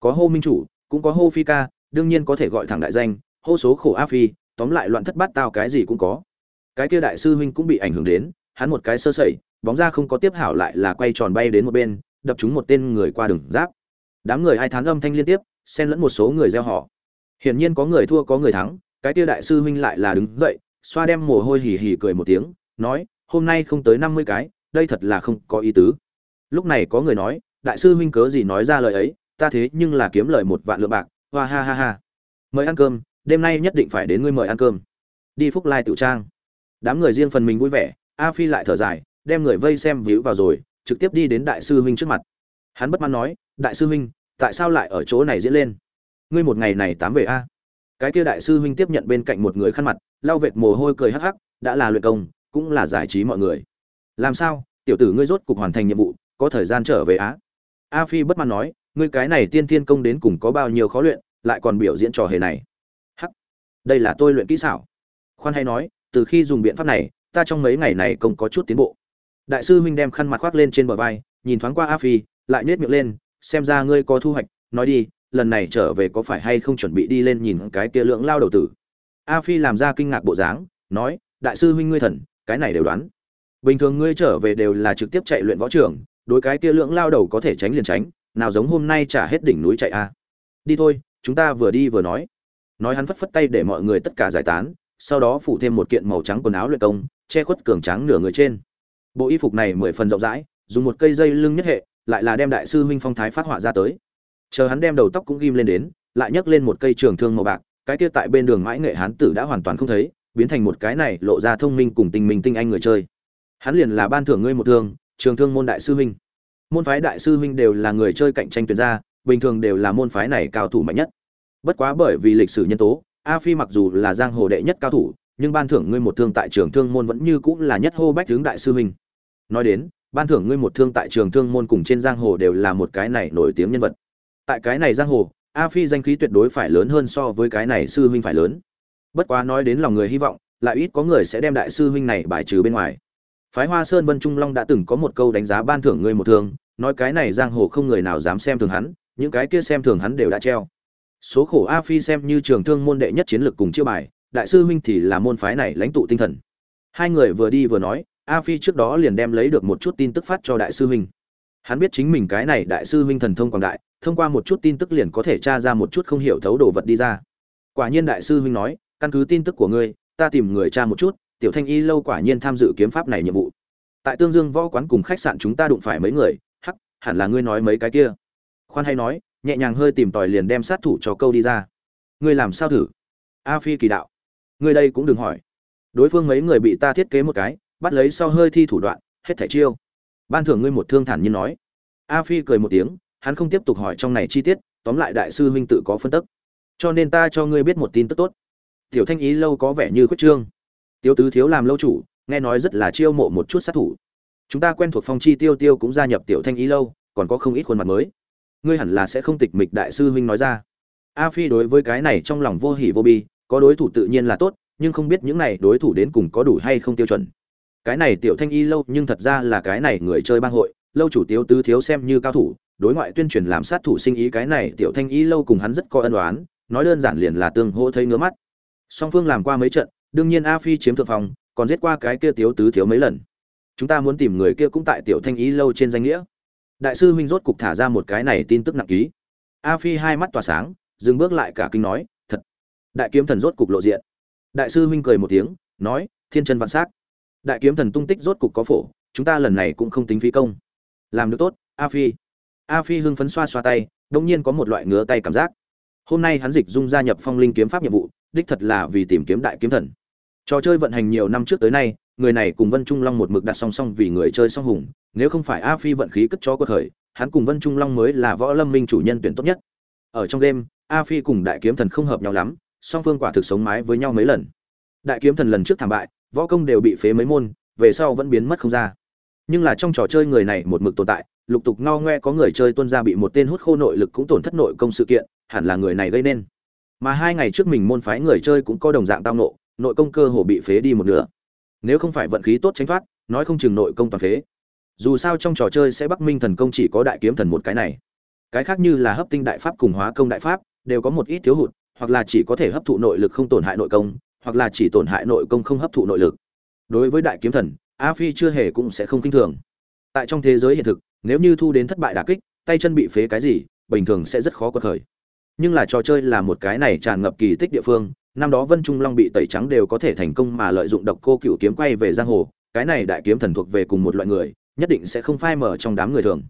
Có hô minh chủ, cũng có hô phi ca, đương nhiên có thể gọi thẳng đại danh hô số khổ a phi, tóm lại loạn thất bát tao cái gì cũng có. Cái kia đại sư huynh cũng bị ảnh hưởng đến, hắn một cái sơ sẩy, bóng ra không có tiếp hảo lại là quay tròn bay đến một bên, đập trúng một tên người qua đường giáp. Đám người ai thán âm thanh liên tiếp, xen lẫn một số người gieo họ. Hiển nhiên có người thua có người thắng, cái kia đại sư huynh lại là đứng dậy, xoa đem mồ hôi hì hì cười một tiếng, nói, hôm nay không tới năm mươi cái, đây thật là không có ý tứ. Lúc này có người nói, đại sư huynh cớ gì nói ra lời ấy, ta thế nhưng là kiếm lời một vạn lượng bạc, hoa ha ha ha. Mời ăn cơm đêm nay nhất định phải đến ngươi mời ăn cơm. Đi phúc lai tiểu trang. Đám người riêng phần mình vui vẻ, a phi lại thở dài, đem người vây xem víu vào rồi, trực tiếp đi đến đại sư huynh trước mặt. Hắn bất mãn nói, đại sư huynh, tại sao lại ở chỗ này diễn lên? Ngươi một ngày này tám về a. Cái kia đại sư huynh tiếp nhận bên cạnh một người khăn mặt, lau vệt mồ hôi cười hắc hắc, đã là luyện công, cũng là giải trí mọi người. Làm sao? Tiểu tử ngươi rốt cục hoàn thành nhiệm vụ, có thời gian trở về á a phi bất mãn nói, ngươi cái này tiên tiên công đến cùng có bao nhiêu khó luyện, lại còn biểu diễn trò hề này? Đây là tôi luyện kỹ xảo. Khoan hay nói, từ khi dùng biện pháp này, ta trong mấy ngày này công có chút tiến bộ. Đại sư huynh đem khăn mặt khoác lên trên bờ vai, nhìn thoáng qua a phi, lại nhét miệng lên, xem ra ngươi có thu hoạch. Nói đi, lần này trở về có phải hay không chuẩn bị đi lên nhìn cái kia lượng lao đầu tử? A phi làm ra kinh ngạc bộ dáng, nói, đại sư huynh ngươi thần, cái này đều đoán. Bình thường ngươi trở về đều là trực tiếp chạy luyện võ trường, đối cái kia lượng lao đầu có thể tránh liền tránh, nào giống hôm nay trả hết đỉnh núi chạy a. Đi thôi, chúng ta vừa đi vừa nói nói hắn phất phất tay để mọi người tất cả giải tán, sau đó phủ thêm một kiện màu trắng quần áo luyện công, che khuất cường trắng nửa người trên. Bộ y phục này mười phần rộng rãi, dùng một cây dây lưng nhất hệ, lại là đem đại sư huynh phong thái phát họa ra tới. Chờ hắn đem đầu tóc cũng ghim lên đến, lại nhấc lên một cây trường thương màu bạc, cái kia tại bên đường mãi nghệ hán tử đã hoàn toàn không thấy, biến thành một cái này lộ ra thông minh cùng tình minh tinh anh người chơi. Hắn liền là ban thưởng ngươi một thương, trường thương môn đại sư huynh. Môn phái đại sư huynh đều là người chơi cạnh tranh tuyển ra bình thường đều là môn phái này cao thủ mạnh nhất bất quá bởi vì lịch sử nhân tố, a phi mặc dù là giang hồ đệ nhất cao thủ, nhưng ban thưởng ngươi một thương tại trường thương môn vẫn như cũng là nhất hô bách tướng đại sư huynh. Nói đến, ban thưởng ngươi một thương tại trường thương môn cùng trên giang hồ đều là một cái này nổi tiếng nhân vật. Tại cái này giang hồ, a phi danh khí tuyệt đối phải lớn hơn so với cái này sư huynh phải lớn. Bất quá nói đến lòng người hy vọng, lại ít có người sẽ đem đại sư huynh này bài trừ bên ngoài. Phái hoa sơn vân trung long đã từng có một câu đánh giá ban thưởng ngươi một thương, nói cái này giang hồ không người nào dám xem thường hắn, những cái kia xem thường hắn đều đã treo số khổ a phi xem như trường thương môn đệ nhất chiến lược cùng chiêu bài, đại sư huynh thì là môn phái này lãnh tụ tinh thần. Hai người vừa đi vừa nói, a phi trước đó liền đem lấy được một chút tin tức phát cho đại sư huynh. Hắn biết chính mình cái này đại sư huynh thần thông quảng đại, thông qua một chút tin tức liền có thể tra ra một chút không hiểu thấu đồ vật đi ra. Quả nhiên đại sư huynh nói, căn cứ tin tức của ngươi, ta tìm người tra một chút, tiểu thanh y lâu quả nhiên tham dự kiếm pháp này nhiệm vụ. Tại tương dương võ quán cùng khách sạn chúng ta đụng phải mấy người, hắc, hẳn là ngươi nói mấy cái kia. Khoan hay nói nhẹ nhàng hơi tìm tòi liền đem sát thủ cho câu đi ra. Ngươi làm sao thử? A phi kỳ đạo. Ngươi đây cũng đừng hỏi. Đối phương mấy người bị ta thiết kế một cái, bắt lấy sau hơi thi thủ đoạn, hết thẻ chiêu. Ban thưởng ngươi một thương thản nhiên nói. A phi cười một tiếng, hắn không tiếp tục hỏi trong này chi tiết, tóm lại đại sư huynh tự có phân tức. Cho nên ta cho ngươi biết một tin tức tốt. Tiểu thanh ý lâu có vẻ như khuyết trương. Tiêu tứ thiếu làm lâu chủ, nghe nói rất là chiêu mộ một chút sát thủ. Chúng ta quen thuộc phong chi tiêu tiêu cũng gia nhập tiểu thanh ý lâu, còn có không ít khuôn mặt mới ngươi hẳn là sẽ không tịch mịch đại sư huynh nói ra. A phi đối với cái này trong lòng vô hỉ vô bi có đối thủ tự nhiên là tốt nhưng không biết những này đối thủ đến cùng có đủ hay không tiêu chuẩn. Cái này tiểu thanh y lâu nhưng thật ra là cái này người chơi bang hội lâu chủ tiếu tứ thiếu xem như cao thủ đối ngoại tuyên truyền làm sát thủ sinh ý cái này tiểu thanh y lâu cùng hắn rất có ân oán, nói đơn giản liền là tương hỗ thấy ngứa mắt. Song phương làm qua mấy trận đương nhiên a phi chiếm thượng phòng còn giết qua cái kia tiếu tứ thiếu mấy lần. Chúng ta muốn tìm người kia cũng tại tiểu thanh Y lâu trên danh nghĩa đại sư huynh rốt cục thả ra một cái này tin tức nặng ký. A phi hai mắt tỏa sáng, dừng bước lại cả kinh nói, thật. Đại kiếm thần rốt cục lộ diện. Đại sư huynh cười một tiếng, nói, thiên chân vạn s á c đại kiếm thần tung tích rốt cục có phổ, chúng ta lần này cũng không tính phí công. Làm được tốt, a phi. A phi hưng phấn xoa xoa tay đông nhiên có một loại ngứa tay cảm giác. Hôm nay hắn dịch dung gia nhập phong linh kiếm pháp nhiệm vụ, đích thật là vì tìm kiếm đại kiếm thần. Trò chơi vận hành nhiều năm trước tới nay người này cùng vân trung long một mực đặt song song vì người chơi song hùng, nếu không phải a phi vận khí cất chó cơ khởi, hắn cùng vân trung long mới là võ lâm minh chủ nhân tuyển tốt nhất. Ở trong đêm, a phi cùng đại kiếm thần không hợp nhau lắm, song phương quả thực sống mái với nhau mấy lần. Đại kiếm thần lần trước thảm bại, võ công đều bị phế mấy môn, về sau vẫn biến mất không ra. Nhưng là trong trò chơi người này một mực tồn tại, lục tục ngao ngoe có người chơi tuân ra bị một tên hút khô nội lực cũng tổn thất nội công sự kiện, hẳn là người này gây nên. Mà hai ngày trước mình môn phái người chơi cũng có đồng dạng tao nộ nội công cơ hồ bị phế đi một nửa nếu không phải vận khí tốt tránh thoát, nói không chừng nội công toàn phế. Dù sao trong trò chơi sẽ bắc minh thần công chỉ có đại kiếm thần một cái này. Cái khác như là hấp tinh đại pháp cùng hóa công đại pháp, đều có một ít thiếu hụt, hoặc là chỉ có thể hấp thụ nội lực không tổn hại nội công, hoặc là chỉ tổn hại nội công không hấp thụ nội lực. Đối với đại kiếm thần, a phi chưa hề cũng sẽ không kinh thường. Tại trong thế giới hiện thực, nếu như thu đến thất bại đả kích, tay chân bị phế cái gì, bình thường sẽ rất khó quật khởi. Nhưng là trò chơi là một cái này tràn ngập kỳ tích địa phương năm đó vân trung long bị tẩy trắng đều có thể thành công mà lợi dụng độc cô cựu kiếm quay về giang hồ, cái này đại kiếm thần thuộc về cùng một loại người, nhất định sẽ không phai mở trong đám người thường.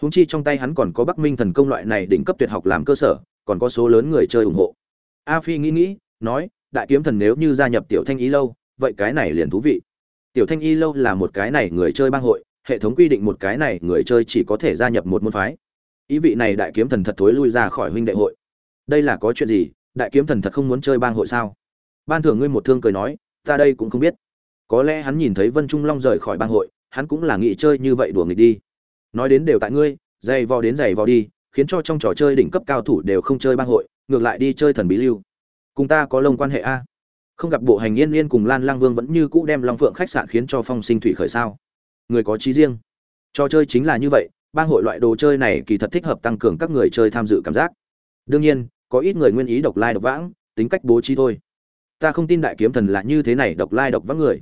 Húng chi trong tay hắn còn có bắc minh thần công loại này đỉnh cấp tuyệt học làm cơ sở, còn có số lớn người chơi ủng hộ. A phi nghĩ nghĩ, nói, đại kiếm thần nếu như gia nhập tiểu thanh y lâu, vậy cái này liền thú vị. Tiểu thanh y lâu là một cái này người chơi bang hội, hệ thống quy định một cái này người chơi chỉ có thể gia nhập một môn phái. Ý vị này đại kiếm thần thật thối lui ra khỏi huynh đệ hội. Đây là có chuyện gì? Đại kiếm thần thật không muốn chơi bang hội sao? Ban thưởng ngươi một thương cười nói, ta đây cũng không biết. Có lẽ hắn nhìn thấy vân trung long rời khỏi bang hội, hắn cũng là nghị chơi như vậy đùa nghịch đi. Nói đến đều tại ngươi, giày vò đến giày vò đi, khiến cho trong trò chơi đỉnh cấp cao thủ đều không chơi bang hội, ngược lại đi chơi thần bí lưu. Cùng ta có lông quan hệ a? Không gặp bộ hành yên yên cùng lan lang vương vẫn như cũ đem long phượng khách sạn khiến cho phong sinh thủy khởi sao? Người có trí riêng. Trò chơi chính là như vậy, bang hội loại đồ chơi này kỳ thật thích hợp tăng cường các người chơi tham dự cảm giác. Đương nhiên có ít người nguyên ý độc lai độc vãng, tính cách bố trí thôi. Ta không tin đại kiếm thần là như thế này độc lai độc vãng người.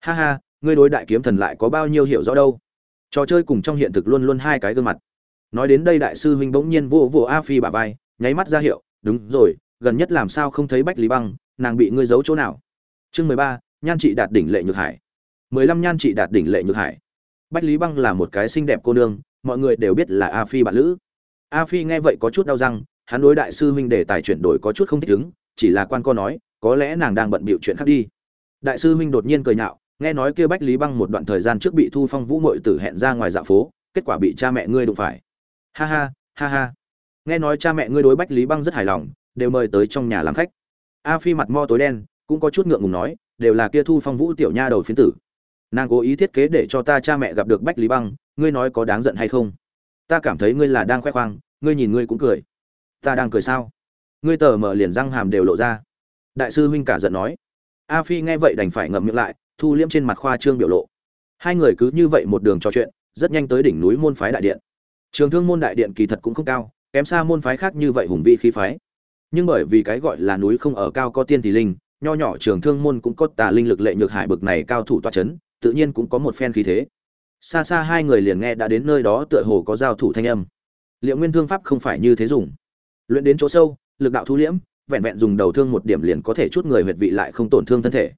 Ha ha, ngươi đối đại kiếm thần lại có bao nhiêu hiểu rõ đâu. Trò chơi cùng trong hiện thực luôn luôn hai cái gương mặt. Nói đến đây đại sư huynh bỗng nhiên vô vô a phi bà vai, nháy mắt ra hiệu, đúng rồi, gần nhất làm sao không thấy bách lý băng, nàng bị ngươi giấu chỗ nào? Chương mười ba, nhan trị đạt đỉnh lệ nhược hải. mười lăm, nhan trị đạt đỉnh lệ nhược hải. Bách lý băng là một cái xinh đẹp cô nương, mọi người đều biết là a phi bạn lữ. A phi nghe vậy có chút đau răng hắn đối đại sư huynh để tài chuyển đổi có chút không thích ứng, chỉ là quan co nói, có lẽ nàng đang bận bịu chuyện khác đi. Đại sư huynh đột nhiên cười nhạo, nghe nói kia bách lý băng một đoạn thời gian trước bị thu phong vũ muội tử hẹn ra ngoài dạ phố, kết quả bị cha mẹ ngươi đụng phải. Ha ha ha ha. Nghe nói cha mẹ ngươi đối bách lý băng rất hài lòng, đều mời tới trong nhà làm khách. A phi mặt mo tối đen, cũng có chút ngượng ngùng nói, đều là kia thu phong vũ tiểu nha đầu phiến tử. Nàng cố ý thiết kế để cho ta cha mẹ gặp được bách lý băng, ngươi nói có đáng giận hay không? Ta cảm thấy ngươi là đang khoe khoang, ngươi nhìn ngươi cũng cười ta đang cười sao? Ngươi tờ mở liền răng hàm đều lộ ra. Đại sư huynh cả giận nói. A phi nghe vậy đành phải ngậm miệng lại, thu liễm trên mặt khoa trương biểu lộ. Hai người cứ như vậy một đường trò chuyện, rất nhanh tới đỉnh núi môn phái đại điện. Trường thương môn đại điện kỳ thật cũng không cao, kém xa môn phái khác như vậy hùng vị khí phái. Nhưng bởi vì cái gọi là núi không ở cao có tiên thì linh, nho nhỏ trường thương môn cũng có tà linh lực lệ nhược hải bực này cao thủ toa chấn, tự nhiên cũng có một phen khí thế. Xa xa hai người liền nghe đã đến nơi đó tựa hồ có giao thủ thanh âm. Liệu nguyên thương pháp không phải như thế dùng? Luyện đến chỗ sâu, lực đạo thu liễm, vẹn vẹn dùng đầu thương một điểm liền có thể chút người huyệt vị lại không tổn thương thân thể.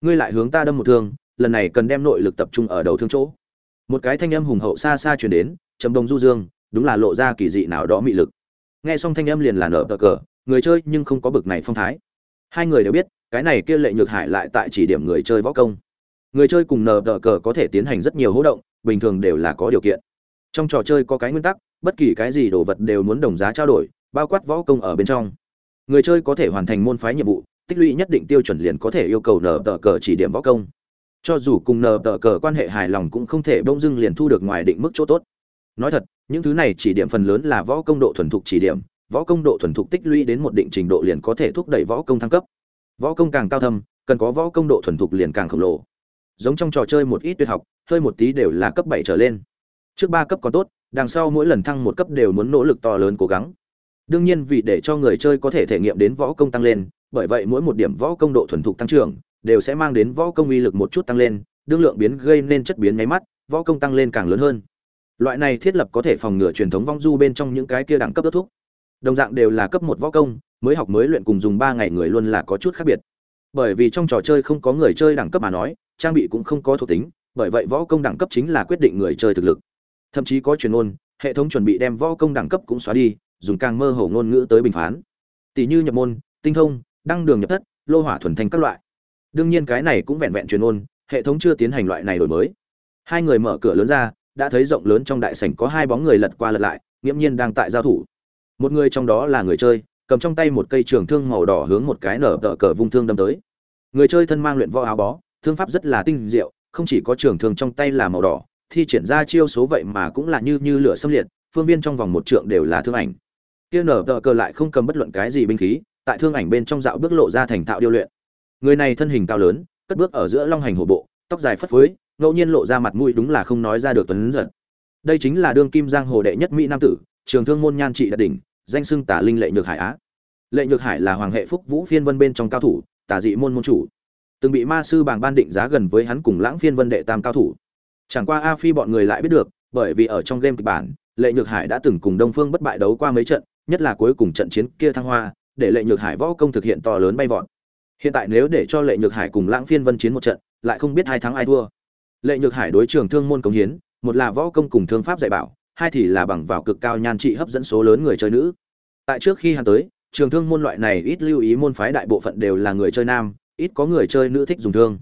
Ngươi lại hướng ta đâm một thương, lần này cần đem nội lực tập trung ở đầu thương chỗ. Một cái thanh âm hùng hậu xa xa truyền đến, trầm đồng du dương, đúng là lộ ra kỳ dị nào đó mị lực. Nghe xong thanh âm liền là nở cờ, người chơi nhưng không có bực này phong thái. Hai người đều biết, cái này kia lệ nhược hải lại tại chỉ điểm người chơi võ công. Người chơi cùng nờ đờ cờ có thể tiến hành rất nhiều hỗ động, bình thường đều là có điều kiện. Trong trò chơi có cái nguyên tắc, bất kỳ cái gì đồ vật đều muốn đồng giá trao đổi bao quát võ công ở bên trong. Người chơi có thể hoàn thành môn phái nhiệm vụ, tích lũy nhất định tiêu chuẩn liền có thể yêu cầu nờ tờ cờ chỉ điểm võ công. Cho dù cùng nờ tờ cờ quan hệ hài lòng cũng không thể bỗng dưng liền thu được ngoài định mức chỗ tốt. Nói thật, những thứ này chỉ điểm phần lớn là võ công độ thuần thục chỉ điểm, võ công độ thuần thục tích lũy đến một định trình độ liền có thể thúc đẩy võ công thăng cấp. Võ công càng cao thâm, cần có võ công độ thuần thục liền càng khổng lồ. Giống trong trò chơi một ít tuyệt học, hơi một tí đều là cấp bảy trở lên. Trước ba cấp còn tốt, đằng sau mỗi lần thăng một cấp đều muốn nỗ lực to lớn cố gắng đương nhiên vì để cho người chơi có thể thể nghiệm đến võ công tăng lên, bởi vậy mỗi một điểm võ công độ thuần thục tăng trưởng đều sẽ mang đến võ công uy lực một chút tăng lên, đương lượng biến gây nên chất biến nháy mắt, võ công tăng lên càng lớn hơn. Loại này thiết lập có thể phòng ngừa truyền thống vong du bên trong những cái kia đẳng cấp đất thúc. Đồng dạng đều là cấp một võ công, mới học mới luyện cùng dùng ba ngày người luôn là có chút khác biệt. Bởi vì trong trò chơi không có người chơi đẳng cấp mà nói, trang bị cũng không có thuộc tính, bởi vậy võ công đẳng cấp chính là quyết định người chơi thực lực. Thậm chí có truyền ôn, hệ thống chuẩn bị đem võ công đẳng cấp cũng xóa đi dùng càng mơ hồ ngôn ngữ tới bình phán. Tỷ như nhập môn, tinh thông, đăng đường nhập thất, lô hỏa thuần thành các loại. Đương nhiên cái này cũng vẹn vẹn truyền ôn hệ thống chưa tiến hành loại này đổi mới. Hai người mở cửa lớn ra, đã thấy rộng lớn trong đại sảnh có hai bóng người lật qua lật lại, nghiễm nhiên đang tại giao thủ. Một người trong đó là người chơi, cầm trong tay một cây trường thương màu đỏ hướng một cái nở tờ cờ vung thương đâm tới. Người chơi thân mang luyện võ áo bó, thương pháp rất là tinh diệu, không chỉ có trường thương trong tay là màu đỏ, thi triển ra chiêu số vậy mà cũng là như như lửa xâm liệt, phương viên trong vòng một trượng đều là thương ảnh kia nở tờ cờ lại không cầm bất luận cái gì binh khí, tại thương ảnh bên trong dạo bước lộ ra thành thạo điêu luyện. Người này thân hình cao lớn, cất bước ở giữa long hành hổ bộ, tóc dài phất phới, ngẫu nhiên lộ ra mặt mũi đúng là không nói ra được tuấn giật. Đây chính là đương kim giang hồ đệ nhất mỹ nam tử, trường thương môn nhan trị đạt đỉnh, danh xưng tả linh lệ nhược hải á. Lệ nhược hải là hoàng hệ phúc vũ phiên vân bên trong cao thủ, tả dị môn môn chủ. Từng bị ma sư bảng ban định giá gần với hắn cùng lãng phiên vân đệ tam cao thủ. Chẳng qua a phi bọn người lại biết được, bởi vì ở trong game kịch bản, lệ nhược hải đã từng cùng đông phương bất bại đấu qua mấy trận nhất là cuối cùng trận chiến kia thăng hoa, để lệ nhược hải võ công thực hiện to lớn bay vọt. Hiện tại nếu để cho lệ nhược hải cùng lãng phiên vân chiến một trận, lại không biết hai thắng ai thua. Lệ nhược hải đối trường thương môn cống hiến, một là võ công cùng thương pháp dạy bảo, hai thì là bằng vào cực cao nhan trị hấp dẫn số lớn người chơi nữ. Tại trước khi hắn tới, trường thương môn loại này ít lưu ý môn phái đại bộ phận đều là người chơi nam, ít có người chơi nữ thích dùng thương.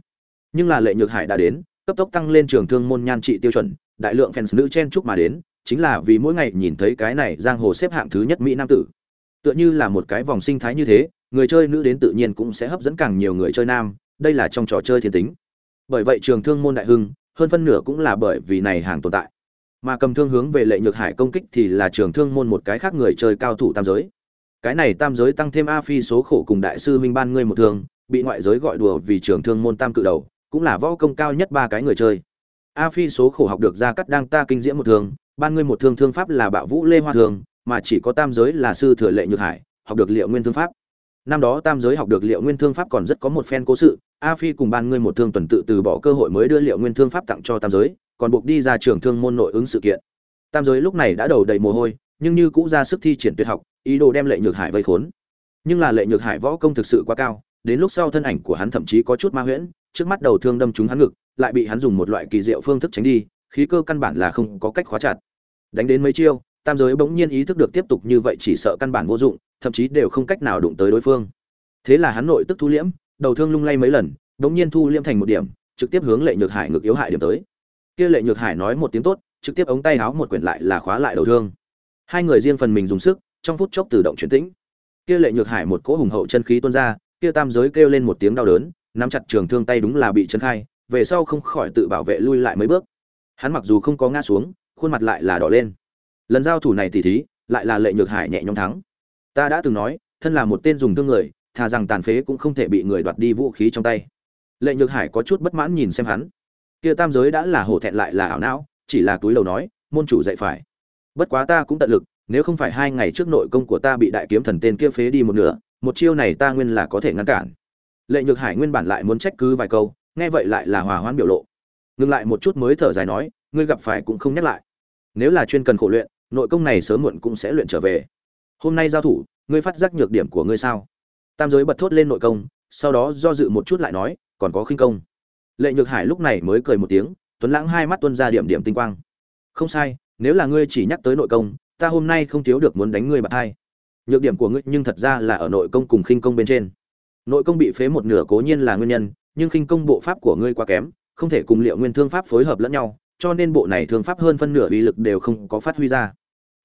Nhưng là lệ nhược hải đã đến, cấp tốc tăng lên trường thương môn nhan trị tiêu chuẩn, đại lượng fans nữ chen chúc mà đến chính là vì mỗi ngày nhìn thấy cái này giang hồ xếp hạng thứ nhất mỹ nam tử. Tựa như là một cái vòng sinh thái như thế, người chơi nữ đến tự nhiên cũng sẽ hấp dẫn càng nhiều người chơi nam, đây là trong trò chơi thiên tính. Bởi vậy trường thương môn đại hưng, hơn phân nửa cũng là bởi vì này hàng tồn tại. Mà cầm thương hướng về lệ nhược hải công kích thì là trường thương môn một cái khác người chơi cao thủ tam giới. Cái này tam giới tăng thêm a phi số khổ cùng đại sư minh ban ngươi một thương, bị ngoại giới gọi đùa vì trường thương môn tam cự đầu, cũng là võ công cao nhất ba cái người chơi. A phi số khổ học được ra cắt đang ta kinh diễm một thương ban ngươi một thương thương pháp là bạo vũ lê hoa thường mà chỉ có tam giới là sư thừa lệ nhược hải, học được liệu nguyên thương pháp. Năm đó tam giới học được liệu nguyên thương pháp còn rất có một phen cố sự, a phi cùng ban ngươi một thương tuần tự từ bỏ cơ hội mới đưa liệu nguyên thương pháp tặng cho tam giới, còn buộc đi ra trường thương môn nội ứng sự kiện. Tam giới lúc này đã đầu đầy mồ hôi, nhưng như cũ ra sức thi triển tuyệt học, ý đồ đem lệ nhược hải vây khốn. Nhưng là lệ nhược hải võ công thực sự quá cao, đến lúc sau thân ảnh của hắn thậm chí có chút ma huyễn, trước mắt đầu thương đâm trúng hắn ngực, lại bị hắn dùng một loại kỳ diệu phương thức tránh đi khí cơ căn bản là không có cách khóa chặt. Đánh đến mấy chiêu, tam giới bỗng nhiên ý thức được tiếp tục như vậy chỉ sợ căn bản vô dụng, thậm chí đều không cách nào đụng tới đối phương. Thế là hắn nội tức thu liễm, đầu thương lung lay mấy lần, bỗng nhiên thu liễm thành một điểm, trực tiếp hướng lệ nhược hải ngược yếu hại điểm tới. Kia lệ nhược hải nói một tiếng tốt, trực tiếp ống tay háo một quyển lại là khóa lại đầu thương. Hai người riêng phần mình dùng sức, trong phút chốc tự động chuyển tĩnh. Kia lệ nhược hải một cỗ hùng hậu chân khí tuôn ra, kia tam giới kêu lên một tiếng đau đớn, nắm chặt trường thương tay đúng là bị chân khai, về sau không khỏi tự bảo vệ lui lại mấy bước hắn mặc dù không có ngã xuống, khuôn mặt lại là đỏ lên. Lần giao thủ này tỉ thí, lại là lệ nhược hải nhẹ nhõm thắng. Ta đã từng nói, thân là một tên dùng thương người, thà rằng tàn phế cũng không thể bị người đoạt đi vũ khí trong tay. Lệ nhược hải có chút bất mãn nhìn xem hắn. Kia tam giới đã là hổ thẹn lại là ảo não, chỉ là túi đầu nói, môn chủ dạy phải. Bất quá ta cũng tận lực, nếu không phải hai ngày trước nội công của ta bị đại kiếm thần tên kia phế đi một nửa, một chiêu này ta nguyên là có thể ngăn cản. Lệ nhược hải nguyên bản lại muốn trách cứ vài câu, nghe vậy lại là hòa hoãn biểu lộ ngừng lại một chút mới thở dài nói, ngươi gặp phải cũng không nhắc lại. Nếu là chuyên cần khổ luyện, nội công này sớm muộn cũng sẽ luyện trở về. Hôm nay giao thủ, ngươi phát giác nhược điểm của ngươi sao? Tam giới bật thốt lên nội công, sau đó do dự một chút lại nói, còn có khinh công. Lệ nhược hải lúc này mới cười một tiếng, tuấn lãng hai mắt tuân ra điểm điểm tinh quang. Không sai, nếu là ngươi chỉ nhắc tới nội công, ta hôm nay không thiếu được muốn đánh ngươi bạc hai nhược điểm của ngươi nhưng thật ra là ở nội công cùng khinh công bên trên. Nội công bị phế một nửa cố nhiên là nguyên nhân, nhưng khinh công bộ pháp của ngươi quá kém không thể cùng liệu nguyên thương pháp phối hợp lẫn nhau, cho nên bộ này thương pháp hơn phân nửa uy lực đều không có phát huy ra.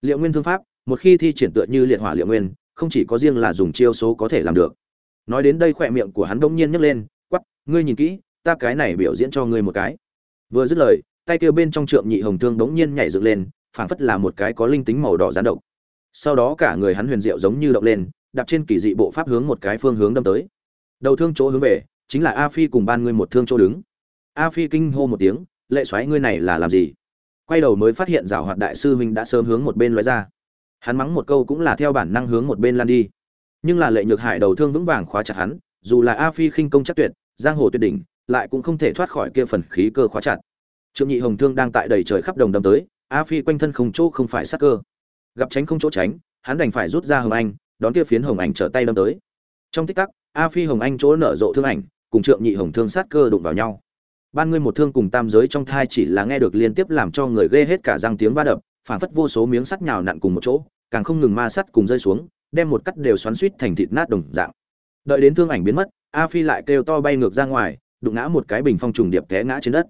Liệu nguyên thương pháp, một khi thi triển tựa như liệt hỏa liệu nguyên, không chỉ có riêng là dùng chiêu số có thể làm được. Nói đến đây khỏe miệng của hắn đông nhiên nhấc lên quắp ngươi nhìn kỹ, ta cái này biểu diễn cho ngươi một cái. Vừa dứt lời, tay kêu bên trong trượng nhị hồng thương đống nhiên nhảy dựng lên, phảng phất là một cái có linh tính màu đỏ gián độc. Sau đó cả người hắn huyền diệu giống như động lên, đạp trên kỳ dị bộ pháp hướng một cái phương hướng đâm tới. Đầu thương chỗ hướng về, chính là a phi cùng ban ngươi một thương chỗ đứng a phi kinh hô một tiếng, lệ xoáy ngươi này là làm gì? Quay đầu mới phát hiện rào hoạt đại sư huynh đã sớm hướng một bên lóe ra. Hắn mắng một câu cũng là theo bản năng hướng một bên lan đi. Nhưng là lệ nhược hải đầu thương vững vàng khóa chặt hắn, dù là a phi khinh công chắc tuyệt, giang hồ tuyệt đỉnh, lại cũng không thể thoát khỏi kia phần khí cơ khóa chặt. Trượng nhị hồng thương đang tại đầy trời khắp đồng đâm tới, a phi quanh thân không chỗ không phải sát cơ. Gặp tránh không chỗ tránh, hắn đành phải rút ra hồng anh, đón kia phiến hồng ảnh trở tay đâm tới. Trong tích tắc, a phi hồng anh chỗ nở rộ thương ảnh, cùng trượng nhị hồng thương sát cơ đụng vào nhau ban ngươi một thương cùng tam giới trong thai chỉ là nghe được liên tiếp làm cho người ghê hết cả răng tiếng va đập phản phất vô số miếng sắt nhào nặn cùng một chỗ, càng không ngừng ma sắt cùng rơi xuống, đem một cắt đều xoắn suýt thành thịt nát đồng dạng. Đợi đến thương ảnh biến mất, a phi lại kêu to bay ngược ra ngoài, đụng ngã một cái bình phong trùng điệp té ngã trên đất.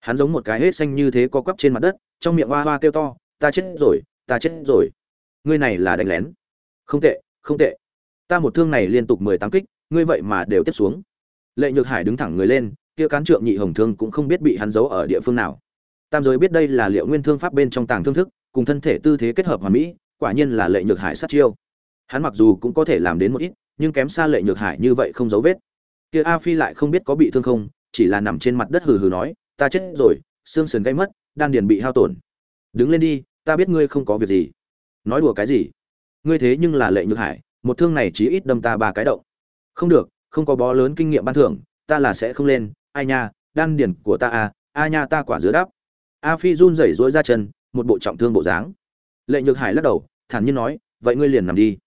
Hắn giống một cái hết xanh như thế co quắp trên mặt đất, trong miệng hoa hoa kêu to, ta chết rồi, ta chết rồi. Ngươi này là đánh lén. Không tệ không tệ. Ta một thương này liên tục mười tám kích, ngươi vậy mà đều tiếp xuống. Lệ nhược hải đứng thẳng người lên kia cán trượng nhị hồng thương cũng không biết bị hắn giấu ở địa phương nào. Tam giới biết đây là liệu nguyên thương pháp bên trong tàng thương thức, cùng thân thể tư thế kết hợp hoàn mỹ, quả nhiên là lệ nhược hải sát chiêu. Hắn mặc dù cũng có thể làm đến một ít, nhưng kém xa lệ nhược hải như vậy không dấu vết. Kia a phi lại không biết có bị thương không, chỉ là nằm trên mặt đất hừ hừ nói, ta chết rồi, xương sườn gây mất, đan điền bị hao tổn. Đứng lên đi, ta biết ngươi không có việc gì. Nói đùa cái gì? Ngươi thế nhưng là lệ nhược hải, một thương này chỉ ít đâm ta ba cái động. Không được, không có bó lớn kinh nghiệm ban thưởng, ta là sẽ không lên ai nha, đan điền của ta à a nha ta quả dứa đáp. A phi run rẩy rối ra chân, một bộ trọng thương bộ dáng. Lệ nhược hải lắc đầu, thản nhiên nói, vậy ngươi liền nằm đi.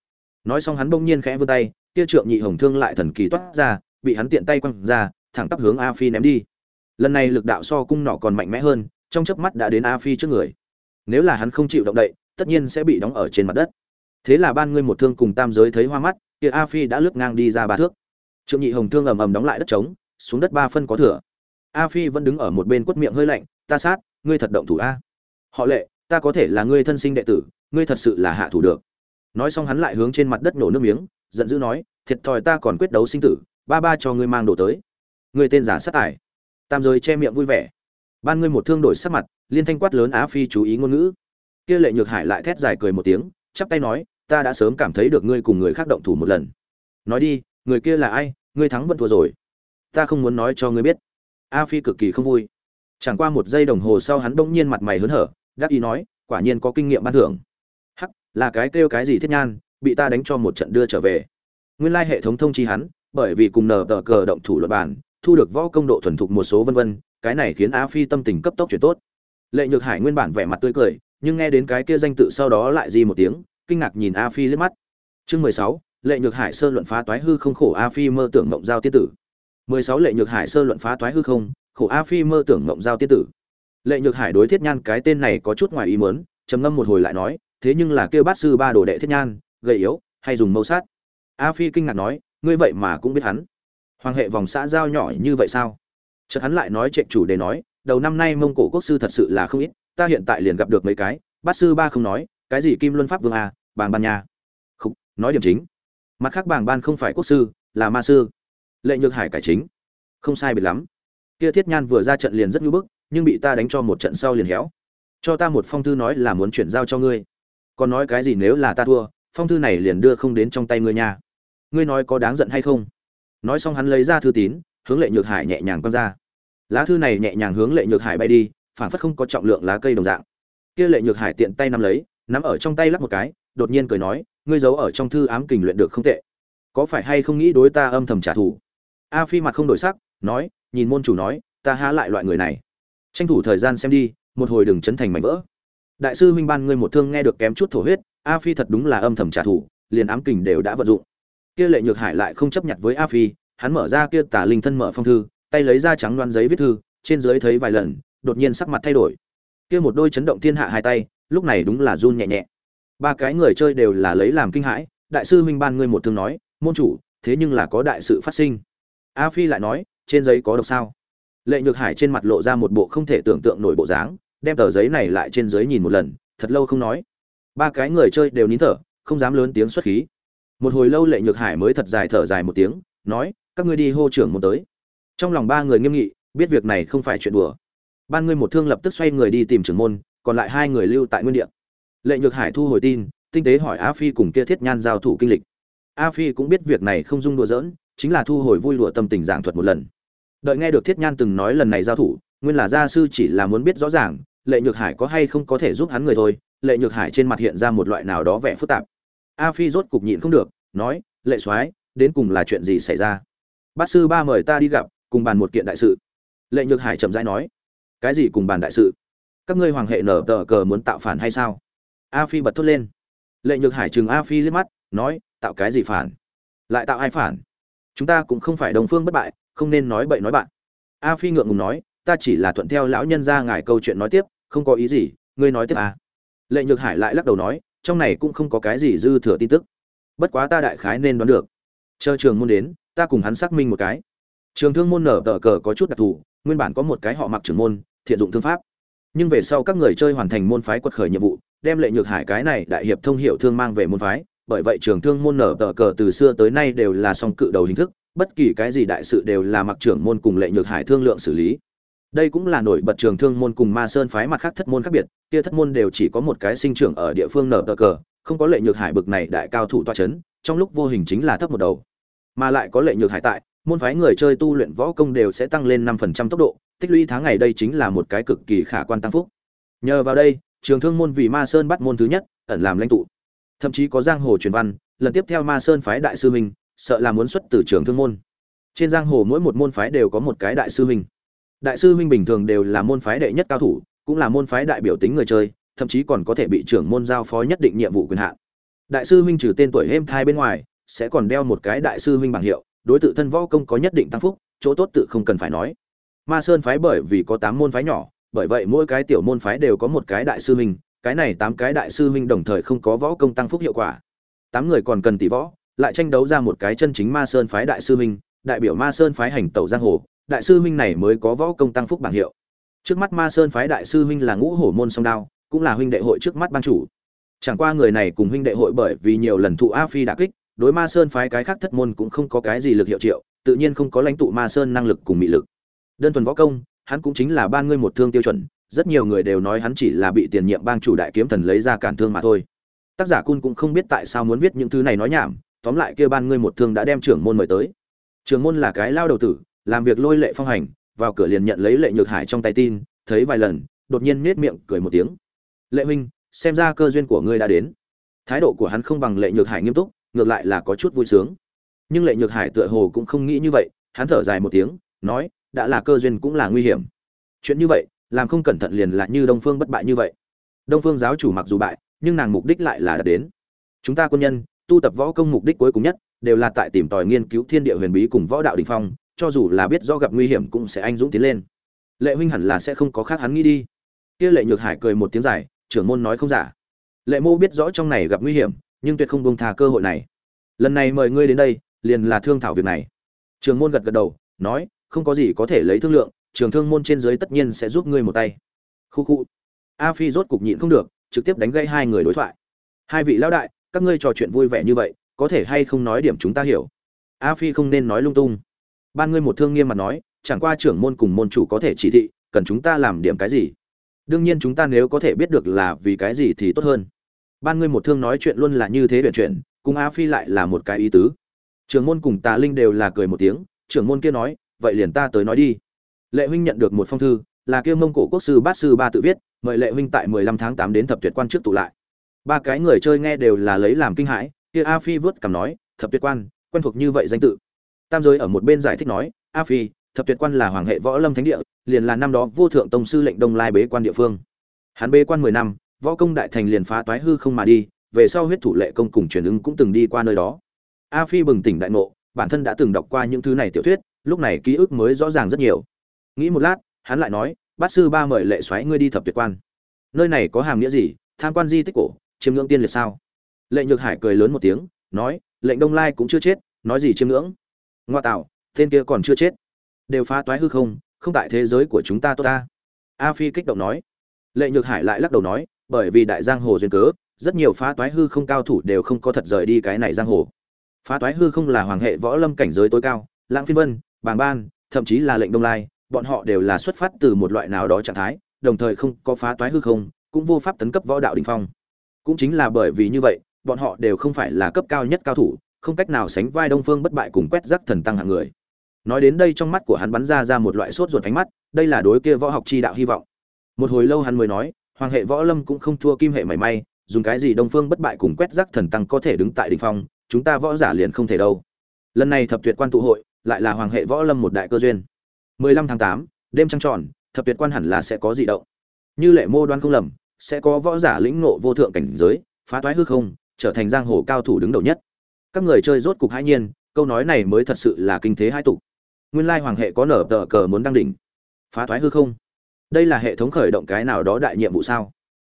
Nói xong hắn bỗng nhiên khẽ vươn tay, kia trượng nhị hồng thương lại thần kỳ toát ra, bị hắn tiện tay quăng ra, thẳng tắp hướng a phi ném đi. Lần này lực đạo so cung nọ còn mạnh mẽ hơn, trong chớp mắt đã đến a phi trước người. Nếu là hắn không chịu động đậy, tất nhiên sẽ bị đóng ở trên mặt đất. Thế là ban ngươi một thương cùng tam giới thấy hoa mắt, kia a phi đã lướt ngang đi ra ba thước. Trượng nhị hồng thương ầm ầm đóng lại đất trống xuống đất ba phân có thừa. A phi vẫn đứng ở một bên quất miệng hơi lạnh, ta sát, ngươi thật động thủ a. Họ lệ, ta có thể là ngươi thân sinh đệ tử, ngươi thật sự là hạ thủ được. Nói xong hắn lại hướng trên mặt đất nổ nước miếng, giận dữ nói, thiệt thòi ta còn quyết đấu sinh tử, ba ba cho ngươi mang đồ tới. Ngươi tên giả sát tài. Tam giới che miệng vui vẻ. Ban ngươi một thương đổi sắc mặt, liên thanh quát lớn á phi chú ý ngôn ngữ. Kia lệ nhược hải lại thét dài cười một tiếng, chắp tay nói, ta đã sớm cảm thấy được ngươi cùng người khác động thủ một lần. Nói đi, người kia là ai? Ngươi thắng vẫn thua rồi ta không muốn nói cho ngươi biết. A phi cực kỳ không vui. Chẳng qua một giây đồng hồ sau hắn bỗng nhiên mặt mày hớn hở, đắc ý nói, quả nhiên có kinh nghiệm ban thưởng. Hắc, là cái kêu cái gì thiết nhan, bị ta đánh cho một trận đưa trở về. Nguyên lai hệ thống thông chi hắn, bởi vì cùng nờ tờ cờ động thủ luật bản, thu được võ công độ thuần thục một số vân vân, cái này khiến a phi tâm tình cấp tốc chuyển tốt. Lệ nhược hải nguyên bản vẻ mặt tươi cười, nhưng nghe đến cái kia danh tự sau đó lại di một tiếng, kinh ngạc nhìn a phi liếc mắt. Chương mười sáu, lệ nhược hải sơ luận phá toái hư không khổ a phi mơ tưởng mộng giao tiết tử mười sáu lệ nhược hải sơ luận phá toái hư không, khổ a phi mơ tưởng mộng giao tiết tử. Lệ nhược hải đối thiết nhan cái tên này có chút ngoài ý muốn, trầm ngâm một hồi lại nói, thế nhưng là kêu bát sư ba đồ đệ thiết nhan, gầy yếu, hay dùng mâu sát. A phi kinh ngạc nói, ngươi vậy mà cũng biết hắn. Hoàng hệ vòng xã giao nhỏ như vậy sao? Chợt hắn lại nói trệnh chủ để nói, đầu năm nay mông cổ quốc sư thật sự là không ít, ta hiện tại liền gặp được mấy cái, bát sư ba không nói, cái gì kim luân pháp vương a, bàng ban nha. Không nói điểm chính. Mặt khác bàng ban không phải quốc sư, là ma sư lệ nhược hải cải chính. Không sai biệt lắm. Kia thiết nhan vừa ra trận liền rất nhu bức, nhưng bị ta đánh cho một trận sau liền héo. Cho ta một phong thư nói là muốn chuyển giao cho ngươi. Còn nói cái gì nếu là ta thua, phong thư này liền đưa không đến trong tay ngươi nha. Ngươi nói có đáng giận hay không? Nói xong hắn lấy ra thư tín, hướng lệ nhược hải nhẹ nhàng quăng ra. Lá thư này nhẹ nhàng hướng lệ nhược hải bay đi phản phất không có trọng lượng lá cây đồng dạng. Kia lệ nhược hải tiện tay nắm lấy, nắm ở trong tay lắp một cái, đột nhiên cười nói, ngươi giấu ở trong thư ám kình luyện được không tệ. Có phải hay không nghĩ đối ta âm thầm trả thù? A phi mặt không đổi sắc, nói, nhìn môn chủ nói, ta há lại loại người này. Tranh thủ thời gian xem đi, một hồi đừng chấn thành mảnh vỡ. Đại sư huynh ban ngươi một thương nghe được kém chút thổ huyết, a phi thật đúng là âm thầm trả thù, liền ám kình đều đã vận dụng. Kia lệ nhược hải lại không chấp nhận với a phi, hắn mở ra kia tả linh thân mở phong thư, tay lấy ra trắng loan giấy viết thư, trên dưới thấy vài lần, đột nhiên sắc mặt thay đổi. Kia một đôi chấn động thiên hạ hai tay, lúc này đúng là run nhẹ nhẹ. Ba cái người chơi đều là lấy làm kinh hãi, đại sư huynh ban ngươi một thương nói, môn chủ, thế nhưng là có đại sự phát sinh a phi lại nói, trên giấy có độc sao? Lệ nhược hải trên mặt lộ ra một bộ không thể tưởng tượng nổi bộ dáng, đem tờ giấy này lại trên giấy nhìn một lần, thật lâu không nói. Ba cái người chơi đều nín thở, không dám lớn tiếng xuất khí. Một hồi lâu lệ nhược hải mới thật dài thở dài một tiếng, nói, các ngươi đi hô trưởng muốn tới. Trong lòng ba người nghiêm nghị, biết việc này không phải chuyện đùa. Ban ngươi một thương lập tức xoay người đi tìm trưởng môn, còn lại hai người lưu tại nguyên địa. Lệ nhược hải thu hồi tin, tinh tế hỏi a phi cùng kia thiết nhan giao thủ kinh lịch. A phi cũng biết việc này không dung đùa giỡn chính là thu hồi vui đùa tâm tình giảng thuật một lần. Đợi nghe được thiết nhan từng nói lần này giao thủ, nguyên là gia sư chỉ là muốn biết rõ ràng, lệ nhược hải có hay không có thể giúp hắn người thôi, lệ nhược hải trên mặt hiện ra một loại nào đó vẻ phức tạp. A phi rốt cục nhịn không được, nói, lệ soái, đến cùng là chuyện gì xảy ra? Bát sư ba mời ta đi gặp, cùng bàn một kiện đại sự. Lệ nhược hải chậm rãi nói, cái gì cùng bàn đại sự? Các ngươi hoàng hệ nở tờ cờ muốn tạo phản hay sao? A phi bật thốt lên. Lệ nhược hải chừng a phi liếc mắt, nói, tạo cái gì phản? Lại tạo ai phản? Chúng ta cũng không phải đồng phương bất bại, không nên nói bậy nói bạn. A phi ngượng ngùng nói, ta chỉ là thuận theo lão nhân ra ngài câu chuyện nói tiếp, không có ý gì, ngươi nói tiếp à. lệ nhược hải lại lắc đầu nói, trong này cũng không có cái gì dư thừa tin tức. Bất quá ta đại khái nên đoán được. Chờ trường môn đến, ta cùng hắn xác minh một cái. Trường thương môn nở tờ cờ có chút đặc thù, nguyên bản có một cái họ mặc trưởng môn, thiện dụng thương pháp. Nhưng về sau các người chơi hoàn thành môn phái quật khởi nhiệm vụ, đem lệ nhược hải cái này đại hiệp thông hiệu thương mang về môn phái bởi vậy trường thương môn nở tờ cờ từ xưa tới nay đều là song cự đầu hình thức, bất kỳ cái gì đại sự đều là mặc trưởng môn cùng lệ nhược hải thương lượng xử lý. Đây cũng là nổi bật trường thương môn cùng ma sơn phái mặt khác thất môn khác biệt, kia thất môn đều chỉ có một cái sinh trưởng ở địa phương nở tờ cờ, không có lệ nhược hải bực này đại cao thủ toa c h ấ n trong lúc vô hình chính là thấp một đầu. Mà lại có lệ nhược hải tại, môn phái người chơi tu luyện võ công đều sẽ tăng lên năm phần trăm tốc độ, tích lũy tháng ngày đây chính là một cái cực kỳ khả quan tăng phúc. Nhờ vào đây, trường thương môn vì ma sơn bắt môn thứ nhất, ẩn làm lãnh tụ thậm chí có giang hồ truyền văn, lần tiếp theo ma sơn phái đại sư huynh, sợ là muốn xuất từ trường thương môn. Trên giang hồ mỗi một môn phái đều có một cái đại sư huynh. Đại sư huynh bình thường đều là môn phái đệ nhất cao thủ, cũng là môn phái đại biểu tính người chơi, thậm chí còn có thể bị trưởng môn giao phó nhất định nhiệm vụ quyền hạn. Đại sư huynh trừ tên tuổi êm thai bên ngoài, sẽ còn đeo một cái đại sư huynh bảng hiệu, đối tự thân võ công có nhất định tăng phúc, chỗ tốt tự không cần phải nói. Ma sơn phái bởi vì có tám môn phái nhỏ, bởi vậy mỗi cái tiểu môn phái đều có một cái đại sư huynh cái này tám cái đại sư huynh đồng thời không có võ công tăng phúc hiệu quả. Tám người còn cần tỷ võ, lại tranh đấu ra một cái chân chính ma sơn phái đại sư huynh, đại biểu ma sơn phái hành tẩu giang hồ, đại sư huynh này mới có võ công tăng phúc bảng hiệu. Trước mắt ma sơn phái đại sư huynh là ngũ hổ môn song đao, cũng là huynh đệ hội trước mắt ban chủ. Chẳng qua người này cùng huynh đệ hội bởi vì nhiều lần thụ a phi đả kích, đối ma sơn phái cái khác thất môn cũng không có cái gì lực hiệu triệu, tự nhiên không có lãnh tụ ma sơn năng lực cùng mị lực. Đơn thuần võ công, hắn cũng chính là ban ngươi một thương tiêu chuẩn rất nhiều người đều nói hắn chỉ là bị tiền nhiệm bang chủ đại kiếm thần lấy ra cản thương mà thôi. Tác giả cun cũng không biết tại sao muốn viết những thứ này nói nhảm, tóm lại kia ban ngươi một thương đã đem trưởng môn mời tới. Trưởng môn là cái lao đầu tử, làm việc lôi lệ phong hành, vào cửa liền nhận lấy lệ nhược hải trong tay tin, thấy vài lần, đột nhiên nết miệng cười một tiếng. Lệ huynh, xem ra cơ duyên của ngươi đã đến. Thái độ của hắn không bằng lệ nhược hải nghiêm túc, ngược lại là có chút vui sướng. Nhưng lệ nhược hải tựa hồ cũng không nghĩ như vậy, hắn thở dài một tiếng, nói, đã là cơ duyên cũng là nguy hiểm. Chuyện như vậy làm không cẩn thận liền là như đông phương bất bại như vậy. Đông phương giáo chủ mặc dù bại, nhưng nàng mục đích lại là đạt đến. Chúng ta quân nhân, tu tập võ công mục đích cuối cùng nhất, đều là tại tìm tòi nghiên cứu thiên địa huyền bí cùng võ đạo đình phong, cho dù là biết do gặp nguy hiểm cũng sẽ anh dũng tiến lên. Lệ huynh hẳn là sẽ không có khác hắn nghĩ đi. Kia lệ nhược hải cười một tiếng dài, trưởng môn nói không giả. Lệ mô biết rõ trong này gặp nguy hiểm, nhưng tuyệt không buông tha cơ hội này. Lần này mời ngươi đến đây, liền là thương thảo việc này. Trường môn gật gật đầu, nói, không có gì có thể lấy thương lượng trường thương môn trên dưới tất nhiên sẽ giúp ngươi một tay. Khu khu. A phi rốt cục nhịn không được, trực tiếp đánh gây hai người đối thoại. Hai vị lão đại, các ngươi trò chuyện vui vẻ như vậy, có thể hay không nói điểm chúng ta hiểu? A phi không nên nói lung tung. Ban ngươi một thương nghiêm mặt nói, chẳng qua trưởng môn cùng môn chủ có thể chỉ thị, cần chúng ta làm điểm cái gì? Đương nhiên chúng ta nếu có thể biết được là vì cái gì thì tốt hơn. Ban ngươi một thương nói chuyện luôn là như thế chuyện chuyện cùng a phi lại là một cái ý tứ. Trưởng môn cùng tà linh đều là cười một tiếng, trưởng môn kia nói, vậy liền ta tới nói đi lệ huynh nhận được một phong thư, là kêu mông cổ quốc sư bát sư ba tự viết, mời lệ huynh tại mười lăm tháng tám đến thập tuyệt quan trước tụ lại. Ba cái người chơi nghe đều là lấy làm kinh hãi, kia a phi vớt cằm nói, thập tuyệt quan, quen thuộc như vậy danh tự. Tam giới ở một bên giải thích nói, a phi, thập tuyệt quan là hoàng hệ võ lâm thánh địa, liền là năm đó vô thượng tông sư lệnh đông lai bế quan địa phương. Hắn bế quan mười năm, võ công đại thành liền phá toái hư không mà đi, về sau huyết thủ lệ công cùng truyền ứng cũng từng đi qua nơi đó. A phi bừng tỉnh đại ngộ, bản thân đã từng đọc qua những thứ này tiểu thuyết, lúc này ký ức mới rõ ràng rất nhiều nghĩ một lát, hắn lại nói, bát sư ba mời lệ xoáy ngươi đi thập tuyệt quan. Nơi này có hàm nghĩa gì? Tham quan di tích cổ, chiêm ngưỡng tiên liệt sao? Lệ nhược hải cười lớn một tiếng, nói, lệnh đông lai cũng chưa chết, nói gì chiêm ngưỡng? Ngoa tạo, tên kia còn chưa chết. Đều phá toái hư không không tại thế giới của chúng ta tốt ta. A phi kích động nói. Lệ nhược hải lại lắc đầu nói, bởi vì đại giang hồ duyên cớ, rất nhiều phá toái hư không cao thủ đều không có thật rời đi cái này giang hồ. Phá toái hư không là hoàng hệ võ lâm cảnh giới tối cao lãng phiên vân, bàng ban, thậm chí là lệnh đông lai bọn họ đều là xuất phát từ một loại nào đó trạng thái, đồng thời không có phá toái hư không, cũng vô pháp tấn cấp võ đạo đình phong. Cũng chính là bởi vì như vậy, bọn họ đều không phải là cấp cao nhất cao thủ, không cách nào sánh vai đông phương bất bại cùng quét rắc thần tăng hạng người. Nói đến đây trong mắt của hắn bắn ra ra một loại sốt ruột ánh mắt, đây là đối kia võ học chi đạo hy vọng. Một hồi lâu hắn mới nói, hoàng hệ võ lâm cũng không thua kim hệ mảy may, dùng cái gì đông phương bất bại cùng quét rắc thần tăng có thể đứng tại đỉnh phong, chúng ta võ giả liền không thể đâu. Lần này thập tuyệt quan tụ hội, lại là hoàng hệ võ lâm một đại cơ duyên. 15 tháng 8, đêm trăng tròn, thập tuyệt quan hẳn là sẽ có dị động. Như lệ mô đoán không lầm, sẽ có võ giả lĩnh ngộ vô thượng cảnh giới, phá toái hư không, trở thành giang hồ cao thủ đứng đầu nhất. Các người chơi rốt cục hãi nhiên, câu nói này mới thật sự là kinh thế hai tục. Nguyên lai hoàng hệ có nở tờ cờ muốn đăng đỉnh. Phá toái hư không. Đây là hệ thống khởi động cái nào đó đại nhiệm vụ sao?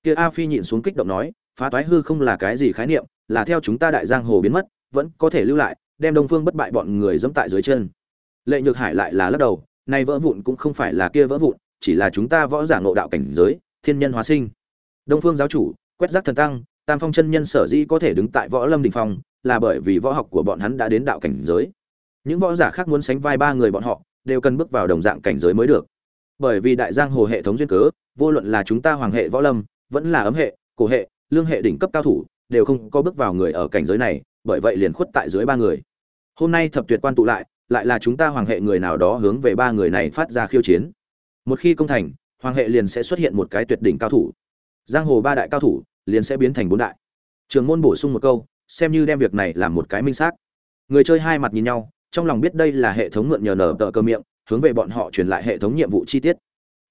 Kia A Phi nhịn xuống kích động nói, phá toái hư không là cái gì khái niệm, là theo chúng ta đại giang hồ biến mất, vẫn có thể lưu lại, đem Đông Phương bất bại bọn người dẫm tại dưới chân. Lệ Nhược Hải lại là lắc đầu, nay vỡ vụn cũng không phải là kia vỡ vụn, chỉ là chúng ta võ giả ngộ đạo cảnh giới, thiên nhân hóa sinh. Đông Phương giáo chủ, quét giác thần tăng, Tam Phong chân nhân sở dĩ có thể đứng tại võ lâm đỉnh phong, là bởi vì võ học của bọn hắn đã đến đạo cảnh giới. Những võ giả khác muốn sánh vai ba người bọn họ, đều cần bước vào đồng dạng cảnh giới mới được. Bởi vì đại giang hồ hệ thống duyên cớ, vô luận là chúng ta hoàng hệ võ lâm, vẫn là ấm hệ, cổ hệ, lương hệ đỉnh cấp cao thủ, đều không có bước vào người ở cảnh giới này, bởi vậy liền khuất tại dưới ba người. Hôm nay thập tuyệt quan tụ lại, lại là chúng ta hoàng hệ người nào đó hướng về ba người này phát ra khiêu chiến. Một khi công thành, hoàng hệ liền sẽ xuất hiện một cái tuyệt đỉnh cao thủ. Giang hồ ba đại cao thủ, liền sẽ biến thành bốn đại. Trường môn bổ sung một câu, xem như đem việc này làm một cái minh xác. Người chơi hai mặt nhìn nhau, trong lòng biết đây là hệ thống mượn nhờ nở tờ cơ miệng, hướng về bọn họ truyền lại hệ thống nhiệm vụ chi tiết.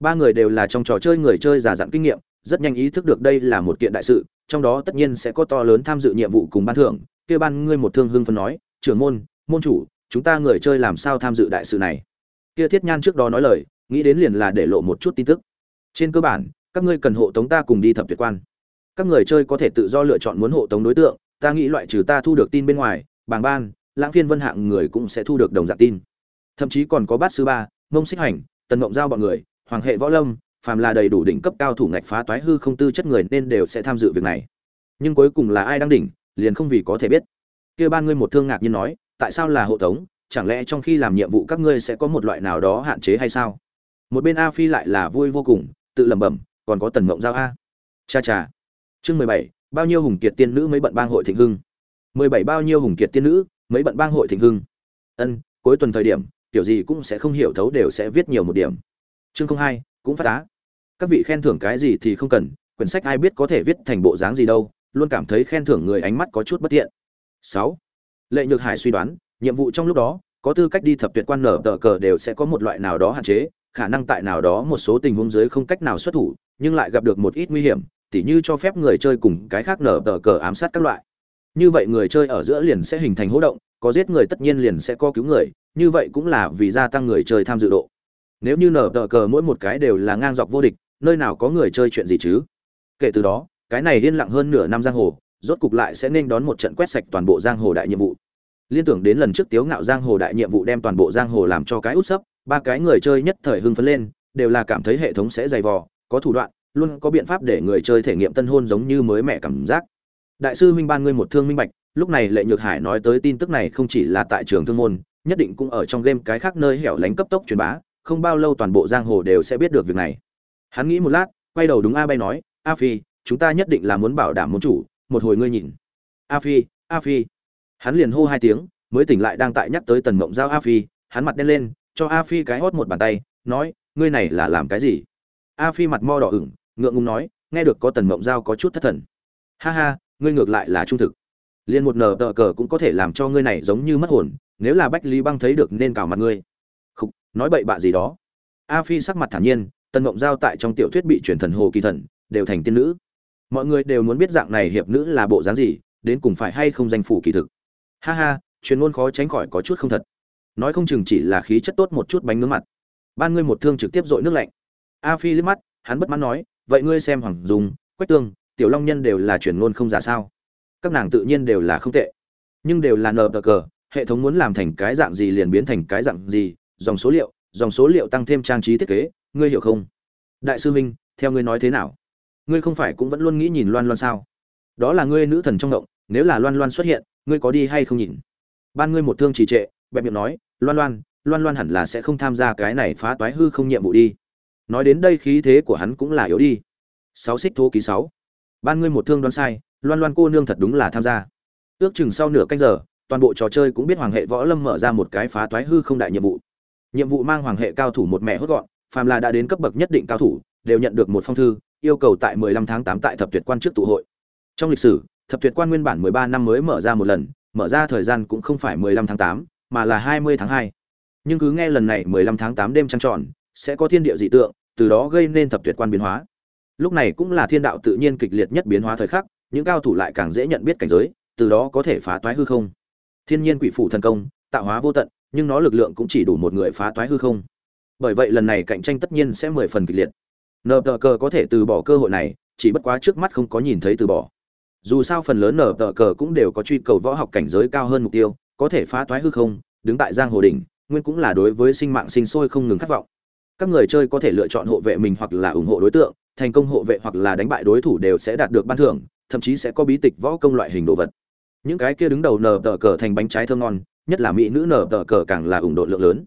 Ba người đều là trong trò chơi người chơi già dặn kinh nghiệm, rất nhanh ý thức được đây là một kiện đại sự, trong đó tất nhiên sẽ có to lớn tham dự nhiệm vụ cùng ban thưởng. Kia ban ngươi một thương hưng phân nói, trưởng môn, môn chủ, chúng ta người chơi làm sao tham dự đại sự này? Kia Thiết Nhan trước đó nói lời, nghĩ đến liền là để lộ một chút tin tức. Trên cơ bản, các ngươi cần hộ tống ta cùng đi thập tuyệt quan. Các người chơi có thể tự do lựa chọn muốn hộ tống đối tượng, ta nghĩ loại trừ ta thu được tin bên ngoài, bảng ban, lãng phiên vân hạng người cũng sẽ thu được đồng dạng tin. Thậm chí còn có bát sư ba, mông xích hành, tần ngộng giao bọn người, hoàng hệ võ lâm, phàm là đầy đủ đỉnh cấp cao thủ ngạch phá toái hư không tư chất người nên đều sẽ tham dự việc này. Nhưng cuối cùng là ai đang đỉnh, liền không vì có thể biết. Kia ban ngươi một thương ngạc nhiên nói, tại sao là hộ tống, chẳng lẽ trong khi làm nhiệm vụ các ngươi sẽ có một loại nào đó hạn chế hay sao? Một bên A Phi lại là vui vô cùng, tự lẩm bẩm, còn có tần mộng giao a. Cha cha. Chương mười bảy, bao nhiêu hùng kiệt tiên nữ mấy bận bang hội thịnh hưng. Mười bảy bao nhiêu hùng kiệt tiên nữ, mấy bận bang hội thịnh hưng. Ân, cuối tuần thời điểm, kiểu gì cũng sẽ không hiểu thấu đều sẽ viết nhiều một điểm. Chương không hai, cũng phát á các vị khen thưởng cái gì thì không cần quyển sách ai biết có thể viết thành bộ dáng gì đâu luôn cảm thấy khen thưởng người ánh mắt có chút bất tiện sáu lệ nhược hải suy đoán, nhiệm vụ trong lúc đó, có tư cách đi thập tuyệt quan nở tờ cờ đều sẽ có một loại nào đó hạn chế, khả năng tại nào đó một số tình huống dưới không cách nào xuất thủ, nhưng lại gặp được một ít nguy hiểm, tỉ như cho phép người chơi cùng cái khác nở tờ cờ ám sát các loại. Như vậy người chơi ở giữa liền sẽ hình thành hỗ động, có giết người tất nhiên liền sẽ có cứu người, như vậy cũng là vì gia tăng người chơi tham dự độ. Nếu như nở tờ cờ mỗi một cái đều là ngang dọc vô địch, nơi nào có người chơi chuyện gì chứ? Kể từ đó, cái này liên lặng hơn nửa năm giang hồ, rốt cục lại sẽ nên đón một trận quét sạch toàn bộ giang hồ đại nhiệm vụ liên tưởng đến lần trước tiếu ngạo giang hồ đại nhiệm vụ đem toàn bộ giang hồ làm cho cái út sấp, ba cái người chơi nhất thời hưng phấn lên, đều là cảm thấy hệ thống sẽ dày vò, có thủ đoạn, luôn có biện pháp để người chơi thể nghiệm tân hôn giống như mới mẹ cảm giác. Đại sư huynh ban ngươi một thương minh bạch, lúc này lệ nhược hải nói tới tin tức này không chỉ là tại trường thương môn, nhất định cũng ở trong game cái khác nơi hẻo lánh cấp tốc truyền bá, không bao lâu toàn bộ giang hồ đều sẽ biết được việc này. Hắn nghĩ một lát, quay đầu đúng a bay nói, a phi, chúng ta nhất định là muốn bảo đảm môn chủ, một hồi ngươi nhìn. A phi a phi hắn liền hô hai tiếng, mới tỉnh lại đang tại nhắc tới tần mộng giao a phi, hắn mặt đen lên, cho a phi cái hót một bàn tay, nói, ngươi này là làm cái gì? A phi mặt mo đỏ ửng, ngượng ngùng nói, nghe được có tần mộng giao có chút thất thần. Ha ha, ngươi ngược lại là trung thực. Liền một nờ tờ cờ cũng có thể làm cho ngươi này giống như mất hồn, nếu là bách lý băng thấy được nên cào mặt ngươi. Không nói bậy bạ gì đó. A phi sắc mặt thản nhiên, tần mộng giao tại trong tiểu thuyết bị truyền thần hồ kỳ thần, đều thành tiên nữ. Mọi người đều muốn biết dạng này hiệp nữ là bộ dáng gì, đến cùng phải hay không danh phủ kỳ thực ha ha truyền ngôn khó tránh khỏi có chút không thật. Nói không chừng chỉ là khí chất tốt một chút bánh nướng mặt. Ban ngươi một thương trực tiếp dội nước lạnh. A phi liếc mắt hắn bất mãn nói vậy ngươi xem hoàng dùng quách tương tiểu long nhân đều là truyền ngôn không giả sao? Các nàng tự nhiên đều là không tệ. Nhưng đều là nờ cờ hệ thống muốn làm thành cái dạng gì liền biến thành cái dạng gì dòng số liệu dòng số liệu tăng thêm trang trí thiết kế ngươi hiểu không? Đại sư Minh, theo ngươi nói thế nào? Ngươi không phải cũng vẫn luôn nghĩ nhìn loan loan sao? Đó là ngươi nữ thần trong động nếu là loan loan xuất hiện ngươi có đi hay không nhìn? Ban ngươi một thương trì trệ bẹp miệng nói loan loan loan loan hẳn là sẽ không tham gia cái này phá toái hư không nhiệm vụ đi. Nói đến đây khí thế của hắn cũng là yếu đi. Sáu xích thô ký sáu. Ban ngươi một thương đoán sai loan loan cô nương thật đúng là tham gia. Ước chừng sau nửa canh giờ toàn bộ trò chơi cũng biết hoàng hệ võ lâm mở ra một cái phá toái hư không đại nhiệm vụ. Nhiệm vụ mang hoàng hệ cao thủ một mẹ hốt gọn phàm là đã đến cấp bậc nhất định cao thủ, đều nhận được một phong thư, yêu cầu tại 15 tháng 8 tại thập tuyệt quan trước tụ hội. Trong lịch sử, thập tuyệt quan nguyên bản 13 năm mới mở ra một lần, mở ra thời gian cũng không phải 15 tháng 8, mà là 20 tháng 2. nhưng cứ nghe lần này mười lăm tháng tám đêm trăng tròn sẽ có thiên địa dị tượng từ đó gây nên thập tuyệt quan biến hóa. Lúc này cũng là thiên đạo tự nhiên kịch liệt nhất biến hóa thời khắc những cao thủ lại càng dễ nhận biết cảnh giới từ đó có thể phá toái hư không. Thiên nhiên quỷ phủ thần công tạo hóa vô tận nhưng nó lực lượng cũng chỉ đủ một người phá toái hư không. Bởi vậy lần này cạnh tranh tất nhiên sẽ mười phần kịch liệt. Nợ cờ có thể từ bỏ cơ hội này chỉ bất quá trước mắt không có nhìn thấy từ bỏ dù sao phần lớn nở tờ cờ cũng đều có truy cầu võ học cảnh giới cao hơn mục tiêu, có thể phá toái hư không, đứng tại giang hồ đỉnh, nguyên cũng là đối với sinh mạng sinh sôi không ngừng khát vọng. Các người chơi có thể lựa chọn hộ vệ mình hoặc là ủng hộ đối tượng, thành công hộ vệ hoặc là đánh bại đối thủ đều sẽ đạt được ban thưởng, thậm chí sẽ có bí tịch võ công loại hình đồ vật. Những cái kia đứng đầu nở tờ cờ thành bánh trái thơm ngon, nhất là mỹ nữ nở tờ cờ càng là ủng độ lượng lớn.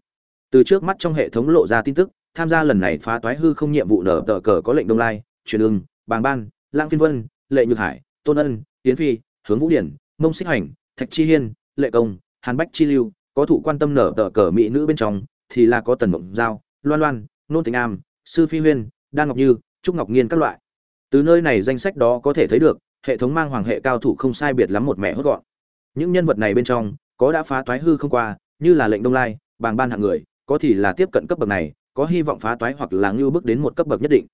Từ trước mắt trong hệ thống lộ ra tin tức, tham gia lần này phá toái hư không nhiệm vụ nở tờ cờ có lệnh đông lai, truyền ưng, bàng ban lang phiên vân, lệ nhược hải tôn ân tiến phi, hướng vũ điển, mông xích hành, thạch chi hiên, lệ công, hàn bách chi lưu, có thụ quan tâm nở tờ cờ mỹ nữ bên trong, thì là có tần mộng giao, loan loan, nôn tình am, sư phi huyên, đan ngọc như, trúc ngọc nghiên các loại. Từ nơi này danh sách đó có thể thấy được, hệ thống mang hoàng hệ cao thủ không sai biệt lắm một mẹ hốt gọn. Những nhân vật này bên trong, có đã phá toái hư không qua, như là lệnh đông lai, bàng ban hạng người, có thì là tiếp cận cấp bậc này, có hy vọng phá toái hoặc là ngưu bước đến một cấp bậc nhất định.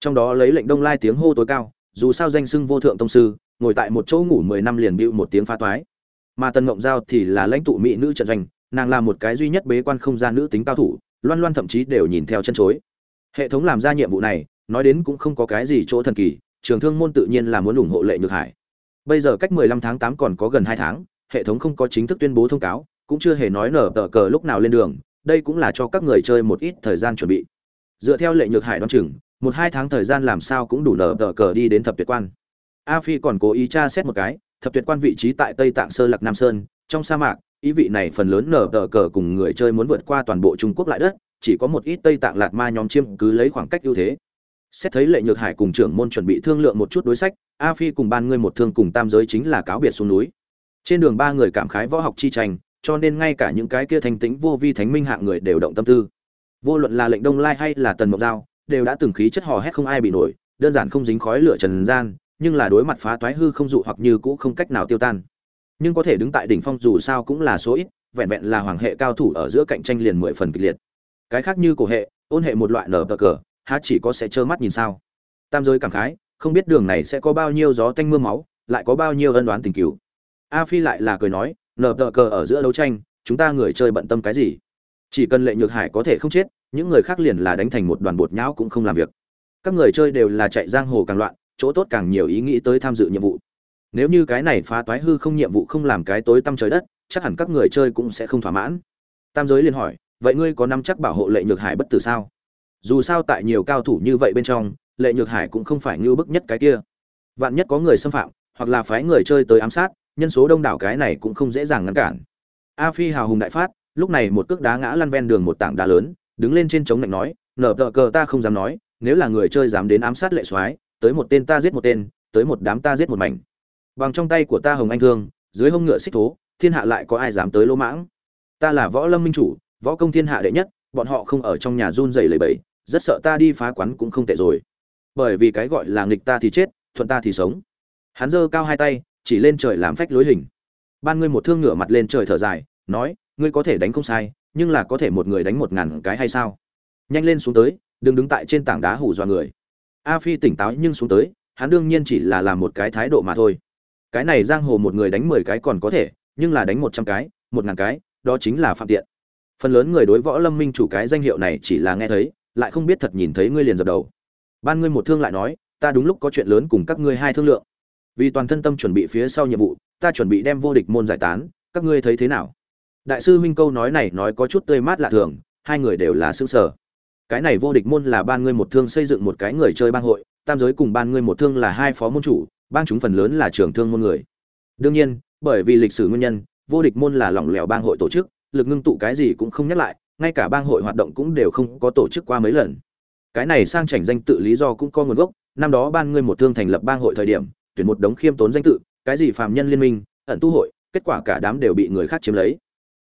Trong đó lấy lệnh đông lai tiếng hô tối cao dù sao danh xưng vô thượng tông sư, ngồi tại một chỗ ngủ mười năm liền bịu một tiếng phá toái. Mà tần ngộng giao thì là lãnh tụ mỹ nữ trận doanh, nàng là một cái duy nhất bế quan không gian nữ tính cao thủ, loan loan thậm chí đều nhìn theo chân chối. Hệ thống làm ra nhiệm vụ này, nói đến cũng không có cái gì chỗ thần kỳ, trường thương môn tự nhiên là muốn ủng hộ lệ nhược hải. Bây giờ cách 15 tháng 8 còn có gần 2 tháng, hệ thống không có chính thức tuyên bố thông cáo, cũng chưa hề nói nở tờ cờ lúc nào lên đường, đây cũng là cho các người chơi một ít thời gian chuẩn bị. Dựa theo lệ nhược hải đoán chừng một hai tháng thời gian làm sao cũng đủ nở tờ cờ đi đến thập tuyệt quan. A phi còn cố ý tra xét một cái, thập tuyệt quan vị trí tại tây tạng sơ lạc nam sơn, trong sa mạc, ý vị này phần lớn nở tờ cờ cùng người chơi muốn vượt qua toàn bộ trung quốc lại đất, chỉ có một ít tây tạng lạt ma nhóm chiêm cứ lấy khoảng cách ưu thế. Xét thấy lệ nhược hải cùng trưởng môn chuẩn bị thương lượng một chút đối sách, a phi cùng ban ngươi một thương cùng tam giới chính là cáo biệt xuống núi. Trên đường ba người cảm khái võ học chi tranh, cho nên ngay cả những cái kia thành tĩnh vô vi thánh minh hạng người đều động tâm tư. Vô luận là lệnh đông lai hay là tần mộc giao đều đã từng khí chất hò hét không ai bị nổi, đơn giản không dính khói lửa trần gian, nhưng là đối mặt phá toái hư không dụ hoặc như cũ không cách nào tiêu tan. Nhưng có thể đứng tại đỉnh phong dù sao cũng là số ít, vẹn vẹn là hoàng hệ cao thủ ở giữa cạnh tranh liền mười phần kịch liệt. Cái khác như cổ hệ, ôn hệ một loại nở bờ cờ, há chỉ có sẽ trơ mắt nhìn sao. Tam giới cảm khái, không biết đường này sẽ có bao nhiêu gió tanh mưa máu, lại có bao nhiêu ân đoán tình cửu. A phi lại là cười nói, nở tờ cờ ở giữa đấu tranh, chúng ta người chơi bận tâm cái gì? Chỉ cần lệ nhược hải có thể không chết những người khác liền là đánh thành một đoàn bột nhão cũng không làm việc. Các người chơi đều là chạy giang hồ càng loạn, chỗ tốt càng nhiều ý nghĩ tới tham dự nhiệm vụ. Nếu như cái này phá toái hư không nhiệm vụ không làm cái tối tăm trời đất, chắc hẳn các người chơi cũng sẽ không thỏa mãn. Tam giới liền hỏi, vậy ngươi có nắm chắc bảo hộ lệ nhược hải bất tử sao? Dù sao tại nhiều cao thủ như vậy bên trong, lệ nhược hải cũng không phải như bức nhất cái kia. Vạn nhất có người xâm phạm, hoặc là phái người chơi tới ám sát, nhân số đông đảo cái này cũng không dễ dàng ngăn cản. A phi hào hùng đại phát, lúc này một cước đá ngã lăn ven đường một tảng đá lớn đứng lên trên chống lạnh nói, nở tờ cờ ta không dám nói, nếu là người chơi dám đến ám sát lệ soái, tới một tên ta giết một tên, tới một đám ta giết một mảnh. Bằng trong tay của ta hồng anh thương, dưới hông ngựa xích thố, thiên hạ lại có ai dám tới lỗ mãng? Ta là võ lâm minh chủ, võ công thiên hạ đệ nhất, bọn họ không ở trong nhà run rẩy lầy bẩy, rất sợ ta đi phá quán cũng không tệ rồi. Bởi vì cái gọi là nghịch ta thì chết, thuận ta thì sống. Hắn giơ cao hai tay, chỉ lên trời làm phách lối hình. Ban ngươi một thương ngửa mặt lên trời thở dài, nói, ngươi có thể đánh không sai nhưng là có thể một người đánh một ngàn cái hay sao? Nhanh lên xuống tới, đừng đứng tại trên tảng đá hù dọa người. A phi tỉnh táo nhưng xuống tới, hắn đương nhiên chỉ là làm một cái thái độ mà thôi. Cái này giang hồ một người đánh mười cái còn có thể, nhưng là đánh một trăm cái, một ngàn cái, đó chính là phạm tiện. Phần lớn người đối võ lâm minh chủ cái danh hiệu này chỉ là nghe thấy, lại không biết thật nhìn thấy ngươi liền dập đầu. Ban ngươi một thương lại nói, ta đúng lúc có chuyện lớn cùng các ngươi hai thương lượng. Vì toàn thân tâm chuẩn bị phía sau nhiệm vụ, ta chuẩn bị đem vô địch môn giải tán, các ngươi thấy thế nào? Đại sư huynh câu nói này nói có chút tươi mát lạ thường, hai người đều là xương sở cái này vô địch môn là ban ngươi một thương xây dựng một cái người chơi bang hội, tam giới cùng ban ngươi một thương là hai phó môn chủ, bang chúng phần lớn là trưởng thương môn người. Đương nhiên, bởi vì lịch sử nguyên nhân, vô địch môn là lỏng lẻo bang hội tổ chức, lực ngưng tụ cái gì cũng không nhắc lại, ngay cả bang hội hoạt động cũng đều không có tổ chức qua mấy lần. Cái này sang chảnh danh tự lý do cũng có nguồn gốc, năm đó ban ngươi một thương thành lập bang hội thời điểm, tuyển một đống khiêm tốn danh tự, cái gì phàm nhân liên minh, ẩn tu hội, kết quả cả đám đều bị người khác chiếm lấy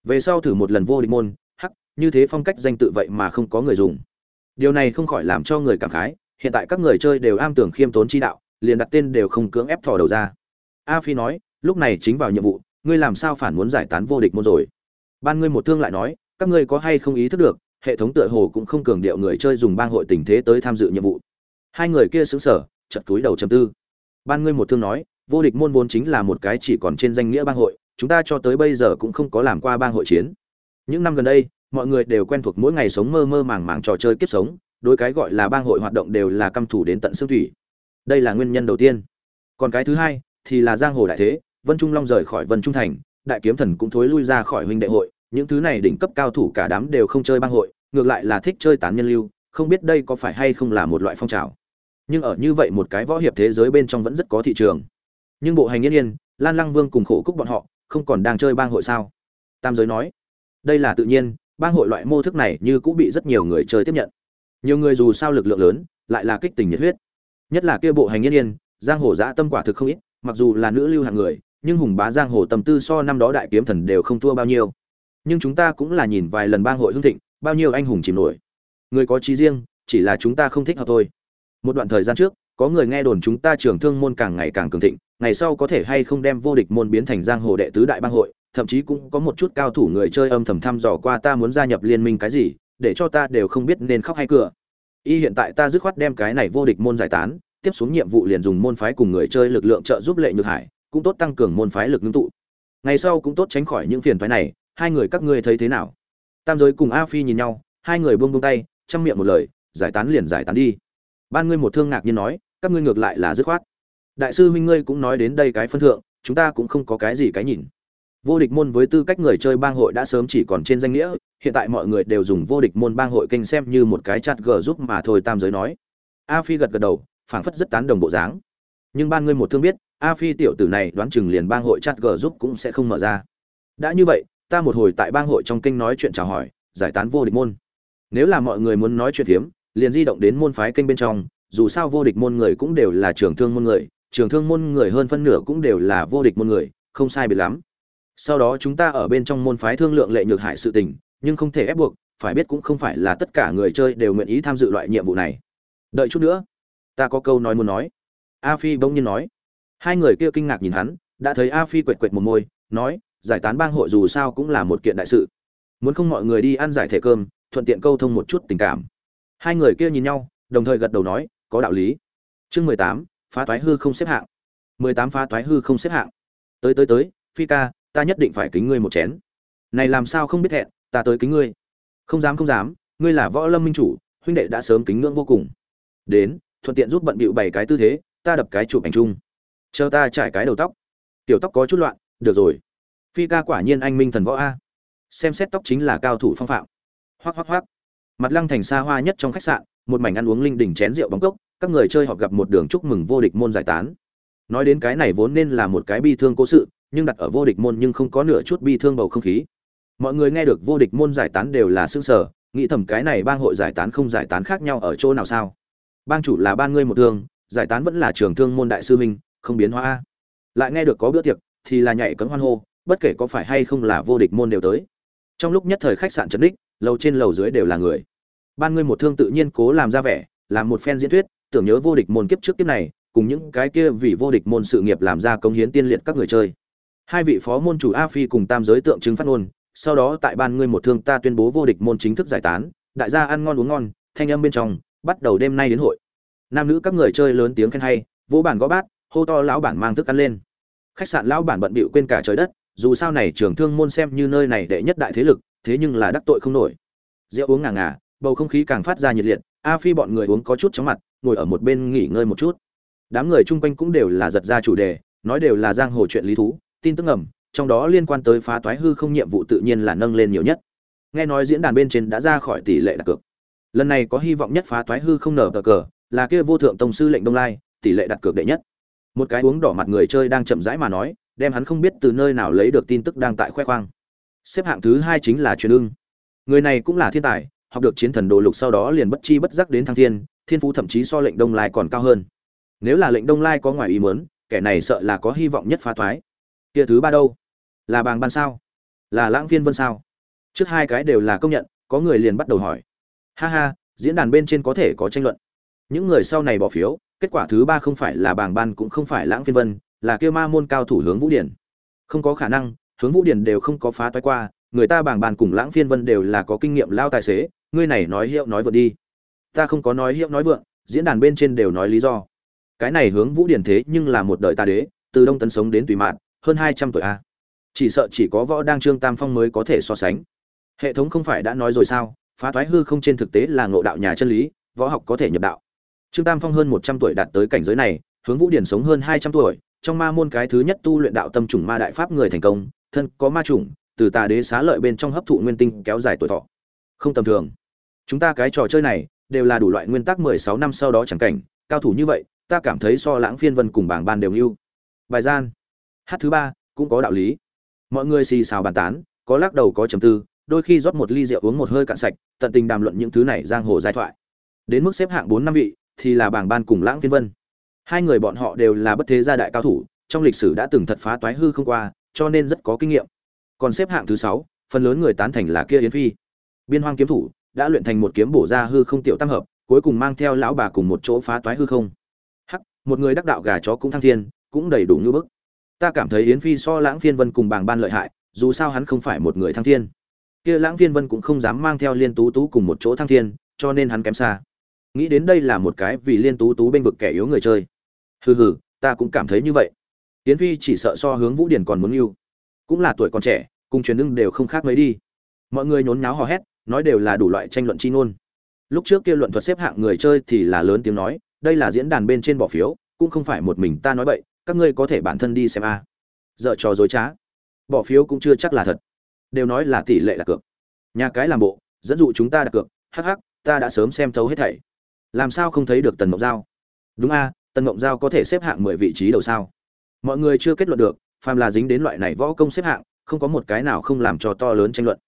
về sau thử một lần vô địch môn, hắc, như thế phong cách danh tự vậy mà không có người dùng. Điều này không khỏi làm cho người cảm khái, hiện tại các người chơi đều am tưởng khiêm tốn chi đạo, liền đặt tên đều không cưỡng ép thò đầu ra. A phi nói, lúc này chính vào nhiệm vụ, ngươi làm sao phản muốn giải tán vô địch môn rồi? Ban ngươi một thương lại nói, các ngươi có hay không ý thức được, hệ thống tựa hồ cũng không cường điệu người chơi dùng bang hội tình thế tới tham dự nhiệm vụ. Hai người kia xứng sở chật túi đầu chầm tư. Ban ngươi một thương nói, vô địch môn vốn chính là một cái chỉ còn trên danh nghĩa bang hội chúng ta cho tới bây giờ cũng không có làm qua bang hội chiến. Những năm gần đây, mọi người đều quen thuộc mỗi ngày sống mơ mơ màng màng trò chơi kiếp sống, đối cái gọi là bang hội hoạt động đều là căm thủ đến tận xương thủy. Đây là nguyên nhân đầu tiên. Còn cái thứ hai, thì là giang hồ đại thế, vân trung long rời khỏi vân trung thành, đại kiếm thần cũng thối lui ra khỏi huynh đệ hội, những thứ này đỉnh cấp cao thủ cả đám đều không chơi bang hội, ngược lại là thích chơi tán nhân lưu, không biết đây có phải hay không là một loại phong trào. Nhưng ở như vậy một cái võ hiệp thế giới bên trong vẫn rất có thị trường. Nhưng bộ hành yên yên, lan lăng vương cùng khổ cúc bọn họ không còn đang chơi bang hội sao? Tam giới nói, đây là tự nhiên, bang hội loại mô thức này như cũng bị rất nhiều người chơi tiếp nhận. Nhiều người dù sao lực lượng lớn, lại là kích tình nhiệt huyết. Nhất là kia bộ hành yên yên, giang hồ giã tâm quả thực không ít, mặc dù là nữ lưu hạng người, nhưng hùng bá giang hồ tâm tư so năm đó đại kiếm thần đều không thua bao nhiêu. Nhưng chúng ta cũng là nhìn vài lần bang hội hưng thịnh, bao nhiêu anh hùng chìm nổi. Người có trí riêng, chỉ là chúng ta không thích hợp thôi. Một đoạn thời gian trước, có người nghe đồn chúng ta trưởng thương môn càng ngày càng cường thịnh ngày sau có thể hay không đem vô địch môn biến thành giang hồ đệ tứ đại bang hội, thậm chí cũng có một chút cao thủ người chơi âm thầm thăm dò qua ta muốn gia nhập liên minh cái gì, để cho ta đều không biết nên khóc hay cửa y hiện tại ta dứt khoát đem cái này vô địch môn giải tán, tiếp xuống nhiệm vụ liền dùng môn phái cùng người chơi lực lượng trợ giúp lệ nhược hải, cũng tốt tăng cường môn phái lực ngưng tụ. Ngày sau cũng tốt tránh khỏi những phiền phái này, hai người các ngươi thấy thế nào? Tam giới cùng a phi nhìn nhau, hai người buông buông tay, chăm miệng một lời, giải tán liền giải tán đi. Ban ngươi một thương ngạc nhiên nói, các ngươi ngược lại là dứt khoát đại sư huynh ngươi cũng nói đến đây cái phân thượng chúng ta cũng không có cái gì cái nhìn. Vô địch môn với tư cách người chơi bang hội đã sớm chỉ còn trên danh nghĩa hiện tại mọi người đều dùng vô địch môn bang hội kênh xem như một cái chặt gờ giúp mà thôi tam giới nói. A phi gật gật đầu phảng phất rất tán đồng bộ dáng. Nhưng ban ngươi một thương biết a phi tiểu tử này đoán chừng liền bang hội chặt gờ giúp cũng sẽ không mở ra. Đã như vậy ta một hồi tại bang hội trong kênh nói chuyện chào hỏi giải tán vô địch môn. Nếu là mọi người muốn nói chuyện hiếm, liền di động đến môn phái kênh bên trong dù sao vô địch môn người cũng đều là trưởng thương môn người trường thương môn người hơn phân nửa cũng đều là vô địch môn người, không sai biệt lắm. Sau đó chúng ta ở bên trong môn phái thương lượng lệ nhược hại sự tình, nhưng không thể ép buộc, phải biết cũng không phải là tất cả người chơi đều nguyện ý tham dự loại nhiệm vụ này. Đợi chút nữa, ta có câu nói muốn nói. A phi bỗng nhiên nói. Hai người kia kinh ngạc nhìn hắn, đã thấy a phi quệt quệt một môi, nói, giải tán bang hội dù sao cũng là một kiện đại sự. Muốn không mọi người đi ăn giải thể cơm, thuận tiện câu thông một chút tình cảm. Hai người kia nhìn nhau, đồng thời gật đầu nói, có đạo lý. Chương mười tám phá toái hư không xếp hạng. Mười tám phá toái hư không xếp hạng. Tới tới tới phi ca ta nhất định phải kính ngươi một chén. Này làm sao không biết hẹn ta tới kính ngươi. Không dám không dám ngươi là võ lâm minh chủ huynh đệ đã sớm kính ngưỡng vô cùng. Đến thuận tiện giúp bận bịu bảy cái tư thế ta đập cái chụp ảnh chung. Chờ ta trải cái đầu tóc. Tiểu tóc có chút loạn được rồi. Phi ca quả nhiên anh minh thần võ a. Xem xét tóc chính là cao thủ phong phạm. Hoắc hoắc hoắc, mặt lăng thành xa hoa nhất trong khách sạn một mảnh ăn uống linh đỉnh chén rượu bóng cốc các người chơi họ gặp một đường chúc mừng vô địch môn giải tán. Nói đến cái này vốn nên là một cái bi thương cố sự, nhưng đặt ở vô địch môn nhưng không có nửa chút bi thương bầu không khí. Mọi người nghe được vô địch môn giải tán đều là xương sở nghĩ thầm cái này bang hội giải tán không giải tán khác nhau ở chỗ nào sao? Bang chủ là ban ngươi một thương giải tán vẫn là trường thương môn đại sư minh không biến hóa lại nghe được có bữa tiệc, thì là nhảy cấm hoan hô, bất kể có phải hay không là vô địch môn đều tới. Trong lúc nhất thời khách sạn trấn đích lầu trên lầu dưới đều là người. Ban ngươi một thương tự nhiên cố làm ra vẻ, làm một phen diễn thuyết tưởng nhớ vô địch môn kiếp trước kiếp này, cùng những cái kia vì vô địch môn sự nghiệp làm ra công hiến tiên liệt các người chơi. Hai vị phó môn chủ a phi cùng tam giới tượng trưng phát ngôn, sau đó tại ban ngươi một thương ta tuyên bố vô địch môn chính thức giải tán, đại gia ăn ngon uống ngon, thanh âm bên trong, bắt đầu đêm nay đến hội. Nam nữ các người chơi lớn tiếng khen hay, vỗ bản gõ bát, hô to lão bản mang thức ăn lên. Khách sạn lão bản bận bịu quên cả trời đất, dù sao này trường thương môn xem như nơi này đệ nhất đại thế lực, thế nhưng là đắc tội không nổi. Rượu uống ngà ngà, bầu không khí càng phát ra nhiệt liệt, a phi bọn người uống có chút chóng mặt ngồi ở một bên nghỉ ngơi một chút. Đám người chung quanh cũng đều là giật ra chủ đề, nói đều là giang hồ chuyện lý thú, tin tức ngầm, trong đó liên quan tới phá toái hư không nhiệm vụ tự nhiên là nâng lên nhiều nhất. Nghe nói diễn đàn bên trên đã ra khỏi tỷ lệ đặt cược. Lần này có hy vọng nhất phá toái hư không nở cờ cờ, là kia vô thượng tông sư lệnh đông lai, tỷ lệ đặt cược đệ nhất. Một cái uống đỏ mặt người chơi đang chậm rãi mà nói, đem hắn không biết từ nơi nào lấy được tin tức đang tại khoe khoang. Xếp hạng thứ hai chính là truyền ưng. Người này cũng là thiên tài, học được chiến thần đồ lục sau đó liền bất chi bất giác đến thăng thiên thiên phú thậm chí so lệnh đông lai còn cao hơn. Nếu là lệnh đông lai có ngoài ý muốn, kẻ này sợ là có hy vọng nhất phá thoái. Kia thứ ba đâu? Là bàng ban sao? Là lãng phiên vân sao? Trước hai cái đều là công nhận, có người liền bắt đầu hỏi. Ha ha, diễn đàn bên trên có thể có tranh luận. Những người sau này bỏ phiếu, kết quả thứ ba không phải là bàng ban cũng không phải lãng phiên vân, là kêu ma môn cao thủ hướng vũ điển. Không có khả năng, hướng vũ điển đều không có phá toái qua, người ta Bàng Ban cùng lãng phiên vân đều là có kinh nghiệm lao tài xế ngươi này nói hiệu nói vượt đi ta không có nói hiệu nói vượng, diễn đàn bên trên đều nói lý do. Cái này hướng vũ điển thế nhưng là một đời ta đế, từ đông tấn sống đến tùy mạn, hơn hai trăm tuổi a. Chỉ sợ chỉ có võ đang trương tam phong mới có thể so sánh. Hệ thống không phải đã nói rồi sao, phá thoái hư không trên thực tế là ngộ đạo nhà chân lý, võ học có thể nhập đạo. Trương tam phong hơn một trăm tuổi đạt tới cảnh giới này, hướng vũ điển sống hơn hai trăm tuổi, trong ma môn cái thứ nhất tu luyện đạo tâm trùng ma đại pháp người thành công, thân có ma trùng từ tà đế xá lợi bên trong hấp thụ nguyên tinh kéo dài tuổi thọ. Không tầm thường. Chúng ta cái trò chơi này đều là đủ loại nguyên tắc mười sáu năm sau đó chẳng cảnh, cao thủ như vậy, ta cảm thấy so lãng phiên vân cùng bảng ban đều ưu. bài gian. Hát thứ ba, cũng có đạo lý. Mọi người xì xào bàn tán, có lắc đầu có trầm tư, đôi khi rót một ly rượu uống một hơi cạn sạch, tận tình đàm luận những thứ này giang hồ giai thoại. Đến mức xếp hạng bốn năm vị, thì là bảng ban cùng lãng phiên vân. Hai người bọn họ đều là bất thế gia đại cao thủ, trong lịch sử đã từng thật phá toái hư không qua, cho nên rất có kinh nghiệm. Còn xếp hạng thứ sáu, phần lớn người tán thành là kia yến phi. Biên hoang kiếm thủ đã luyện thành một kiếm bổ ra hư không tiểu tam hợp, cuối cùng mang theo lão bà cùng một chỗ phá toái hư không. Hắc, một người đắc đạo gà chó cũng thăng thiên, cũng đầy đủ như bức. Ta cảm thấy yến phi so lãng phiên vân cùng bảng ban lợi hại, dù sao hắn không phải một người thăng thiên. Kia lãng phiên vân cũng không dám mang theo liên tú tú cùng một chỗ thăng thiên, cho nên hắn kém xa. Nghĩ đến đây là một cái vì liên tú tú bên vực kẻ yếu người chơi. Hừ hừ, ta cũng cảm thấy như vậy. Yến phi chỉ sợ so hướng vũ điển còn muốn yêu. Cũng là tuổi còn trẻ, cùng truyền ưng đều không khác mấy đi. Mọi người nhốn nháo hò hét nói đều là đủ loại tranh luận chi ngôn. Lúc trước kia luận thuật xếp hạng người chơi thì là lớn tiếng nói, đây là diễn đàn bên trên bỏ phiếu, cũng không phải một mình ta nói bậy, các ngươi có thể bản thân đi xem a. À. dợ trò dối trá. Bỏ phiếu cũng chưa chắc là thật. Đều nói là tỷ lệ đặt cược. Nhà cái làm bộ, dẫn dụ chúng ta đặt cược, hắc hắc, ta đã sớm xem thấu hết thảy. Làm sao không thấy được tần mộng giao? Đúng a, tần mộng giao có thể xếp hạng mười vị trí đầu sao? Mọi người chưa kết luận được, phàm là dính đến loại này võ công xếp hạng, không có một cái nào không làm cho to lớn tranh luận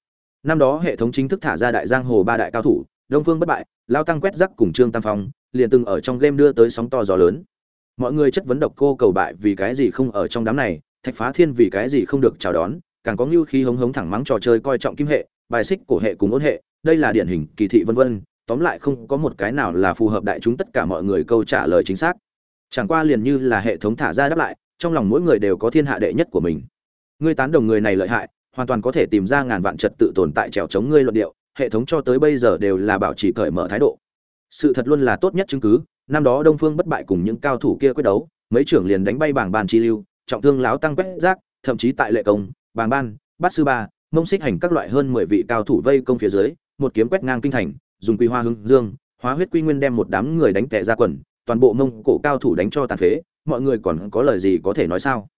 năm đó hệ thống chính thức thả ra đại giang hồ ba đại cao thủ, đông phương bất bại, lao tăng quét rắc cùng trương tam phong, liền từng ở trong game đưa tới sóng to gió lớn. Mọi người chất vấn độc cô cầu bại vì cái gì không ở trong đám này, thạch phá thiên vì cái gì không được chào đón, càng có ngưu khí hống hống thẳng mắng trò chơi coi trọng kim hệ, bài xích cổ hệ cùng ôn hệ, đây là điển hình, kỳ thị vân vân, tóm lại không có một cái nào là phù hợp đại chúng tất cả mọi người câu trả lời chính xác. Chẳng qua liền như là hệ thống thả ra đáp lại, trong lòng mỗi người đều có thiên hạ đệ nhất của mình. Ngươi tán đồng người này lợi hại hoàn toàn có thể tìm ra ngàn vạn trật tự tồn tại trèo chống ngươi luận điệu, hệ thống cho tới bây giờ đều là bảo trì cởi mở thái độ. Sự thật luôn là tốt nhất chứng cứ, năm đó đông phương bất bại cùng những cao thủ kia quyết đấu, mấy trưởng liền đánh bay bảng ban chi lưu, trọng thương láo tăng quét rác, thậm chí tại lệ công bảng ban, bát sư ba, mông xích hành các loại hơn mười vị cao thủ vây công phía dưới, một kiếm quét ngang kinh thành, dùng quy hoa hưng dương, hóa huyết quy nguyên đem một đám người đánh tệ ra quần, toàn bộ mông cổ cao thủ đánh cho tàn phế, mọi người còn có lời gì có thể nói sao?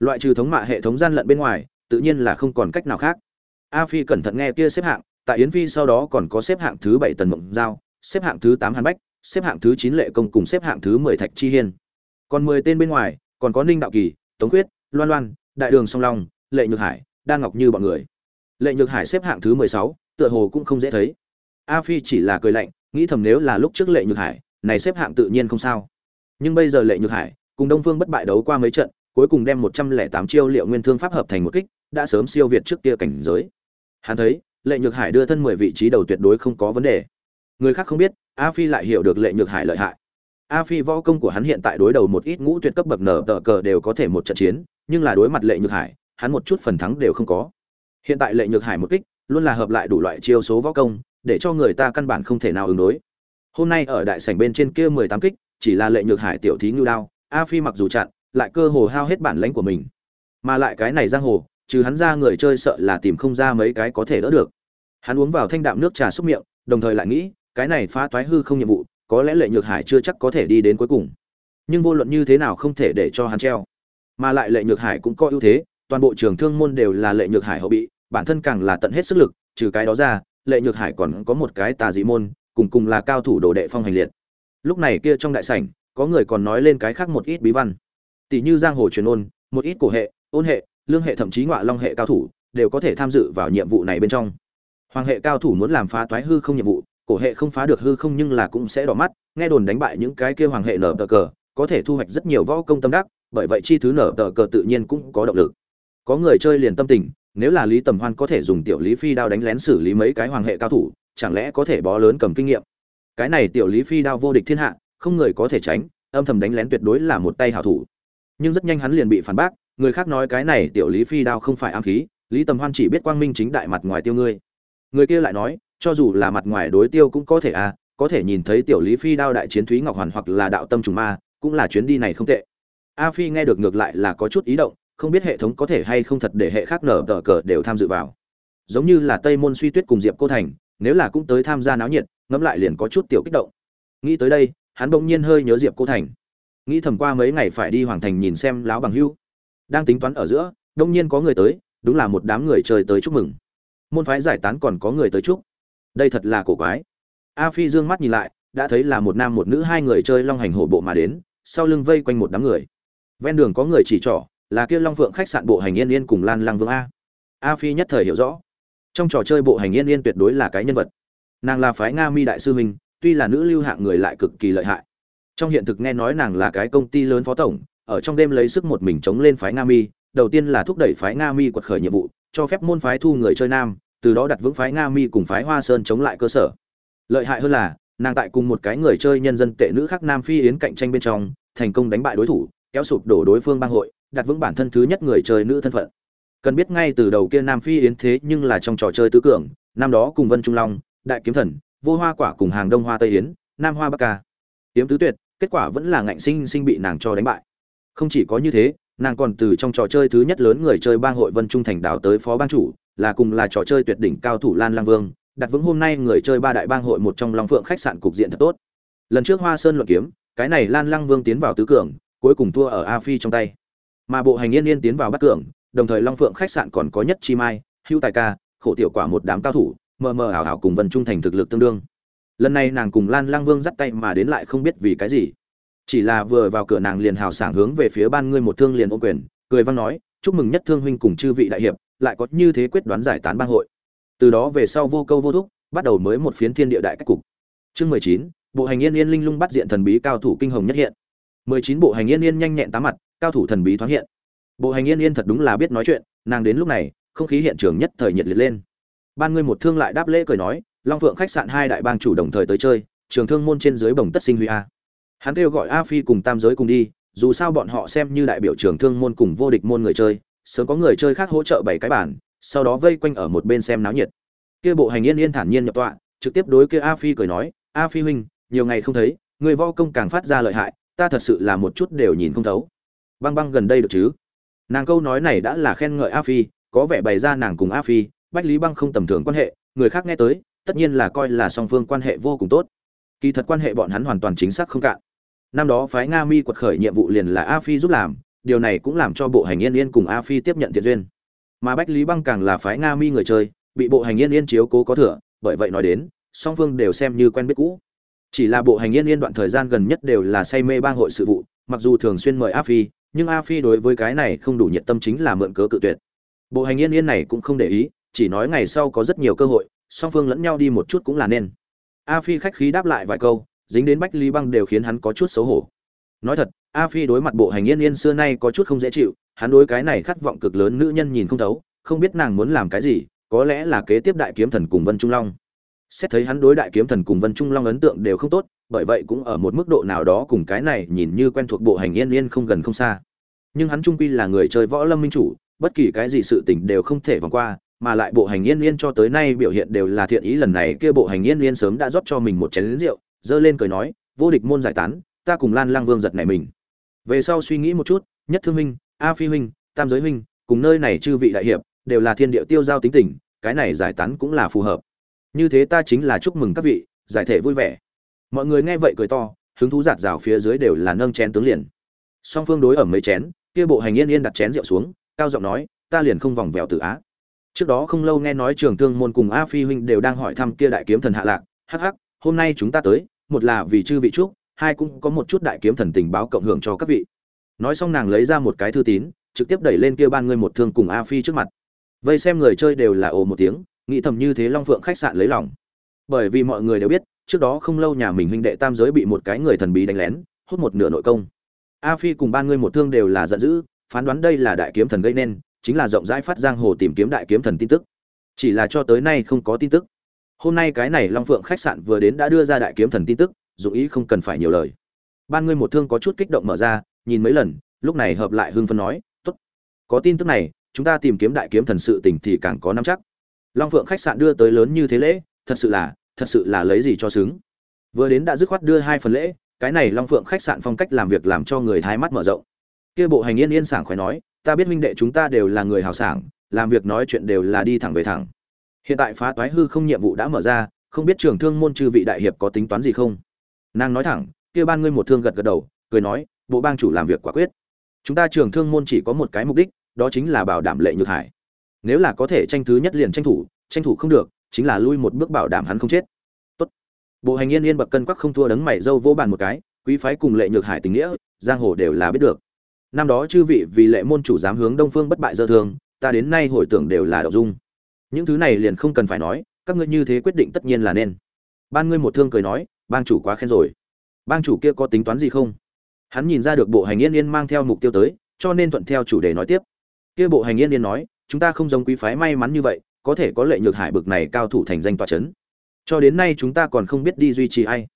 Loại trừ thống mạ hệ thống gian lận bên ngoài tự nhiên là không còn cách nào khác. A phi cẩn thận nghe kia xếp hạng, tại yến phi sau đó còn có xếp hạng thứ bảy tần mộng giao, xếp hạng thứ tám hàn bách, xếp hạng thứ chín lệ công cùng xếp hạng thứ mười thạch chi hiên. Còn mười tên bên ngoài, còn có ninh đạo kỳ, tống quyết loan loan, đại đường song long, lệ nhược hải đan ngọc như bọn người. Lệ nhược hải xếp hạng thứ mười sáu, tựa hồ cũng không dễ thấy. A phi chỉ là cười lạnh, nghĩ thầm nếu là lúc trước lệ nhược hải, này xếp hạng tự nhiên không sao. Nhưng bây giờ lệ nhược hải cùng đông phương bất bại đấu qua mấy trận, cuối cùng đem một trăm lẻ tám chiêu liệu nguyên thương pháp hợp thành một kích đã sớm siêu việt trước kia cảnh giới. Hắn thấy, lệ nhược hải đưa thân mười vị trí đầu tuyệt đối không có vấn đề. Người khác không biết, a phi lại hiểu được lệ nhược hải lợi hại. A phi võ công của hắn hiện tại đối đầu một ít ngũ tuyệt cấp bậc nở tờ cờ đều có thể một trận chiến, nhưng là đối mặt lệ nhược hải, hắn một chút phần thắng đều không có. Hiện tại lệ nhược hải một kích, luôn là hợp lại đủ loại chiêu số võ công, để cho người ta căn bản không thể nào ứng đối. Hôm nay ở đại sảnh bên trên kia mười tám kích, chỉ là lệ nhược hải tiểu thí ngưu đao, a phi mặc dù chặn, lại cơ hồ hao hết bản lãnh của mình. Mà lại cái này giang hồ trừ hắn ra người chơi sợ là tìm không ra mấy cái có thể đỡ được. Hắn uống vào thanh đạm nước trà xúc miệng, đồng thời lại nghĩ, cái này phá toái hư không nhiệm vụ, có lẽ lệ nhược hải chưa chắc có thể đi đến cuối cùng. Nhưng vô luận như thế nào không thể để cho hắn treo. Mà lại lệ nhược hải cũng có ưu thế, toàn bộ trường thương môn đều là lệ nhược hải hậu bị, bản thân càng là tận hết sức lực, trừ cái đó ra, lệ nhược hải còn có một cái tà dị môn, cùng cùng là cao thủ đồ đệ phong hành liệt. Lúc này kia trong đại sảnh, có người còn nói lên cái khác một ít bí văn. Tỷ như giang hồ truyền ôn, một ít cổ hệ, ôn hệ lương hệ thậm chí ngọa long hệ cao thủ đều có thể tham dự vào nhiệm vụ này bên trong. Hoàng hệ cao thủ muốn làm phá toái hư không nhiệm vụ, cổ hệ không phá được hư không nhưng là cũng sẽ đỏ mắt, nghe đồn đánh bại những cái kia hoàng hệ nở tờ cờ, có thể thu hoạch rất nhiều võ công tâm đắc, bởi vậy chi thứ nở tờ cờ tự nhiên cũng có động lực. Có người chơi liền tâm tình, nếu là lý tầm hoan có thể dùng tiểu lý phi đao đánh lén xử lý mấy cái hoàng hệ cao thủ, chẳng lẽ có thể bó lớn cầm kinh nghiệm? Cái này tiểu lý phi đao vô địch thiên hạ, không người có thể tránh, âm thầm đánh lén tuyệt đối là một tay hảo thủ. Nhưng rất nhanh hắn liền bị phản bác người khác nói cái này tiểu lý phi đao không phải ám khí, lý tầm hoan chỉ biết quang minh chính đại mặt ngoài tiêu ngươi. Người kia lại nói, cho dù là mặt ngoài đối tiêu cũng có thể à có thể nhìn thấy tiểu lý phi đao đại chiến thúy ngọc hoàn hoặc là đạo tâm trùng ma, cũng là chuyến đi này không tệ. A phi nghe được ngược lại là có chút ý động, không biết hệ thống có thể hay không thật để hệ khác nở tờ cờ đều tham dự vào. Giống như là tây môn suy tuyết cùng diệp cô thành, nếu là cũng tới tham gia náo nhiệt, ngẫm lại liền có chút tiểu kích động. Nghĩ tới đây, hắn bỗng nhiên hơi nhớ diệp cô thành. Nghĩ thầm qua mấy ngày phải đi hoàng thành nhìn xem lão bằng hưu đang tính toán ở giữa, đông nhiên có người tới, đúng là một đám người chơi tới chúc mừng. Môn phái giải tán còn có người tới chúc. Đây thật là cổ quái. A phi dương mắt nhìn lại, đã thấy là một nam một nữ hai người chơi long hành hổ bộ mà đến, sau lưng vây quanh một đám người. Ven đường có người chỉ trỏ, là kia long phượng khách sạn bộ hành yên yên cùng lan lăng vương a. A phi nhất thời hiểu rõ. Trong trò chơi bộ hành yên yên tuyệt đối là cái nhân vật. Nàng là phái nga mi đại sư huynh tuy là nữ lưu hạng người lại cực kỳ lợi hại. Trong hiện thực nghe nói nàng là cái công ty lớn phó tổng ở trong đêm lấy sức một mình chống lên phái nga mi, đầu tiên là thúc đẩy phái nga mi quật khởi nhiệm vụ, cho phép môn phái thu người chơi nam, từ đó đặt vững phái nga mi cùng phái hoa sơn chống lại cơ sở. Lợi hại hơn là, nàng tại cùng một cái người chơi nhân dân tệ nữ khác nam phi yến cạnh tranh bên trong, thành công đánh bại đối thủ, kéo sụp đổ đối phương bang hội, đặt vững bản thân thứ nhất người chơi nữ thân phận. Cần biết ngay từ đầu kia nam phi yến thế nhưng là trong trò chơi tứ cường, năm đó cùng vân trung long, đại kiếm thần, vô hoa quả cùng hàng đông hoa tây yến, nam hoa bắc ca. Yếm tứ tuyệt, kết quả vẫn là ngạnh sinh sinh bị nàng cho đánh bại không chỉ có như thế, nàng còn từ trong trò chơi thứ nhất lớn người chơi bang hội vân trung thành đảo tới phó bang chủ, là cùng là trò chơi tuyệt đỉnh cao thủ lan lang vương, đặt vững hôm nay người chơi ba đại bang hội một trong long phượng khách sạn cục diện thật tốt. Lần trước hoa sơn luận kiếm, cái này lan lang vương tiến vào tứ cường, cuối cùng thua ở a phi trong tay. Mà bộ hành yên yên tiến vào bắt cường, đồng thời long phượng khách sạn còn có nhất chi mai hưu tài ca, khổ tiểu quả một đám cao thủ, mờ mờ ảo ảo cùng vân trung thành thực lực tương đương. Lần này nàng cùng lan lang vương dắt tay mà đến lại không biết vì cái gì chỉ là vừa vào cửa nàng liền hào sảng hướng về phía ban ngươi một thương liền ô quyền, cười văn nói, chúc mừng nhất thương huynh cùng chư vị đại hiệp, lại có như thế quyết đoán giải tán bang hội. Từ đó về sau vô câu vô thúc, bắt đầu mới một phiến thiên địa đại cách cục. Chương mười chín, bộ hành yên yên linh lung bắt diện thần bí cao thủ kinh hồng nhất hiện. Mười chín, bộ hành yên yên nhanh nhẹn tám mặt, cao thủ thần bí thoáng hiện. Bộ hành yên yên thật đúng là biết nói chuyện, nàng đến lúc này, không khí hiện trường nhất thời nhiệt liệt lên. Ban ngươi một thương lại đáp lễ cười nói, long phượng khách sạn hai đại bang chủ đồng thời tới chơi, trường thương môn trên dưới bồng tất sinh huy a hắn kêu gọi a phi cùng tam giới cùng đi, dù sao bọn họ xem như đại biểu trường thương môn cùng vô địch môn người chơi, sớm có người chơi khác hỗ trợ bảy cái bản, sau đó vây quanh ở một bên xem náo nhiệt. Kia bộ hành yên yên thản nhiên nhập tọa, trực tiếp đối kia a phi cười nói, a phi huynh, nhiều ngày không thấy, người vo công càng phát ra lợi hại, ta thật sự là một chút đều nhìn không thấu. Băng băng gần đây được chứ? Nàng câu nói này đã là khen ngợi a phi, có vẻ bày ra nàng cùng a phi, bách lý băng không tầm thường quan hệ, người khác nghe tới, tất nhiên là coi là song phương quan hệ vô cùng tốt. Kỳ thật quan hệ bọn hắn hoàn toàn chính xác không cạn năm đó phái nga mi quật khởi nhiệm vụ liền là a phi giúp làm, điều này cũng làm cho bộ hành yên yên cùng a phi tiếp nhận thiện duyên. Mà bách lý băng càng là phái nga mi người chơi, bị bộ hành yên yên chiếu cố có thừa, bởi vậy nói đến, song phương đều xem như quen biết cũ. Chỉ là bộ hành yên yên đoạn thời gian gần nhất đều là say mê bang hội sự vụ, mặc dù thường xuyên mời a phi, nhưng a phi đối với cái này không đủ nhiệt tâm chính là mượn cớ cự tuyệt. Bộ hành yên yên này cũng không để ý, chỉ nói ngày sau có rất nhiều cơ hội, song phương lẫn nhau đi một chút cũng là nên. A phi khách khí đáp lại vài câu dính đến bách lý băng đều khiến hắn có chút xấu hổ. Nói thật, a phi đối mặt bộ hành yên yên xưa nay có chút không dễ chịu, hắn đối cái này khát vọng cực lớn nữ nhân nhìn không thấu, không biết nàng muốn làm cái gì, có lẽ là kế tiếp đại kiếm thần cùng vân trung long. Xét thấy hắn đối đại kiếm thần cùng vân trung long ấn tượng đều không tốt, bởi vậy cũng ở một mức độ nào đó cùng cái này nhìn như quen thuộc bộ hành yên yên không gần không xa. Nhưng hắn trung quy là người chơi võ lâm minh chủ, bất kỳ cái gì sự tình đều không thể vòng qua, mà lại bộ hành yên yên cho tới nay biểu hiện đều là thiện ý lần này kia bộ hành yên yên sớm đã rót cho mình một chén rượu dơ lên cười nói, vô địch môn giải tán, ta cùng lan lang vương giật này mình. Về sau suy nghĩ một chút, nhất thương huynh a phi huynh tam giới huynh cùng nơi này chư vị đại hiệp, đều là thiên địa tiêu giao tính tình, cái này giải tán cũng là phù hợp. Như thế ta chính là chúc mừng các vị, giải thể vui vẻ. Mọi người nghe vậy cười to, hứng thú giạt rào phía dưới đều là nâng chén tướng liền. Song phương đối ở mấy chén, kia bộ hành yên yên đặt chén rượu xuống, cao giọng nói, ta liền không vòng vèo tự á. Trước đó không lâu nghe nói trường thương môn cùng a phi huynh đều đang hỏi thăm kia đại kiếm thần hạ lạc, hắc hắc, hôm nay chúng ta tới một là vì chư vị trúc, hai cũng có một chút đại kiếm thần tình báo cộng hưởng cho các vị. Nói xong nàng lấy ra một cái thư tín, trực tiếp đẩy lên kia ban ngươi một thương cùng a phi trước mặt. Vây xem người chơi đều là ồ một tiếng, nghĩ thầm như thế long phượng khách sạn lấy lòng. Bởi vì mọi người đều biết, trước đó không lâu nhà mình huynh đệ tam giới bị một cái người thần bí đánh lén, hút một nửa nội công. A phi cùng ban ngươi một thương đều là giận dữ, phán đoán đây là đại kiếm thần gây nên, chính là rộng rãi phát giang hồ tìm kiếm đại kiếm thần tin tức. Chỉ là cho tới nay không có tin tức hôm nay cái này long phượng khách sạn vừa đến đã đưa ra đại kiếm thần tin tức dụng ý không cần phải nhiều lời. Ban ngươi một thương có chút kích động mở ra, nhìn mấy lần, lúc này hợp lại hưng phân nói, tốt. Có tin tức này, chúng ta tìm kiếm đại kiếm thần sự tình thì càng có nắm chắc. Long phượng khách sạn đưa tới lớn như thế lễ, thật sự là, thật sự là lấy gì cho xứng? Vừa đến đã dứt khoát đưa hai phần lễ, cái này long phượng khách sạn phong cách làm việc làm cho người thái mắt mở rộng. Kia bộ hành yên yên sảng khỏe nói, ta biết minh đệ chúng ta đều là người hào sảng, làm việc nói chuyện đều là đi thẳng về thẳng hiện tại phá toái hư không nhiệm vụ đã mở ra, không biết trường thương môn chư vị đại hiệp có tính toán gì không? Nàng nói thẳng, kia ban ngươi một thương gật gật đầu, cười nói, bộ bang chủ làm việc quả quyết. Chúng ta trường thương môn chỉ có một cái mục đích, đó chính là bảo đảm lệ nhược hải. Nếu là có thể tranh thứ nhất liền tranh thủ tranh thủ không được, chính là lui một bước bảo đảm hắn không chết. Tốt. Bộ hành yên yên bậc cân quắc không thua đấng mày dâu vô bàn một cái, quý phái cùng lệ nhược hải tình nghĩa, giang hồ đều là biết được. Năm đó chư vị vì lệ môn chủ dám hướng đông phương bất bại dơ thương, ta đến nay hồi tưởng đều là đậu dung những thứ này liền không cần phải nói, các ngươi như thế quyết định tất nhiên là nên. Ban ngươi một thương cười nói, bang chủ quá khen rồi. Bang chủ kia có tính toán gì không? Hắn nhìn ra được bộ hành yên yên mang theo mục tiêu tới, cho nên thuận theo chủ đề nói tiếp. Kia bộ hành yên yên nói, chúng ta không giống quý phái may mắn như vậy, có thể có lệ nhược hải bực này cao thủ thành danh tòa chấn. Cho đến nay chúng ta còn không biết đi duy trì ai.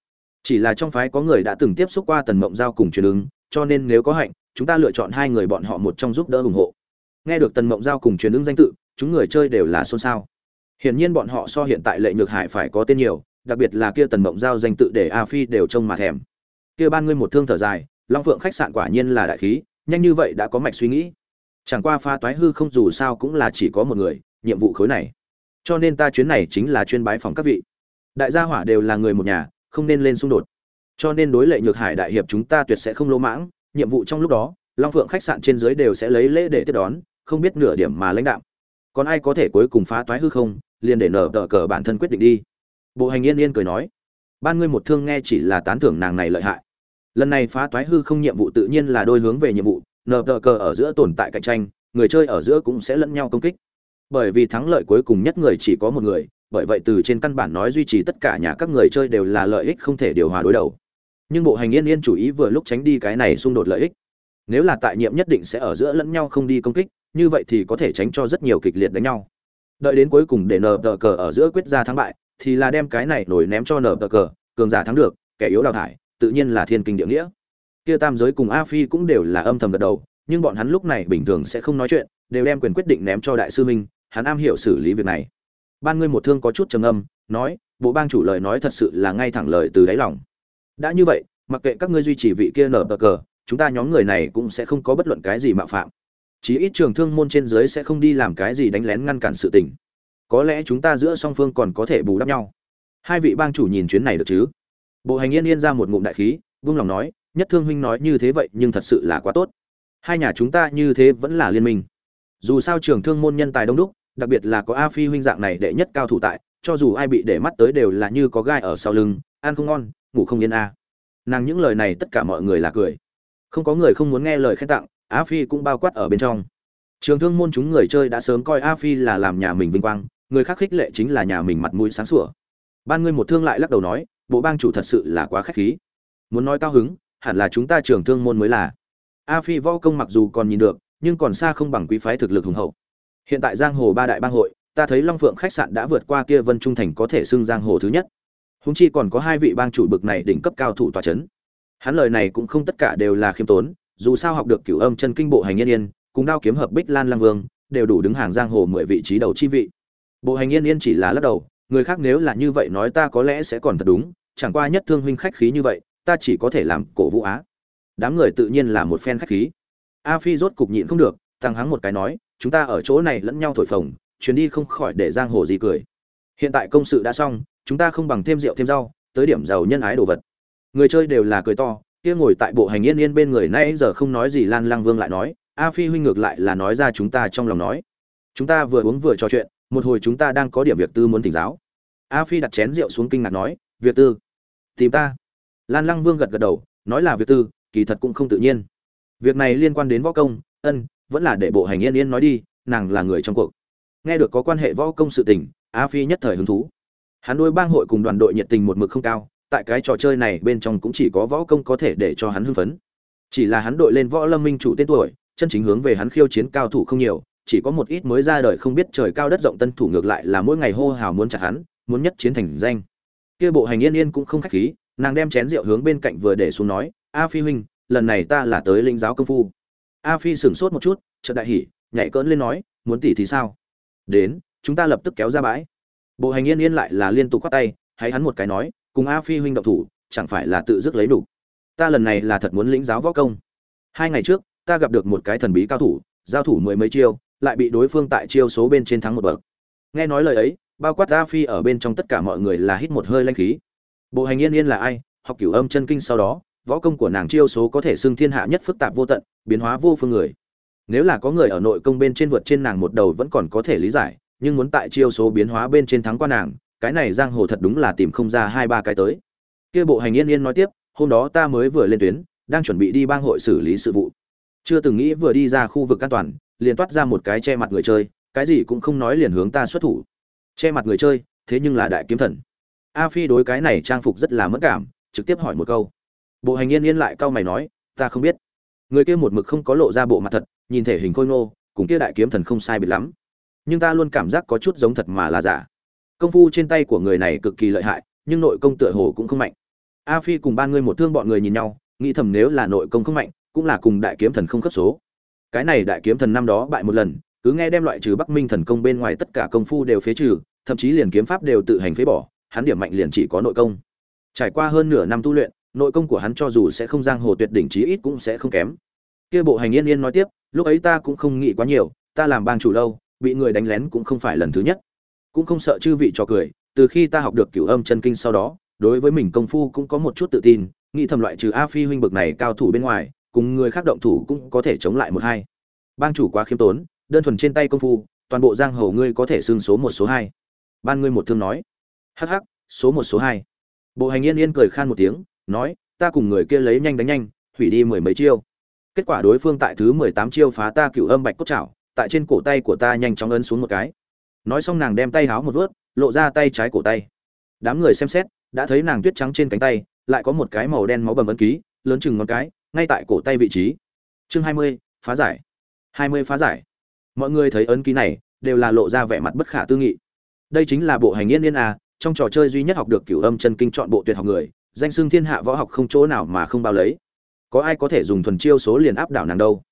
Chỉ là trong phái có người đã từng tiếp xúc qua tần mộng giao cùng truyền ứng, cho nên nếu có hạnh, chúng ta lựa chọn hai người bọn họ một trong giúp đỡ ủng hộ. Nghe được tần mộng giao cùng truyền ứng danh tự chúng người chơi đều là xôn xao. Hiển nhiên bọn họ so hiện tại lệ nhược hải phải có tên nhiều, đặc biệt là kia tần mộng giao danh tự để a phi đều trông mà thèm. Kia ban ngươi một thương thở dài, long phượng khách sạn quả nhiên là đại khí, nhanh như vậy đã có mạch suy nghĩ. Chẳng qua pha toái hư không dù sao cũng là chỉ có một người, nhiệm vụ khối này. Cho nên ta chuyến này chính là chuyên bái phòng các vị. Đại gia hỏa đều là người một nhà, không nên lên xung đột. Cho nên đối lệ nhược hải đại hiệp chúng ta tuyệt sẽ không lỗ mãng, nhiệm vụ trong lúc đó, long phượng khách sạn trên dưới đều sẽ lấy lễ để tiếp đón, không biết nửa điểm mà lãnh đạo còn ai có thể cuối cùng phá toái hư không, liền để nở tờ cờ bản thân quyết định đi. Bộ hành yên yên cười nói, ban ngươi một thương nghe chỉ là tán thưởng nàng này lợi hại. Lần này phá toái hư không nhiệm vụ tự nhiên là đôi hướng về nhiệm vụ, nở tờ cờ ở giữa tồn tại cạnh tranh, người chơi ở giữa cũng sẽ lẫn nhau công kích. Bởi vì thắng lợi cuối cùng nhất người chỉ có một người, bởi vậy từ trên căn bản nói duy trì tất cả nhà các người chơi đều là lợi ích không thể điều hòa đối đầu. Nhưng bộ hành yên yên chủ ý vừa lúc tránh đi cái này xung đột lợi ích. Nếu là tại nhiệm nhất định sẽ ở giữa lẫn nhau không đi công kích như vậy thì có thể tránh cho rất nhiều kịch liệt đánh nhau. Đợi đến cuối cùng để nờ tờ cờ ở giữa quyết ra thắng bại, thì là đem cái này nổi ném cho nờ tờ cờ, cường giả thắng được, kẻ yếu đào thải, tự nhiên là thiên kinh địa nghĩa. Kia tam giới cùng a phi cũng đều là âm thầm gật đầu, nhưng bọn hắn lúc này bình thường sẽ không nói chuyện, đều đem quyền quyết định ném cho đại sư minh, hắn am hiểu xử lý việc này. Ban ngươi một thương có chút trầm âm nói, bộ bang chủ lời nói thật sự là ngay thẳng lời từ đáy lòng. Đã như vậy, mặc kệ các ngươi duy trì vị kia nở bờ cờ, chúng ta nhóm người này cũng sẽ không có bất luận cái gì mạo phạm chí ít trường thương môn trên dưới sẽ không đi làm cái gì đánh lén ngăn cản sự tình. Có lẽ chúng ta giữa song phương còn có thể bù đắp nhau. Hai vị bang chủ nhìn chuyến này được chứ? Bộ hành yên yên ra một ngụm đại khí, vung lòng nói, nhất thương huynh nói như thế vậy, nhưng thật sự là quá tốt. Hai nhà chúng ta như thế vẫn là liên minh. Dù sao trường thương môn nhân tài đông đúc, đặc biệt là có a phi huynh dạng này đệ nhất cao thủ tại, cho dù ai bị để mắt tới đều là như có gai ở sau lưng, ăn không ngon, ngủ không yên a. Nàng những lời này tất cả mọi người là cười. Không có người không muốn nghe lời khen tặng a phi cũng bao quát ở bên trong. Trường thương môn chúng người chơi đã sớm coi a phi là làm nhà mình vinh quang, người khác khích lệ chính là nhà mình mặt mũi sáng sủa. Ban ngươi một thương lại lắc đầu nói, bộ bang chủ thật sự là quá khách khí. Muốn nói cao hứng, hẳn là chúng ta trường thương môn mới là. A phi võ công mặc dù còn nhìn được, nhưng còn xa không bằng quý phái thực lực hùng hậu. Hiện tại giang hồ ba đại bang hội, ta thấy long phượng khách sạn đã vượt qua kia vân trung thành có thể xưng giang hồ thứ nhất. Húng chi còn có hai vị bang chủ bực này đỉnh cấp cao thủ tòa chấn. hắn lời này cũng không tất cả đều là khiêm tốn dù sao học được cửu âm chân kinh bộ hành yên yên, cùng đao kiếm hợp bích lan lang vương, đều đủ đứng hàng giang hồ mười vị trí đầu chi vị. Bộ hành yên yên chỉ là lắc đầu, người khác nếu là như vậy nói ta có lẽ sẽ còn thật đúng, chẳng qua nhất thương huynh khách khí như vậy, ta chỉ có thể làm cổ vũ á. Đám người tự nhiên là một phen khách khí. A phi rốt cục nhịn không được, tăng hắng một cái nói, chúng ta ở chỗ này lẫn nhau thổi phồng, chuyến đi không khỏi để giang hồ gì cười. Hiện tại công sự đã xong, chúng ta không bằng thêm rượu thêm rau, tới điểm giàu nhân ái đồ vật. Người chơi đều là cười to kia ngồi tại bộ hành yên yên bên người nay giờ không nói gì lan lang vương lại nói, a phi huynh ngược lại là nói ra chúng ta trong lòng nói. Chúng ta vừa uống vừa trò chuyện, một hồi chúng ta đang có điểm việc tư muốn thỉnh giáo. A phi đặt chén rượu xuống kinh ngạc nói, việc tư? Tìm ta? Lan lăng vương gật gật đầu, nói là việc tư, kỳ thật cũng không tự nhiên. Việc này liên quan đến võ công, ân, vẫn là để bộ hành yên yên nói đi, nàng là người trong cuộc. Nghe được có quan hệ võ công sự tình, a phi nhất thời hứng thú. Hắn đôi bang hội cùng đoàn đội nhiệt tình một mực không cao tại cái trò chơi này bên trong cũng chỉ có võ công có thể để cho hắn hưng phấn. Chỉ là hắn đội lên võ lâm minh chủ tên tuổi, chân chính hướng về hắn khiêu chiến cao thủ không nhiều, chỉ có một ít mới ra đời không biết trời cao đất rộng tân thủ ngược lại là mỗi ngày hô hào muốn chặt hắn, muốn nhất chiến thành danh. Kia bộ hành yên yên cũng không khách khí, nàng đem chén rượu hướng bên cạnh vừa để xuống nói, a phi huynh, lần này ta là tới linh giáo công phu. A phi sửng sốt một chút, chợt đại hỉ, nhảy cỡn lên nói, muốn tỉ thì sao? Đến, chúng ta lập tức kéo ra bãi. Bộ hành yên yên lại là liên tục khoát tay hay hắn một cái nói cùng a phi huynh động thủ, chẳng phải là tự dứt lấy đủ. Ta lần này là thật muốn lĩnh giáo võ công. Hai ngày trước, ta gặp được một cái thần bí cao thủ, giao thủ mười mấy chiêu, lại bị đối phương tại chiêu số bên trên thắng một bậc. Nghe nói lời ấy, bao quát a phi ở bên trong tất cả mọi người là hít một hơi lanh khí. Bộ hành yên yên là ai? Học cửu âm chân kinh sau đó, võ công của nàng chiêu số có thể xưng thiên hạ nhất phức tạp vô tận, biến hóa vô phương người. Nếu là có người ở nội công bên trên vượt trên nàng một đầu vẫn còn có thể lý giải, nhưng muốn tại chiêu số biến hóa bên trên thắng qua nàng cái này giang hồ thật đúng là tìm không ra hai ba cái tới. Kia bộ hành yên yên nói tiếp, hôm đó ta mới vừa lên tuyến, đang chuẩn bị đi bang hội xử lý sự vụ. Chưa từng nghĩ vừa đi ra khu vực an toàn, liền toát ra một cái che mặt người chơi, cái gì cũng không nói liền hướng ta xuất thủ. Che mặt người chơi, thế nhưng là đại kiếm thần. A phi đối cái này trang phục rất là mất cảm, trực tiếp hỏi một câu. Bộ hành yên yên lại cau mày nói, ta không biết. Người kia một mực không có lộ ra bộ mặt thật, nhìn thể hình khôi ngô, cùng kia đại kiếm thần không sai biệt lắm. Nhưng ta luôn cảm giác có chút giống thật mà là giả công phu trên tay của người này cực kỳ lợi hại, nhưng nội công tựa hồ cũng không mạnh. A phi cùng ba người một thương bọn người nhìn nhau, nghĩ thầm nếu là nội công không mạnh, cũng là cùng đại kiếm thần không khớp số. Cái này đại kiếm thần năm đó bại một lần, cứ nghe đem loại trừ bắc minh thần công bên ngoài tất cả công phu đều phế trừ, thậm chí liền kiếm pháp đều tự hành phế bỏ, hắn điểm mạnh liền chỉ có nội công. Trải qua hơn nửa năm tu luyện, nội công của hắn cho dù sẽ không giang hồ tuyệt đỉnh chí ít cũng sẽ không kém. Kia bộ hành yên yên nói tiếp, lúc ấy ta cũng không nghĩ quá nhiều, ta làm bang chủ lâu, bị người đánh lén cũng không phải lần thứ nhất cũng không sợ chư vị cho cười, từ khi ta học được cửu âm chân kinh sau đó, đối với mình công phu cũng có một chút tự tin, nghĩ thầm loại trừ a phi huynh bực này cao thủ bên ngoài, cùng người khác động thủ cũng có thể chống lại một hai. Bang chủ quá khiêm tốn, đơn thuần trên tay công phu, toàn bộ giang hồ ngươi có thể xưng số một, số hai. Ban ngươi một thương nói. Hắc hắc, số một, số hai. Bộ hành yên yên cười khan một tiếng, nói, ta cùng người kia lấy nhanh đánh nhanh, hủy đi mười mấy chiêu. Kết quả đối phương tại thứ mười tám chiêu phá ta cựu âm bạch cốt chảo tại trên cổ tay của ta nhanh chóng ấn xuống một cái nói xong nàng đem tay háo một vớt, lộ ra tay trái cổ tay. Đám người xem xét, đã thấy nàng tuyết trắng trên cánh tay, lại có một cái màu đen máu bầm ấn ký, lớn chừng ngón cái, ngay tại cổ tay vị trí. Chương hai mươi, phá giải. Hai mươi phá giải. Mọi người thấy ấn ký này, đều là lộ ra vẻ mặt bất khả tư nghị. Đây chính là bộ hành yên yên a trong trò chơi duy nhất học được cửu âm chân kinh chọn bộ tuyệt học người, danh xưng thiên hạ võ học không chỗ nào mà không bao lấy. Có ai có thể dùng thuần chiêu số liền áp đảo nàng đâu?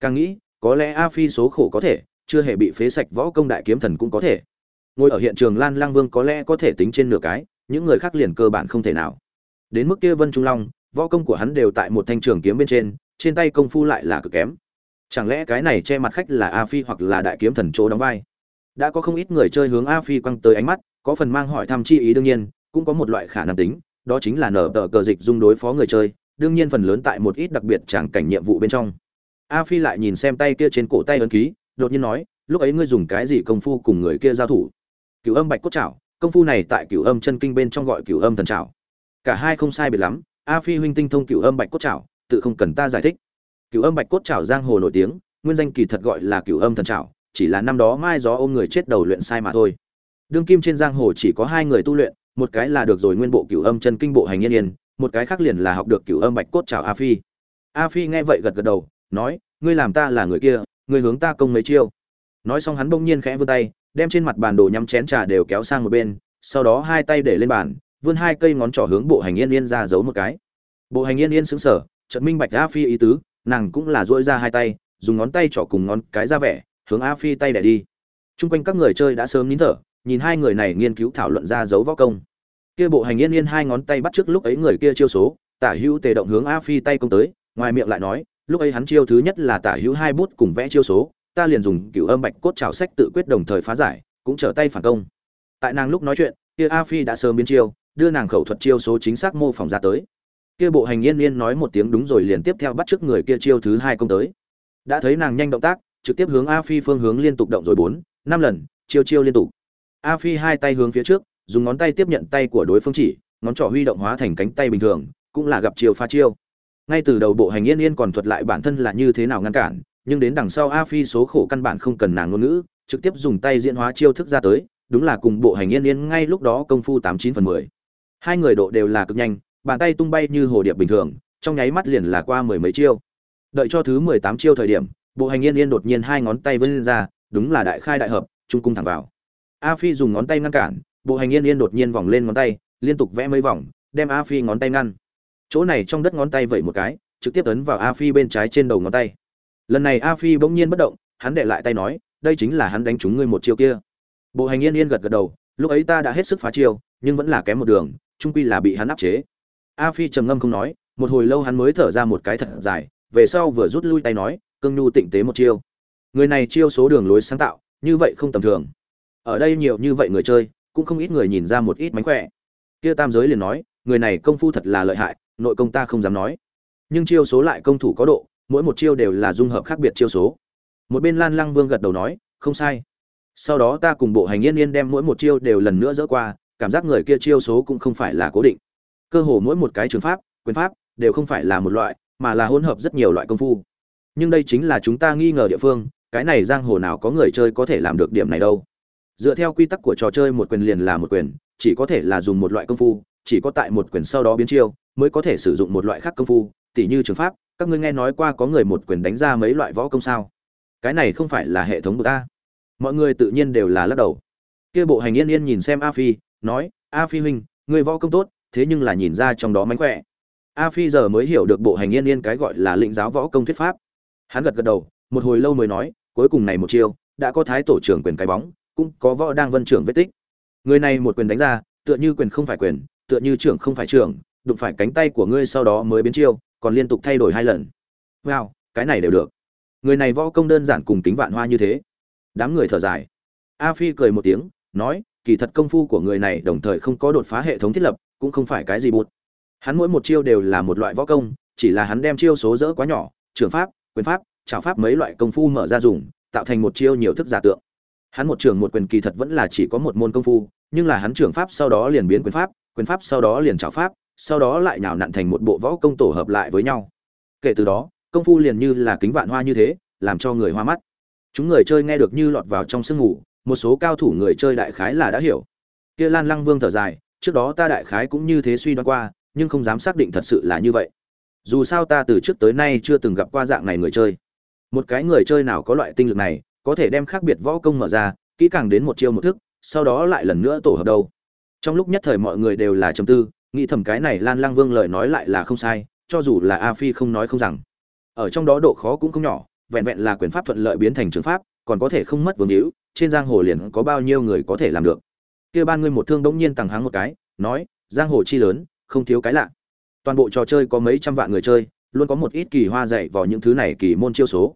Càng nghĩ, có lẽ a phi số khổ có thể chưa hề bị phế sạch võ công đại kiếm thần cũng có thể. Ngồi ở hiện trường lan lang vương có lẽ có thể tính trên nửa cái, những người khác liền cơ bản không thể nào. Đến mức kia vân trung long, võ công của hắn đều tại một thanh trường kiếm bên trên trên tay công phu lại là cực kém. Chẳng lẽ cái này che mặt khách là a phi hoặc là đại kiếm thần chỗ đóng vai? Đã có không ít người chơi hướng a phi quăng tới ánh mắt, có phần mang hỏi thăm chi ý đương nhiên, cũng có một loại khả năng tính, đó chính là nở tờ cờ dịch dung đối phó người chơi, đương nhiên phần lớn tại một ít đặc biệt tràng cảnh nhiệm vụ bên trong. A phi lại nhìn xem tay kia trên cổ tay ấn ký đột nhiên nói, lúc ấy ngươi dùng cái gì công phu cùng người kia giao thủ? Cửu âm bạch cốt chảo công phu này tại cửu âm chân kinh bên trong gọi cửu âm thần chảo cả hai không sai biệt lắm, a phi huynh tinh thông cửu âm bạch cốt chảo tự không cần ta giải thích. Cửu âm bạch cốt chảo giang hồ nổi tiếng, nguyên danh kỳ thật gọi là cửu âm thần chảo chỉ là năm đó mai gió ôm người chết đầu luyện sai mà thôi. Đương kim trên giang hồ chỉ có hai người tu luyện, một cái là được rồi nguyên bộ cửu âm chân kinh bộ hành yên yên, một cái khác liền là học được cửu âm bạch cốt chảo a phi. A phi nghe vậy gật gật đầu, nói, ngươi làm ta là người kia ngươi hướng ta công mấy chiêu. Nói xong hắn bỗng nhiên khẽ vươn tay, đem trên mặt bàn đồ nhắm chén trà đều kéo sang một bên, sau đó hai tay để lên bàn, vươn hai cây ngón trỏ hướng bộ hành yên yên ra giấu một cái. Bộ hành yên yên sững sờ, chợt minh bạch a phi ý tứ, nàng cũng là duỗi ra hai tay, dùng ngón tay trỏ cùng ngón cái ra vẻ, hướng a phi tay để đi. Chung quanh các người chơi đã sớm nín thở, nhìn hai người này nghiên cứu thảo luận ra dấu võ công. Kia bộ hành yên yên hai ngón tay bắt trước lúc ấy người kia chiêu số, tả hữu tề động hướng a phi tay công tới, ngoài miệng lại nói lúc ấy hắn chiêu thứ nhất là tả hữu hai bút cùng vẽ chiêu số, ta liền dùng cửu âm bạch cốt trào sách tự quyết đồng thời phá giải, cũng trở tay phản công. Tại nàng lúc nói chuyện, kia a phi đã sớm biến chiêu, đưa nàng khẩu thuật chiêu số chính xác mô phỏng ra tới. Kia bộ hành yên yên nói một tiếng đúng rồi liền tiếp theo bắt trước người kia chiêu thứ hai công tới. Đã thấy nàng nhanh động tác, trực tiếp hướng a phi phương hướng liên tục động rồi bốn, năm lần, chiêu chiêu liên tục. A phi hai tay hướng phía trước, dùng ngón tay tiếp nhận tay của đối phương chỉ, ngón trỏ huy động hóa thành cánh tay bình thường, cũng là gặp chiêu pha chiêu ngay từ đầu bộ hành yên yên còn thuật lại bản thân là như thế nào ngăn cản, nhưng đến đằng sau a phi số khổ căn bản không cần nàng ngôn ngữ, trực tiếp dùng tay diễn hóa chiêu thức ra tới, đúng là cùng bộ hành yên yên ngay lúc đó công phu tám chín phần mười. Hai người độ đều là cực nhanh, bàn tay tung bay như hồ điệp bình thường, trong nháy mắt liền là qua mười mấy chiêu. Đợi cho thứ mười tám chiêu thời điểm, bộ hành yên yên đột nhiên hai ngón tay vươn lên ra, đúng là đại khai đại hợp, trung cung thẳng vào. A phi dùng ngón tay ngăn cản, bộ hành yên yên đột nhiên vòng lên ngón tay, liên tục vẽ mấy vòng, đem a phi ngón tay ngăn chỗ này trong đất ngón tay vẩy một cái, trực tiếp ấn vào a phi bên trái trên đầu ngón tay. Lần này a phi bỗng nhiên bất động, hắn để lại tay nói, đây chính là hắn đánh trúng ngươi một chiêu kia. Bộ hành yên yên gật gật đầu, lúc ấy ta đã hết sức phá chiêu, nhưng vẫn là kém một đường trung quy là bị hắn áp chế. A phi trầm ngâm không nói, một hồi lâu hắn mới thở ra một cái thật dài, về sau vừa rút lui tay nói, cương nhu tịnh tế một chiêu. Người này chiêu số đường lối sáng tạo, như vậy không tầm thường. Ở đây nhiều như vậy người chơi, cũng không ít người nhìn ra một ít mánh khỏe. Kia tam giới liền nói người này công phu thật là lợi hại, nội công ta không dám nói. Nhưng chiêu số lại công thủ có độ, mỗi một chiêu đều là dung hợp khác biệt chiêu số. Một bên lan lăng vương gật đầu nói, không sai. Sau đó ta cùng bộ hành yên yên đem mỗi một chiêu đều lần nữa dỡ qua, cảm giác người kia chiêu số cũng không phải là cố định. Cơ hồ mỗi một cái trường pháp, quyền pháp đều không phải là một loại, mà là hỗn hợp rất nhiều loại công phu. Nhưng đây chính là chúng ta nghi ngờ địa phương, cái này giang hồ nào có người chơi có thể làm được điểm này đâu. Dựa theo quy tắc của trò chơi một quyền liền là một quyền, chỉ có thể là dùng một loại công phu chỉ có tại một quyền sau đó biến chiêu, mới có thể sử dụng một loại khác công phu, tỉ như trường pháp, các ngươi nghe nói qua có người một quyền đánh ra mấy loại võ công sao? Cái này không phải là hệ thống của ta. Mọi người tự nhiên đều là lắc đầu. Kia bộ hành yên yên nhìn xem a phi, nói, a phi huynh người võ công tốt, thế nhưng là nhìn ra trong đó mánh khỏe. A phi giờ mới hiểu được bộ hành yên yên cái gọi là lĩnh giáo võ công thuyết pháp. Hắn gật gật đầu, một hồi lâu mới nói, cuối cùng này một chiêu, đã có thái tổ trưởng quyền cái bóng, cũng có võ đang vân trưởng vết tích. Người này một quyền đánh ra, tựa như quyền không phải quyền tựa như trưởng không phải trưởng, đụng phải cánh tay của ngươi sau đó mới biến chiêu, còn liên tục thay đổi hai lần. Wow, cái này đều được. Người này võ công đơn giản cùng tính vạn hoa như thế. Đám người thở dài. A phi cười một tiếng, nói, kỳ thật công phu của người này đồng thời không có đột phá hệ thống thiết lập, cũng không phải cái gì bụt. Hắn mỗi một chiêu đều là một loại võ công, chỉ là hắn đem chiêu số dỡ quá nhỏ, trường pháp, quyền pháp, trảo pháp mấy loại công phu mở ra dùng, tạo thành một chiêu nhiều thức giả tượng. Hắn một trường một quyền kỳ thật vẫn là chỉ có một môn công phu, nhưng là hắn trường pháp sau đó liền biến quyền pháp quyền pháp sau đó liền trảo pháp, sau đó lại nhào nặn thành một bộ võ công tổ hợp lại với nhau. Kể từ đó, công phu liền như là kính vạn hoa như thế, làm cho người hoa mắt. Chúng người chơi nghe được như lọt vào trong sương ngủ, một số cao thủ người chơi đại khái là đã hiểu. Kia lan lăng vương thở dài, trước đó ta đại khái cũng như thế suy đoán qua, nhưng không dám xác định thật sự là như vậy. Dù sao ta từ trước tới nay chưa từng gặp qua dạng này người chơi. Một cái người chơi nào có loại tinh lực này, có thể đem khác biệt võ công mở ra, kỹ càng đến một chiêu một thức, sau đó lại lần nữa tổ hợp đâu trong lúc nhất thời mọi người đều là trầm tư nghĩ thầm cái này lan lang vương lời nói lại là không sai cho dù là a phi không nói không rằng. Ở trong đó độ khó cũng không nhỏ vẹn vẹn là quyền pháp thuận lợi biến thành trường pháp còn có thể không mất vương hữu trên giang hồ liền có bao nhiêu người có thể làm được. Kia ban ngươi một thương đống nhiên tàng háng một cái nói giang hồ chi lớn không thiếu cái lạ. Toàn bộ trò chơi có mấy trăm vạn người chơi luôn có một ít kỳ hoa dạy vào những thứ này kỳ môn chiêu số.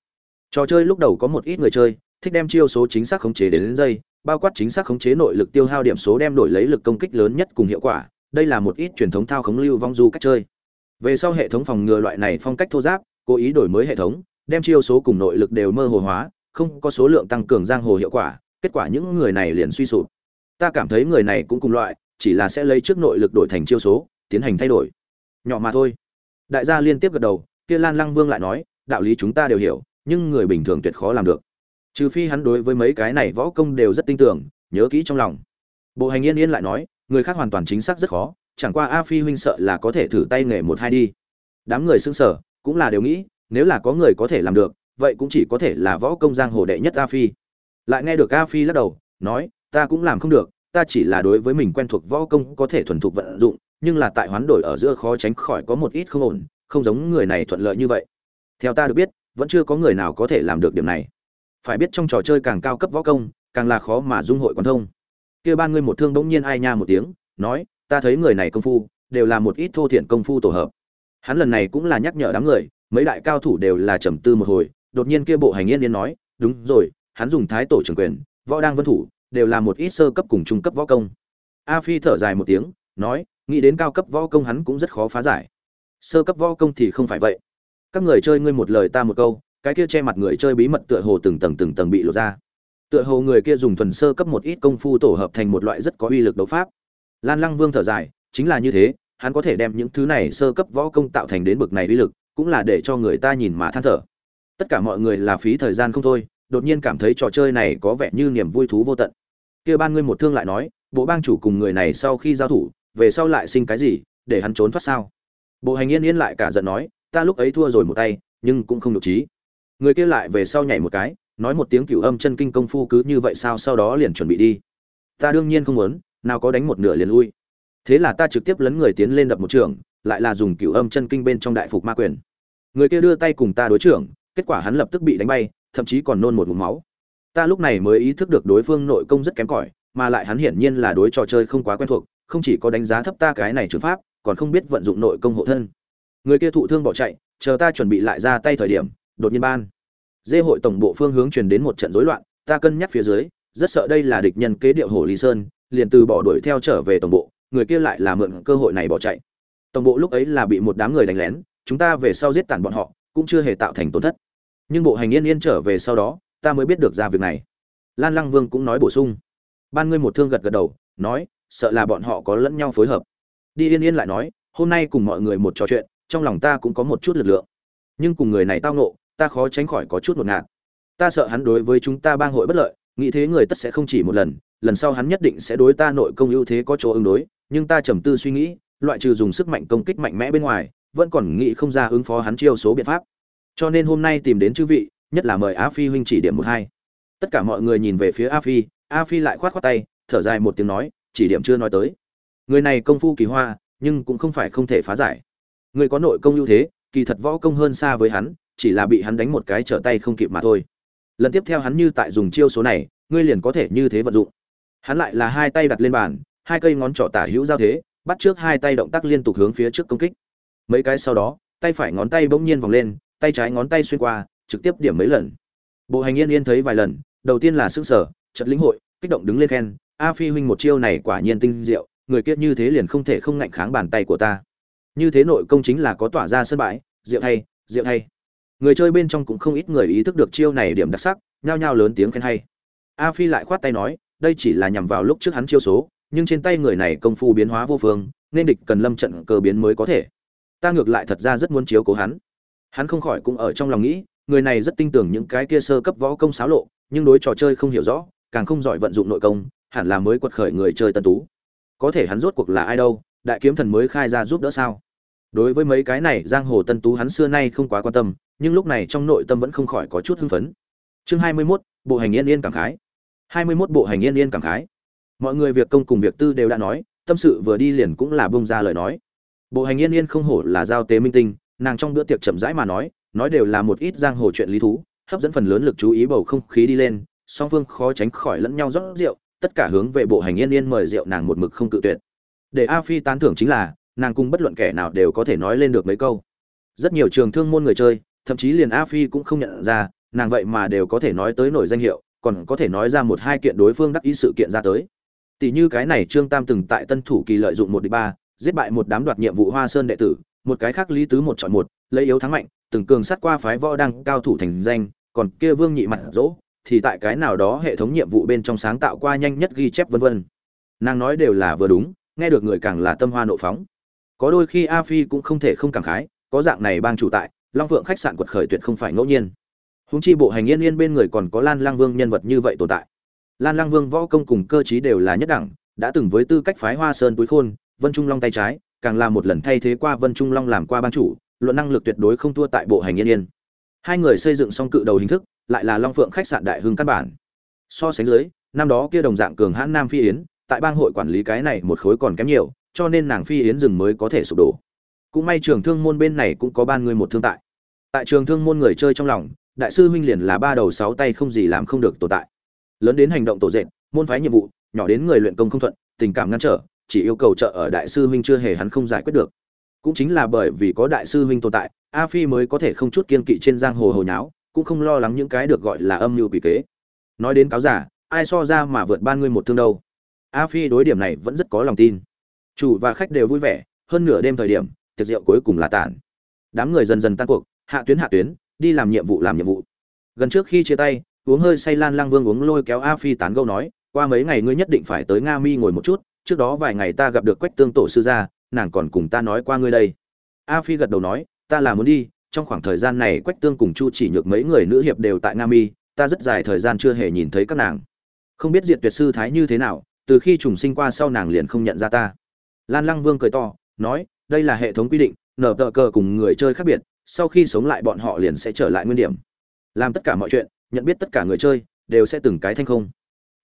Trò chơi lúc đầu có một ít người chơi thích đem chiêu số chính xác khống chế đến, đến giây bao quát chính xác khống chế nội lực tiêu hao điểm số đem đổi lấy lực công kích lớn nhất cùng hiệu quả, đây là một ít truyền thống thao khống lưu vong du cách chơi. Về sau hệ thống phòng ngừa loại này phong cách thô giáp, cố ý đổi mới hệ thống, đem chiêu số cùng nội lực đều mơ hồ hóa, không có số lượng tăng cường giang hồ hiệu quả, kết quả những người này liền suy sụp. Ta cảm thấy người này cũng cùng loại, chỉ là sẽ lấy trước nội lực đổi thành chiêu số, tiến hành thay đổi. Nhỏ mà thôi. Đại gia liên tiếp gật đầu, kia lan lăng vương lại nói, đạo lý chúng ta đều hiểu, nhưng người bình thường tuyệt khó làm được trừ phi hắn đối với mấy cái này võ công đều rất tin tưởng, nhớ kỹ trong lòng. Bộ hành yên yên lại nói, người khác hoàn toàn chính xác rất khó, chẳng qua a phi huynh sợ là có thể thử tay nghề một hai đi. Đám người xưng sở cũng là đều nghĩ, nếu là có người có thể làm được, vậy cũng chỉ có thể là võ công giang hồ đệ nhất a phi. Lại nghe được a phi lắc đầu, nói, ta cũng làm không được, ta chỉ là đối với mình quen thuộc võ công có thể thuần thục vận dụng, nhưng là tại hoán đổi ở giữa khó tránh khỏi có một ít không ổn, không giống người này thuận lợi như vậy. Theo ta được biết, vẫn chưa có người nào có thể làm được điểm này phải biết trong trò chơi càng cao cấp võ công, càng là khó mà dung hội quan thông. Kia ban ngươi một thương bỗng nhiên ai nha một tiếng, nói, ta thấy người này công phu, đều là một ít thô thiện công phu tổ hợp. Hắn lần này cũng là nhắc nhở đám người, mấy đại cao thủ đều là trầm tư một hồi, đột nhiên kia bộ hành yên yên nói, đúng rồi, hắn dùng thái tổ trưởng quyền, võ đang vân thủ, đều là một ít sơ cấp cùng trung cấp võ công. A phi thở dài một tiếng, nói, nghĩ đến cao cấp võ công hắn cũng rất khó phá giải. Sơ cấp võ công thì không phải vậy. Các người chơi ngươi một lời ta một câu cái kia che mặt người chơi bí mật tựa hồ từng tầng từng tầng bị lộ ra. Tựa hồ người kia dùng thuần sơ cấp một ít công phu tổ hợp thành một loại rất có uy lực đấu pháp. Lan lăng vương thở dài, chính là như thế, hắn có thể đem những thứ này sơ cấp võ công tạo thành đến bực này uy lực, cũng là để cho người ta nhìn mà than thở. Tất cả mọi người là phí thời gian không thôi, đột nhiên cảm thấy trò chơi này có vẻ như niềm vui thú vô tận. Kia ban ngươi một thương lại nói, bộ bang chủ cùng người này sau khi giao thủ, về sau lại sinh cái gì, để hắn trốn thoát sao? Bộ hành yên yên lại cả giận nói, ta lúc ấy thua rồi một tay, nhưng cũng không được trí người kia lại về sau nhảy một cái, nói một tiếng cửu âm chân kinh công phu cứ như vậy sao sau đó liền chuẩn bị đi. Ta đương nhiên không muốn, nào có đánh một nửa liền lui. Thế là ta trực tiếp lấn người tiến lên đập một trường, lại là dùng cửu âm chân kinh bên trong đại phục ma quyền. Người kia đưa tay cùng ta đối trưởng, kết quả hắn lập tức bị đánh bay, thậm chí còn nôn một ngụm máu. Ta lúc này mới ý thức được đối phương nội công rất kém cỏi, mà lại hắn hiển nhiên là đối trò chơi không quá quen thuộc, không chỉ có đánh giá thấp ta cái này trừ pháp, còn không biết vận dụng nội công hộ thân. Người kia thụ thương bỏ chạy, chờ ta chuẩn bị lại ra tay thời điểm đột nhiên ban. Dê hội tổng bộ phương hướng truyền đến một trận rối loạn, ta cân nhắc phía dưới, rất sợ đây là địch nhân kế điệu hồ lý sơn, liền từ bỏ đuổi theo trở về tổng bộ, người kia lại là mượn cơ hội này bỏ chạy. Tổng bộ lúc ấy là bị một đám người đánh lén, chúng ta về sau giết tàn bọn họ, cũng chưa hề tạo thành tổn thất. Nhưng bộ hành yên yên trở về sau đó, ta mới biết được ra việc này. Lan lăng vương cũng nói bổ sung. Ban ngươi một thương gật gật đầu, nói, sợ là bọn họ có lẫn nhau phối hợp. Đi yên yên lại nói, hôm nay cùng mọi người một trò chuyện, trong lòng ta cũng có một chút lực lượng. Nhưng cùng người này tao nộ ta khó tránh khỏi có chút một ngạt. Ta sợ hắn đối với chúng ta bang hội bất lợi, nghĩ thế người tất sẽ không chỉ một lần lần sau hắn nhất định sẽ đối ta nội công ưu thế có chỗ ứng đối, nhưng ta trầm tư suy nghĩ, loại trừ dùng sức mạnh công kích mạnh mẽ bên ngoài, vẫn còn nghĩ không ra ứng phó hắn chiêu số biện pháp. Cho nên hôm nay tìm đến chư vị, nhất là mời Á phi huynh chỉ điểm một hai. Tất cả mọi người nhìn về phía a phi a phi lại khoát khoát tay, thở dài một tiếng nói, chỉ điểm chưa nói tới. Người này công phu kỳ hoa, nhưng cũng không phải không thể phá giải. Người có nội công ưu thế, kỳ thật võ công hơn xa với hắn chỉ là bị hắn đánh một cái trở tay không kịp mà thôi. Lần tiếp theo hắn như tại dùng chiêu số này ngươi liền có thể như thế vận dụng. Hắn lại là hai tay đặt lên bàn hai cây ngón trỏ tả hữu giao thế bắt trước hai tay động tác liên tục hướng phía trước công kích. Mấy cái sau đó tay phải ngón tay bỗng nhiên vòng lên tay trái ngón tay xuyên qua trực tiếp điểm mấy lần. Bộ hành yên yên thấy vài lần đầu tiên là sức sở trận lĩnh hội kích động đứng lên khen a phi huynh một chiêu này quả nhiên tinh diệu người kia như thế liền không thể không ngạnh kháng bàn tay của ta. Như thế nội công chính là có tỏa ra sân bãi diệu thay, diệu thay người chơi bên trong cũng không ít người ý thức được chiêu này điểm đặc sắc, nhao nhao lớn tiếng khen hay. A phi lại khoát tay nói, đây chỉ là nhằm vào lúc trước hắn chiêu số, nhưng trên tay người này công phu biến hóa vô phương, nên địch cần lâm trận cơ biến mới có thể. Ta ngược lại thật ra rất muốn chiếu cố hắn. Hắn không khỏi cũng ở trong lòng nghĩ, người này rất tin tưởng những cái kia sơ cấp võ công xáo lộ, nhưng đối trò chơi không hiểu rõ, càng không giỏi vận dụng nội công, hẳn là mới quật khởi người chơi tân tú. Có thể hắn rốt cuộc là ai đâu, đại kiếm thần mới khai ra giúp đỡ sao? Đối với mấy cái này, giang hồ tân tú hắn xưa nay không quá quan tâm nhưng lúc này trong nội tâm vẫn không khỏi có chút hưng phấn. Chương hai mươi 21, bộ hành yên yên cảm khái. hai mươi 21 bộ hành yên yên cảm khái. Mọi người việc công cùng việc tư đều đã nói tâm sự vừa đi liền cũng là bung ra lời nói. Bộ hành yên yên không hổ là giao tế minh tinh nàng trong bữa tiệc chậm rãi mà nói nói đều là một ít giang hồ chuyện lý thú hấp dẫn phần lớn lực chú ý bầu không khí đi lên song phương khó tránh khỏi lẫn nhau rót rượu tất cả hướng về bộ hành yên yên mời rượu nàng một mực không cự tuyệt. Để a phi tán thưởng chính là nàng cùng bất luận kẻ nào đều có thể nói lên được mấy câu. Rất nhiều trường thương môn người chơi thậm chí liền a phi cũng không nhận ra, nàng vậy mà đều có thể nói tới nổi danh hiệu, còn có thể nói ra một hai kiện đối phương đắc ý sự kiện ra tới. Tỷ như cái này trương tam từng tại tân thủ kỳ lợi dụng một đ ba, giết bại một đám đoạt nhiệm vụ hoa sơn đệ tử, một cái khác lý tứ một chọn một, lấy yếu thắng mạnh, từng cường sát qua phái võ đăng cao thủ thành danh, còn kia vương nhị mặt dỗ, thì tại cái nào đó hệ thống nhiệm vụ bên trong sáng tạo qua nhanh nhất ghi chép vân vân. Nàng nói đều là vừa đúng, nghe được người càng là tâm hoa nộ phóng. Có đôi khi a phi cũng không thể không cảm khái, có dạng này bang chủ tại long phượng khách sạn quật khởi tuyệt không phải ngẫu nhiên. Húng chi bộ hành yên yên bên người còn có lan lang vương nhân vật như vậy tồn tại. Lan lang vương võ công cùng cơ chí đều là nhất đẳng, đã từng với tư cách phái hoa sơn túi khôn, vân trung long tay trái, càng là một lần thay thế qua vân trung long làm qua ban chủ, luận năng lực tuyệt đối không thua tại bộ hành yên yên. Hai người xây dựng xong cự đầu hình thức, lại là long phượng khách sạn đại hưng căn bản. So sánh dưới, năm đó kia đồng dạng cường hãn nam phi yến, tại bang hội quản lý cái này một khối còn kém nhiều, cho nên nàng phi yến rừng mới có thể sụp đổ. Cũng may trường thương môn bên này cũng có ban người một thương tại tại trường thương môn người chơi trong lòng, đại sư huynh liền là ba đầu sáu tay không gì làm không được tồn tại. Lớn đến hành động tổ dệt, môn phái nhiệm vụ, nhỏ đến người luyện công không thuận, tình cảm ngăn trở, chỉ yêu cầu trợ ở đại sư huynh chưa hề hắn không giải quyết được. Cũng chính là bởi vì có đại sư huynh tồn tại, a phi mới có thể không chút kiên kỵ trên giang hồ hồ nháo, cũng không lo lắng những cái được gọi là âm mưu quỷ kế. Nói đến cáo giả, ai so ra mà vượt ban ngươi một thương đâu? A phi đối điểm này vẫn rất có lòng tin. Chủ và khách đều vui vẻ, hơn nửa đêm thời điểm, tiệc rượu cuối cùng là tản. Đám người dần dần tan cuộc hạ tuyến hạ tuyến, đi làm nhiệm vụ làm nhiệm vụ. Gần trước khi chia tay, uống hơi say lan lang vương uống lôi kéo a phi tán gâu nói, qua mấy ngày ngươi nhất định phải tới nga mi ngồi một chút, trước đó vài ngày ta gặp được quách tương tổ sư gia, nàng còn cùng ta nói qua ngươi đây. A phi gật đầu nói, ta là muốn đi, trong khoảng thời gian này quách tương cùng chu chỉ nhược mấy người nữ hiệp đều tại nga mi, ta rất dài thời gian chưa hề nhìn thấy các nàng. Không biết diệt tuyệt sư thái như thế nào, từ khi trùng sinh qua sau nàng liền không nhận ra ta. Lan lăng vương cười to, nói, đây là hệ thống quy định, nở tờ cờ cùng người chơi khác biệt sau khi sống lại bọn họ liền sẽ trở lại nguyên điểm. Làm tất cả mọi chuyện, nhận biết tất cả người chơi, đều sẽ từng cái thanh không.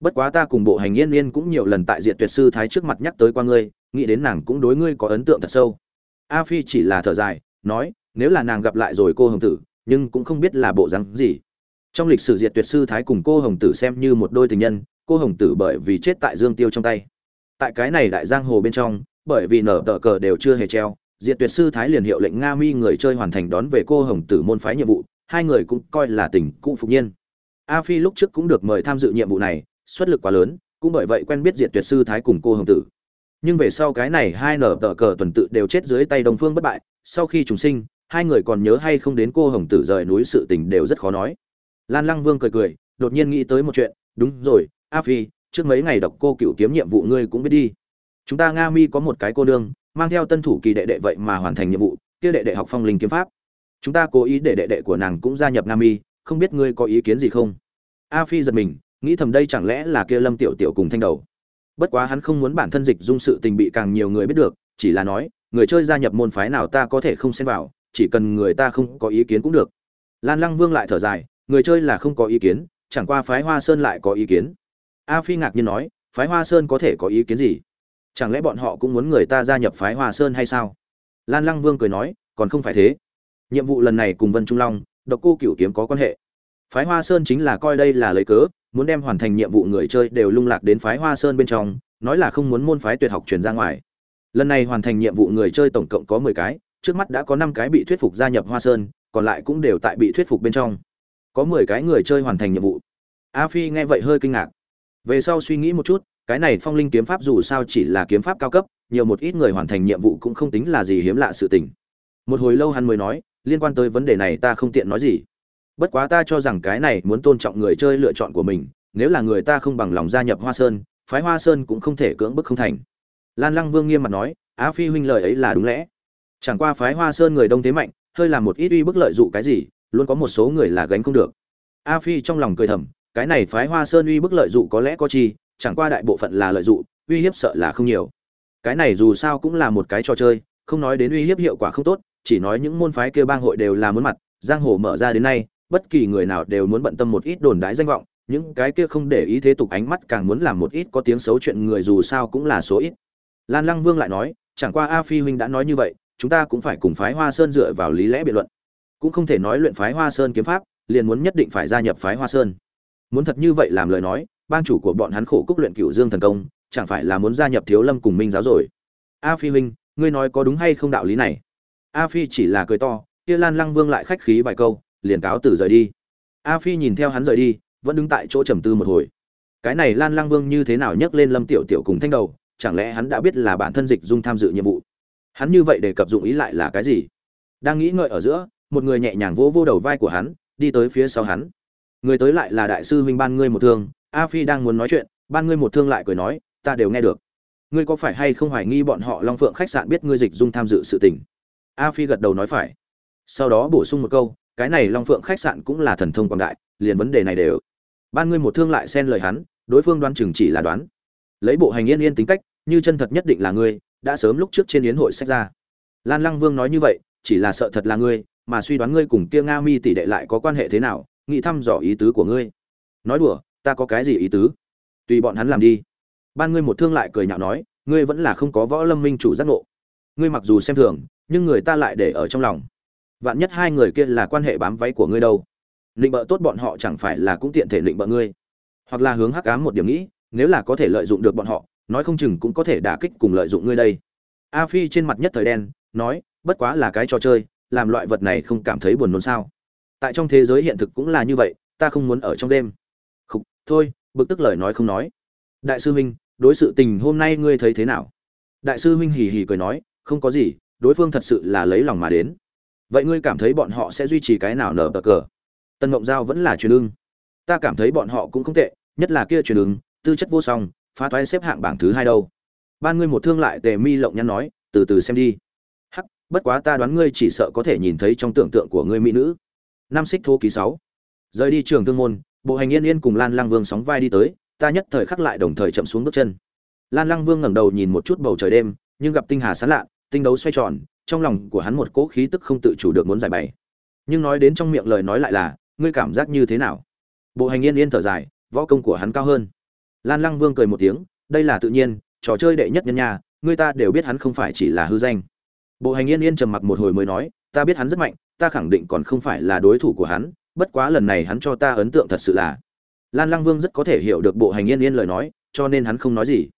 Bất quá ta cùng bộ hành yên yên cũng nhiều lần tại diện tuyệt sư thái trước mặt nhắc tới qua ngươi, nghĩ đến nàng cũng đối ngươi có ấn tượng thật sâu. A phi chỉ là thở dài, nói, nếu là nàng gặp lại rồi cô hồng tử, nhưng cũng không biết là bộ rắn gì. Trong lịch sử diệt tuyệt sư thái cùng cô hồng tử xem như một đôi tình nhân, cô hồng tử bởi vì chết tại dương tiêu trong tay. Tại cái này đại giang hồ bên trong, bởi vì nở tờ cờ đều chưa hề treo diệt tuyệt sư thái liền hiệu lệnh nga mi người chơi hoàn thành đón về cô hồng tử môn phái nhiệm vụ, hai người cũng coi là tình cụ phục nhiên. A phi lúc trước cũng được mời tham dự nhiệm vụ này, xuất lực quá lớn, cũng bởi vậy quen biết diệt tuyệt sư thái cùng cô hồng tử. Nhưng về sau cái này hai nở tờ cờ tuần tự đều chết dưới tay đồng phương bất bại, sau khi chúng sinh, hai người còn nhớ hay không đến cô hồng tử rời núi sự tình đều rất khó nói. Lan lăng vương cười cười, đột nhiên nghĩ tới một chuyện, đúng rồi, a phi, trước mấy ngày đọc cô cựu kiếm nhiệm vụ ngươi cũng biết đi. Chúng ta nga mi có một cái cô đương mang theo tân thủ kỳ đệ đệ vậy mà hoàn thành nhiệm vụ, kia đệ đệ học phong linh kiếm pháp. Chúng ta cố ý để đệ đệ của nàng cũng gia nhập Nam mi không biết ngươi có ý kiến gì không? A phi giật mình, nghĩ thầm đây chẳng lẽ là kia lâm tiểu tiểu cùng thanh đầu. Bất quá hắn không muốn bản thân dịch dung sự tình bị càng nhiều người biết được, chỉ là nói, người chơi gia nhập môn phái nào ta có thể không xen vào, chỉ cần người ta không có ý kiến cũng được. Lan lăng vương lại thở dài, người chơi là không có ý kiến, chẳng qua phái hoa sơn lại có ý kiến. A phi ngạc nhiên nói, phái hoa sơn có thể có ý kiến gì? Chẳng lẽ bọn họ cũng muốn người ta gia nhập phái hoa sơn hay sao? Lan lăng vương cười nói, còn không phải thế. Nhiệm vụ lần này cùng vân trung long, độc cô cửu kiếm có quan hệ. Phái hoa sơn chính là coi đây là lấy cớ, muốn đem hoàn thành nhiệm vụ người chơi đều lung lạc đến phái hoa sơn bên trong, nói là không muốn môn phái tuyệt học truyền ra ngoài. Lần này hoàn thành nhiệm vụ người chơi tổng cộng có mười cái, trước mắt đã có năm cái bị thuyết phục gia nhập hoa sơn, còn lại cũng đều tại bị thuyết phục bên trong. Có mười cái người chơi hoàn thành nhiệm vụ. A phi nghe vậy hơi kinh ngạc. Về sau suy nghĩ một chút cái này phong linh kiếm pháp dù sao chỉ là kiếm pháp cao cấp, nhiều một ít người hoàn thành nhiệm vụ cũng không tính là gì hiếm lạ sự tình. Một hồi lâu hắn mới nói, liên quan tới vấn đề này ta không tiện nói gì. Bất quá ta cho rằng cái này muốn tôn trọng người chơi lựa chọn của mình, nếu là người ta không bằng lòng gia nhập hoa sơn, phái hoa sơn cũng không thể cưỡng bức không thành. Lan lăng vương nghiêm mặt nói, á phi huynh lời ấy là đúng lẽ. Chẳng qua phái hoa sơn người đông thế mạnh, hơi làm một ít uy bức lợi dụ cái gì, luôn có một số người là gánh không được. A phi trong lòng cười thầm, cái này phái hoa sơn uy bức lợi dụ có lẽ có chi chẳng qua đại bộ phận là lợi dụng, uy hiếp sợ là không nhiều. Cái này dù sao cũng là một cái trò chơi không nói đến uy hiếp hiệu quả không tốt chỉ nói những môn phái kia bang hội đều là muốn mặt giang hồ mở ra đến nay bất kỳ người nào đều muốn bận tâm một ít đồn đãi danh vọng những cái kia không để ý thế tục ánh mắt càng muốn làm một ít có tiếng xấu chuyện người dù sao cũng là số ít. Lan lăng vương lại nói chẳng qua a phi huynh đã nói như vậy chúng ta cũng phải cùng phái hoa sơn dựa vào lý lẽ biện luận. Cũng không thể nói luyện phái hoa sơn kiếm pháp liền muốn nhất định phải gia nhập phái hoa sơn. Muốn thật như vậy làm lời nói bang chủ của bọn hắn khổ cúc luyện cựu dương thần công, chẳng phải là muốn gia nhập thiếu lâm cùng minh giáo rồi? A phi huynh, ngươi nói có đúng hay không đạo lý này? A phi chỉ là cười to, kia lan lăng vương lại khách khí vài câu, liền cáo từ rời đi. A phi nhìn theo hắn rời đi, vẫn đứng tại chỗ trầm tư một hồi. Cái này lan lăng vương như thế nào nhấc lên lâm tiểu tiểu cùng thanh đầu, chẳng lẽ hắn đã biết là bản thân dịch dung tham dự nhiệm vụ? Hắn như vậy để cập dụng ý lại là cái gì? Đang nghĩ ngợi ở giữa, một người nhẹ nhàng vỗ vô đầu vai của hắn, đi tới phía sau hắn. Người tới lại là đại sư huynh ban ngươi một thương a phi đang muốn nói chuyện, ban ngươi một thương lại cười nói, ta đều nghe được. Ngươi có phải hay không hoài nghi bọn họ long phượng khách sạn biết ngươi dịch dung tham dự sự tình? A phi gật đầu nói phải. Sau đó bổ sung một câu, cái này long phượng khách sạn cũng là thần thông quảng đại, liền vấn đề này đều. Ban ngươi một thương lại xen lời hắn, đối phương đoán chừng chỉ là đoán. Lấy bộ hành yên yên tính cách, như chân thật nhất định là ngươi, đã sớm lúc trước trên yến hội sách ra. Lan lăng vương nói như vậy, chỉ là sợ thật là ngươi, mà suy đoán ngươi cùng kia nga mi tỷ đệ lại có quan hệ thế nào, nghĩ thăm dò ý tứ của ngươi. Nói đùa ta có cái gì ý tứ? Tùy bọn hắn làm đi. Ban ngươi một thương lại cười nhạo nói, ngươi vẫn là không có võ lâm minh chủ giác ngộ. Ngươi mặc dù xem thường, nhưng người ta lại để ở trong lòng. Vạn nhất hai người kia là quan hệ bám váy của ngươi đâu. Định bợ tốt bọn họ chẳng phải là cũng tiện thể định bợ ngươi. Hoặc là hướng hắc ám một điểm nghĩ, nếu là có thể lợi dụng được bọn họ, nói không chừng cũng có thể đả kích cùng lợi dụng ngươi đây. A phi trên mặt nhất thời đen, nói, bất quá là cái trò chơi, làm loại vật này không cảm thấy buồn nôn sao? Tại trong thế giới hiện thực cũng là như vậy, ta không muốn ở trong đêm thôi, bực tức lời nói không nói. Đại sư huynh, đối sự tình hôm nay ngươi thấy thế nào? Đại sư huynh hì hì cười nói, không có gì, đối phương thật sự là lấy lòng mà đến. Vậy ngươi cảm thấy bọn họ sẽ duy trì cái nào nở bờ cờ? Tân ngộng giao vẫn là truyền ưng. Ta cảm thấy bọn họ cũng không tệ, nhất là kia truyền ưng, tư chất vô song, phá toái xếp hạng bảng thứ hai đâu. Ban ngươi một thương lại tề mi lộng nhăn nói, từ từ xem đi. Hắc, bất quá ta đoán ngươi chỉ sợ có thể nhìn thấy trong tưởng tượng của ngươi mỹ nữ. Nam xích thô ký sáu. Rời đi trường thương môn bộ hành yên yên cùng lan lăng vương sóng vai đi tới, ta nhất thời khắc lại đồng thời chậm xuống bước chân. Lan lăng vương ngẩng đầu nhìn một chút bầu trời đêm, nhưng gặp tinh hà sán lạ, tinh đấu xoay tròn, trong lòng của hắn một cỗ khí tức không tự chủ được muốn giải bày. Nhưng nói đến trong miệng lời nói lại là, ngươi cảm giác như thế nào? Bộ hành yên yên thở dài, võ công của hắn cao hơn. Lan lăng vương cười một tiếng, đây là tự nhiên, trò chơi đệ nhất nhân nhà người ta đều biết hắn không phải chỉ là hư danh. Bộ hành yên yên trầm mặc một hồi mới nói, ta biết hắn rất mạnh, ta khẳng định còn không phải là đối thủ của hắn bất quá lần này hắn cho ta ấn tượng thật sự là, lan lăng vương rất có thể hiểu được bộ hành yên yên lời nói, cho nên hắn không nói gì.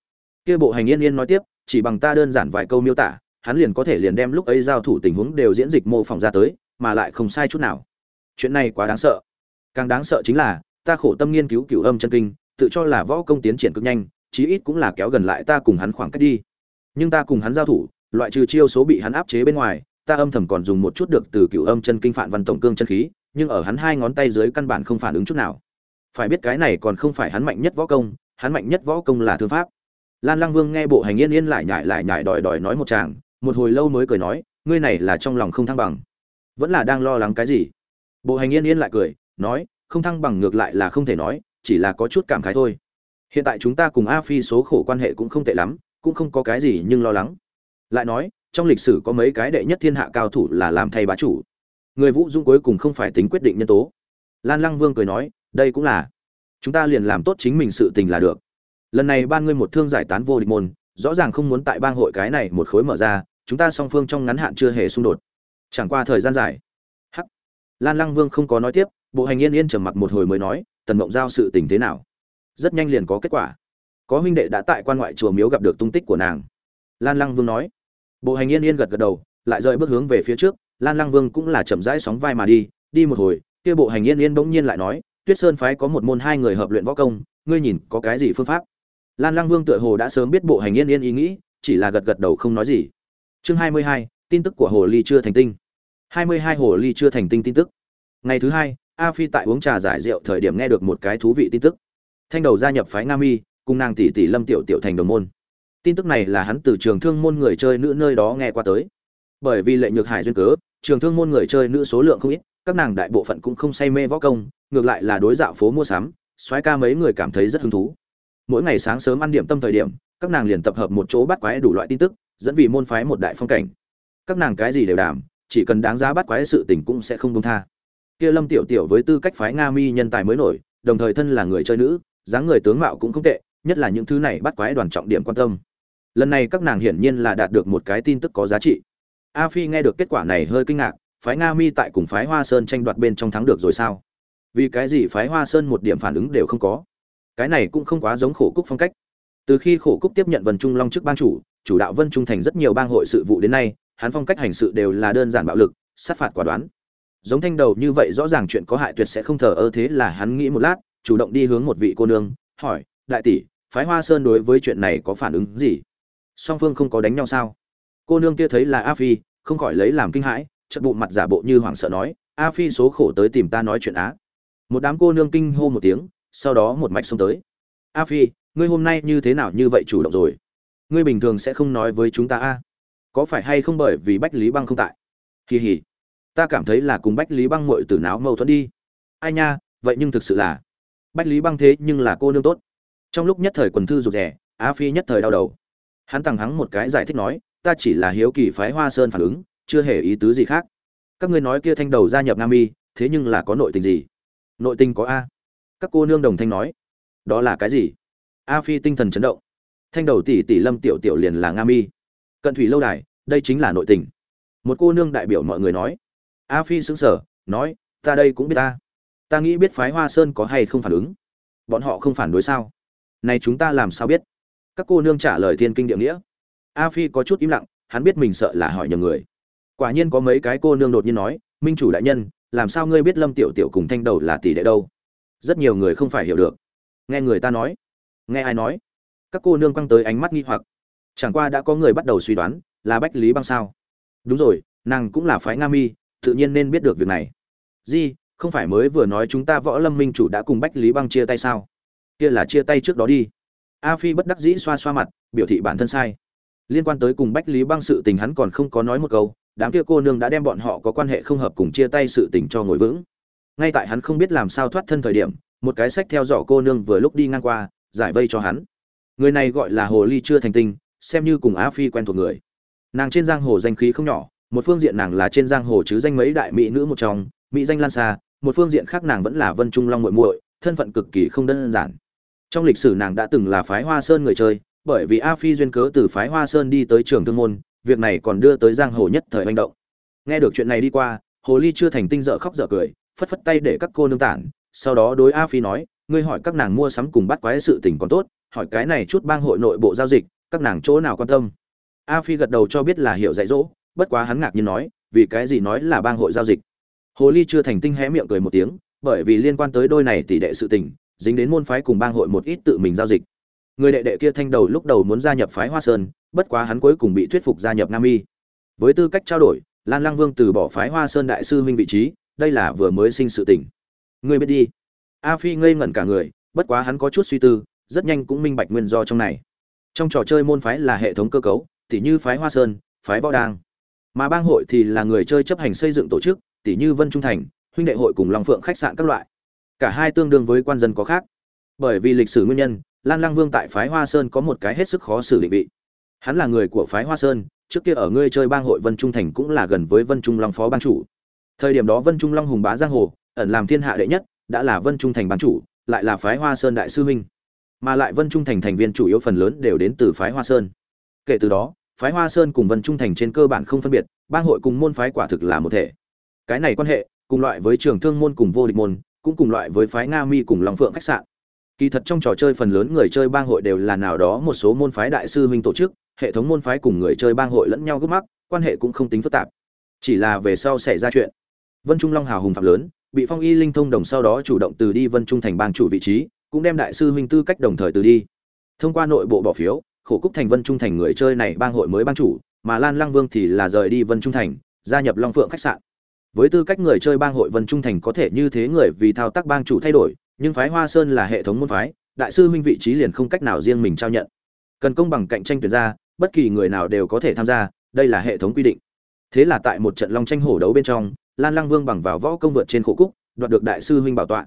Kia bộ hành yên yên nói tiếp, chỉ bằng ta đơn giản vài câu miêu tả, hắn liền có thể liền đem lúc ấy giao thủ tình huống đều diễn dịch mô phỏng ra tới, mà lại không sai chút nào. Chuyện này quá đáng sợ. Càng đáng sợ chính là, ta khổ tâm nghiên cứu cửu âm chân kinh, tự cho là võ công tiến triển cực nhanh, chí ít cũng là kéo gần lại ta cùng hắn khoảng cách đi. Nhưng ta cùng hắn giao thủ, loại trừ chiêu số bị hắn áp chế bên ngoài, ta âm thầm còn dùng một chút được từ cửu âm chân kinh phản văn tổng cương chân khí nhưng ở hắn hai ngón tay dưới căn bản không phản ứng chút nào. Phải biết cái này còn không phải hắn mạnh nhất võ công, hắn mạnh nhất võ công là thương pháp. Lan lăng vương nghe bộ hành yên yên lại nhải lại nhải đòi đòi nói một chàng, một hồi lâu mới cười nói, ngươi này là trong lòng không thăng bằng. Vẫn là đang lo lắng cái gì? Bộ hành yên yên lại cười, nói, không thăng bằng ngược lại là không thể nói, chỉ là có chút cảm khái thôi. Hiện tại chúng ta cùng a phi số khổ quan hệ cũng không tệ lắm, cũng không có cái gì nhưng lo lắng. Lại nói, trong lịch sử có mấy cái đệ nhất thiên hạ cao thủ là làm thay bá chủ người vũ dung cuối cùng không phải tính quyết định nhân tố. Lan lăng vương cười nói, đây cũng là. Chúng ta liền làm tốt chính mình sự tình là được. Lần này ban ngươi một thương giải tán vô địch môn, rõ ràng không muốn tại bang hội cái này một khối mở ra, chúng ta song phương trong ngắn hạn chưa hề xung đột. Chẳng qua thời gian dài. Hắc. Lan lăng vương không có nói tiếp, bộ hành yên yên trầm mặc một hồi mới nói, tần mộng giao sự tình thế nào? Rất nhanh liền có kết quả. Có huynh đệ đã tại quan ngoại chùa miếu gặp được tung tích của nàng. Lan lăng vương nói. Bộ hành yên yên gật gật đầu, lại rời bước hướng về phía trước lan lăng vương cũng là chậm rãi sóng vai mà đi đi một hồi, kia bộ hành yên yên bỗng nhiên lại nói, tuyết sơn phái có một môn hai người hợp luyện võ công, ngươi nhìn có cái gì phương pháp? Lan lăng vương tựa hồ đã sớm biết bộ hành yên yên ý nghĩ, chỉ là gật gật đầu không nói gì. Chương hai mươi hai, tin tức của hồ ly chưa thành tinh. Hai mươi hai hồ ly chưa thành tinh tin tức. Ngày thứ hai, a phi tại uống trà giải rượu thời điểm nghe được một cái thú vị tin tức. Thanh đầu gia nhập phái nga mi, cùng nàng tỷ tỷ lâm tiểu tiểu thành đồng môn. Tin tức này là hắn từ trường thương môn người chơi nữ nơi đó nghe qua tới bởi vì lệ nhược hải duyên cớ, trường thương môn người chơi nữ số lượng không ít, các nàng đại bộ phận cũng không say mê võ công, ngược lại là đối dạo phố mua sắm xoáy ca mấy người cảm thấy rất hứng thú. Mỗi ngày sáng sớm ăn điểm tâm thời điểm, các nàng liền tập hợp một chỗ bắt quái đủ loại tin tức, dẫn vì môn phái một đại phong cảnh. Các nàng cái gì đều đảm chỉ cần đáng giá bắt quái sự tình cũng sẽ không buông tha. Kia lâm tiểu tiểu với tư cách phái nga mi nhân tài mới nổi, đồng thời thân là người chơi nữ, dáng người tướng mạo cũng không tệ, nhất là những thứ này bắt quái đoàn trọng điểm quan tâm. Lần này các nàng hiển nhiên là đạt được một cái tin tức có giá trị a phi nghe được kết quả này hơi kinh ngạc, phái nga mi tại cùng phái hoa sơn tranh đoạt bên trong thắng được rồi sao? Vì cái gì phái hoa sơn một điểm phản ứng đều không có? Cái này cũng không quá giống khổ cúc phong cách. Từ khi khổ cúc tiếp nhận vân trung long chức bang chủ chủ đạo vân trung thành rất nhiều bang hội sự vụ đến nay, hắn phong cách hành sự đều là đơn giản bạo lực, sát phạt quả đoán. Giống thanh đầu như vậy rõ ràng chuyện có hại tuyệt sẽ không thờ ơ thế là hắn nghĩ một lát, chủ động đi hướng một vị cô nương, hỏi, đại tỷ, phái hoa sơn đối với chuyện này có phản ứng gì? Song phương không có đánh nhau sao? Cô nương kia thấy là a phi, không khỏi lấy làm kinh hãi chật bụng mặt giả bộ như hoảng sợ nói, a phi số khổ tới tìm ta nói chuyện á. Một đám cô nương kinh hô một tiếng, sau đó một mạch xông tới. A phi, ngươi hôm nay như thế nào như vậy chủ động rồi? Ngươi bình thường sẽ không nói với chúng ta a? Có phải hay không bởi vì bách lý băng không tại? Kỳ hỉ ta cảm thấy là cùng bách lý băng mội tử náo mâu thuẫn đi. Ai nha, vậy nhưng thực sự là bách lý băng thế nhưng là cô nương tốt. Trong lúc nhất thời quần thư rụt rè, a phi nhất thời đau đầu. Hắn thẳng hắng một cái giải thích nói ta chỉ là hiếu kỳ phái hoa sơn phản ứng, chưa hề ý tứ gì khác. Các ngươi nói kia thanh đầu gia nhập nga mi, thế nhưng là có nội tình gì? Nội tình có a. Các cô nương đồng thanh nói. Đó là cái gì? A phi tinh thần chấn động. Thanh đầu tỷ tỷ lâm tiểu tiểu liền là nga mi. Cận thủy lâu đài, đây chính là nội tình. Một cô nương đại biểu mọi người nói. A phi xứng sở nói, ta đây cũng biết ta. Ta nghĩ biết phái hoa sơn có hay không phản ứng. Bọn họ không phản đối sao? Này chúng ta làm sao biết? Các cô nương trả lời thiên kinh địa nghĩa a phi có chút im lặng, hắn biết mình sợ là hỏi nhầm người. Quả nhiên có mấy cái cô nương đột nhiên nói, minh chủ đại nhân, làm sao ngươi biết lâm tiểu tiểu cùng thanh đầu là tỷ đệ đâu? Rất nhiều người không phải hiểu được. Nghe người ta nói, nghe ai nói? Các cô nương quăng tới ánh mắt nghi hoặc. Chẳng qua đã có người bắt đầu suy đoán, là bách lý băng sao? Đúng rồi, nàng cũng là phái nga mi, tự nhiên nên biết được việc này. Di, không phải mới vừa nói chúng ta võ lâm minh chủ đã cùng bách lý băng chia tay sao? Kia là chia tay trước đó đi. A phi bất đắc dĩ xoa xoa mặt, biểu thị bản thân sai liên quan tới cùng bách lý băng sự tình hắn còn không có nói một câu, đám kia cô nương đã đem bọn họ có quan hệ không hợp cùng chia tay sự tình cho ngồi vững. Ngay tại hắn không biết làm sao thoát thân thời điểm, một cái sách theo dõi cô nương vừa lúc đi ngang qua, giải vây cho hắn. Người này gọi là hồ ly chưa thành tinh, xem như cùng Á phi quen thuộc người. Nàng trên giang hồ danh khí không nhỏ, một phương diện nàng là trên giang hồ chứ danh mấy đại mỹ nữ một trong, mỹ danh lan xa, một phương diện khác nàng vẫn là vân trung long muội muội, thân phận cực kỳ không đơn giản. Trong lịch sử nàng đã từng là phái hoa sơn người chơi bởi vì a phi duyên cớ từ phái hoa sơn đi tới trường thương môn, việc này còn đưa tới giang hồ nhất thời hành động. Nghe được chuyện này đi qua, hồ ly chưa thành tinh dở khóc dở cười, phất phất tay để các cô nương tản. Sau đó đối a phi nói, ngươi hỏi các nàng mua sắm cùng bắt quái sự tình còn tốt, hỏi cái này chút bang hội nội bộ giao dịch, các nàng chỗ nào quan tâm? A phi gật đầu cho biết là hiểu dạy dỗ, bất quá hắn ngạc nhiên nói, vì cái gì nói là bang hội giao dịch? Hồ ly chưa thành tinh hé miệng cười một tiếng, bởi vì liên quan tới đôi này tỷ đệ sự tình, dính đến môn phái cùng bang hội một ít tự mình giao dịch người đệ đệ kia thanh đầu lúc đầu muốn gia nhập phái hoa sơn, bất quá hắn cuối cùng bị thuyết phục gia nhập nam y. Với tư cách trao đổi, lan lang vương từ bỏ phái hoa sơn đại sư huynh vị trí, đây là vừa mới sinh sự tình. Ngươi biết đi. A phi ngây ngẩn cả người, bất quá hắn có chút suy tư, rất nhanh cũng minh bạch nguyên do trong này. Trong trò chơi môn phái là hệ thống cơ cấu, tỉ như phái hoa sơn, phái võ đang mà bang hội thì là người chơi chấp hành xây dựng tổ chức, tỉ như vân trung thành, huynh đệ hội cùng long phượng khách sạn các loại. Cả hai tương đương với quan dân có khác. Bởi vì lịch sử nguyên nhân lan lang vương tại phái hoa sơn có một cái hết sức khó xử định vị. Hắn là người của phái hoa sơn, trước kia ở ngươi chơi bang hội vân trung thành cũng là gần với vân trung long phó ban chủ. Thời điểm đó vân trung long hùng bá giang hồ, ẩn làm thiên hạ đệ nhất, đã là vân trung thành ban chủ, lại là phái hoa sơn đại sư huynh. Mà lại vân trung thành thành viên chủ yếu phần lớn đều đến từ phái hoa sơn. Kể từ đó, phái hoa sơn cùng vân trung thành trên cơ bản không phân biệt, bang hội cùng môn phái quả thực là một thể. Cái này quan hệ, cùng loại với trường thương môn cùng vô địch môn, cũng cùng loại với phái nga mi cùng long phượng khách sạn kỳ thật trong trò chơi phần lớn người chơi bang hội đều là nào đó một số môn phái đại sư huynh tổ chức, hệ thống môn phái cùng người chơi bang hội lẫn nhau gấp mắc, quan hệ cũng không tính phức tạp. Chỉ là về sau xảy ra chuyện. Vân trung long hào hùng phạm lớn, bị phong y linh thông đồng sau đó chủ động từ đi vân trung thành bang chủ vị trí, cũng đem đại sư huynh tư cách đồng thời từ đi. Thông qua nội bộ bỏ phiếu, khổ cúc thành vân trung thành người chơi này bang hội mới bang chủ, mà lan lăng vương thì là rời đi vân trung thành, gia nhập long phượng khách sạn. Với tư cách người chơi bang hội vân trung thành có thể như thế người vì thao tác bang chủ thay đổi nhưng phái hoa sơn là hệ thống môn phái, đại sư huynh vị trí liền không cách nào riêng mình trao nhận. Cần công bằng cạnh tranh tuyển ra, bất kỳ người nào đều có thể tham gia, đây là hệ thống quy định. Thế là tại một trận long tranh hổ đấu bên trong, lan lăng vương bằng vào võ công vượt trên khổ cúc, đoạt được đại sư huynh bảo tọa.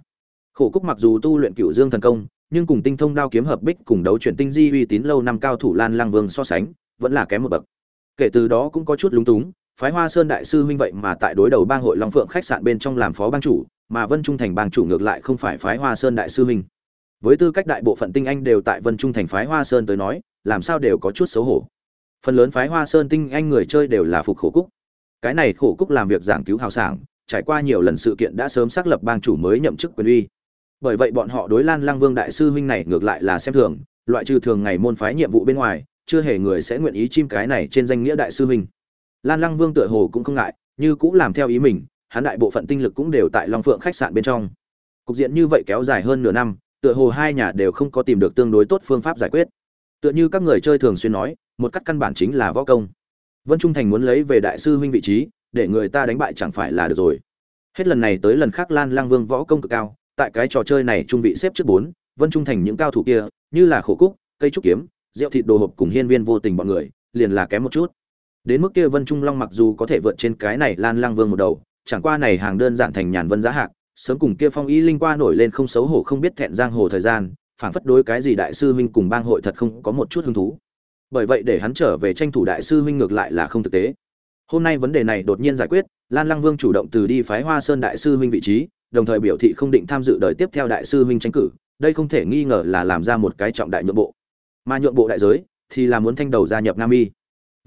Khổ cúc mặc dù tu luyện cựu dương thần công, nhưng cùng tinh thông đao kiếm hợp bích cùng đấu chuyển tinh di uy tín lâu năm cao thủ lan lăng vương so sánh, vẫn là kém một bậc. Kể từ đó cũng có chút lúng túng, phái hoa sơn đại sư huynh vậy mà tại đối đầu bang hội long phượng khách sạn bên trong làm phó bang chủ mà vân trung thành bang chủ ngược lại không phải phái hoa sơn đại sư huynh. Với tư cách đại bộ phận tinh anh đều tại vân trung thành phái hoa sơn tới nói, làm sao đều có chút xấu hổ. Phần lớn phái hoa sơn tinh anh người chơi đều là phục khổ cúc. Cái này khổ cúc làm việc giảng cứu hào sảng, trải qua nhiều lần sự kiện đã sớm xác lập bang chủ mới nhậm chức quyền uy. Bởi vậy bọn họ đối lan lang vương đại sư huynh này ngược lại là xem thường, loại trừ thường ngày môn phái nhiệm vụ bên ngoài, chưa hề người sẽ nguyện ý chim cái này trên danh nghĩa đại sư huynh. Lan lang vương tựa hồ cũng không ngại, như cũng làm theo ý mình hắn đại bộ phận tinh lực cũng đều tại long phượng khách sạn bên trong. Cục diện như vậy kéo dài hơn nửa năm, tựa hồ hai nhà đều không có tìm được tương đối tốt phương pháp giải quyết. Tựa như các người chơi thường xuyên nói, một cách căn bản chính là võ công. Vân trung thành muốn lấy về đại sư huynh vị trí, để người ta đánh bại chẳng phải là được rồi. Hết lần này tới lần khác lan lang vương võ công cực cao, tại cái trò chơi này trung vị xếp trước bốn, vân trung thành những cao thủ kia, như là khổ cúc, cây trúc kiếm, rượu thịt đồ hộp cùng hiên viên vô tình bọn người, liền là kém một chút. Đến mức kia vân trung long mặc dù có thể vượt trên cái này lan lang vương một đầu chẳng qua này hàng đơn giản thành nhàn vân giá hạc, sớm cùng kia phong y linh qua nổi lên không xấu hổ không biết thẹn giang hồ thời gian, phảng phất đối cái gì đại sư huynh cùng bang hội thật không có một chút hứng thú. Bởi vậy để hắn trở về tranh thủ đại sư huynh ngược lại là không thực tế. Hôm nay vấn đề này đột nhiên giải quyết, lan lăng vương chủ động từ đi phái hoa sơn đại sư huynh vị trí, đồng thời biểu thị không định tham dự đời tiếp theo đại sư huynh tranh cử, đây không thể nghi ngờ là làm ra một cái trọng đại nhượng bộ. Mà nhượng bộ đại giới thì là muốn thanh đầu gia nhập nam y.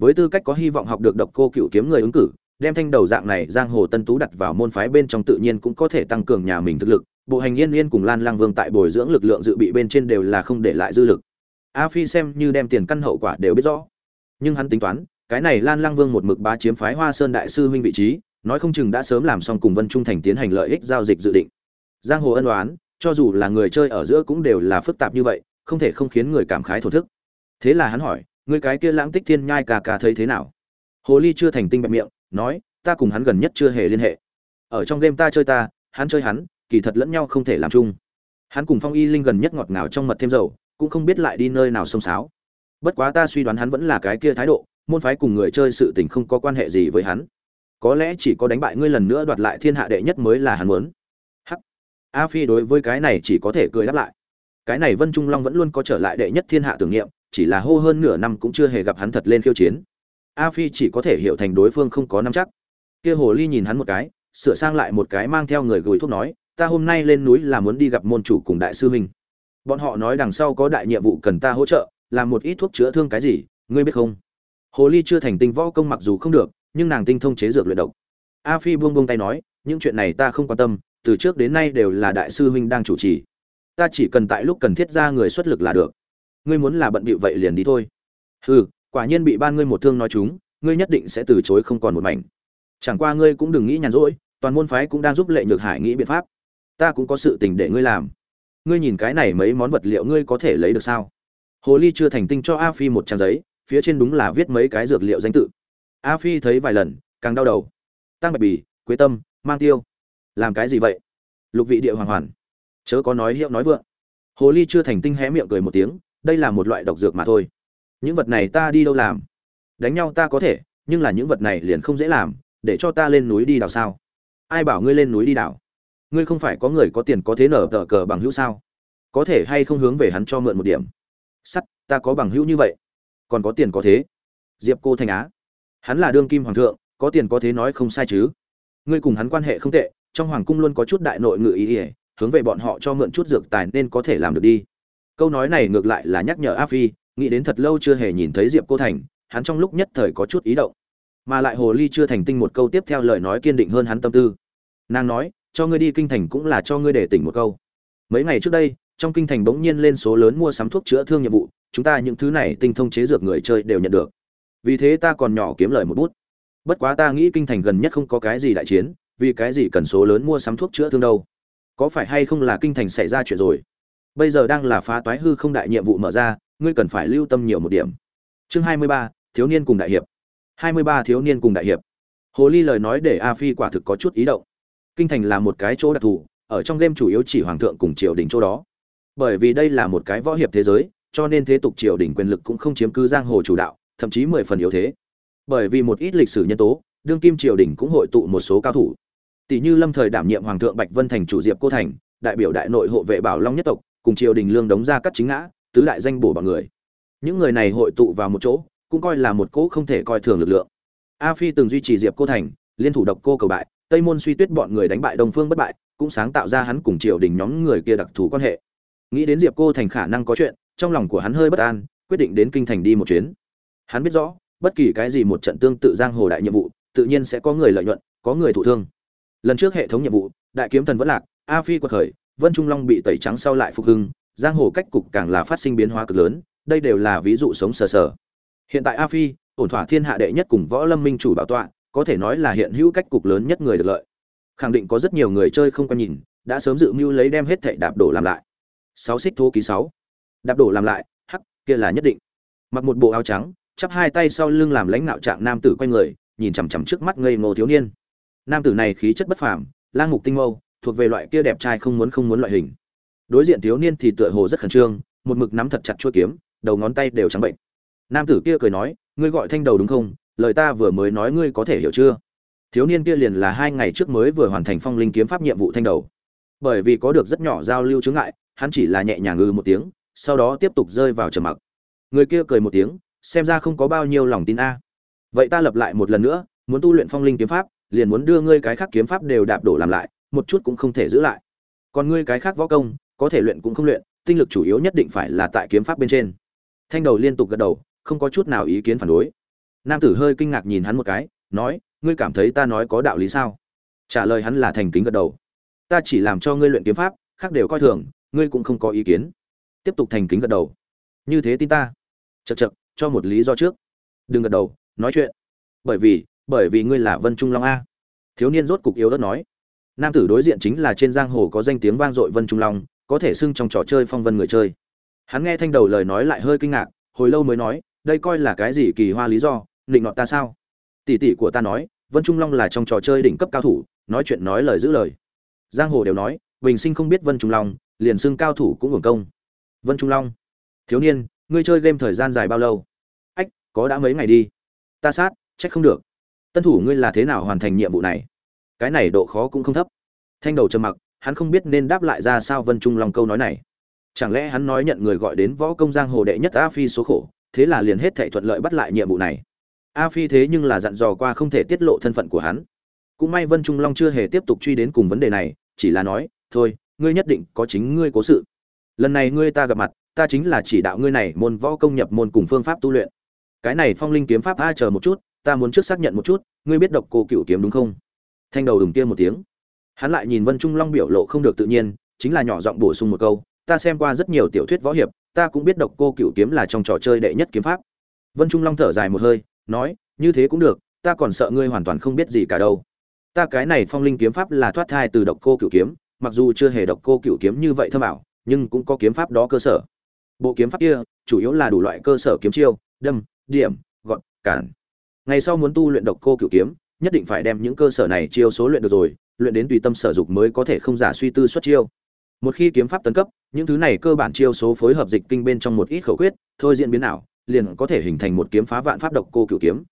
Với tư cách có hy vọng học được độc cô cựu kiếm người ứng cử đem thanh đầu dạng này giang hồ tân tú đặt vào môn phái bên trong tự nhiên cũng có thể tăng cường nhà mình thực lực. Bộ hành yên yên cùng lan lang vương tại bồi dưỡng lực lượng dự bị bên trên đều là không để lại dư lực. A phi xem như đem tiền căn hậu quả đều biết rõ. Nhưng hắn tính toán, cái này lan lang vương một mực bá chiếm phái hoa sơn đại sư huynh vị trí, nói không chừng đã sớm làm xong cùng vân trung thành tiến hành lợi ích giao dịch dự định. Giang hồ ân đoán cho dù là người chơi ở giữa cũng đều là phức tạp như vậy, không thể không khiến người cảm khái thổ thức. Thế là hắn hỏi người cái kia lãng tích thiên nhai cà cà thấy thế nào? Hồ ly chưa thành tinh bẹp miệng nói, ta cùng hắn gần nhất chưa hề liên hệ. Ở trong game ta chơi ta, hắn chơi hắn, kỳ thật lẫn nhau không thể làm chung. Hắn cùng phong y linh gần nhất ngọt ngào trong mật thêm dầu, cũng không biết lại đi nơi nào xông xáo. Bất quá ta suy đoán hắn vẫn là cái kia thái độ, môn phái cùng người chơi sự tình không có quan hệ gì với hắn. Có lẽ chỉ có đánh bại ngươi lần nữa đoạt lại thiên hạ đệ nhất mới là hắn muốn. Hắc. A phi đối với cái này chỉ có thể cười đáp lại. Cái này vân trung long vẫn luôn có trở lại đệ nhất thiên hạ tưởng niệm, chỉ là hô hơn nửa năm cũng chưa hề gặp hắn thật lên khiêu chiến a phi chỉ có thể hiểu thành đối phương không có nắm chắc. Kia hồ ly nhìn hắn một cái, sửa sang lại một cái mang theo người gửi thuốc nói, ta hôm nay lên núi là muốn đi gặp môn chủ cùng đại sư huynh. Bọn họ nói đằng sau có đại nhiệm vụ cần ta hỗ trợ, làm một ít thuốc chữa thương cái gì, ngươi biết không? Hồ ly chưa thành tinh võ công mặc dù không được, nhưng nàng tinh thông chế dược luyện độc. A phi buông buông tay nói, những chuyện này ta không quan tâm, từ trước đến nay đều là đại sư huynh đang chủ trì. Ta chỉ cần tại lúc cần thiết ra người xuất lực là được. Ngươi muốn là bận bịu vậy liền đi thôi. Hừ quả nhiên bị ban ngươi một thương nói chúng, ngươi nhất định sẽ từ chối không còn một mảnh. Chẳng qua ngươi cũng đừng nghĩ nhàn rỗi, toàn môn phái cũng đang giúp lệ nhược hải nghĩ biện pháp. Ta cũng có sự tình để ngươi làm. Ngươi nhìn cái này mấy món vật liệu ngươi có thể lấy được sao? Hồ ly chưa thành tinh cho a phi một trang giấy, phía trên đúng là viết mấy cái dược liệu danh tự. A phi thấy vài lần, càng đau đầu. Tăng bạch bì, quế tâm, mang tiêu. Làm cái gì vậy? Lục vị địa hoàng hoàn. Chớ có nói hiệu nói vượng. Hồ ly chưa thành tinh hé miệng cười một tiếng, đây là một loại độc dược mà thôi những vật này ta đi đâu làm? Đánh nhau ta có thể, nhưng là những vật này liền không dễ làm, để cho ta lên núi đi đào sao? Ai bảo ngươi lên núi đi đào? Ngươi không phải có người có tiền có thế nở tờ cờ bằng hữu sao? Có thể hay không hướng về hắn cho mượn một điểm? Sắt, ta có bằng hữu như vậy. Còn có tiền có thế? Diệp cô thành á. Hắn là đương kim hoàng thượng, có tiền có thế nói không sai chứ? Ngươi cùng hắn quan hệ không tệ, trong hoàng cung luôn có chút đại nội ngự ý ỉa hướng về bọn họ cho mượn chút dược tài nên có thể làm được đi. Câu nói này ngược lại là nhắc nhở a phi nghĩ đến thật lâu chưa hề nhìn thấy diệp cô thành, hắn trong lúc nhất thời có chút ý động. Mà lại hồ ly chưa thành tinh một câu tiếp theo lời nói kiên định hơn hắn tâm tư. Nàng nói, cho ngươi đi kinh thành cũng là cho ngươi để tỉnh một câu. Mấy ngày trước đây, trong kinh thành bỗng nhiên lên số lớn mua sắm thuốc chữa thương nhiệm vụ, chúng ta những thứ này tinh thông chế dược người chơi đều nhận được. Vì thế ta còn nhỏ kiếm lời một bút. Bất quá ta nghĩ kinh thành gần nhất không có cái gì đại chiến, vì cái gì cần số lớn mua sắm thuốc chữa thương đâu? Có phải hay không là kinh thành xảy ra chuyện rồi? Bây giờ đang là phá toái hư không đại nhiệm vụ mở ra ngươi cần phải lưu tâm nhiều một điểm. Chương hai mươi ba, thiếu niên cùng đại hiệp. Hai mươi ba thiếu niên cùng đại hiệp. Hồ ly lời nói để a phi quả thực có chút ý động. Kinh thành là một cái chỗ đặc thù, ở trong game chủ yếu chỉ hoàng thượng cùng triều đình chỗ đó. Bởi vì đây là một cái võ hiệp thế giới, cho nên thế tục triều đình quyền lực cũng không chiếm cứ giang hồ chủ đạo, thậm chí mười phần yếu thế. Bởi vì một ít lịch sử nhân tố, đương kim triều đình cũng hội tụ một số cao thủ. Tỷ như lâm thời đảm nhiệm hoàng thượng bạch vân thành chủ diệp cô thành, đại biểu đại nội hộ vệ bảo long nhất tộc, cùng triều đình lương đống ra cắt chính ngã tứ đại danh bổ bằng người. Những người này hội tụ vào một chỗ, cũng coi là một cỗ không thể coi thường lực lượng. A phi từng duy trì diệp cô thành, liên thủ độc cô cầu bại, tây môn suy tuyết bọn người đánh bại đông phương bất bại, cũng sáng tạo ra hắn cùng triều đình nhóm người kia đặc thù quan hệ. Nghĩ đến diệp cô thành khả năng có chuyện, trong lòng của hắn hơi bất an, quyết định đến kinh thành đi một chuyến. Hắn biết rõ, bất kỳ cái gì một trận tương tự giang hồ đại nhiệm vụ, tự nhiên sẽ có người lợi nhuận, có người thụ thương. Lần trước hệ thống nhiệm vụ, đại kiếm thần vẫn lạc, a phi quật khởi, vân trung long bị tẩy trắng sau lại phục hưng giang hồ cách cục càng là phát sinh biến hóa cực lớn, đây đều là ví dụ sống sờ sờ. Hiện tại a phi, ổn thỏa thiên hạ đệ nhất cùng võ lâm minh chủ bảo tọa, có thể nói là hiện hữu cách cục lớn nhất người được lợi. Khẳng định có rất nhiều người chơi không có nhìn, đã sớm dự mưu lấy đem hết thệ đạp đổ làm lại. Sáu xích thô ký sáu. Đạp đổ làm lại, hắc, kia là nhất định. Mặc một bộ áo trắng, chắp hai tay sau lưng làm lãnh nạo trạng nam tử quay người, nhìn chằm chằm trước mắt ngây ngô thiếu niên. Nam tử này khí chất bất phàm, lang mục tinh mâu, thuộc về loại kia đẹp trai không muốn không muốn loại hình đối diện thiếu niên thì tựa hồ rất khẩn trương, một mực nắm thật chặt chuôi kiếm, đầu ngón tay đều trắng bệnh. Nam tử kia cười nói, ngươi gọi thanh đầu đúng không? Lời ta vừa mới nói ngươi có thể hiểu chưa? Thiếu niên kia liền là hai ngày trước mới vừa hoàn thành phong linh kiếm pháp nhiệm vụ thanh đầu. Bởi vì có được rất nhỏ giao lưu chứng ngại, hắn chỉ là nhẹ nhàng ngư một tiếng, sau đó tiếp tục rơi vào trầm mặc. Người kia cười một tiếng, xem ra không có bao nhiêu lòng tin a. Vậy ta lập lại một lần nữa, muốn tu luyện phong linh kiếm pháp, liền muốn đưa ngươi cái khác kiếm pháp đều đạp đổ làm lại, một chút cũng không thể giữ lại. Còn ngươi cái khác võ công có thể luyện cũng không luyện, tinh lực chủ yếu nhất định phải là tại kiếm pháp bên trên. Thanh đầu liên tục gật đầu, không có chút nào ý kiến phản đối. Nam tử hơi kinh ngạc nhìn hắn một cái, nói, ngươi cảm thấy ta nói có đạo lý sao? Trả lời hắn là thành kính gật đầu. Ta chỉ làm cho ngươi luyện kiếm pháp, khác đều coi thường, ngươi cũng không có ý kiến. Tiếp tục thành kính gật đầu. Như thế tin ta. Chật chật cho một lý do trước. Đừng gật đầu, nói chuyện. Bởi vì bởi vì ngươi là vân trung long a. Thiếu niên rốt cục yếu đất nói. Nam tử đối diện chính là trên giang hồ có danh tiếng vang dội vân trung long có thể xưng trong trò chơi phong vân người chơi. Hắn nghe thanh đầu lời nói lại hơi kinh ngạc, hồi lâu mới nói, đây coi là cái gì kỳ hoa lý do định nọt ta sao? Tỷ tỷ của ta nói, vân trung long là trong trò chơi đỉnh cấp cao thủ, nói chuyện nói lời giữ lời. Giang hồ đều nói, bình sinh không biết vân trung long, liền xưng cao thủ cũng hưởng công. Vân trung long, thiếu niên, ngươi chơi game thời gian dài bao lâu? Ách, có đã mấy ngày đi. Ta sát trách không được. Tân thủ ngươi là thế nào hoàn thành nhiệm vụ này? Cái này độ khó cũng không thấp. Thanh đầu trầm mặc hắn không biết nên đáp lại ra sao vân trung long câu nói này. Chẳng lẽ hắn nói nhận người gọi đến võ công giang hồ đệ nhất a phi số khổ, thế là liền hết thảy thuận lợi bắt lại nhiệm vụ này. A phi thế nhưng là dặn dò qua không thể tiết lộ thân phận của hắn. Cũng may vân trung long chưa hề tiếp tục truy đến cùng vấn đề này, chỉ là nói, thôi, ngươi nhất định có chính ngươi cố sự. Lần này ngươi ta gặp mặt, ta chính là chỉ đạo ngươi này môn võ công nhập môn cùng phương pháp tu luyện. Cái này phong linh kiếm pháp a chờ một chút, ta muốn trước xác nhận một chút, ngươi biết độc cô cựu kiếm đúng không? Thanh đầu đừng kia một tiếng hắn lại nhìn vân trung long biểu lộ không được tự nhiên, chính là nhỏ giọng bổ sung một câu, ta xem qua rất nhiều tiểu thuyết võ hiệp, ta cũng biết độc cô cựu kiếm là trong trò chơi đệ nhất kiếm pháp. Vân trung long thở dài một hơi, nói, như thế cũng được, ta còn sợ ngươi hoàn toàn không biết gì cả đâu. Ta cái này phong linh kiếm pháp là thoát thai từ độc cô cựu kiếm, mặc dù chưa hề độc cô cựu kiếm như vậy thâm ảo, nhưng cũng có kiếm pháp đó cơ sở. Bộ kiếm pháp kia, chủ yếu là đủ loại cơ sở kiếm chiêu, đâm, điểm gọn cản. Ngày sau muốn tu luyện độc cô cựu kiếm, nhất định phải đem những cơ sở này chiêu số luyện được rồi luyện đến tùy tâm sở dục mới có thể không giả suy tư xuất chiêu. Một khi kiếm pháp tấn cấp, những thứ này cơ bản chiêu số phối hợp dịch kinh bên trong một ít khẩu quyết, thôi diễn biến nào liền có thể hình thành một kiếm phá vạn pháp độc cô cựu kiếm.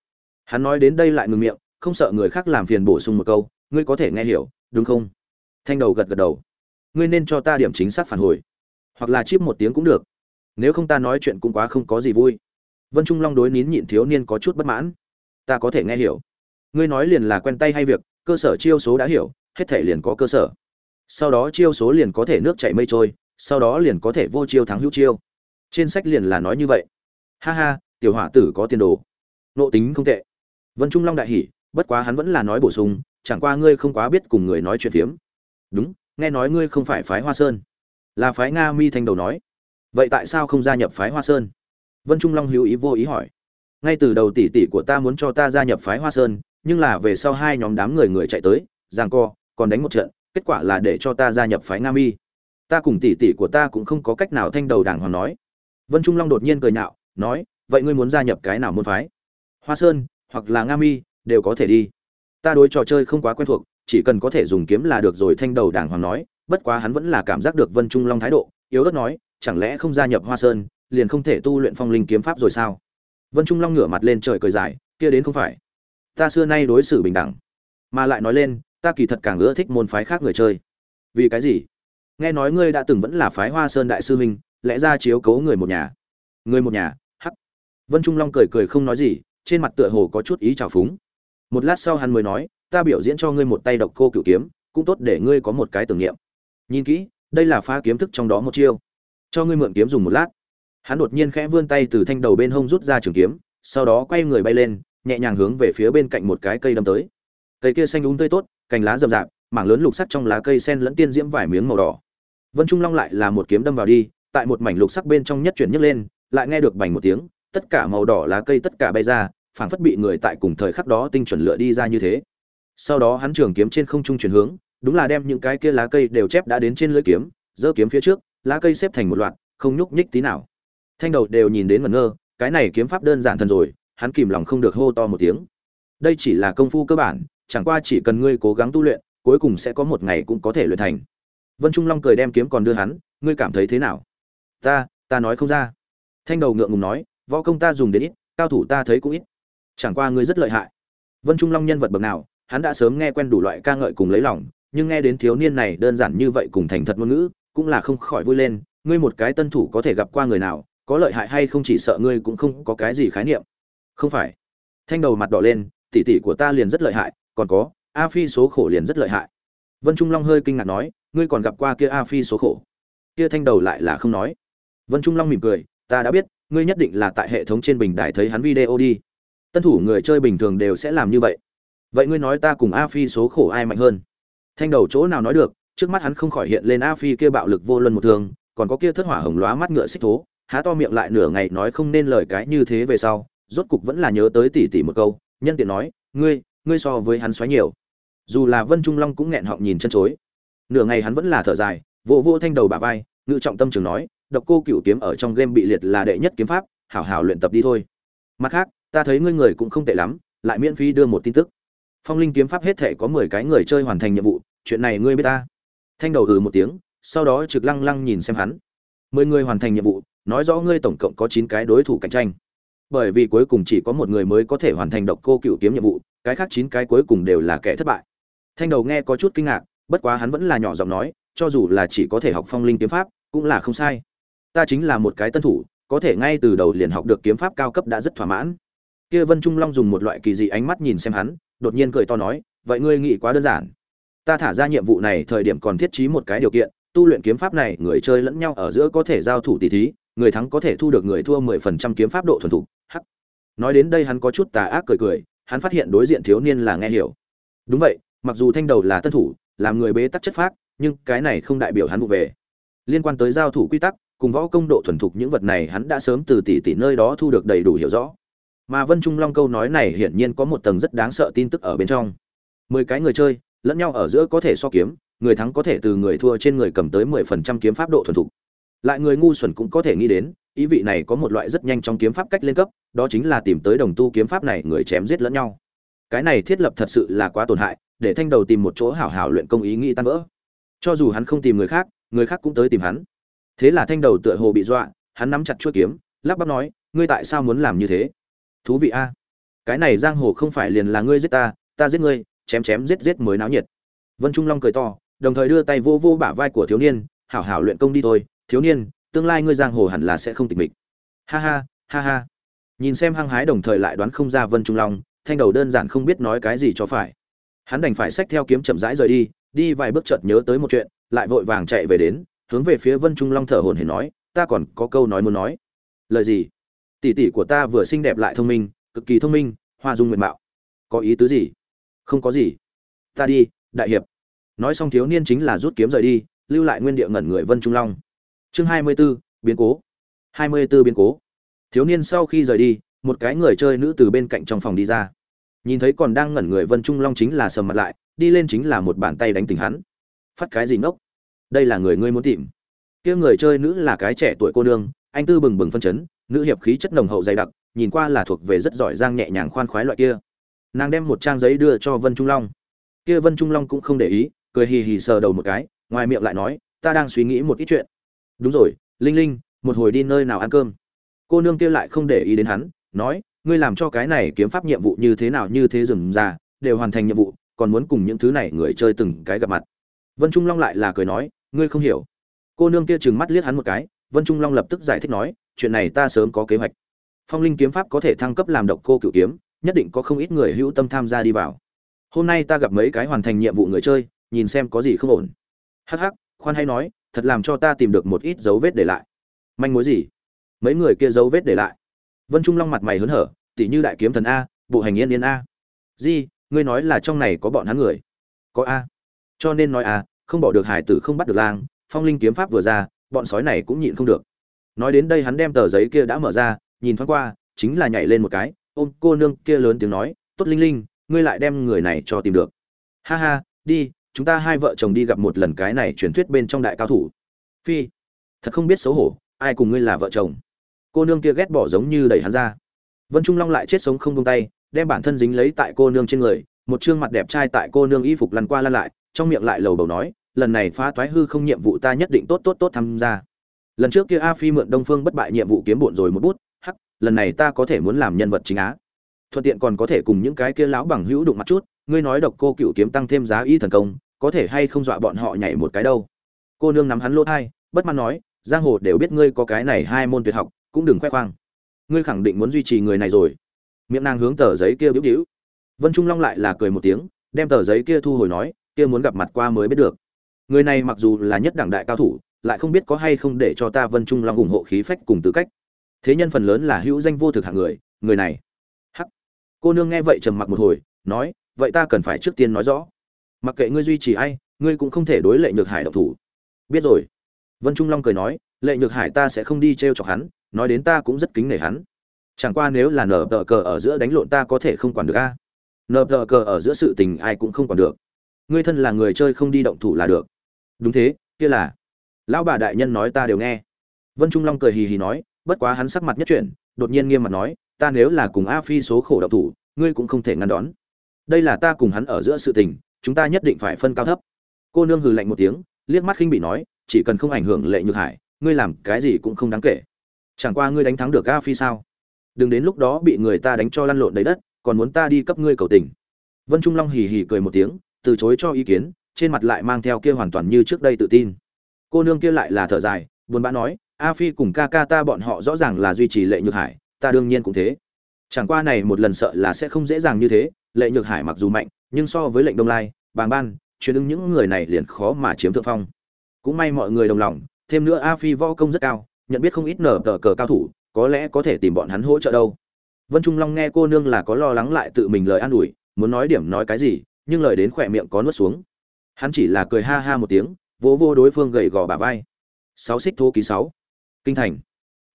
Hắn nói đến đây lại ngừng miệng, không sợ người khác làm phiền bổ sung một câu, ngươi có thể nghe hiểu, đúng không? Thanh đầu gật gật đầu. Ngươi nên cho ta điểm chính xác phản hồi, hoặc là chip một tiếng cũng được. Nếu không ta nói chuyện cũng quá không có gì vui. Vân trung long đối nín nhịn thiếu niên có chút bất mãn. Ta có thể nghe hiểu. Ngươi nói liền là quen tay hay việc cơ sở chiêu số đã hiểu, hết thể liền có cơ sở. Sau đó chiêu số liền có thể nước chảy mây trôi, sau đó liền có thể vô chiêu thắng hữu chiêu. Trên sách liền là nói như vậy. Ha ha, tiểu hỏa tử có tiền đồ. Nộ tính không tệ. Vân trung long đại hỉ, bất quá hắn vẫn là nói bổ sung, chẳng qua ngươi không quá biết cùng người nói chuyện phiếm. Đúng, nghe nói ngươi không phải phái hoa sơn. Là phái nga mi thanh đầu nói. Vậy tại sao không gia nhập phái hoa sơn? Vân trung long hữu ý vô ý hỏi. Ngay từ đầu tỷ tỷ của ta muốn cho ta gia nhập phái hoa sơn nhưng là về sau hai nhóm đám người người chạy tới giang co, còn đánh một trận, kết quả là để cho ta gia nhập phái nam y ta cùng tỷ tỷ của ta cũng không có cách nào thanh đầu đàng hoàng nói. Vân trung long đột nhiên cười nhạo, nói, vậy ngươi muốn gia nhập cái nào môn phái? Hoa sơn, hoặc là nga mi, đều có thể đi. Ta đối trò chơi không quá quen thuộc, chỉ cần có thể dùng kiếm là được rồi, thanh đầu đàng hoàng nói. Bất quá hắn vẫn là cảm giác được vân trung long thái độ, yếu ớt nói, chẳng lẽ không gia nhập hoa sơn, liền không thể tu luyện phong linh kiếm pháp rồi sao? Vân trung long ngửa mặt lên trời cười dài, kia đến không phải ta xưa nay đối xử bình đẳng. Mà lại nói lên, ta kỳ thật càng ưa thích môn phái khác người chơi. Vì cái gì? Nghe nói ngươi đã từng vẫn là phái hoa sơn đại sư huynh lẽ ra chiếu cố người một nhà. Người một nhà, hắc. Vân trung long cười cười không nói gì, trên mặt tựa hồ có chút ý trào phúng. Một lát sau hắn mới nói, ta biểu diễn cho ngươi một tay độc cô cửu kiếm, cũng tốt để ngươi có một cái tưởng niệm. Nhìn kỹ, đây là phá kiếm thức trong đó một chiêu. Cho ngươi mượn kiếm dùng một lát. Hắn đột nhiên khẽ vươn tay từ thanh đầu bên hông rút ra trường kiếm, sau đó quay người bay lên nhẹ nhàng hướng về phía bên cạnh một cái cây đâm tới. Cây kia xanh úng tươi tốt, cành lá rậm rạp, mảng lớn lục sắc trong lá cây sen lẫn tiên diễm vài miếng màu đỏ. Vân trung long lại là một kiếm đâm vào đi, tại một mảnh lục sắc bên trong nhất chuyển nhấc lên, lại nghe được bành một tiếng, tất cả màu đỏ lá cây tất cả bay ra, phảng phất bị người tại cùng thời khắc đó tinh chuẩn lựa đi ra như thế. Sau đó hắn trường kiếm trên không trung chuyển hướng, đúng là đem những cái kia lá cây đều chép đã đến trên lưỡi kiếm, giơ kiếm phía trước, lá cây xếp thành một loạt, không nhúc nhích tí nào. Thanh đầu đều nhìn đến ngẩn ngơ, cái này kiếm pháp đơn giản thần rồi hắn kìm lòng không được hô to một tiếng. Đây chỉ là công phu cơ bản, chẳng qua chỉ cần ngươi cố gắng tu luyện, cuối cùng sẽ có một ngày cũng có thể luyện thành. Vân trung long cười đem kiếm còn đưa hắn, ngươi cảm thấy thế nào? Ta ta nói không ra. Thanh đầu ngượng ngùng nói, võ công ta dùng đến ít, cao thủ ta thấy cũng ít. Chẳng qua ngươi rất lợi hại. Vân trung long nhân vật bậc nào, hắn đã sớm nghe quen đủ loại ca ngợi cùng lấy lòng, nhưng nghe đến thiếu niên này đơn giản như vậy cùng thành thật ngôn ngữ, cũng là không khỏi vui lên, ngươi một cái tân thủ có thể gặp qua người nào, có lợi hại hay không chỉ sợ ngươi cũng không có cái gì khái niệm không phải. Thanh đầu mặt đỏ lên, tỷ tỷ của ta liền rất lợi hại, còn có, a phi số khổ liền rất lợi hại. Vân trung long hơi kinh ngạc nói, ngươi còn gặp qua kia a phi số khổ? Kia thanh đầu lại là không nói. Vân trung long mỉm cười, ta đã biết, ngươi nhất định là tại hệ thống trên bình đài thấy hắn video đi. Tân thủ người chơi bình thường đều sẽ làm như vậy. Vậy ngươi nói ta cùng a phi số khổ ai mạnh hơn? Thanh đầu chỗ nào nói được, trước mắt hắn không khỏi hiện lên a phi kia bạo lực vô luân một thường còn có kia thất hỏa hồng lóa mắt ngựa xích thố, há to miệng lại nửa ngày nói không nên lời cái như thế về sau rốt cục vẫn là nhớ tới tỷ tỷ một câu, nhân tiện nói, ngươi ngươi so với hắn xoáy nhiều. Dù là vân trung long cũng nghẹn họng nhìn chân chối. Nửa ngày hắn vẫn là thở dài vô vô thanh đầu bả vai, ngự trọng tâm trường nói, độc cô cửu kiếm ở trong game bị liệt là đệ nhất kiếm pháp, hảo hảo luyện tập đi thôi. Mặt khác, ta thấy ngươi người cũng không tệ lắm, lại miễn phí đưa một tin tức. Phong linh kiếm pháp hết thể có mười cái người chơi hoàn thành nhiệm vụ, chuyện này ngươi biết ta. Thanh đầu hừ một tiếng, sau đó trực lăng lăng nhìn xem hắn. Mười người hoàn thành nhiệm vụ, nói rõ ngươi tổng cộng có chín cái đối thủ cạnh tranh bởi vì cuối cùng chỉ có một người mới có thể hoàn thành độc cô cựu kiếm nhiệm vụ, cái khác chín cái cuối cùng đều là kẻ thất bại. Thanh đầu nghe có chút kinh ngạc, bất quá hắn vẫn là nhỏ giọng nói, cho dù là chỉ có thể học phong linh kiếm pháp, cũng là không sai. Ta chính là một cái tân thủ, có thể ngay từ đầu liền học được kiếm pháp cao cấp đã rất thỏa mãn. Kia vân trung long dùng một loại kỳ dị ánh mắt nhìn xem hắn, đột nhiên cười to nói, vậy ngươi nghĩ quá đơn giản. Ta thả ra nhiệm vụ này thời điểm còn thiết trí một cái điều kiện, tu luyện kiếm pháp này người chơi lẫn nhau ở giữa có thể giao thủ tỷ thí người thắng có thể thu được người thua mười phần trăm kiếm pháp độ thuần thục, hắc. Nói đến đây hắn có chút tà ác cười cười, hắn phát hiện đối diện thiếu niên là nghe hiểu. Đúng vậy, mặc dù thanh đầu là tân thủ, làm người bế tắc chất phác, nhưng cái này không đại biểu hắn vụ về. Liên quan tới giao thủ quy tắc, cùng võ công độ thuần thục những vật này hắn đã sớm từ tỷ tỷ nơi đó thu được đầy đủ hiểu rõ. Mà vân trung long câu nói này hiển nhiên có một tầng rất đáng sợ tin tức ở bên trong. Mười cái người chơi, lẫn nhau ở giữa có thể so kiếm, người thắng có thể từ người thua trên người cầm tới mười phần trăm kiếm pháp độ thuần thục lại người ngu xuẩn cũng có thể nghĩ đến, ý vị này có một loại rất nhanh trong kiếm pháp cách lên cấp, đó chính là tìm tới đồng tu kiếm pháp này người chém giết lẫn nhau. Cái này thiết lập thật sự là quá tổn hại, để thanh đầu tìm một chỗ hảo hảo luyện công ý nghĩ tan vỡ. Cho dù hắn không tìm người khác người khác cũng tới tìm hắn. Thế là thanh đầu tựa hồ bị dọa, hắn nắm chặt chuôi kiếm, lắp bắp nói, ngươi tại sao muốn làm như thế? Thú vị a. Cái này giang hồ không phải liền là ngươi giết ta ta giết ngươi, chém chém giết giết mới náo nhiệt. Vân trung long cười to, đồng thời đưa tay vô vô bả vai của thiếu niên, hảo hảo luyện công đi thôi thiếu niên, tương lai ngươi giang hồ hẳn là sẽ không tịch mịch. Ha ha ha ha. Nhìn xem hăng hái đồng thời lại đoán không ra vân trung long, thanh đầu đơn giản không biết nói cái gì cho phải. Hắn đành phải xách theo kiếm chậm rãi rời đi đi vài bước chợt nhớ tới một chuyện, lại vội vàng chạy về đến, hướng về phía vân trung long thở hổn hển nói, ta còn có câu nói muốn nói. Lời gì? Tỷ tỷ của ta vừa xinh đẹp lại thông minh, cực kỳ thông minh, hoa dung nguyện mạo. Có ý tứ gì? Không có gì. Ta đi, đại hiệp. Nói xong thiếu niên chính là rút kiếm rời đi, lưu lại nguyên địa ngẩn người vân trung long chương hai mươi 24, biến cố. hai mươi 24 biến cố. Thiếu niên sau khi rời đi một cái người chơi nữ từ bên cạnh trong phòng đi ra. Nhìn thấy còn đang ngẩn người vân trung long chính là sầm mặt lại đi lên chính là một bàn tay đánh tỉnh hắn. Phát cái gì ngốc? Đây là người ngươi muốn tìm. Kia người chơi nữ là cái trẻ tuổi cô nương anh tư bừng bừng phân chấn nữ hiệp khí chất nồng hậu dày đặc nhìn qua là thuộc về rất giỏi giang nhẹ nhàng khoan khoái loại kia. Nàng đem một trang giấy đưa cho vân trung long. Kia vân trung long cũng không để ý cười hì hì sờ đầu một cái ngoài miệng lại nói ta đang suy nghĩ một ít chuyện đúng rồi, linh linh, một hồi đi nơi nào ăn cơm? Cô nương kia lại không để ý đến hắn, nói, ngươi làm cho cái này kiếm pháp nhiệm vụ như thế nào như thế rừng già đều hoàn thành nhiệm vụ, còn muốn cùng những thứ này người chơi từng cái gặp mặt. Vân trung long lại là cười nói, ngươi không hiểu. Cô nương kia trừng mắt liếc hắn một cái, vân trung long lập tức giải thích nói, chuyện này ta sớm có kế hoạch. Phong linh kiếm pháp có thể thăng cấp làm độc cô cựu kiếm, nhất định có không ít người hữu tâm tham gia đi vào. Hôm nay ta gặp mấy cái hoàn thành nhiệm vụ người chơi, nhìn xem có gì không ổn. Hắc hắc, khoan hay nói thật làm cho ta tìm được một ít dấu vết để lại. Manh mối gì? Mấy người kia dấu vết để lại. Vân trung long mặt mày hớn hở, tỉ như đại kiếm thần a, bộ hành yên yên a. Di, ngươi nói là trong này có bọn hắn người? Có a. Cho nên nói a, không bỏ được hải tử không bắt được lang, phong linh kiếm pháp vừa ra, bọn sói này cũng nhịn không được. Nói đến đây hắn đem tờ giấy kia đã mở ra, nhìn thoáng qua, chính là nhảy lên một cái, ôm cô nương kia lớn tiếng nói, tốt linh linh, ngươi lại đem người này cho tìm được. Ha ha, đi chúng ta hai vợ chồng đi gặp một lần cái này truyền thuyết bên trong đại cao thủ. Phi, thật không biết xấu hổ, ai cùng ngươi là vợ chồng? Cô nương kia ghét bỏ giống như đẩy hắn ra. Vân trung long lại chết sống không buông tay, đem bản thân dính lấy tại cô nương trên người, một trương mặt đẹp trai tại cô nương y phục lăn qua lăn lại, trong miệng lại lầu bầu nói, lần này phá toái hư không nhiệm vụ ta nhất định tốt tốt tốt tham gia. Lần trước kia a phi mượn đông phương bất bại nhiệm vụ kiếm bộn rồi một bút, hắc, lần này ta có thể muốn làm nhân vật chính á. Thuận tiện còn có thể cùng những cái kia lão bằng hữu đụng mặt chút, ngươi nói độc cô cựu kiếm tăng thêm giá y thần công có thể hay không dọa bọn họ nhảy một cái đâu. Cô nương nắm hắn lỗ thai, bất mãn nói, giang hồ đều biết ngươi có cái này hai môn tuyệt học, cũng đừng khoe khoang. Ngươi khẳng định muốn duy trì người này rồi. Miệng nàng hướng tờ giấy kia bĩu bĩu. Vân trung long lại là cười một tiếng, đem tờ giấy kia thu hồi nói, kia muốn gặp mặt qua mới biết được. Người này mặc dù là nhất đẳng đại cao thủ, lại không biết có hay không để cho ta vân trung long ủng hộ khí phách cùng tư cách. Thế nhân phần lớn là hữu danh vô thực hạng người người này. Hắc. Cô nương nghe vậy trầm mặc một hồi, nói, vậy ta cần phải trước tiên nói rõ mặc kệ ngươi duy trì ai, ngươi cũng không thể đối lệ nhược hải độc thủ. Biết rồi. Vân trung long cười nói, lệ nhược hải ta sẽ không đi t r e o chọc hắn, nói đến ta cũng rất kính nể hắn. Chẳng qua nếu là nở tờ cờ ở giữa đánh lộn ta có thể không quản được a. Nở tờ cờ ở giữa sự tình ai cũng không quản được. Ngươi thân là người chơi không đi động thủ là được. Đúng thế, kia là. Lão bà đại nhân nói ta đều nghe. Vân trung long cười hì hì nói, bất quá hắn sắc mặt nhất chuyển, đột nhiên nghiêm mặt nói, ta nếu là cùng a phi số khổ động thủ, ngươi cũng không thể ngăn đón. Đây là ta cùng hắn ở giữa sự tình chúng ta nhất định phải phân cao thấp. Cô nương hừ lạnh một tiếng, liếc mắt khinh bị nói, chỉ cần không ảnh hưởng lệ nhược hải, ngươi làm cái gì cũng không đáng kể. Chẳng qua ngươi đánh thắng được a phi sao? Đừng đến lúc đó bị người ta đánh cho lăn lộn đầy đất, còn muốn ta đi cấp ngươi cầu tình. Vân trung long hì hì cười một tiếng, từ chối cho ý kiến, trên mặt lại mang theo kia hoàn toàn như trước đây tự tin. Cô nương kia lại là thở dài, buồn bã nói, a phi cùng ca ca ta bọn họ rõ ràng là duy trì lệ nhược hải, ta đương nhiên cũng thế. Chẳng qua này một lần sợ là sẽ không dễ dàng như thế lệ nhược hải mặc dù mạnh, nhưng so với lệnh đông lai, bàng ban chuyến ứng những người này liền khó mà chiếm thượng phong. Cũng may mọi người đồng lòng, thêm nữa a phi võ công rất cao, nhận biết không ít nở tờ cờ cao thủ, có lẽ có thể tìm bọn hắn hỗ trợ đâu. Vân trung long nghe cô nương là có lo lắng lại tự mình lời an ủi, muốn nói điểm nói cái gì, nhưng lời đến khỏe miệng có nuốt xuống. Hắn chỉ là cười ha ha một tiếng, vỗ vô đối phương gầy gò bả vai. Sáu xích thô ký sáu. Kinh thành.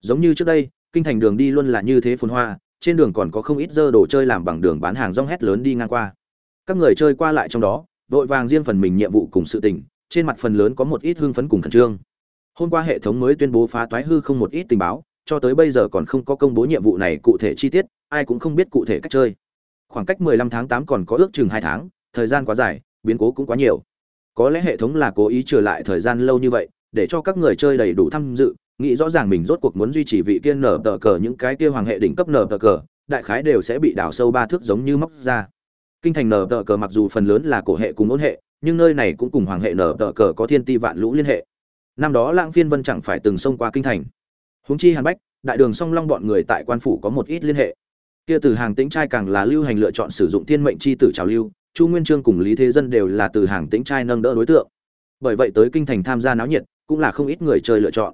Giống như trước đây, kinh thành đường đi luôn là như thế phồn hoa trên đường còn có không ít dơ đồ chơi làm bằng đường bán hàng rong hét lớn đi ngang qua. Các người chơi qua lại trong đó, vội vàng riêng phần mình nhiệm vụ cùng sự tình, trên mặt phần lớn có một ít hưng phấn cùng khẩn trương. Hôm qua hệ thống mới tuyên bố phá toái hư không một ít tình báo, cho tới bây giờ còn không có công bố nhiệm vụ này cụ thể chi tiết, ai cũng không biết cụ thể cách chơi. Khoảng cách 15 tháng 8 còn có ước chừng 2 tháng, thời gian quá dài, biến cố cũng quá nhiều. Có lẽ hệ thống là cố ý trở lại thời gian lâu như vậy, để cho các người chơi đầy đủ tham dự nghĩ rõ ràng mình rốt cuộc muốn duy trì vị kia nở tờ cờ, những cái kia hoàng hệ đỉnh cấp nở tờ cờ, đại khái đều sẽ bị đào sâu ba thước giống như móc ra. Kinh thành nở tờ cờ mặc dù phần lớn là cổ hệ cùng ôn hệ, nhưng nơi này cũng cùng hoàng hệ nở tờ cờ có thiên ti vạn lũ liên hệ. Năm đó lãng phiên vân chẳng phải từng xông qua kinh thành. Húng chi hàn bách, đại đường song long bọn người tại quan phủ có một ít liên hệ. Kia từ hàng tĩnh trai càng là lưu hành lựa chọn sử dụng thiên mệnh chi tử trào lưu, chu nguyên trương cùng lý thế dân đều là từ hàng tĩnh trai nâng đỡ đối tượng. Bởi vậy tới kinh thành tham gia náo nhiệt, cũng là không ít người chơi lựa chọn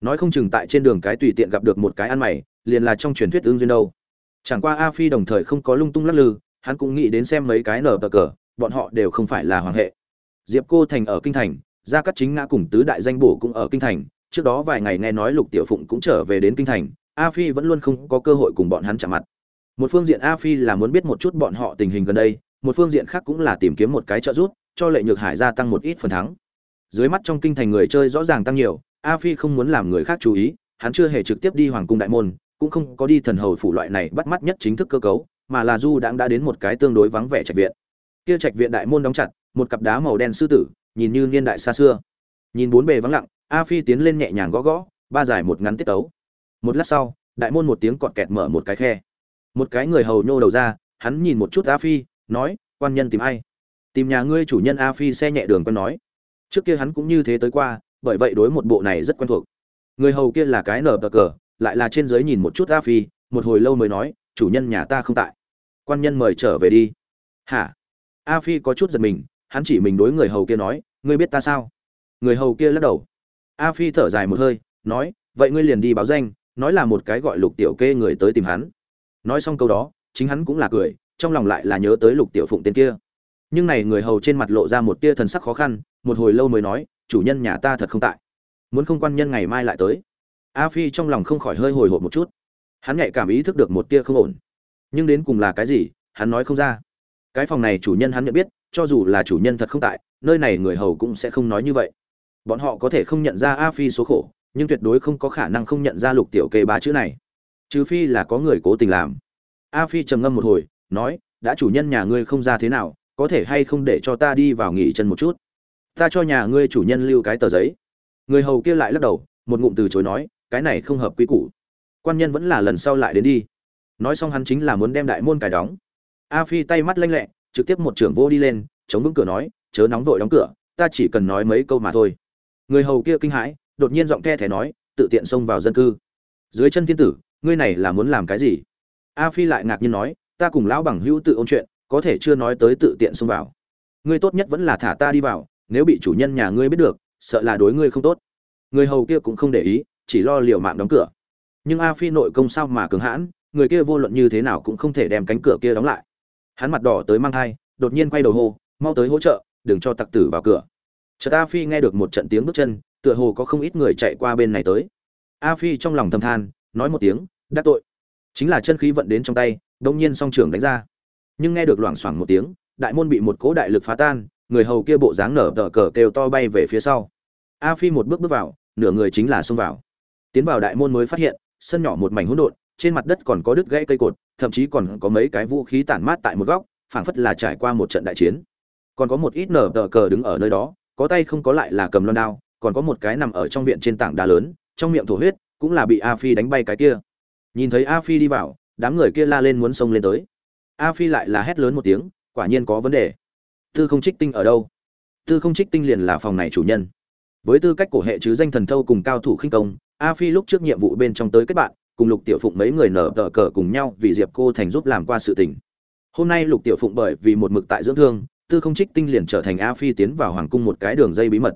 nói không chừng tại trên đường cái tùy tiện gặp được một cái ăn mày, liền là trong truyền thuyết ứng duyên đâu. Chẳng qua a phi đồng thời không có lung tung lắc lư, hắn cũng nghĩ đến xem mấy cái nở bờ cờ, bọn họ đều không phải là hoàng hệ. Diệp cô thành ở kinh thành, gia cát chính ngã cùng tứ đại danh bổ cũng ở kinh thành, trước đó vài ngày nghe nói lục tiểu phụng cũng trở về đến kinh thành, a phi vẫn luôn không có cơ hội cùng bọn hắn chạm mặt. Một phương diện a phi là muốn biết một chút bọn họ tình hình gần đây, một phương diện khác cũng là tìm kiếm một cái trợ giúp, cho lệ nhược hải gia tăng một ít phần thắng. Dưới mắt trong kinh thành người chơi rõ ràng tăng nhiều a phi không muốn làm người khác chú ý, hắn chưa hề trực tiếp đi hoàng cung đại môn, cũng không có đi thần hầu phủ loại này bắt mắt nhất chính thức cơ cấu, mà là du đãng đã đến một cái tương đối vắng vẻ trạch viện. Kia trạch viện đại môn đóng chặt, một cặp đá màu đen sư tử, nhìn như niên đại xa xưa. Nhìn bốn bề vắng lặng, a phi tiến lên nhẹ nhàng gõ gõ, ba giải một ngắn tiết tấu. Một lát sau, đại môn một tiếng cọt kẹt mở một cái khe. Một cái người hầu nhô đầu ra, hắn nhìn một chút a phi, nói, quan nhân tìm ai? Tìm nhà ngươi chủ nhân a phi xe nhẹ đường quen nói. Trước kia hắn cũng như thế tới qua bởi vậy đối một bộ này rất quen thuộc. Người hầu kia là cái nở bờ cờ, lại là trên dưới nhìn một chút a phi, một hồi lâu mới nói, chủ nhân nhà ta không tại. Quan nhân mời trở về đi. Hả? A phi có chút giật mình, hắn chỉ mình đối người hầu kia nói, ngươi biết ta sao? Người hầu kia lắc đầu. A phi thở dài một hơi, nói, vậy ngươi liền đi báo danh, nói là một cái gọi lục tiểu kê người tới tìm hắn. Nói xong câu đó, chính hắn cũng là cười, trong lòng lại là nhớ tới lục tiểu phụng tên kia. Nhưng này người hầu trên mặt lộ ra một tia thần sắc khó khăn, một hồi lâu mới nói chủ nhân nhà ta thật không tại. Muốn không quan nhân ngày mai lại tới. A phi trong lòng không khỏi hơi hồi hộp một chút. Hắn nhạy cảm ý thức được một tia không ổn. Nhưng đến cùng là cái gì, hắn nói không ra. Cái phòng này chủ nhân hắn nhận biết, cho dù là chủ nhân thật không tại, nơi này người hầu cũng sẽ không nói như vậy. Bọn họ có thể không nhận ra a phi số khổ, nhưng tuyệt đối không có khả năng không nhận ra lục tiểu kê ba chữ này. Trừ phi là có người cố tình làm. A phi trầm ngâm một hồi, nói, đã chủ nhân nhà ngươi không ra thế nào, có thể hay không để cho ta đi vào nghỉ chân một chút? Ta cho nhà ngươi chủ nhân lưu cái tờ giấy. Người hầu kia lại lắc đầu, một ngụm từ chối nói, cái này không hợp quy củ. Quan nhân vẫn là lần sau lại đến đi. Nói xong hắn chính là muốn đem đại môn cài đóng. A phi tay mắt lanh lẹ, trực tiếp một trưởng vô đi lên, chống vững cửa nói, chớ nóng vội đóng cửa, ta chỉ cần nói mấy câu mà thôi. Người hầu kia kinh hãi, đột nhiên giọng the thẻ nói, tự tiện xông vào dân cư. Dưới chân thiên tử, ngươi này là muốn làm cái gì? A phi lại ngạc nhiên nói, ta cùng lão bằng hữu tự ôn chuyện, có thể chưa nói tới tự tiện xông vào. Ngươi tốt nhất vẫn là thả ta đi vào nếu bị chủ nhân nhà ngươi biết được, sợ là đối ngươi không tốt. Người hầu kia cũng không để ý, chỉ lo liều mạng đóng cửa. Nhưng a phi nội công sao mà cường hãn, người kia vô luận như thế nào cũng không thể đem cánh cửa kia đóng lại. Hắn mặt đỏ tới mang thai, đột nhiên quay đầu hô, mau tới hỗ trợ, đừng cho tặc tử vào cửa. Chợt a phi nghe được một trận tiếng bước chân, tựa hồ có không ít người chạy qua bên này tới. A phi trong lòng thầm than, nói một tiếng đắc tội. Chính là chân khí vận đến trong tay đông nhiên song trưởng đánh ra. Nhưng nghe được loảng xoảng một tiếng, đại môn bị một cỗ đại lực phá tan người hầu kia bộ dáng nở tờ cờ kêu to bay về phía sau. A phi một bước bước vào, nửa người chính là xông vào. Tiến vào đại môn mới phát hiện, sân nhỏ một mảnh hỗn độn, trên mặt đất còn có đứt gãy cây cột, thậm chí còn có mấy cái vũ khí tản mát tại một góc, phảng phất là trải qua một trận đại chiến. Còn có một ít nở tờ cờ đứng ở nơi đó, có tay không có lại là cầm loan đao, còn có một cái nằm ở trong viện trên tảng đá lớn, trong miệng thổ huyết, cũng là bị a phi đánh bay cái kia. Nhìn thấy a phi đi vào, đám người kia la lên muốn xông lên tới. A phi lại là hét lớn một tiếng, quả nhiên có vấn đề tư không trích tinh ở đâu? Tư không trích tinh liền là phòng này chủ nhân. Với tư cách cổ hệ chứ danh thần thâu cùng cao thủ khinh công, a phi lúc trước nhiệm vụ bên trong tới kết bạn, cùng lục tiểu phụng mấy người nở tờ cờ cùng nhau vì diệp cô thành giúp làm qua sự tình. Hôm nay lục tiểu phụng bởi vì một mực tại dưỡng thương, tư không trích tinh liền trở thành a phi tiến vào hoàng cung một cái đường dây bí mật.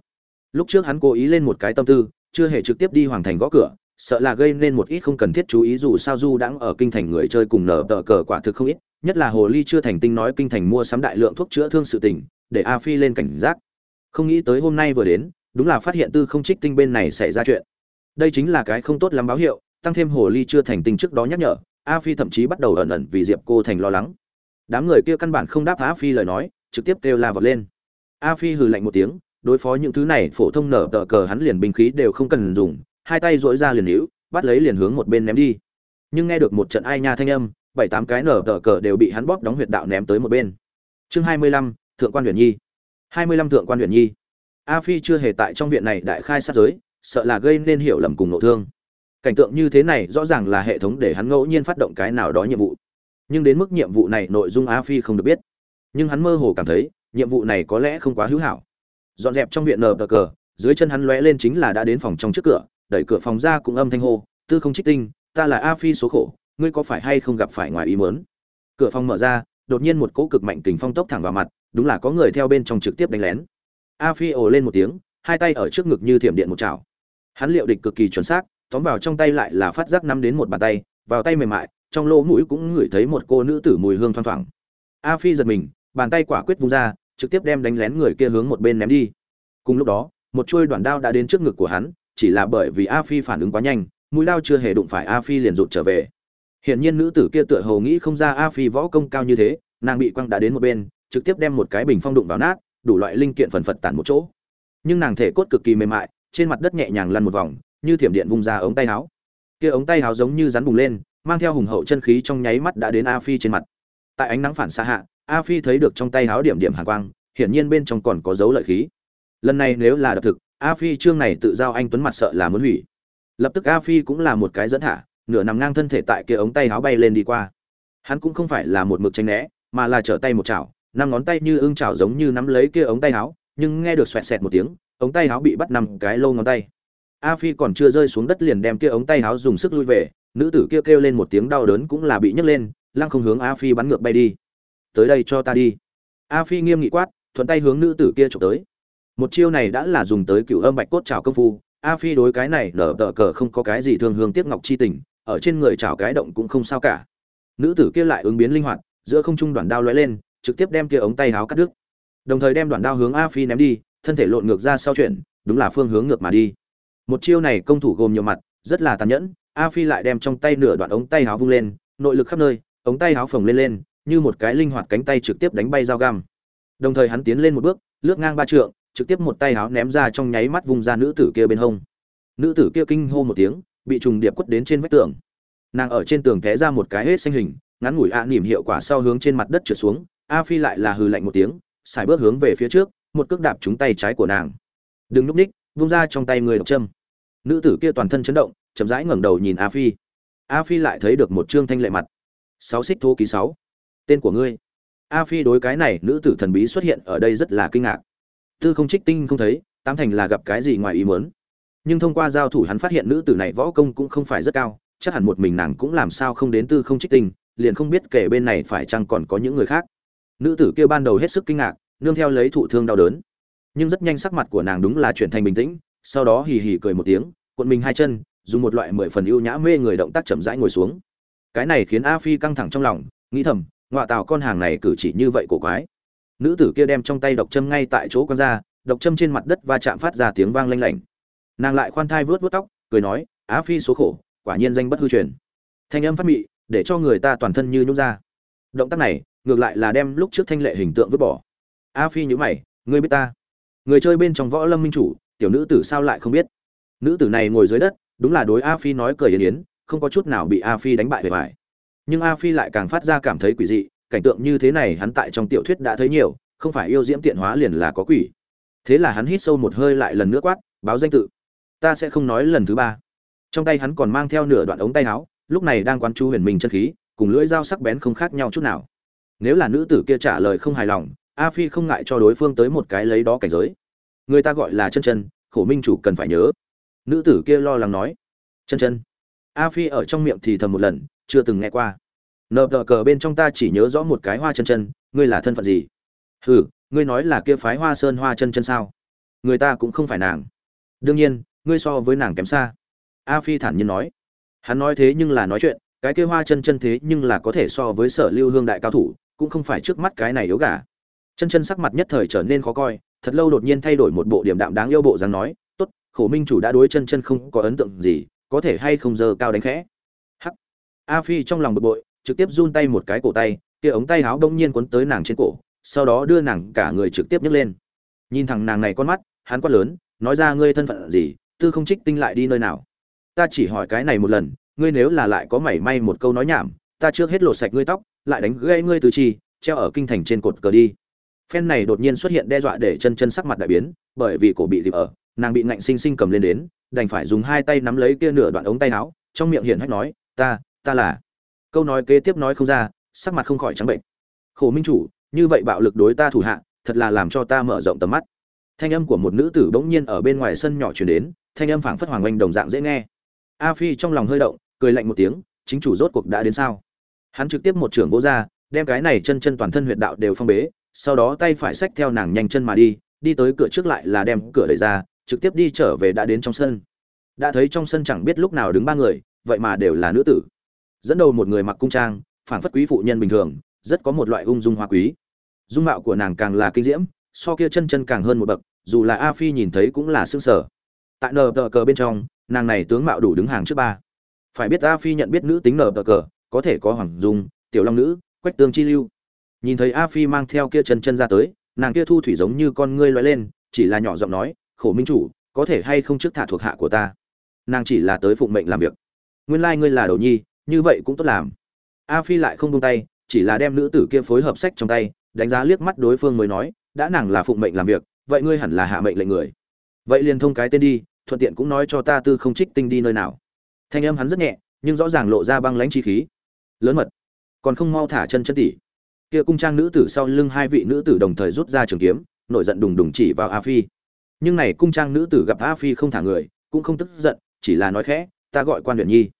Lúc trước hắn cố ý lên một cái tâm tư, chưa hề trực tiếp đi hoàng thành gõ cửa, sợ là gây nên một ít không cần thiết chú ý dù sao du đãng ở kinh thành người chơi cùng nở tờ cờ quả thực không ít nhất là hồ ly chưa thành tinh nói kinh thành mua sắm đại lượng thuốc chữa thương sự tình, để a phi lên cảnh giác. Không nghĩ tới hôm nay vừa đến, đúng là phát hiện tư không trích tinh bên này xảy ra chuyện. Đây chính là cái không tốt lắm báo hiệu, tăng thêm hồ ly chưa thành tinh trước đó nhắc nhở, a phi thậm chí bắt đầu ẩn ẩn vì diệp cô thành lo lắng. Đám người kia căn bản không đáp a phi lời nói, trực tiếp kêu la vọt lên. A phi hừ lạnh một tiếng, đối phó những thứ này phổ thông nở tờ cờ hắn liền binh khí đều không cần dùng, hai tay dỗi ra liền hữu, bắt lấy liền hướng một bên ném đi. Nhưng nghe được một trận ai nha thanh âm bảy tám cái nở tờ cờ đều bị hắn bóp đóng huyệt đạo ném tới một bên. Chương hai mươi lăm, thượng quan huyền nhi. hai mươi lăm thượng quan huyền nhi. A phi chưa hề tại trong viện này đại khai sát giới, sợ là gây nên hiểu lầm cùng nội thương. Cảnh tượng như thế này rõ ràng là hệ thống để hắn ngẫu nhiên phát động cái nào đó nhiệm vụ. Nhưng đến mức nhiệm vụ này nội dung a phi không được biết. Nhưng hắn mơ hồ cảm thấy, nhiệm vụ này có lẽ không quá hữu hảo. Dọn dẹp trong viện nờ bờ cờ, dưới chân hắn lóe lên chính là đã đến phòng trong trước cửa, đẩy cửa phòng ra cũng âm thanh hô, tư không trích tinh, ta là a phi số khổ ngươi có phải hay không gặp phải ngoài ý muốn? cửa phòng mở ra, đột nhiên một cỗ cực mạnh kình phong tốc thẳng vào mặt, đúng là có người theo bên trong trực tiếp đánh lén. A phi ồ lên một tiếng, hai tay ở trước ngực như thiểm điện một chảo. Hắn liệu địch cực kỳ chuẩn xác, tóm vào trong tay lại là phát giác nắm đến một bàn tay, vào tay mềm mại, trong lỗ mũi cũng ngửi thấy một cô nữ tử mùi hương thoang thoảng. A phi giật mình, bàn tay quả quyết vung ra, trực tiếp đem đánh lén người kia hướng một bên ném đi. Cùng lúc đó, một chuôi đoạn đao đã đến trước ngực của hắn, chỉ là bởi vì a phi phản ứng quá nhanh, mũi đao chưa hề đụng phải a phi liền rụt trở về hiển nhiên nữ tử kia tựa hồ nghĩ không ra a phi võ công cao như thế, nàng bị quăng đã đến một bên, trực tiếp đem một cái bình phong đụng vào nát, đủ loại linh kiện phần phật tản một chỗ. Nhưng nàng thể cốt cực kỳ mềm mại, trên mặt đất nhẹ nhàng lăn một vòng, như thiểm điện vung ra ống tay áo. Kia ống tay áo giống như rắn bùng lên, mang theo hùng hậu chân khí trong nháy mắt đã đến a phi trên mặt. Tại ánh nắng phản xạ hạ, a phi thấy được trong tay áo điểm điểm hàn quang, hiển nhiên bên trong còn có dấu lợi khí. Lần này nếu là đập thực, a phi trương này tự giao anh tuấn mặt sợ là muốn hủy. Lập tức a phi cũng là một cái dẫn thả nửa nằm ngang thân thể tại kia ống tay áo bay lên đi qua. Hắn cũng không phải là một mực tránh né mà là trở tay một chảo năm ngón tay như ưng chảo giống như nắm lấy kia ống tay áo nhưng nghe được xoẹt xẹt một tiếng ống tay áo bị bắt nằm cái lô ngón tay. A phi còn chưa rơi xuống đất liền đem kia ống tay áo dùng sức lui về nữ tử kia kêu, kêu lên một tiếng đau đớn cũng là bị nhấc lên lăng không hướng a phi bắn ngược bay đi. Tới đây cho ta đi. A phi nghiêm nghị quát thuận tay hướng nữ tử kia chụp tới. Một chiêu này đã là dùng tới cựu âm bạch cốt trào công phu a phi đối cái này nở tờ cờ không có cái gì thương hương tiếc ngọc chi tình ở trên người chảo cái động cũng không sao cả. Nữ tử kia lại ứng biến linh hoạt, giữa không trung đoạn đao lóe lên, trực tiếp đem kia ống tay áo cắt đứt. Đồng thời đem đoạn đao hướng a phi ném đi, thân thể lộn ngược ra sau chuyển, đúng là phương hướng ngược mà đi. Một chiêu này công thủ gồm nhiều mặt, rất là tàn nhẫn, a phi lại đem trong tay nửa đoạn ống tay áo vung lên, nội lực khắp nơi, ống tay áo phồng lên lên, như một cái linh hoạt cánh tay trực tiếp đánh bay dao găm. Đồng thời hắn tiến lên một bước, lướt ngang ba trượng, trực tiếp một tay áo ném ra trong nháy mắt vung ra nữ tử kia bên hông. Nữ tử kia kinh hô một tiếng bị trùng điệp quất đến trên vách tường. Nàng ở trên tường té ra một cái hết xanh hình, ngắn ngủi a nỉm hiệu quả sau hướng trên mặt đất trượt xuống, a phi lại là hừ lạnh một tiếng xài bước hướng về phía trước, một cước đạp trúng tay trái của nàng. Đừng núp ních, vung ra trong tay người độc châm. Nữ tử kia toàn thân chấn động, chậm rãi ngẩng đầu nhìn a phi. A phi lại thấy được một trương thanh lệ mặt. Sáu xích thô ký sáu. Tên của ngươi. A phi đối cái này, nữ tử thần bí xuất hiện ở đây rất là kinh ngạc. Tư không trích tinh không thấy tam thành là gặp cái gì ngoài ý muốn? Nhưng thông qua giao thủ hắn phát hiện nữ tử này võ công cũng không phải rất cao, chắc hẳn một mình nàng cũng làm sao không đến tư không trích tinh, liền không biết kể bên này phải chăng còn có những người khác. Nữ tử kia ban đầu hết sức kinh ngạc, nương theo lấy thụ thương đau đớn. Nhưng rất nhanh sắc mặt của nàng đúng là chuyển thành bình tĩnh, sau đó hì hì cười một tiếng, cuộn mình hai chân, dùng một loại mười phần ưu nhã mê người động tác chậm rãi ngồi xuống. Cái này khiến a phi căng thẳng trong lòng, nghĩ thầm ngoại tào con hàng này cử chỉ như vậy cổ quái. Nữ tử kia đem trong tay độc châm ngay tại chỗ con ra, độc châm trên mặt đất va chạm phát ra tiếng vang lanh lảnh nàng lại khoan thai vớt vớt tóc, cười nói, á phi số khổ, quả nhiên danh bất hư truyền. Thanh âm phát mị, để cho người ta toàn thân như nhúc ra. Động tác này, ngược lại là đem lúc trước thanh lệ hình tượng vứt bỏ. A phi nhữ mày, ngươi biết ta? Người chơi bên trong võ lâm minh chủ, tiểu nữ tử sao lại không biết? Nữ tử này ngồi dưới đất, đúng là đối a phi nói cười yên yến, không có chút nào bị a phi đánh bại về vải nhưng a phi lại càng phát ra cảm thấy quỷ dị, cảnh tượng như thế này hắn tại trong tiểu thuyết đã thấy nhiều, không phải yêu diễm tiện hóa liền là có quỷ. Thế là hắn hít sâu một hơi lại lần nữa quát, báo danh tự ta sẽ không nói lần thứ ba. Trong tay hắn còn mang theo nửa đoạn ống tay áo, lúc này đang quán chú huyền minh chân khí, cùng lưỡi dao sắc bén không khác nhau chút nào. Nếu là nữ tử kia trả lời không hài lòng, a phi không ngại cho đối phương tới một cái lấy đó cảnh giới. Người ta gọi là chân chân, khổ minh chủ cần phải nhớ. Nữ tử kia lo lắng nói. Chân chân. A phi ở trong miệng thì thầm một lần, chưa từng nghe qua. Nợ tờ cờ bên trong ta chỉ nhớ rõ một cái hoa chân chân, ngươi là thân phận gì? Hừ, ngươi nói là kia phái hoa sơn hoa chân chân sao? Người ta cũng không phải nàng. Đương nhiên ngươi so với nàng kém xa. A phi thản nhiên nói. Hắn nói thế nhưng là nói chuyện, cái kia hoa chân chân thế nhưng là có thể so với sở lưu hương đại cao thủ, cũng không phải trước mắt cái này yếu gà. Chân chân sắc mặt nhất thời trở nên khó coi, thật lâu đột nhiên thay đổi một bộ điểm đạm đáng yêu bộ dáng nói, tốt, khổ minh chủ đã đối chân chân không có ấn tượng gì, có thể hay không giờ cao đánh khẽ? Hắc. A phi trong lòng bực bội, trực tiếp run tay một cái cổ tay, kia ống tay áo đông nhiên quấn tới nàng trên cổ, sau đó đưa nàng cả người trực tiếp nhấc lên. Nhìn thẳng nàng này con mắt, hắn quát lớn, nói ra ngươi thân phận gì tư không trích tinh lại đi nơi nào. Ta chỉ hỏi cái này một lần, ngươi nếu là lại có mảy may một câu nói nhảm, ta trước hết lột sạch ngươi tóc, lại đánh gây ngươi tứ chi, treo ở kinh thành trên cột cờ đi. Phen này đột nhiên xuất hiện đe dọa để chân chân sắc mặt đại biến, bởi vì cổ bị dịp ở, nàng bị ngạnh sinh sinh cầm lên đến, đành phải dùng hai tay nắm lấy kia nửa đoạn ống tay áo, trong miệng hiển hách nói, ta ta là câu nói kế tiếp nói không ra, sắc mặt không khỏi trắng bệnh. Khổ minh chủ, như vậy bạo lực đối ta thủ hạ, thật là làm cho ta mở rộng tầm mắt. Thanh âm của một nữ tử bỗng nhiên ở bên ngoài sân nhỏ truyền đến thanh âm phảng phất hoàng oanh đồng dạng dễ nghe. A phi trong lòng hơi động, cười lạnh một tiếng, chính chủ rốt cuộc đã đến sao? Hắn trực tiếp một trưởng vô ra, đem cái này chân chân toàn thân huyệt đạo đều phong bế, sau đó tay phải xách theo nàng nhanh chân mà đi đi tới cửa trước lại là đem cửa đẩy ra, trực tiếp đi trở về đã đến trong sân. Đã thấy trong sân chẳng biết lúc nào đứng ba người, vậy mà đều là nữ tử. Dẫn đầu một người mặc cung trang, phảng phất quý phụ nhân bình thường, rất có một loại ung dung hoa quý. Dung mạo của nàng càng là kinh diễm, so kia chân chân càng hơn một bậc, dù là a phi nhìn thấy cũng là xương sở tại nờ tờ cờ bên trong, nàng này tướng mạo đủ đứng hàng trước ba. Phải biết a phi nhận biết nữ tính nờ tờ cờ, có thể có hoàng dung, tiểu long nữ, quách tương chi lưu. Nhìn thấy a phi mang theo kia chân chân ra tới, nàng kia thu thủy giống như con ngươi loay lên, chỉ là nhỏ giọng nói, khổ minh chủ, có thể hay không trước thả thuộc hạ của ta? Nàng chỉ là tới phụng mệnh làm việc. Nguyên lai ngươi là đầu nhi, như vậy cũng tốt làm. A phi lại không buông tay, chỉ là đem nữ tử kia phối hợp sách trong tay, đánh giá liếc mắt đối phương mới nói, đã nàng là phụng mệnh làm việc, vậy ngươi hẳn là hạ mệnh lệnh người vậy liền thông cái tên đi, thuận tiện cũng nói cho ta tư không trích tinh đi nơi nào. Thanh âm hắn rất nhẹ, nhưng rõ ràng lộ ra băng lãnh chi khí. Lớn mật, còn không mau thả chân chân tỉ. Kia cung trang nữ tử sau lưng hai vị nữ tử đồng thời rút ra trường kiếm, nổi giận đùng đùng chỉ vào a phi. Nhưng này cung trang nữ tử gặp a phi không thả người, cũng không tức giận, chỉ là nói khẽ, ta gọi quan huyện nhi.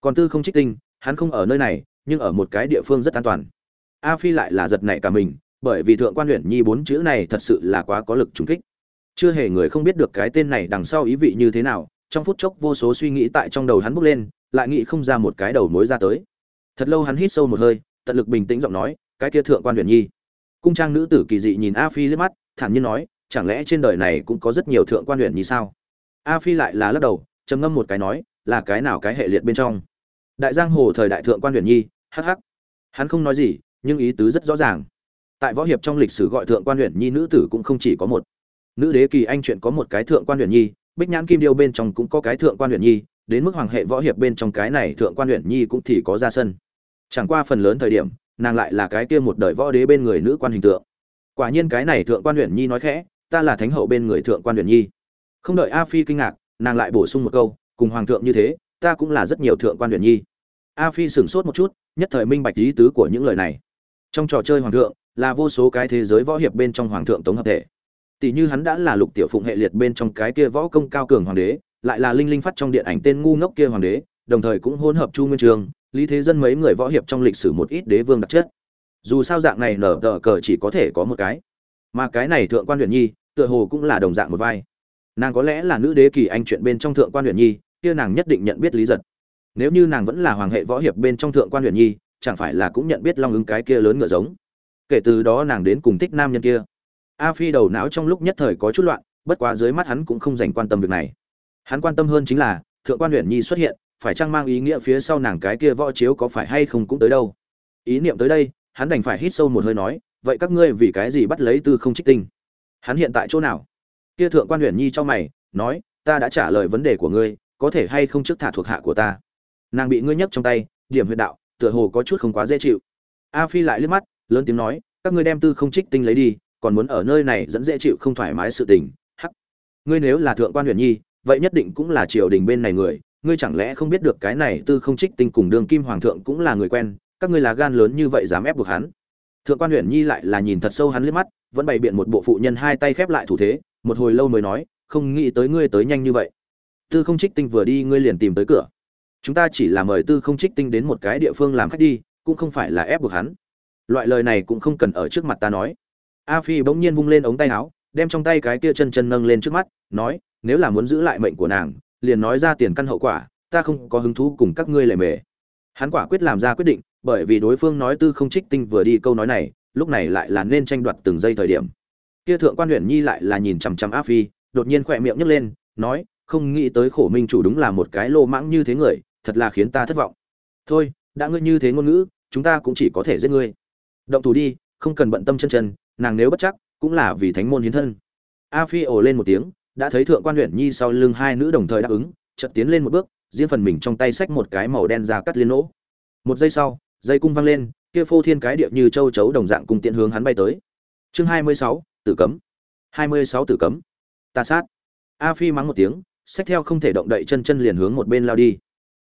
Còn tư không trích tinh, hắn không ở nơi này, nhưng ở một cái địa phương rất an toàn. A phi lại là giật nảy cả mình, bởi vì thượng quan huyện nhi bốn chữ này thật sự là quá có lực trùng kích chưa hề người không biết được cái tên này đằng sau ý vị như thế nào, trong phút chốc vô số suy nghĩ tại trong đầu hắn bốc lên, lại nghĩ không ra một cái đầu mối ra tới. Thật lâu hắn hít sâu một hơi, tận lực bình tĩnh giọng nói, cái kia thượng quan huyền nhi. Cung trang nữ tử kỳ dị nhìn a phi liếc mắt, thản nhiên nói, chẳng lẽ trên đời này cũng có rất nhiều thượng quan huyền nhi sao? A phi lại là lắc đầu, trầm ngâm một cái nói, là cái nào cái hệ liệt bên trong? Đại giang hồ thời đại thượng quan huyền nhi, hắc hắc. Hắn không nói gì, nhưng ý tứ rất rõ ràng. Tại võ hiệp trong lịch sử gọi thượng quan huyền nhi nữ tử cũng không chỉ có một nữ đế kỳ anh chuyện có một cái thượng quan huyện nhi, bích nhãn kim điêu bên trong cũng có cái thượng quan huyện nhi, đến mức hoàng hệ võ hiệp bên trong cái này thượng quan huyện nhi cũng thì có ra sân. Chẳng qua phần lớn thời điểm, nàng lại là cái kia một đời võ đế bên người nữ quan hình tượng. Quả nhiên cái này thượng quan huyện nhi nói khẽ, ta là thánh hậu bên người thượng quan huyện nhi. Không đợi a phi kinh ngạc, nàng lại bổ sung một câu, cùng hoàng thượng như thế, ta cũng là rất nhiều thượng quan huyện nhi. A phi sửng sốt một chút, nhất thời minh bạch lý tứ của những lời này. Trong trò chơi hoàng thượng, là vô số cái thế giới võ hiệp bên trong hoàng thượng tống hợp thể tỷ như hắn đã là lục tiểu phụng hệ liệt bên trong cái kia võ công cao cường hoàng đế, lại là linh linh phát trong điện ảnh tên ngu ngốc kia hoàng đế, đồng thời cũng hỗn hợp chu nguyên trường, lý thế dân mấy người võ hiệp trong lịch sử một ít đế vương đặc chất. Dù sao dạng này nở tờ cờ chỉ có thể có một cái. Mà cái này thượng quan Huyền nhi, tựa hồ cũng là đồng dạng một vai. Nàng có lẽ là nữ đế kỳ anh chuyện bên trong thượng quan Huyền nhi, kia nàng nhất định nhận biết lý giật. Nếu như nàng vẫn là hoàng hệ võ hiệp bên trong thượng quan Huyền nhi, chẳng phải là cũng nhận biết long ứng cái kia lớn ngựa giống. Kể từ đó nàng đến cùng thích nam nhân kia a phi đầu não trong lúc nhất thời có chút loạn, bất quá dưới mắt hắn cũng không dành quan tâm việc này. Hắn quan tâm hơn chính là, thượng quan huyện nhi xuất hiện, phải chăng mang ý nghĩa phía sau nàng cái kia võ chiếu có phải hay không cũng tới đâu? Ý niệm tới đây, hắn đành phải hít sâu một hơi nói, vậy các ngươi vì cái gì bắt lấy tư không trích tinh? Hắn hiện tại chỗ nào? Kia thượng quan huyện nhi cho mày, nói, ta đã trả lời vấn đề của ngươi, có thể hay không trước thả thuộc hạ của ta? Nàng bị ngươi nhấc trong tay, điểm huyệt đạo, tựa hồ có chút không quá dễ chịu. A phi lại liếc mắt, lớn tiếng nói, các ngươi đem tư không trích tinh lấy đi còn muốn ở nơi này dẫn dễ chịu không thoải mái sự tình, hắc. Ngươi nếu là thượng quan huyện nhi, vậy nhất định cũng là triều đình bên này người, ngươi chẳng lẽ không biết được cái này tư không trích tinh cùng đường kim hoàng thượng cũng là người quen, các ngươi là gan lớn như vậy dám ép buộc hắn? Thượng quan huyện nhi lại là nhìn thật sâu hắn liếc mắt, vẫn bày biện một bộ phụ nhân hai tay khép lại thủ thế, một hồi lâu mới nói, không nghĩ tới ngươi tới nhanh như vậy. Tư không trích tinh vừa đi ngươi liền tìm tới cửa. Chúng ta chỉ là mời tư không trích tinh đến một cái địa phương làm khách đi, cũng không phải là ép buộc hắn. Loại lời này cũng không cần ở trước mặt ta nói a phi bỗng nhiên vung lên ống tay áo, đem trong tay cái kia chân chân nâng lên trước mắt, nói, nếu là muốn giữ lại mệnh của nàng, liền nói ra tiền căn hậu quả, ta không có hứng thú cùng các ngươi lề mề. Hắn quả quyết làm ra quyết định, bởi vì đối phương nói tư không trích tinh vừa đi câu nói này, lúc này lại là nên tranh đoạt từng giây thời điểm. Kia thượng quan huyện nhi lại là nhìn chằm chằm a phi, đột nhiên khỏe miệng nhấc lên, nói, không nghĩ tới khổ minh chủ đúng là một cái lô mãng như thế người, thật là khiến ta thất vọng. Thôi, đã ngươi như thế ngôn ngữ, chúng ta cũng chỉ có thể giết ngươi. Động thủ đi, không cần bận tâm chân chân nàng nếu bất chắc, cũng là vì thánh môn hiến thân. A phi ồ lên một tiếng, đã thấy thượng quan huyện nhi sau lưng hai nữ đồng thời đáp ứng, chợt tiến lên một bước, riêng phần mình trong tay xách một cái màu đen ra cắt liên nỗ một giây sau, dây cung văng lên, kia phô thiên cái địa như châu chấu đồng dạng cùng tiện hướng hắn bay tới. Chương hai mươi sáu, tử cấm. hai mươi sáu tử cấm. Ta sát. A phi mắng một tiếng, xách theo không thể động đậy chân chân liền hướng một bên lao đi.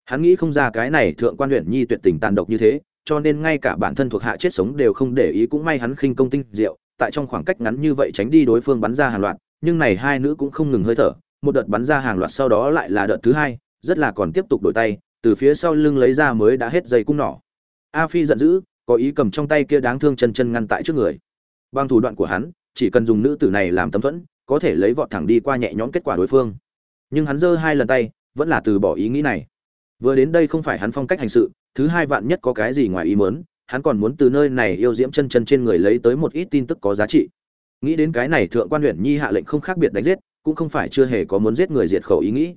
Hắn nghĩ không ra cái này thượng quan huyện nhi tuyệt tình tàn độc như thế, cho nên ngay cả bản thân thuộc hạ chết sống đều không để ý, cũng may hắn khinh công tinh diệu tại trong khoảng cách ngắn như vậy tránh đi đối phương bắn ra hàng loạt, nhưng này hai nữ cũng không ngừng hơi thở, một đợt bắn ra hàng loạt sau đó lại là đợt thứ hai, rất là còn tiếp tục đổi tay, từ phía sau lưng lấy ra mới đã hết dây cung nỏ. A phi giận dữ, có ý cầm trong tay kia đáng thương chân chân ngăn tại trước người. Bằng thủ đoạn của hắn, chỉ cần dùng nữ tử này làm tấm thuẫn, có thể lấy vọt thẳng đi qua nhẹ nhõm kết quả đối phương. Nhưng hắn giơ hai lần tay, vẫn là từ bỏ ý nghĩ này. Vừa đến đây không phải hắn phong cách hành sự, thứ hai vạn nhất có cái gì ngoài ý muốn hắn còn muốn từ nơi này yêu diễm chân chân trên người lấy tới một ít tin tức có giá trị. Nghĩ đến cái này thượng quan huyện nhi hạ lệnh không khác biệt đánh giết, cũng không phải chưa hề có muốn giết người diệt khẩu ý nghĩ.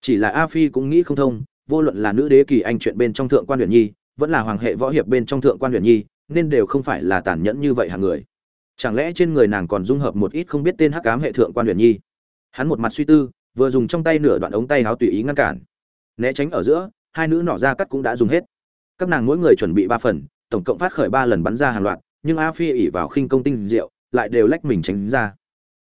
Chỉ là a phi cũng nghĩ không thông, vô luận là nữ đế kỳ anh chuyện bên trong thượng quan huyện nhi, vẫn là hoàng hệ võ hiệp bên trong thượng quan huyện nhi, nên đều không phải là tàn nhẫn như vậy hàng người. Chẳng lẽ trên người nàng còn dung hợp một ít không biết tên hắc ám hệ thượng quan huyện nhi? Hắn một mặt suy tư, vừa dùng trong tay nửa đoạn ống tay áo tùy ý ngăn cản. Né tránh ở giữa, hai nữ nọ ra cắt cũng đã dùng hết. Các nàng mỗi người chuẩn bị ba phần tổng cộng phát khởi ba lần bắn ra hàng loạt, nhưng a phi ỉ vào khinh công tinh diệu, lại đều lách mình tránh ra.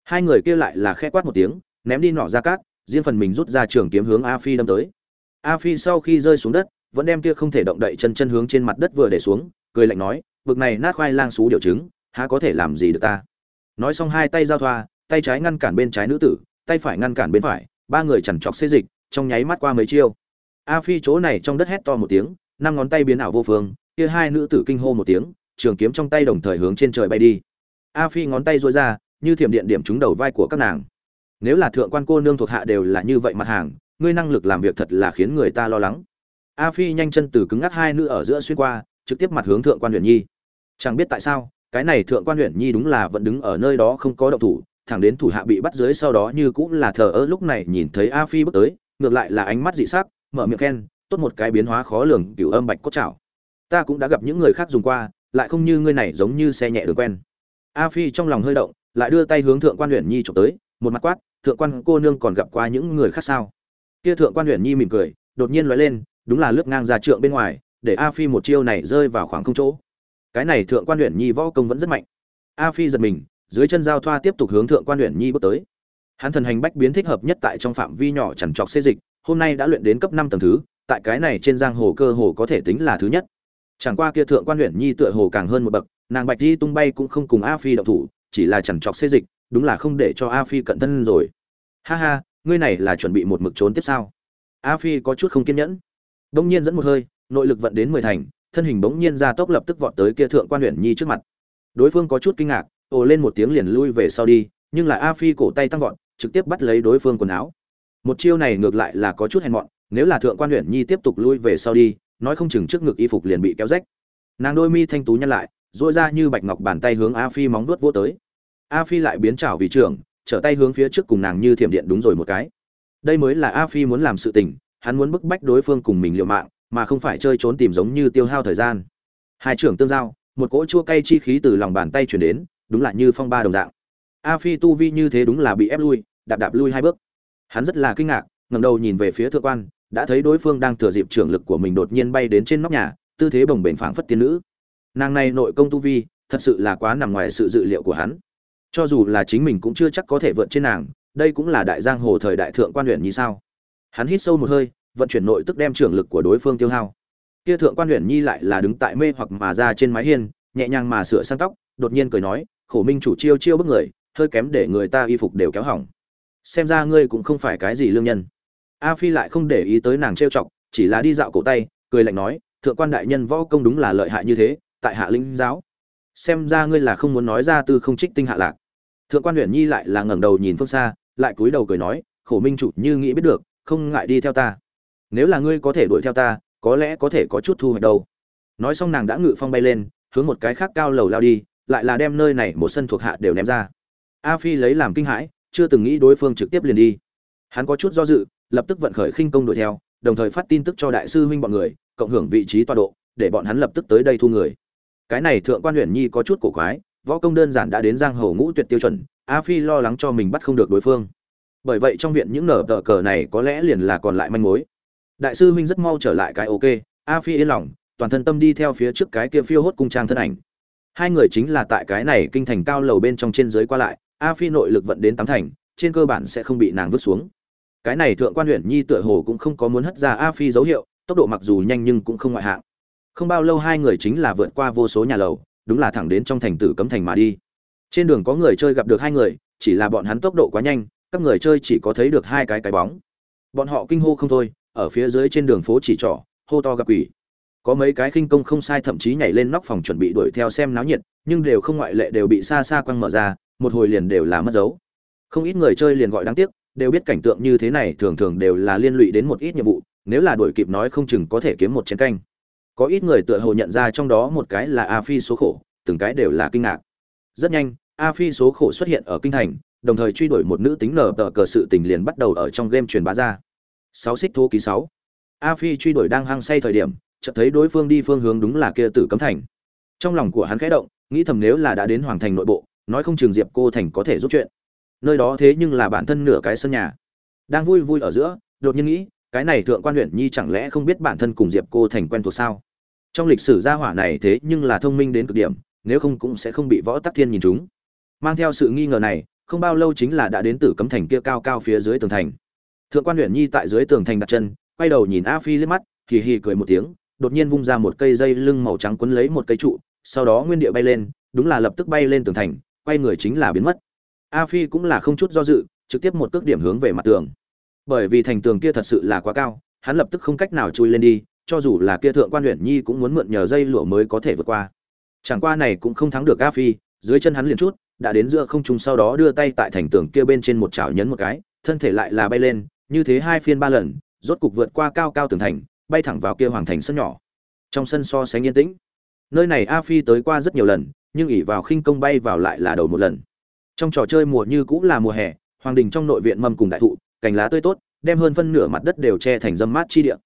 Hai người kia lại là khẽ quát một tiếng, ném đi nọ ra cát, riêng phần mình rút ra trường kiếm hướng a phi đâm tới. A phi sau khi rơi xuống đất, vẫn đem kia không thể động đậy chân chân hướng trên mặt đất vừa để xuống, cười lạnh nói vực này nát khoai lang xú điều chứng, há có thể làm gì được ta? Nói xong hai tay giao thoa, tay trái ngăn cản bên trái nữ tử, tay phải ngăn cản bên phải, ba người chằn chọc xê dịch, trong nháy mắt qua mấy chiêu. A phi chỗ này trong đất hét to một tiếng, năm ngón tay biến ảo vô phương kia hai nữ tử kinh hô một tiếng, trường kiếm trong tay đồng thời hướng trên trời bay đi. A phi ngón tay duỗi ra, như thiểm điện điểm trúng đầu vai của các nàng. Nếu là thượng quan cô nương thuộc hạ đều là như vậy mặt hàng, ngươi năng lực làm việc thật là khiến người ta lo lắng. A phi nhanh chân từ cứng ngắc hai nữ ở giữa xuyên qua, trực tiếp mặt hướng thượng quan huyện nhi. Chẳng biết tại sao, cái này thượng quan huyện nhi đúng là vẫn đứng ở nơi đó không có động thủ, thẳng đến thủ hạ bị bắt dưới sau đó như cũng là thờ ơ lúc này nhìn thấy a phi bước tới, ngược lại là ánh mắt dị sắc, mở miệng khen, tốt một cái biến hóa khó lường, cửu âm bạch cốt chảo ta cũng đã gặp những người khác dùng qua, lại không như ngươi này giống như xe nhẹ đường quen. A phi trong lòng hơi động, lại đưa tay hướng thượng quan huyện nhi chụp tới, một mặt quát, thượng quan cô nương còn gặp qua những người khác sao? Kia thượng quan huyện nhi mỉm cười, đột nhiên lóe lên, đúng là lướt ngang ra trượng bên ngoài, để a phi một chiêu này rơi vào khoảng không chỗ. Cái này thượng quan huyện nhi võ công vẫn rất mạnh. A phi giật mình, dưới chân giao thoa tiếp tục hướng thượng quan huyện nhi bước tới. Hắn thần hành bách biến thích hợp nhất tại trong phạm vi nhỏ chằn trọc xê dịch, hôm nay đã luyện đến cấp năm tầng thứ, tại cái này trên giang hồ cơ hồ có thể tính là thứ nhất chẳng qua kia thượng quan huyện nhi tựa hồ càng hơn một bậc, nàng bạch di tung bay cũng không cùng a phi động thủ, chỉ là chẳng chọc xê dịch, đúng là không để cho a phi cận thân rồi. Ha ha, ngươi này là chuẩn bị một mực trốn tiếp sao? A phi có chút không kiên nhẫn. Bỗng nhiên dẫn một hơi, nội lực vận đến mười thành, thân hình bỗng nhiên ra tốc lập tức vọt tới kia thượng quan huyện nhi trước mặt. Đối phương có chút kinh ngạc, ồ lên một tiếng liền lui về sau đi, nhưng là a phi cổ tay tăng vọt, trực tiếp bắt lấy đối phương quần áo. Một chiêu này ngược lại là có chút hèn mọn, nếu là thượng quan huyện nhi tiếp tục lui về sau đi nói không chừng trước ngực y phục liền bị kéo rách. Nàng đôi mi thanh tú nhăn lại dỗi ra như bạch ngọc bàn tay hướng a phi móng vuốt vô tới. A phi lại biến trảo vì trưởng, trở tay hướng phía trước cùng nàng như thiểm điện đúng rồi một cái. Đây mới là a phi muốn làm sự tình, hắn muốn bức bách đối phương cùng mình liều mạng, mà không phải chơi trốn tìm giống như tiêu hao thời gian. Hai trưởng tương giao, một cỗ chua cay chi khí từ lòng bàn tay chuyển đến, đúng là như phong ba đồng dạng. A phi tu vi như thế đúng là bị ép lui, đạp đạp lui hai bước. Hắn rất là kinh ngạc, ngẩng đầu nhìn về phía thượng quan đã thấy đối phương đang thừa dịp trưởng lực của mình đột nhiên bay đến trên nóc nhà, tư thế bồng bềnh phảng phất tiên nữ. Nàng này nội công tu vi, thật sự là quá nằm ngoài sự dự liệu của hắn. Cho dù là chính mình cũng chưa chắc có thể vượt trên nàng, đây cũng là đại giang hồ thời đại thượng quan huyện như sao. Hắn hít sâu một hơi, vận chuyển nội tức đem trưởng lực của đối phương tiêu hao. Kia thượng quan huyện nhi lại là đứng tại mê hoặc mà ra trên mái hiên, nhẹ nhàng mà sửa sang tóc, đột nhiên cười nói, khổ minh chủ chiêu chiêu bức người, hơi kém để người ta y phục đều kéo hỏng. Xem ra ngươi cũng không phải cái gì lương nhân a phi lại không để ý tới nàng trêu chọc, chỉ là đi dạo cổ tay, cười lạnh nói, thượng quan đại nhân võ công đúng là lợi hại như thế, tại hạ linh giáo, xem ra ngươi là không muốn nói ra tư không trích tinh hạ lạc. Thượng quan huyện nhi lại là ngẩng đầu nhìn phương xa, lại cúi đầu cười nói, khổ minh chủ, như nghĩ biết được, không ngại đi theo ta. Nếu là ngươi có thể đuổi theo ta, có lẽ có thể có chút thu hoạch đâu. Nói xong nàng đã ngự phong bay lên, hướng một cái khác cao lầu lao đi, lại là đem nơi này một sân thuộc hạ đều ném ra. A phi lấy làm kinh hãi, chưa từng nghĩ đối phương trực tiếp liền đi. Hắn có chút do dự lập tức vận khởi khinh công đuổi theo, đồng thời phát tin tức cho đại sư huynh bọn người, cộng hưởng vị trí tọa độ, để bọn hắn lập tức tới đây thu người. Cái này thượng quan huyền nhi có chút cổ quái, võ công đơn giản đã đến giang hồ ngũ tuyệt tiêu chuẩn, a phi lo lắng cho mình bắt không được đối phương. Bởi vậy trong viện những nở tờ cờ này có lẽ liền là còn lại manh mối. Đại sư huynh rất mau trở lại cái ok, a phi yên lòng, toàn thân tâm đi theo phía trước cái kia phiêu hốt cung trang thân ảnh. Hai người chính là tại cái này kinh thành cao lầu bên trong trên dưới qua lại, a phi nội lực vận đến tám thành, trên cơ bản sẽ không bị nàng vứt xuống cái này thượng quan huyện nhi tựa hồ cũng không có muốn hất ra a phi dấu hiệu, tốc độ mặc dù nhanh nhưng cũng không ngoại hạng. Không bao lâu hai người chính là vượt qua vô số nhà lầu, đúng là thẳng đến trong thành tử cấm thành mà đi. Trên đường có người chơi gặp được hai người, chỉ là bọn hắn tốc độ quá nhanh, các người chơi chỉ có thấy được hai cái cái bóng. Bọn họ kinh hô không thôi, ở phía dưới trên đường phố chỉ trỏ, hô to gặp quỷ. Có mấy cái khinh công không sai thậm chí nhảy lên nóc phòng chuẩn bị đuổi theo xem náo nhiệt, nhưng đều không ngoại lệ đều bị xa xa quăng mở ra, một hồi liền đều là mất dấu. Không ít người chơi liền gọi đáng tiếc đều biết cảnh tượng như thế này thường thường đều là liên lụy đến một ít nhiệm vụ, nếu là đổi kịp nói không chừng có thể kiếm một chiến canh. Có ít người tựa hồ nhận ra trong đó một cái là a phi số khổ, từng cái đều là kinh ngạc. Rất nhanh, a phi số khổ xuất hiện ở kinh thành, đồng thời truy đuổi một nữ tính nở tờ cờ sự tình liền bắt đầu ở trong game truyền bá ra. Sáu xích thô ký sáu. A phi truy đuổi đang hăng say thời điểm, chợt thấy đối phương đi phương hướng đúng là kia tử cấm thành. Trong lòng của hắn khẽ động, nghĩ thầm nếu là đã đến hoàng thành nội bộ, nói không chừng diệp cô thành có thể giúp chuyện nơi đó thế nhưng là bản thân nửa cái sân nhà. Đang vui vui ở giữa, đột nhiên nghĩ, cái này thượng quan huyện nhi chẳng lẽ không biết bản thân cùng diệp cô thành quen thuộc sao? Trong lịch sử gia hỏa này thế nhưng là thông minh đến cực điểm, nếu không cũng sẽ không bị võ tắc thiên nhìn chúng. Mang theo sự nghi ngờ này, không bao lâu chính là đã đến tử cấm thành kia cao cao phía dưới tường thành. Thượng quan huyện nhi tại dưới tường thành đặt chân, quay đầu nhìn a phi liếc mắt, hì hì cười một tiếng, đột nhiên vung ra một cây dây lưng màu trắng quấn lấy một cây trụ, sau đó nguyên địa bay lên, đúng là lập tức bay lên tường thành, quay người chính là biến mất a phi cũng là không chút do dự, trực tiếp một cước điểm hướng về mặt tường. Bởi vì thành tường kia thật sự là quá cao, hắn lập tức không cách nào chui lên đi, cho dù là kia thượng quan huyện nhi cũng muốn mượn nhờ dây lụa mới có thể vượt qua. Chẳng qua này cũng không thắng được a phi, dưới chân hắn liền chút, đã đến giữa không trung sau đó đưa tay tại thành tường kia bên trên một chảo nhấn một cái, thân thể lại là bay lên, như thế hai phiên ba lần, rốt cục vượt qua cao cao tường thành, bay thẳng vào kia hoàng thành sân nhỏ. Trong sân so sánh yên tĩnh. Nơi này a phi tới qua rất nhiều lần, nhưng ỉ vào khinh công bay vào lại là đầu một lần trong trò chơi mùa như cũng là mùa hè, hoàng đình trong nội viện mâm cùng đại thụ, cành lá tươi tốt, đem hơn phân nửa mặt đất đều che thành dâm mát chi địa.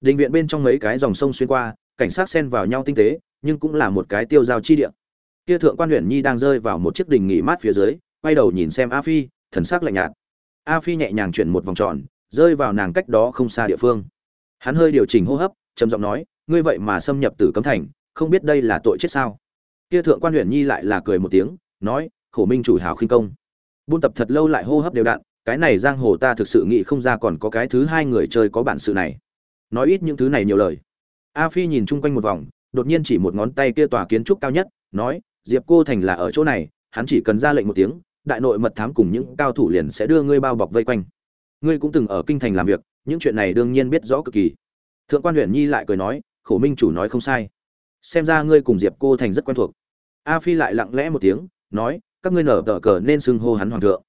Đình viện bên trong mấy cái dòng sông xuyên qua, cảnh sát xen vào nhau tinh tế, nhưng cũng là một cái tiêu giao chi địa. Kia thượng quan huyện nhi đang rơi vào một chiếc đình nghỉ mát phía dưới, quay đầu nhìn xem a phi, thần sắc lạnh nhạt. A phi nhẹ nhàng chuyển một vòng tròn, rơi vào nàng cách đó không xa địa phương. Hắn hơi điều chỉnh hô hấp, trầm giọng nói, ngươi vậy mà xâm nhập tử cấm thành, không biết đây là tội chết sao? Kia thượng quan huyện nhi lại là cười một tiếng, nói khổ minh chủ hào khinh công. Buôn tập thật lâu lại hô hấp đều đặn, cái này giang hồ ta thực sự nghĩ không ra còn có cái thứ hai người chơi có bản sự này. Nói ít những thứ này nhiều lời. A phi nhìn chung quanh một vòng, đột nhiên chỉ một ngón tay kia tòa kiến trúc cao nhất, nói, diệp cô thành là ở chỗ này, hắn chỉ cần ra lệnh một tiếng, đại nội mật thám cùng những cao thủ liền sẽ đưa ngươi bao bọc vây quanh. Ngươi cũng từng ở kinh thành làm việc, những chuyện này đương nhiên biết rõ cực kỳ. Thượng quan huyện nhi lại cười nói, khổ minh chủ nói không sai. Xem ra ngươi cùng diệp cô thành rất quen thuộc. A phi lại lặng lẽ một tiếng, nói các ngươi nở tờ cờ nên xưng hô hắn hoàng thượng.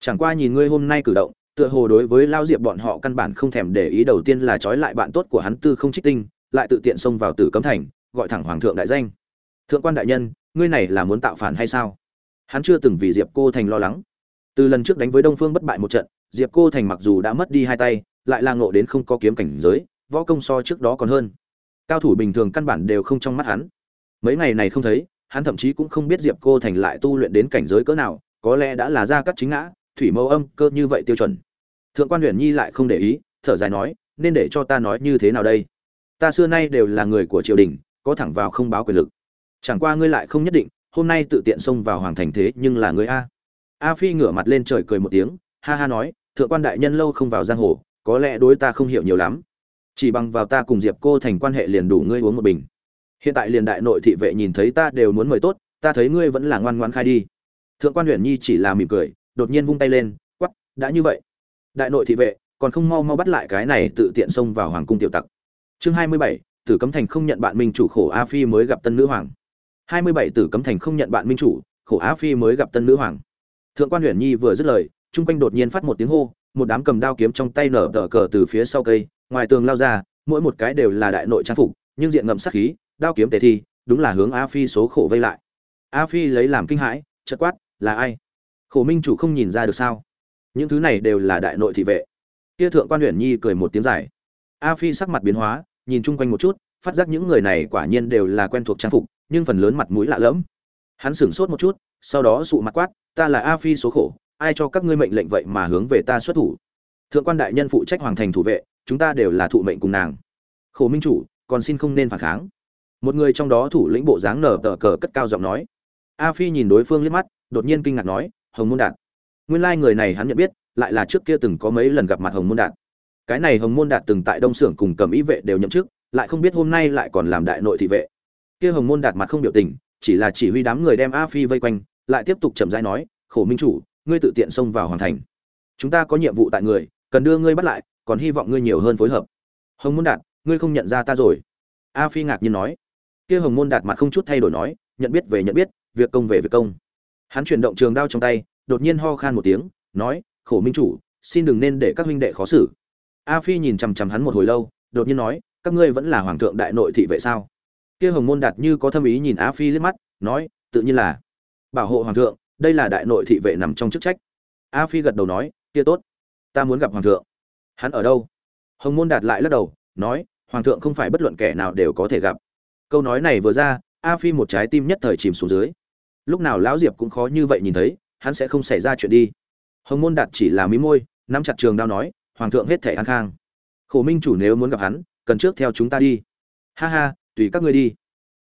Chẳng qua nhìn ngươi hôm nay cử động, tựa hồ đối với lao diệp bọn họ căn bản không thèm để ý đầu tiên là trói lại bạn tốt của hắn tư không trích tinh, lại tự tiện xông vào tử cấm thành, gọi thẳng hoàng thượng đại danh. Thượng quan đại nhân, ngươi này là muốn tạo phản hay sao? Hắn chưa từng vì diệp cô thành lo lắng. Từ lần trước đánh với đông phương bất bại một trận, diệp cô thành mặc dù đã mất đi hai tay, lại là ngộ đến không có kiếm cảnh giới, võ công so trước đó còn hơn. Cao thủ bình thường căn bản đều không trong mắt hắn. Mấy ngày này không thấy hắn thậm chí cũng không biết diệp cô thành lại tu luyện đến cảnh giới cỡ nào, có lẽ đã là ra cắt chính ngã, thủy mẫu âm, cơ như vậy tiêu chuẩn. Thượng quan huyền nhi lại không để ý, thở dài nói, nên để cho ta nói như thế nào đây? Ta xưa nay đều là người của triều đình, có thẳng vào không báo quyền lực. Chẳng qua ngươi lại không nhất định, hôm nay tự tiện xông vào hoàng thành thế nhưng là ngươi a. A phi ngửa mặt lên trời cười một tiếng, ha ha nói, thượng quan đại nhân lâu không vào giang hồ, có lẽ đối ta không hiểu nhiều lắm. Chỉ bằng vào ta cùng diệp cô thành quan hệ liền đủ ngươi uống một bình hiện tại liền đại nội thị vệ nhìn thấy ta đều muốn mời tốt, ta thấy ngươi vẫn là ngoan ngoan khai đi. Thượng quan huyện nhi chỉ là mỉm cười, đột nhiên vung tay lên quắp đã như vậy. Đại nội thị vệ, còn không mau mau bắt lại cái này tự tiện xông vào hoàng cung tiểu tặc. Chương hai mươi bảy, tử cấm thành không nhận bạn minh chủ khổ a phi mới gặp tân nữ hoàng. hai mươi bảy, tử cấm thành không nhận bạn minh chủ khổ a phi mới gặp tân nữ hoàng. Thượng quan huyện nhi vừa dứt lời, chung quanh đột nhiên phát một tiếng hô, một đám cầm đao kiếm trong tay nở tờ cờ từ phía sau cây, ngoài tường lao ra, mỗi một cái đều là đại nội trang phục, nhưng diện ngậm sát khí đao kiếm tề thi, đúng là hướng a phi số khổ vây lại. A phi lấy làm kinh hãi chất quát, là ai? Khổ minh chủ không nhìn ra được sao? Những thứ này đều là đại nội thị vệ. Kia thượng quan huyện nhi cười một tiếng dài. A phi sắc mặt biến hóa, nhìn chung quanh một chút, phát giác những người này quả nhiên đều là quen thuộc trang phục, nhưng phần lớn mặt mũi lạ lẫm. Hắn sửng sốt một chút, sau đó sụ mặt quát, ta là a phi số khổ, ai cho các ngươi mệnh lệnh vậy mà hướng về ta xuất thủ? Thượng quan đại nhân phụ trách hoàng thành thủ vệ, chúng ta đều là thụ mệnh cùng nàng. Khổ minh chủ, còn xin không nên phản kháng một người trong đó thủ lĩnh bộ dáng nở tờ cờ cất cao giọng nói. A phi nhìn đối phương liếc mắt, đột nhiên kinh ngạc nói, hồng môn đạt. Nguyên lai người này hắn nhận biết, lại là trước kia từng có mấy lần gặp mặt hồng môn đạt. Cái này hồng môn đạt từng tại đông xưởng cùng cầm ý vệ đều nhậm chức, lại không biết hôm nay lại còn làm đại nội thị vệ. Kia hồng môn đạt mặt không biểu tình, chỉ là chỉ huy đám người đem a phi vây quanh, lại tiếp tục chậm rãi nói, khổ minh chủ, ngươi tự tiện xông vào hoàng thành. Chúng ta có nhiệm vụ tại người, cần đưa ngươi bắt lại, còn hy vọng ngươi nhiều hơn phối hợp. Hồng môn đạt, ngươi không nhận ra ta rồi. A phi ngạc nhiên nói kia hồng môn đạt mặt không chút thay đổi nói, nhận biết về nhận biết, việc công về việc công. Hắn chuyển động trường đao trong tay, đột nhiên ho khan một tiếng, nói, khổ minh chủ, xin đừng nên để các huynh đệ khó xử. A phi nhìn chằm chằm hắn một hồi lâu, đột nhiên nói, các ngươi vẫn là hoàng thượng đại nội thị vệ sao? Kia hồng môn đạt như có thâm ý nhìn a phi liếc mắt, nói, tự nhiên là. Bảo hộ hoàng thượng, đây là đại nội thị vệ nằm trong chức trách. A phi gật đầu nói, kia tốt, ta muốn gặp hoàng thượng. Hắn ở đâu? Hồng môn đạt lại lắc đầu, nói, hoàng thượng không phải bất luận kẻ nào đều có thể gặp câu nói này vừa ra, a phi một trái tim nhất thời chìm xuống dưới. Lúc nào lão diệp cũng khó như vậy nhìn thấy, hắn sẽ không xảy ra chuyện đi. Hồng môn đạt chỉ là mí môi, nắm chặt trường đao nói, hoàng thượng hết thể an khang. Khổ minh chủ nếu muốn gặp hắn, cần trước theo chúng ta đi. Ha ha, tùy các ngươi đi.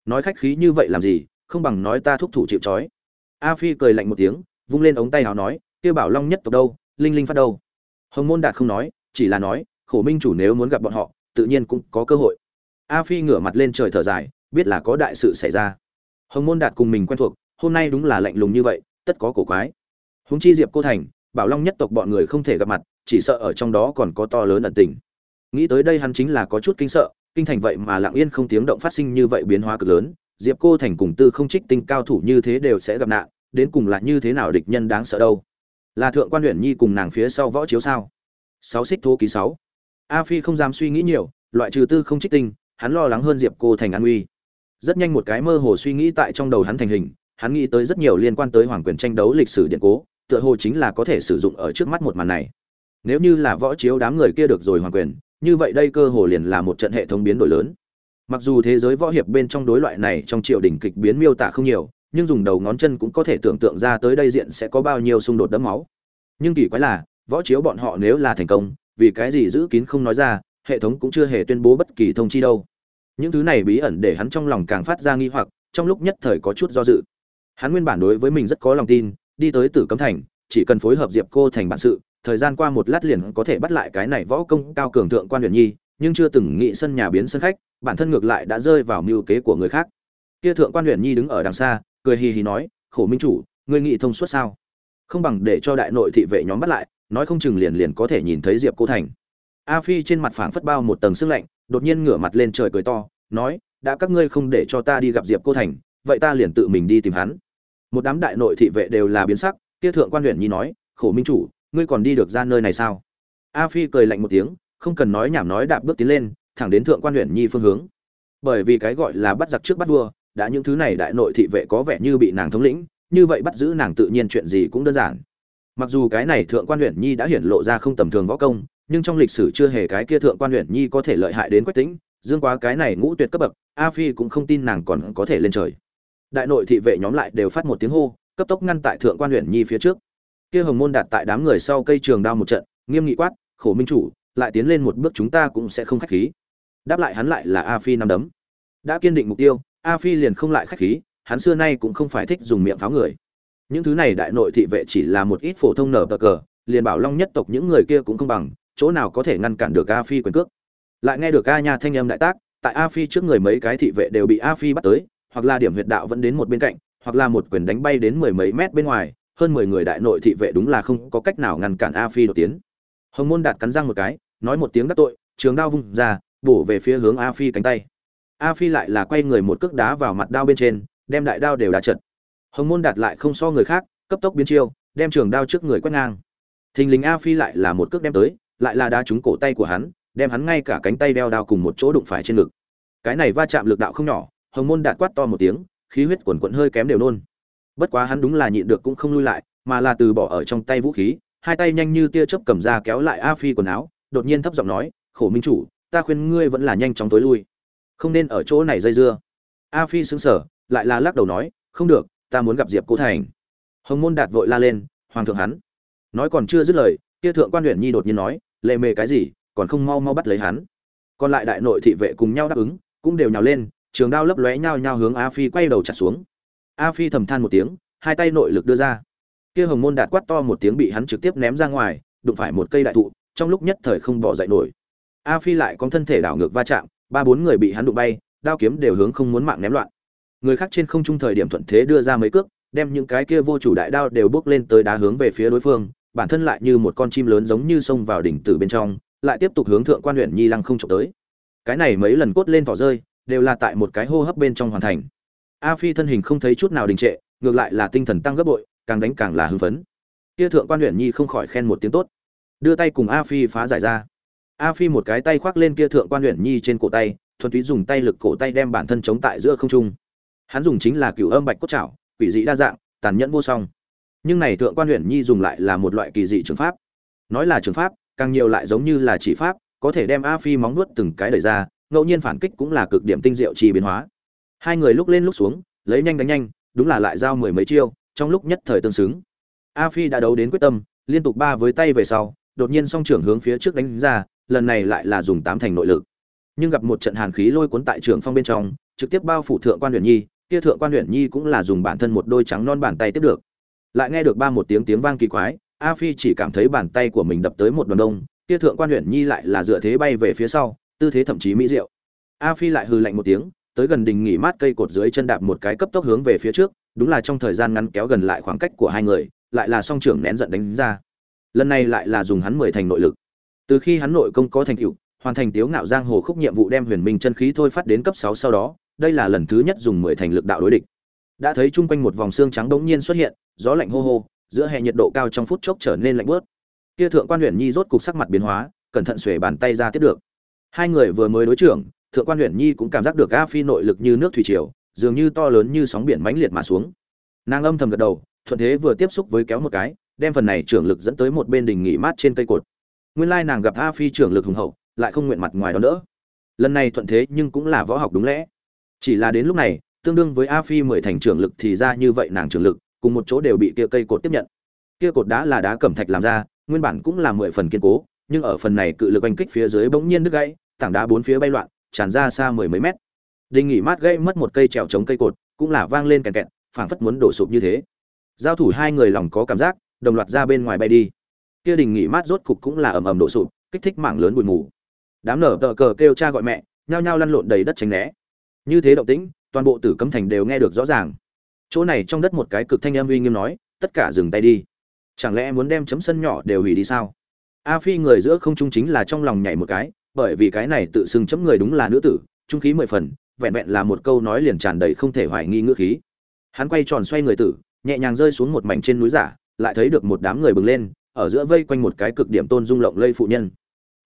Nói khách khí như vậy làm gì, không bằng nói ta thúc thủ chịu trói. A phi cười lạnh một tiếng, vung lên ống tay hào nói kêu bảo long nhất tộc đâu, linh linh phát đâu? Hồng môn đạt không nói, chỉ là nói, khổ minh chủ nếu muốn gặp bọn họ, tự nhiên cũng có cơ hội a phi ngửa mặt lên trời thở dài, biết là có đại sự xảy ra. Hồng môn đạt cùng mình quen thuộc, hôm nay đúng là lạnh lùng như vậy, tất có cổ quái. Húng chi diệp cô thành, bảo long nhất tộc bọn người không thể gặp mặt, chỉ sợ ở trong đó còn có to lớn ẩn tình. Nghĩ tới đây hắn chính là có chút kinh sợ, kinh thành vậy mà lặng yên không tiếng động phát sinh như vậy biến hóa cực lớn, diệp cô thành cùng tư không trích tinh cao thủ như thế đều sẽ gặp nạn, đến cùng là như thế nào địch nhân đáng sợ đâu? Là thượng quan huyện nhi cùng nàng phía sau võ chiếu sao? Sáu xích thô ký sáu. A phi không dám suy nghĩ nhiều, loại trừ tư không trích tinh hắn lo lắng hơn diệp cô thành an uy rất nhanh một cái mơ hồ suy nghĩ tại trong đầu hắn thành hình, hắn nghĩ tới rất nhiều liên quan tới hoàng quyền tranh đấu lịch sử điện cố, tựa hồ chính là có thể sử dụng ở trước mắt một màn này. Nếu như là võ chiếu đám người kia được rồi hoàng quyền, như vậy đây cơ hồ liền là một trận hệ thống biến đổi lớn. Mặc dù thế giới võ hiệp bên trong đối loại này trong triều đình kịch biến miêu tả không nhiều, nhưng dùng đầu ngón chân cũng có thể tưởng tượng ra tới đây diện sẽ có bao nhiêu xung đột đẫm máu. Nhưng kỳ quái là, võ chiếu bọn họ nếu là thành công, vì cái gì giữ kín không nói ra hệ thống cũng chưa hề tuyên bố bất kỳ thông chi đâu. Những thứ này bí ẩn để hắn trong lòng càng phát ra nghi hoặc, trong lúc nhất thời có chút do dự. Hắn nguyên bản đối với mình rất có lòng tin, đi tới tử cấm thành, chỉ cần phối hợp diệp cô thành bản sự, thời gian qua một lát liền có thể bắt lại cái này võ công cao cường thượng quan huyền nhi, nhưng chưa từng nghĩ sân nhà biến sân khách, bản thân ngược lại đã rơi vào mưu kế của người khác. Kia thượng quan huyền nhi đứng ở đằng xa, cười hì hì nói, khổ minh chủ, ngươi nghĩ thông suốt sao? Không bằng để cho đại nội thị vệ nhóm bắt lại, nói không chừng liền liền có thể nhìn thấy diệp cô thành a phi trên mặt phảng phất bao một tầng sương lạnh, đột nhiên ngửa mặt lên trời cười to, nói, đã các ngươi không để cho ta đi gặp diệp cô thành, vậy ta liền tự mình đi tìm hắn. Một đám đại nội thị vệ đều là biến sắc, kia thượng quan huyện nhi nói, khổ minh chủ, ngươi còn đi được ra nơi này sao? A phi cười lạnh một tiếng, không cần nói nhảm nói đạp bước tiến lên, thẳng đến thượng quan huyện nhi phương hướng. Bởi vì cái gọi là bắt giặc trước bắt vua, đã những thứ này đại nội thị vệ có vẻ như bị nàng thống lĩnh, như vậy bắt giữ nàng tự nhiên chuyện gì cũng đơn giản. Mặc dù cái này thượng quan huyện nhi đã hiển lộ ra không tầm thường võ công nhưng trong lịch sử chưa hề cái kia thượng quan huyện nhi có thể lợi hại đến quách tính dương quá cái này ngũ tuyệt cấp bậc, a phi cũng không tin nàng còn có thể lên trời. Đại nội thị vệ nhóm lại đều phát một tiếng hô, cấp tốc ngăn tại thượng quan huyện nhi phía trước. Kia hồng môn đạt tại đám người sau cây trường đao một trận, nghiêm nghị quát, khổ minh chủ, lại tiến lên một bước chúng ta cũng sẽ không khách khí. Đáp lại hắn lại là a phi năm đấm. Đã kiên định mục tiêu, a phi liền không lại khách khí, hắn xưa nay cũng không phải thích dùng miệng pháo người. Những thứ này đại nội thị vệ chỉ là một ít phổ thông nở bờ cờ, liền bảo long nhất tộc những người kia cũng không bằng chỗ nào có thể ngăn cản được a phi quyền cước? Lại nghe được a nha thanh âm đại tác, tại a phi trước người mấy cái thị vệ đều bị a phi bắt tới, hoặc là điểm huyệt đạo vẫn đến một bên cạnh, hoặc là một quyền đánh bay đến mười mấy mét bên ngoài, hơn mười người đại nội thị vệ đúng là không có cách nào ngăn cản a phi đột tiến. Hồng môn đạt cắn răng một cái, nói một tiếng đắc tội, trường đao vung ra, bổ về phía hướng a phi cánh tay. A phi lại là quay người một cước đá vào mặt đao bên trên, đem đại đao đều đá chật hồng môn đạt lại không so người khác, cấp tốc biến chiêu, đem trường đao trước người quét ngang. Thình lình a phi lại là một cước đem tới lại là đá trúng cổ tay của hắn, đem hắn ngay cả cánh tay đeo đao cùng một chỗ đụng phải trên ngực. Cái này va chạm lực đạo không nhỏ, hồng môn đạt quát to một tiếng, khí huyết quần quận hơi kém đều nôn. Bất quá hắn đúng là nhịn được cũng không lui lại, mà là từ bỏ ở trong tay vũ khí, hai tay nhanh như tia chớp cầm ra kéo lại a phi quần áo, đột nhiên thấp giọng nói, khổ minh chủ, ta khuyên ngươi vẫn là nhanh chóng tối lui. Không nên ở chỗ này dây dưa. A phi xứng sở lại là lắc đầu nói, không được, ta muốn gặp diệp cố thành. Hồng môn đạt vội la lên, hoàng thượng hắn. Nói còn chưa dứt lời kia thượng quan huyện nhi đột nhiên nói, lệ mề cái gì, còn không mau mau bắt lấy hắn. Còn lại đại nội thị vệ cùng nhau đáp ứng, cũng đều nhào lên, trường đao lấp lóe nhau nhau hướng a phi quay đầu chặt xuống. A phi thầm than một tiếng, hai tay nội lực đưa ra. Kia hồng môn đạt quát to một tiếng bị hắn trực tiếp ném ra ngoài, đụng phải một cây đại thụ, trong lúc nhất thời không bỏ dậy nổi. A phi lại có thân thể đảo ngược va chạm, ba bốn người bị hắn đụng bay, đao kiếm đều hướng không muốn mạng ném loạn. Người khác trên không trung thời điểm thuận thế đưa ra mấy cước, đem những cái kia vô chủ đại đao đều bước lên tới đá hướng về phía đối phương bản thân lại như một con chim lớn giống như xông vào đỉnh tử bên trong, lại tiếp tục hướng thượng quan huyện nhi lăng không chụp tới. Cái này mấy lần cốt lên vỏ rơi, đều là tại một cái hô hấp bên trong hoàn thành. A phi thân hình không thấy chút nào đình trệ, ngược lại là tinh thần tăng gấp bội, càng đánh càng là hưng phấn. Kia thượng quan huyện nhi không khỏi khen một tiếng tốt. Đưa tay cùng a phi phá giải ra. A phi một cái tay khoác lên kia thượng quan huyện nhi trên cổ tay, thuần túy dùng tay lực cổ tay đem bản thân chống tại giữa không trung. Hắn dùng chính là cửu âm bạch cốt chảo quỷ dị đa dạng, tàn nhẫn vô song nhưng này thượng quan huyện nhi dùng lại là một loại kỳ dị trường pháp. Nói là trường pháp, càng nhiều lại giống như là chỉ pháp, có thể đem a phi móng nuốt từng cái đẩy ra, ngẫu nhiên phản kích cũng là cực điểm tinh diệu trì biến hóa. Hai người lúc lên lúc xuống, lấy nhanh đánh nhanh, đúng là lại giao mười mấy chiêu, trong lúc nhất thời tương xứng. A phi đã đấu đến quyết tâm, liên tục ba với tay về sau, đột nhiên song trưởng hướng phía trước đánh ra, lần này lại là dùng tám thành nội lực. Nhưng gặp một trận hàn khí lôi cuốn tại trường phong bên trong, trực tiếp bao phủ thượng quan huyện nhi, kia thượng quan huyện nhi cũng là dùng bản thân một đôi trắng non bàn tay tiếp được lại nghe được ba một tiếng tiếng vang kỳ quái, a phi chỉ cảm thấy bàn tay của mình đập tới một đoàn đông, kia thượng quan huyện nhi lại là dựa thế bay về phía sau, tư thế thậm chí mỹ diệu. A phi lại hừ lạnh một tiếng, tới gần đình nghỉ mát cây cột dưới chân đạp một cái cấp tốc hướng về phía trước, đúng là trong thời gian ngắn kéo gần lại khoảng cách của hai người, lại là song trưởng nén giận đánh ra. Lần này lại là dùng hắn mười thành nội lực. Từ khi hắn nội công có thành tựu, hoàn thành tiếu ngạo giang hồ khúc nhiệm vụ đem huyền minh chân khí thôi phát đến cấp sáu sau đó, đây là lần thứ nhất dùng mười thành lực đạo đối địch đã thấy chung quanh một vòng xương trắng đống nhiên xuất hiện, gió lạnh hô hô, giữa hệ nhiệt độ cao trong phút chốc trở nên lạnh bớt. Kia thượng quan huyện nhi rốt cục sắc mặt biến hóa, cẩn thận xuề bàn tay ra tiếp được. Hai người vừa mới đối trưởng, thượng quan huyện nhi cũng cảm giác được a phi nội lực như nước thủy triều, dường như to lớn như sóng biển mãnh liệt mà xuống. Nàng âm thầm gật đầu, thuận thế vừa tiếp xúc với kéo một cái, đem phần này trưởng lực dẫn tới một bên đỉnh nghỉ mát trên cây cột. Nguyên lai nàng gặp a phi trưởng lực hùng hậu, lại không nguyện mặt ngoài đó nữa lần này thuận thế nhưng cũng là võ học đúng lẽ. Chỉ là đến lúc này tương đương với a phi mười thành trưởng lực thì ra như vậy nàng trưởng lực, cùng một chỗ đều bị kia cây cột tiếp nhận. Kia cột đá là đá cẩm thạch làm ra, nguyên bản cũng là mười phần kiên cố, nhưng ở phần này cự lực oanh kích phía dưới bỗng nhiên đứt gãy, tảng đá bốn phía bay loạn, tràn ra xa mười mấy mét. Đình nghỉ mát gãy mất một cây trèo chống cây cột, cũng là vang lên kèn kẹt, phảng phất muốn đổ sụp như thế. Giao thủ hai người lòng có cảm giác, đồng loạt ra bên ngoài bay đi. Kia đình nghỉ mát rốt cục cũng là ầm ầm đổ sụp, kích thích mảng lớn bụi mù. Đám nở tờ cờ kêu cha gọi mẹ, nhao nhao lăn lộn đầy đất tránh né. Như thế động tĩnh toàn bộ tử cấm thành đều nghe được rõ ràng. Chỗ này trong đất một cái cực thanh âm uy nghiêm nói, tất cả dừng tay đi. Chẳng lẽ muốn đem chấm sân nhỏ đều hủy đi sao? A phi người giữa không trung chính là trong lòng nhảy một cái, bởi vì cái này tự xưng chấm người đúng là nữ tử, trung khí mười phần, vẹn vẹn là một câu nói liền tràn đầy không thể hoài nghi ngữ khí. Hắn quay tròn xoay người tử, nhẹ nhàng rơi xuống một mảnh trên núi giả, lại thấy được một đám người bừng lên, ở giữa vây quanh một cái cực điểm tôn dung lộng lây phụ nhân.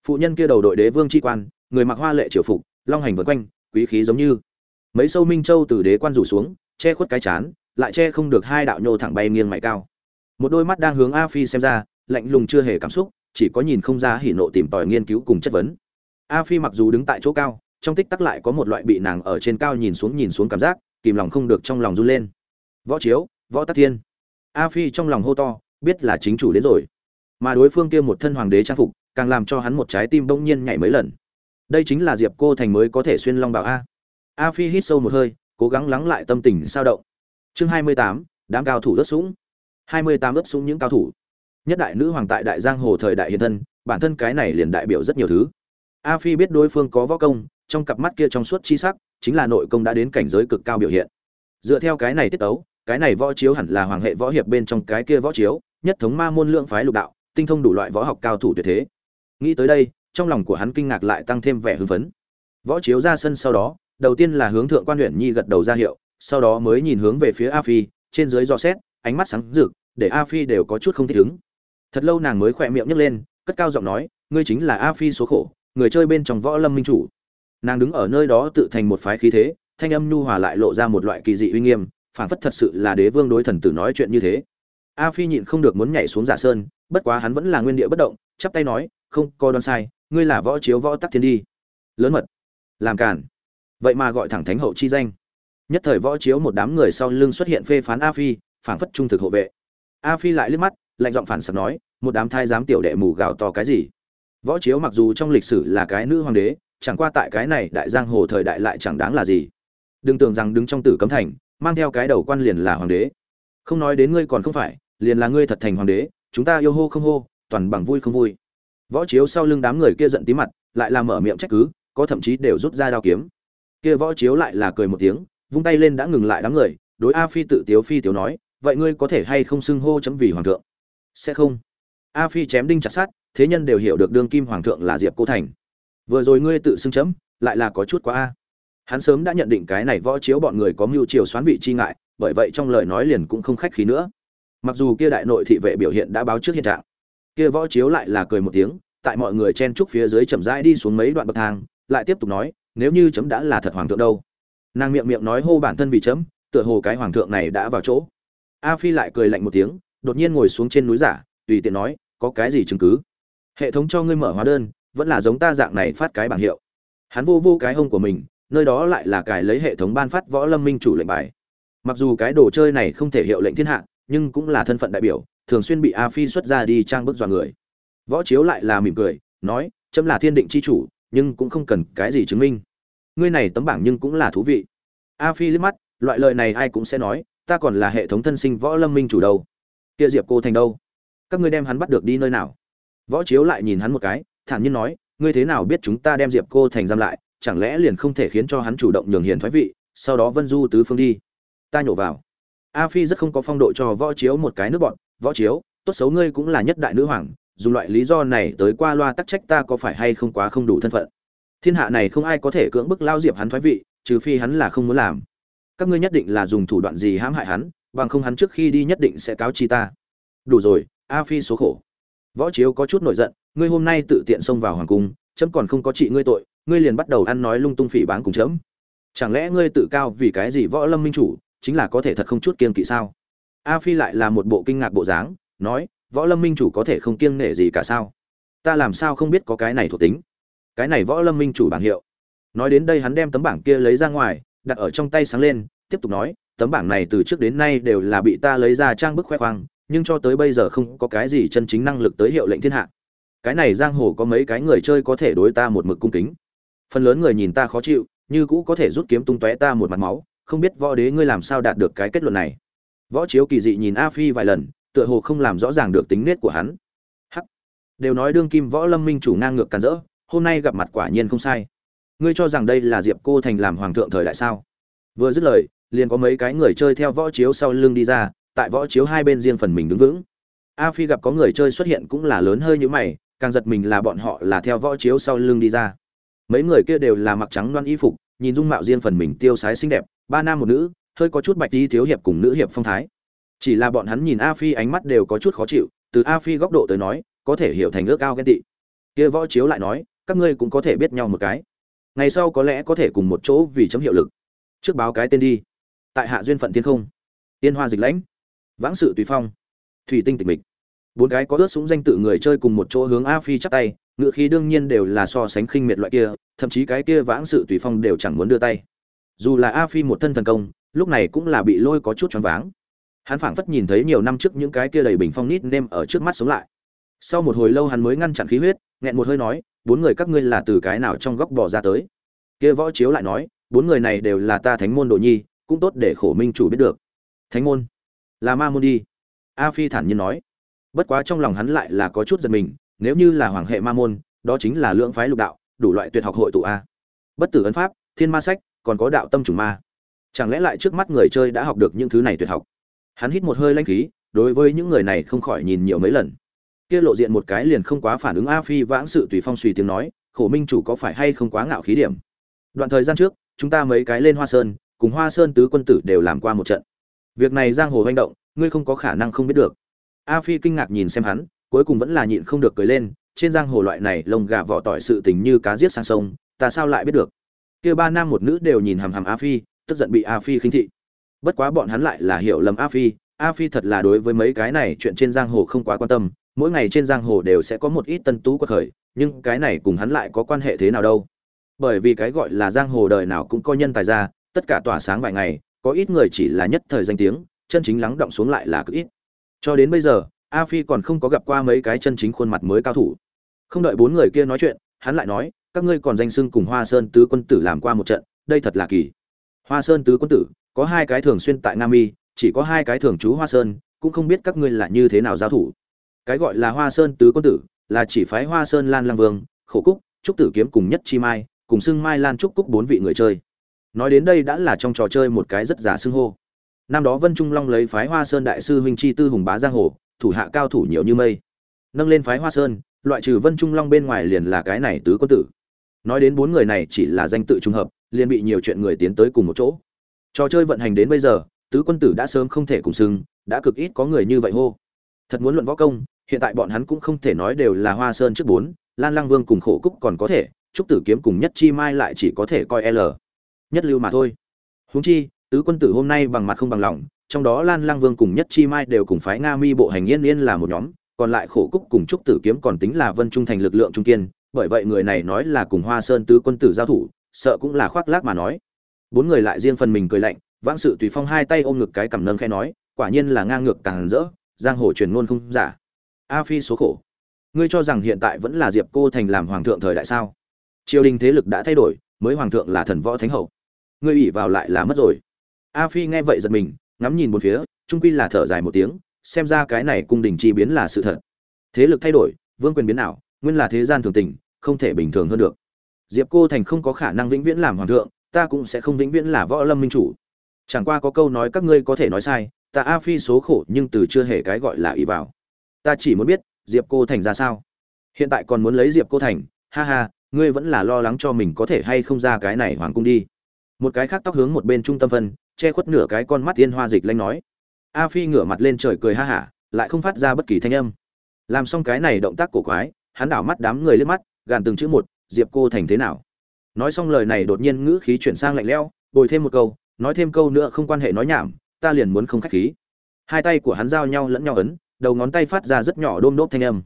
Phụ nhân kia đầu đội đế vương chi quan, người mặc hoa lệ triều phục, long hành vượt quanh, quý khí giống như mấy sâu minh châu từ đế quan rủ xuống, che khuất cái chán, lại che không được hai đạo nhô thẳng bay nghiêng mày cao. Một đôi mắt đang hướng a phi xem ra, lạnh lùng chưa hề cảm xúc, chỉ có nhìn không ra hỉ nộ tìm tòi nghiên cứu cùng chất vấn. A phi mặc dù đứng tại chỗ cao, trong tích tắc lại có một loại bị nàng ở trên cao nhìn xuống nhìn xuống cảm giác, kìm lòng không được trong lòng run lên. Võ chiếu, võ tắc thiên. A phi trong lòng hô to, biết là chính chủ đến rồi. Mà đối phương kia một thân hoàng đế trang phục, càng làm cho hắn một trái tim bỗng nhiên nhảy mấy lần. Đây chính là diệp cô thành mới có thể xuyên long bảo a a phi hít sâu một hơi, cố gắng lắng lại tâm tình sao động. Chương hai mươi tám, đám cao thủ đất sũng. hai mươi tám đất sũng những cao thủ. Nhất đại nữ hoàng tại đại giang hồ thời đại hiện thân, bản thân cái này liền đại biểu rất nhiều thứ. A phi biết đối phương có võ công, trong cặp mắt kia trong suốt chi sắc, chính là nội công đã đến cảnh giới cực cao biểu hiện. Dựa theo cái này tiết tấu, cái này võ chiếu hẳn là hoàng hệ võ hiệp bên trong cái kia võ chiếu, nhất thống ma môn lượng phái lục đạo, tinh thông đủ loại võ học cao thủ tuyệt thế. Nghĩ tới đây, trong lòng của hắn kinh ngạc lại tăng thêm vẻ hưng phấn. Võ chiếu ra sân sau đó đầu tiên là hướng thượng quan huyện nhi gật đầu ra hiệu, sau đó mới nhìn hướng về phía a phi, trên dưới dò xét, ánh mắt sáng rực, để a phi đều có chút không thích ứng. Thật lâu nàng mới khỏe miệng nhấc lên, cất cao giọng nói, ngươi chính là a phi số khổ, người chơi bên trong võ lâm minh chủ. Nàng đứng ở nơi đó tự thành một phái khí thế, thanh âm nhu hòa lại lộ ra một loại kỳ dị uy nghiêm phản phất thật sự là đế vương đối thần tử nói chuyện như thế. A phi nhịn không được muốn nhảy xuống giả sơn, bất quá hắn vẫn là nguyên địa bất động, chắp tay nói, không, có đoan sai, ngươi là võ chiếu võ tắc thiên đi. Lớn mật. Làm cản vậy mà gọi thẳng thánh hậu chi danh. Nhất thời võ chiếu một đám người sau lưng xuất hiện phê phán a phi, phảng phất trung thực hộ vệ. A phi lại liếc mắt, lạnh giọng phản sặc nói, một đám thai giám tiểu đệ mù gạo to cái gì? Võ chiếu mặc dù trong lịch sử là cái nữ hoàng đế, chẳng qua tại cái này đại giang hồ thời đại lại chẳng đáng là gì. Đừng tưởng rằng đứng trong tử cấm thành, mang theo cái đầu quan liền là hoàng đế. Không nói đến ngươi còn không phải, liền là ngươi thật thành hoàng đế, chúng ta yêu hô không hô, toàn bằng vui không vui. Võ chiếu sau lưng đám người kia giận tí mặt, lại làm mở miệng trách cứ, có thậm chí đều rút ra đao kiếm kia võ chiếu lại là cười một tiếng, vung tay lên đã ngừng lại đám người, đối a phi tự tiếu phi tiếu nói, vậy ngươi có thể hay không xưng hô chấm vì hoàng thượng? Sẽ không. A phi chém đinh chặt sát thế nhân đều hiểu được đương kim hoàng thượng là diệp cô thành. Vừa rồi ngươi tự xưng chấm, lại là có chút quá a. Hắn sớm đã nhận định cái này võ chiếu bọn người có mưu triều xoán vị chi ngại, bởi vậy trong lời nói liền cũng không khách khí nữa. Mặc dù kia đại nội thị vệ biểu hiện đã báo trước hiện trạng, kia võ chiếu lại là cười một tiếng, tại mọi người chen trúc phía dưới chậm rãi đi xuống mấy đoạn bậc thang, lại tiếp tục nói nếu như chấm đã là thật hoàng thượng đâu? Nàng miệng miệng nói hô bản thân vì chấm, tựa hồ cái hoàng thượng này đã vào chỗ. A phi lại cười lạnh một tiếng, đột nhiên ngồi xuống trên núi giả, tùy tiện nói, có cái gì chứng cứ? Hệ thống cho ngươi mở hóa đơn, vẫn là giống ta dạng này phát cái bảng hiệu. Hắn vô vô cái hông của mình, nơi đó lại là cài lấy hệ thống ban phát võ lâm minh chủ lệnh bài. Mặc dù cái đồ chơi này không thể hiệu lệnh thiên hạ, nhưng cũng là thân phận đại biểu, thường xuyên bị a phi xuất ra đi trang bức dọa người. Võ chiếu lại là mỉm cười, nói, chấm là thiên định c h i chủ nhưng cũng không cần cái gì chứng minh. Ngươi này tấm bảng nhưng cũng là thú vị. A phi liếc mắt, loại lời này ai cũng sẽ nói, ta còn là hệ thống thân sinh võ lâm minh chủ đâu. Kia diệp cô thành đâu? Các ngươi đem hắn bắt được đi nơi nào? Võ chiếu lại nhìn hắn một cái, thản nhiên nói, ngươi thế nào biết chúng ta đem diệp cô thành giam lại, chẳng lẽ liền không thể khiến cho hắn chủ động nhường hiền thoái vị, sau đó vân du tứ phương đi. Ta nhổ vào. A phi rất không có phong độ cho võ chiếu một cái nước bọn. Võ chiếu, tốt xấu ngươi cũng là nhất đại nữ hoàng dùng loại lý do này tới qua loa tắc trách ta có phải hay không quá không đủ thân phận. Thiên hạ này không ai có thể cưỡng bức lao diệp hắn thoái vị, trừ phi hắn là không muốn làm. Các ngươi nhất định là dùng thủ đoạn gì hãm hại hắn, bằng không hắn trước khi đi nhất định sẽ cáo chi ta. Đủ rồi, a phi số khổ. Võ chiếu có chút nổi giận, ngươi hôm nay tự tiện xông vào hoàng cung, chấm còn không có trị ngươi tội, ngươi liền bắt đầu ăn nói lung tung phỉ báng cùng chấm. Chẳng lẽ ngươi tự cao vì cái gì võ lâm minh chủ, chính là có thể thật không chút kiên kỵ sao? A phi lại là một bộ kinh ngạc bộ dáng, nói võ lâm minh chủ có thể không kiêng nể gì cả sao? Ta làm sao không biết có cái này thuộc tính? Cái này võ lâm minh chủ bảng hiệu. Nói đến đây hắn đem tấm bảng kia lấy ra ngoài, đặt ở trong tay sáng lên, tiếp tục nói, tấm bảng này từ trước đến nay đều là bị ta lấy ra trang bức khoe khoang, nhưng cho tới bây giờ không có cái gì chân chính năng lực tới hiệu lệnh thiên hạ. Cái này giang hồ có mấy cái người chơi có thể đối ta một mực cung kính. Phần lớn người nhìn ta khó chịu, như cũ có thể rút kiếm tung tóe ta một mặt máu, không biết võ đế ngươi làm sao đạt được cái kết luận này. Võ chiếu kỳ dị nhìn a phi vài lần tựa hồ không làm rõ ràng được tính nết của hắn. Hắc. Đều nói đương kim võ lâm minh chủ ngang ngược càn rỡ, hôm nay gặp mặt quả nhiên không sai. Ngươi cho rằng đây là diệp cô thành làm hoàng thượng thời đại sao? Vừa dứt lời, liền có mấy cái người chơi theo võ chiếu sau lưng đi ra, tại võ chiếu hai bên riêng phần mình đứng vững. A phi gặp có người chơi xuất hiện cũng là lớn hơi như mày, càng giật mình là bọn họ là theo võ chiếu sau lưng đi ra. Mấy người kia đều là mặc trắng đoan y phục, nhìn dung mạo riêng phần mình tiêu sái xinh đẹp, ba nam một nữ, hơi có chút bạch đi thiếu hiệp cùng nữ hiệp phong thái chỉ là bọn hắn nhìn a phi ánh mắt đều có chút khó chịu, từ a phi góc độ tới nói, có thể hiểu thành ước cao ghen tị. Kia võ chiếu lại nói, các ngươi cũng có thể biết nhau một cái. Ngày sau có lẽ có thể cùng một chỗ vì chấm hiệu lực. Trước báo cái tên đi. Tại hạ duyên phận thiên không. Tiên hoa dịch lãnh. Vãng sự tùy phong. Thủy tinh tịch mịch. Bốn cái có ướt súng danh tự người chơi cùng một chỗ hướng a phi chắp tay ngựa khí đương nhiên đều là so sánh khinh miệt loại kia, thậm chí cái kia vãng sự tùy phong đều chẳng muốn đưa tay. Dù là a phi một thân thần công, lúc này cũng là bị lôi có chút choáng váng hắn phảng phất nhìn thấy nhiều năm trước những cái kia đầy bình phong nít nêm ở trước mắt sống lại. Sau một hồi lâu hắn mới ngăn chặn khí huyết, nghẹn một hơi nói, bốn người các ngươi là từ cái nào trong góc bỏ ra tới? Kia võ chiếu lại nói, bốn người này đều là ta thánh môn đồ nhi, cũng tốt để khổ minh chủ biết được. Thánh môn? Là ma môn đi. A phi thản nhiên nói. Bất quá trong lòng hắn lại là có chút giật mình, nếu như là hoàng hệ ma môn, đó chính là lượng phái lục đạo, đủ loại tuyệt học hội tụ a. Bất tử ấn pháp, thiên ma sách, còn có đạo tâm chủ ma. Chẳng lẽ lại trước mắt người chơi đã học được những thứ này tuyệt học? Hắn hít một hơi lanh khí, đối với những người này không khỏi nhìn nhiều mấy lần. Kia lộ diện một cái liền không quá phản ứng a phi vãng sự tùy phong suy tiếng nói, khổ minh chủ có phải hay không quá ngạo khí điểm? Đoạn thời gian trước, chúng ta mấy cái lên hoa sơn, cùng hoa sơn tứ quân tử đều làm qua một trận. Việc này giang hồ manh động, ngươi không có khả năng không biết được. A phi kinh ngạc nhìn xem hắn, cuối cùng vẫn là nhịn không được cười lên, trên giang hồ loại này lông gà vỏ tỏi sự tình như cá giết sang sông, ta sao lại biết được? Kia ba nam một nữ đều nhìn hằm hằm a phi, tức giận bị a phi khinh thị bất quá bọn hắn lại là hiểu lầm a phi. A phi thật là đối với mấy cái này chuyện trên giang hồ không quá quan tâm. Mỗi ngày trên giang hồ đều sẽ có một ít tân tú quật khởi, nhưng cái này cùng hắn lại có quan hệ thế nào đâu? Bởi vì cái gọi là giang hồ đời nào cũng có nhân tài ra, tất cả tỏa sáng vài ngày, có ít người chỉ là nhất thời danh tiếng, chân chính lắng động xuống lại là cực ít. Cho đến bây giờ, a phi còn không có gặp qua mấy cái chân chính khuôn mặt mới cao thủ. Không đợi bốn người kia nói chuyện, hắn lại nói, các ngươi còn danh sưng cùng hoa sơn tứ quân tử làm qua một trận, đây thật là kỳ. Hoa sơn tứ quân tử có hai cái thường xuyên tại nam mi, chỉ có hai cái thường trú hoa sơn, cũng không biết các ngươi là như thế nào giao thủ. Cái gọi là hoa sơn tứ quân tử, là chỉ phái hoa sơn lan lang vương, khổ cúc, trúc tử kiếm cùng nhất chi mai, cùng xưng mai lan trúc cúc bốn vị người chơi. Nói đến đây đã là trong trò chơi một cái rất giả xưng hô. Năm đó vân trung long lấy phái hoa sơn đại sư huynh chi tư hùng bá giang hồ, thủ hạ cao thủ nhiều như mây. Nâng lên phái hoa sơn, loại trừ vân trung long bên ngoài liền là cái này tứ quân tử. Nói đến bốn người này chỉ là danh tự trùng hợp, liền bị nhiều chuyện người tiến tới cùng một chỗ trò chơi vận hành đến bây giờ tứ quân tử đã sớm không thể cùng sừng, đã cực ít có người như vậy hô. Thật muốn luận võ công hiện tại bọn hắn cũng không thể nói đều là hoa sơn trước bốn lan lang vương cùng khổ cúc còn có thể trúc tử kiếm cùng nhất chi mai lại chỉ có thể coi l. Nhất lưu mà thôi. Huống chi tứ quân tử hôm nay bằng mặt không bằng lòng trong đó lan lang vương cùng nhất chi mai đều cùng phái nga mi bộ hành yên yên là một nhóm còn lại khổ cúc cùng trúc tử kiếm còn tính là vân trung thành lực lượng trung kiên bởi vậy người này nói là cùng hoa sơn tứ quân tử giao thủ sợ cũng là khoác lác mà nói bốn người lại riêng phần mình cười lạnh vãng sự tùy phong hai tay ôm ngực cái cằm nâng khẽ nói quả nhiên là ngang ngược càng rỡ giang hồ truyền ngôn không giả. A phi số khổ. Ngươi cho rằng hiện tại vẫn là diệp cô thành làm hoàng thượng thời đại sao? Triều đình thế lực đã thay đổi mới hoàng thượng là thần võ thánh hậu. Ngươi ủy vào lại là mất rồi. A phi nghe vậy giật mình ngắm nhìn một phía trung quy là thở dài một tiếng xem ra cái này cung đình chi biến là sự thật. Thế lực thay đổi vương quyền biến ảo, nguyên là thế gian thường tình không thể bình thường hơn được. Diệp cô thành không có khả năng vĩnh viễn làm hoàng thượng ta cũng sẽ không vĩnh viễn là võ lâm minh chủ. Chẳng qua có câu nói các ngươi có thể nói sai, ta a phi số khổ nhưng từ chưa hề cái gọi là ý vào. Ta chỉ muốn biết, diệp cô thành ra sao? Hiện tại còn muốn lấy diệp cô thành, ha ha, ngươi vẫn là lo lắng cho mình có thể hay không ra cái này hoàng cung đi. Một cái khác tóc hướng một bên trung tâm phân, che khuất nửa cái con mắt tiên hoa dịch lanh nói. A phi ngửa mặt lên trời cười ha hả, lại không phát ra bất kỳ thanh âm. Làm xong cái này động tác cổ quái, hắn đảo mắt đám người lên mắt, gàn từng chữ một, diệp cô thành thế nào? Nói xong lời này đột nhiên ngữ khí chuyển sang lạnh lẽo, bồi thêm một câu, nói thêm câu nữa không quan hệ nói nhảm, ta liền muốn không khách khí. Hai tay của hắn giao nhau lẫn nhau ấn, đầu ngón tay phát ra rất nhỏ đôm đốp thanh âm.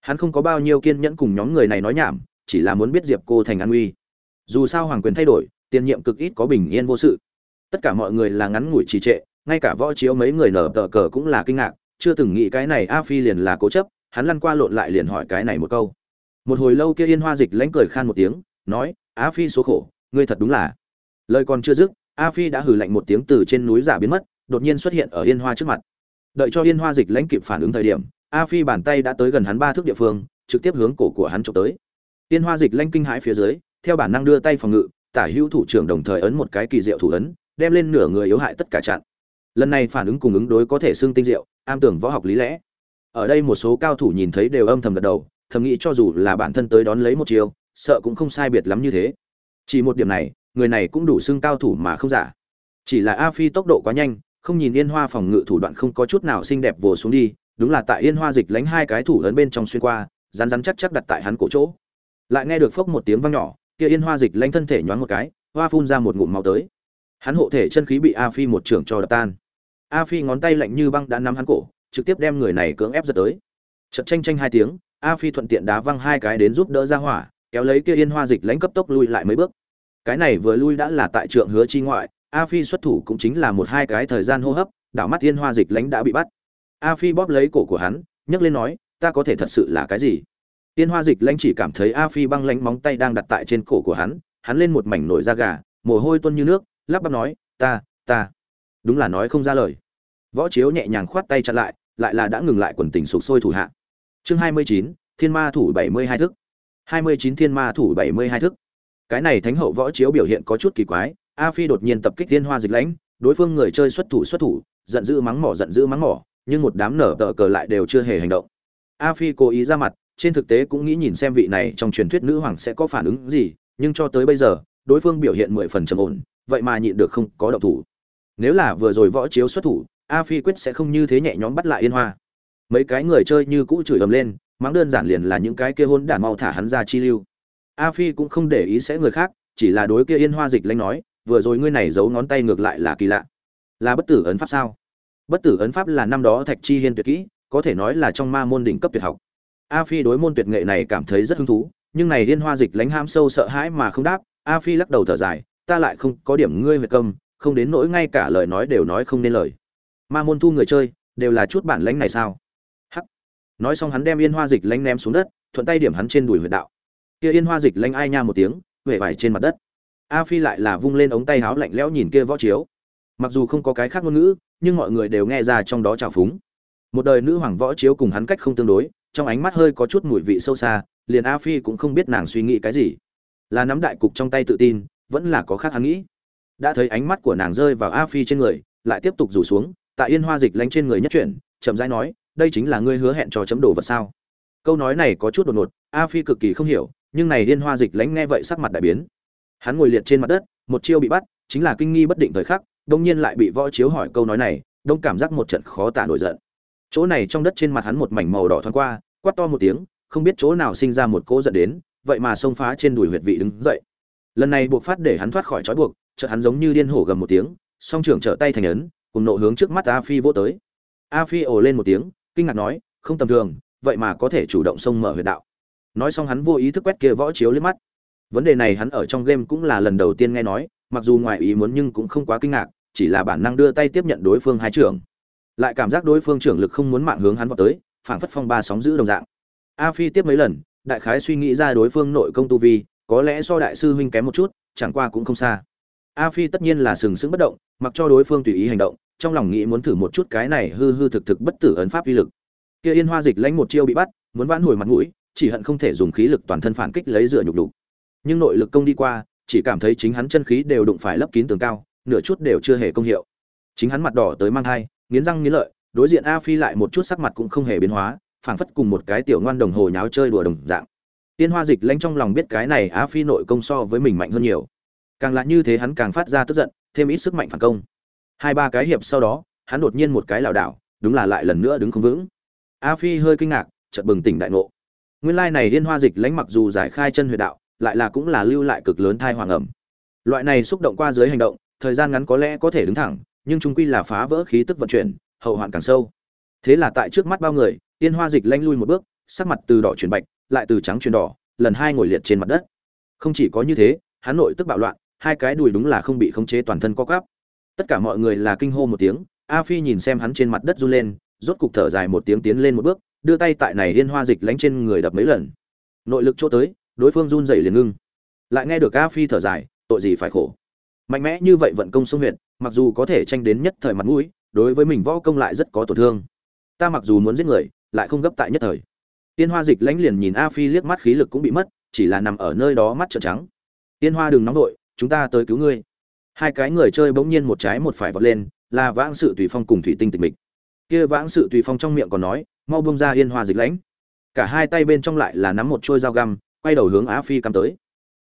Hắn không có bao nhiêu kiên nhẫn cùng nhóm người này nói nhảm, chỉ là muốn biết diệp cô thành an uy. Dù sao hoàng quyền thay đổi, tiền nhiệm cực ít có bình yên vô sự. Tất cả mọi người là ngắn ngủi trì trệ, ngay cả võ chiếu mấy người nở tờ cờ cũng là kinh ngạc, chưa từng nghĩ cái này a phi liền là cố chấp, hắn lăn qua lộn lại liền hỏi cái này một câu. Một hồi lâu kia yên hoa dịch lãnh cười khan một tiếng, nói a phi số khổ, ngươi thật đúng là. Lời còn chưa dứt, a phi đã hừ lạnh một tiếng từ trên núi giả biến mất, đột nhiên xuất hiện ở yên hoa trước mặt. Đợi cho yên hoa dịch lãnh kịp phản ứng thời điểm, a phi bàn tay đã tới gần hắn ba thước địa phương, trực tiếp hướng cổ của hắn trộm tới. Yên hoa dịch lãnh kinh hãi phía dưới, theo bản năng đưa tay phòng ngự, tả hữu thủ trưởng đồng thời ấn một cái kỳ diệu thủ ấn, đem lên nửa người yếu hại tất cả chặn. Lần này phản ứng cùng ứng đối có thể xương tinh diệu, am tưởng võ học lý lẽ. Ở đây một số cao thủ nhìn thấy đều âm thầm gật đầu, thầm nghĩ cho dù là bản thân tới đón lấy một chiều sợ cũng không sai biệt lắm như thế. Chỉ một điểm này, người này cũng đủ xưng cao thủ mà không giả. Chỉ là a phi tốc độ quá nhanh, không nhìn yên hoa phòng ngự thủ đoạn không có chút nào xinh đẹp vồ xuống đi, đúng là tại yên hoa dịch lánh hai cái thủ lớn bên trong xuyên qua, rắn rắn chắc chắc đặt tại hắn cổ chỗ. Lại nghe được phốc một tiếng vang nhỏ, kia yên hoa dịch lánh thân thể nhoáng một cái, hoa phun ra một ngụm máu tới. Hắn hộ thể chân khí bị a phi một trưởng cho đập tan. A phi ngón tay lạnh như băng đã nắm hắn cổ, trực tiếp đem người này cưỡng ép giật tới. Chật tranh tranh hai tiếng, a phi thuận tiện đá văng hai cái đến giúp đỡ ra hỏa kéo lấy kia yên hoa dịch lãnh cấp tốc lui lại mấy bước. Cái này vừa lui đã là tại trượng hứa chi ngoại, a phi xuất thủ cũng chính là một hai cái thời gian hô hấp, đảo mắt yên hoa dịch lãnh đã bị bắt. A phi bóp lấy cổ của hắn, nhấc lên nói, ta có thể thật sự là cái gì? Yên hoa dịch lãnh chỉ cảm thấy a phi băng lãnh móng tay đang đặt tại trên cổ của hắn hắn lên một mảnh nổi da gà, mồ hôi tuôn như nước, lắp bắp nói, ta ta. Đúng là nói không ra lời. Võ chiếu nhẹ nhàng khoát tay chặn lại lại là đã ngừng lại quần tình sụp sôi thủ hạ. Chương hai mươi chín, thiên ma thủ bảy mươi hai thức hai mươi chín thiên ma thủ bảy mươi hai thức. Cái này thánh hậu võ chiếu biểu hiện có chút kỳ quái, a phi đột nhiên tập kích thiên hoa dịch lãnh, đối phương người chơi xuất thủ xuất thủ, giận dữ mắng mỏ, giận dữ mắng mỏ, nhưng một đám nở tờ cờ lại đều chưa hề hành động. A phi cố ý ra mặt, trên thực tế cũng nghĩ nhìn xem vị này trong truyền thuyết nữ hoàng sẽ có phản ứng gì, nhưng cho tới bây giờ, đối phương biểu hiện mười phần trầm ổn, vậy mà nhịn được không có động thủ. Nếu là vừa rồi võ chiếu xuất thủ, a phi quyết sẽ không như thế nhẹ nhõm bắt lại yên hoa. Mấy cái người chơi như cũ chửi ầm lên mắng đơn giản liền là những cái kia hôn đản mau thả hắn ra chi lưu. A phi cũng không để ý sẽ người khác, chỉ là đối kia yên hoa dịch lanh nói, vừa rồi ngươi này giấu ngón tay ngược lại là kỳ lạ. Là bất tử ấn pháp sao? Bất tử ấn pháp là năm đó thạch chi hiên tuyệt kỹ, có thể nói là trong ma môn đỉnh cấp tuyệt học. A phi đối môn tuyệt nghệ này cảm thấy rất hứng thú, nhưng này liên hoa dịch lánh ham sâu sợ hãi mà không đáp, a phi lắc đầu thở dài, ta lại không có điểm ngươi về công, không đến nỗi ngay cả lời nói đều nói không nên lời. Ma môn thu người chơi, đều là chút bản lãnh này sao? Nói xong hắn đem yên hoa dịch lánh ném xuống đất, thuận tay điểm hắn trên đùi huyệt đạo. Kia yên hoa dịch lánh ai nha một tiếng huệ vải trên mặt đất. A phi lại là vung lên ống tay háo lạnh lẽo nhìn kia võ chiếu. Mặc dù không có cái khác ngôn ngữ, nhưng mọi người đều nghe ra trong đó trào phúng. Một đời nữ hoàng võ chiếu cùng hắn cách không tương đối, trong ánh mắt hơi có chút mùi vị sâu xa, liền a phi cũng không biết nàng suy nghĩ cái gì. Là nắm đại cục trong tay tự tin, vẫn là có khác hắn nghĩ. Đã thấy ánh mắt của nàng rơi vào a phi trên người, lại tiếp tục rủ xuống, tại yên hoa dịch lánh trên người nhất chuyển, chậm rãi nói đây chính là ngươi hứa hẹn cho chấm đồ vật sao? Câu nói này có chút đột ngột, a phi cực kỳ không hiểu, nhưng này liên hoa dịch lánh nghe vậy sắc mặt đại biến. Hắn ngồi liệt trên mặt đất, một chiêu bị bắt, chính là kinh nghi bất định thời khắc, đông nhiên lại bị võ chiếu hỏi câu nói này, đông cảm giác một trận khó tả nổi giận. Chỗ này trong đất trên mặt hắn một mảnh màu đỏ thoáng qua, quát to một tiếng, không biết chỗ nào sinh ra một cỗ giận đến, vậy mà xông phá trên đùi huyệt vị đứng dậy. Lần này buộc phát để hắn thoát khỏi trói buộc, chợt hắn giống như điên hổ gầm một tiếng, song trưởng trở tay thành ấn, cùng nộ hướng trước mắt a phi vô tới. A phi ồ lên một tiếng kinh ngạc nói, không tầm thường, vậy mà có thể chủ động xông mở huyệt đạo. Nói xong hắn vô ý thức quét kia võ chiếu lên mắt. Vấn đề này hắn ở trong game cũng là lần đầu tiên nghe nói, mặc dù ngoài ý muốn nhưng cũng không quá kinh ngạc, chỉ là bản năng đưa tay tiếp nhận đối phương hai trưởng. Lại cảm giác đối phương trưởng lực không muốn mạng hướng hắn vào tới, phảng phất phong ba sóng giữ đồng dạng. A phi tiếp mấy lần, đại khái suy nghĩ ra đối phương nội công tu vi, có lẽ do đại sư huynh kém một chút, chẳng qua cũng không xa a phi tất nhiên là sừng sững bất động, mặc cho đối phương tùy ý hành động, trong lòng nghĩ muốn thử một chút cái này hư hư thực thực bất tử ấn pháp uy lực. Kia yên hoa dịch lãnh một chiêu bị bắt, muốn vãn hồi mặt mũi, chỉ hận không thể dùng khí lực toàn thân phản kích lấy dựa nhục đủ nhưng nội lực công đi qua, chỉ cảm thấy chính hắn chân khí đều đụng phải lấp kín tường cao, nửa chút đều chưa hề công hiệu. Chính hắn mặt đỏ tới mang hai nghiến răng nghiến lợi, đối diện a phi lại một chút sắc mặt cũng không hề biến hóa, phảng phất cùng một cái tiểu ngoan đồng hồ nháo chơi đùa đồng dạng. Tiên hoa dịch lãnh trong lòng biết cái này a phi nội công so với mình mạnh hơn nhiều càng là như thế hắn càng phát ra tức giận, thêm ít sức mạnh phản công. Hai ba cái hiệp sau đó, hắn đột nhiên một cái lảo đảo, đúng là lại lần nữa đứng không vững. A phi hơi kinh ngạc, chợt bừng tỉnh đại ngộ. Nguyên lai này liên hoa dịch lãnh mặc dù giải khai chân huyệt đạo, lại là cũng là lưu lại cực lớn thai hoàng ẩm. Loại này xúc động qua dưới hành động, thời gian ngắn có lẽ có thể đứng thẳng, nhưng trung quy là phá vỡ khí tức vận chuyển, hậu hoạn càng sâu. Thế là tại trước mắt bao người yên hoa dịch lanh lui một bước, sắc mặt từ đỏ chuyển bạch, lại từ trắng chuyển đỏ, lần hai ngồi liệt trên mặt đất. Không chỉ có như thế, hắn nội tức bạo loạn hai cái đùi đúng là không bị khống chế toàn thân co quắp. Tất cả mọi người là kinh hô một tiếng a phi nhìn xem hắn trên mặt đất run lên rốt cục thở dài một tiếng tiến lên một bước đưa tay tại này liên hoa dịch lánh trên người đập mấy lần. Nội lực chỗ tới đối phương run rẩy liền ngưng. Lại nghe được a phi thở dài tội gì phải khổ. Mạnh mẽ như vậy vận công xung huyệt, mặc dù có thể tranh đến nhất thời mặt mũi đối với mình võ công lại rất có tổn thương. Ta mặc dù muốn giết người lại không gấp tại nhất thời. Tiên hoa dịch lãnh liền nhìn a phi liếc mắt khí lực cũng bị mất chỉ là nằm ở nơi đó mắt trợn trắng. Tiên hoa đừng nóng vội chúng ta tới cứu ngươi. Hai cái người chơi bỗng nhiên một trái một phải vọt lên, là vãng sự tùy phong cùng thủy tinh tịch mịch. Kia vãng sự tùy phong trong miệng còn nói, mau bông ra yên hoa dịch lãnh. Cả hai tay bên trong lại là nắm một trôi dao găm, quay đầu hướng a phi cắm tới.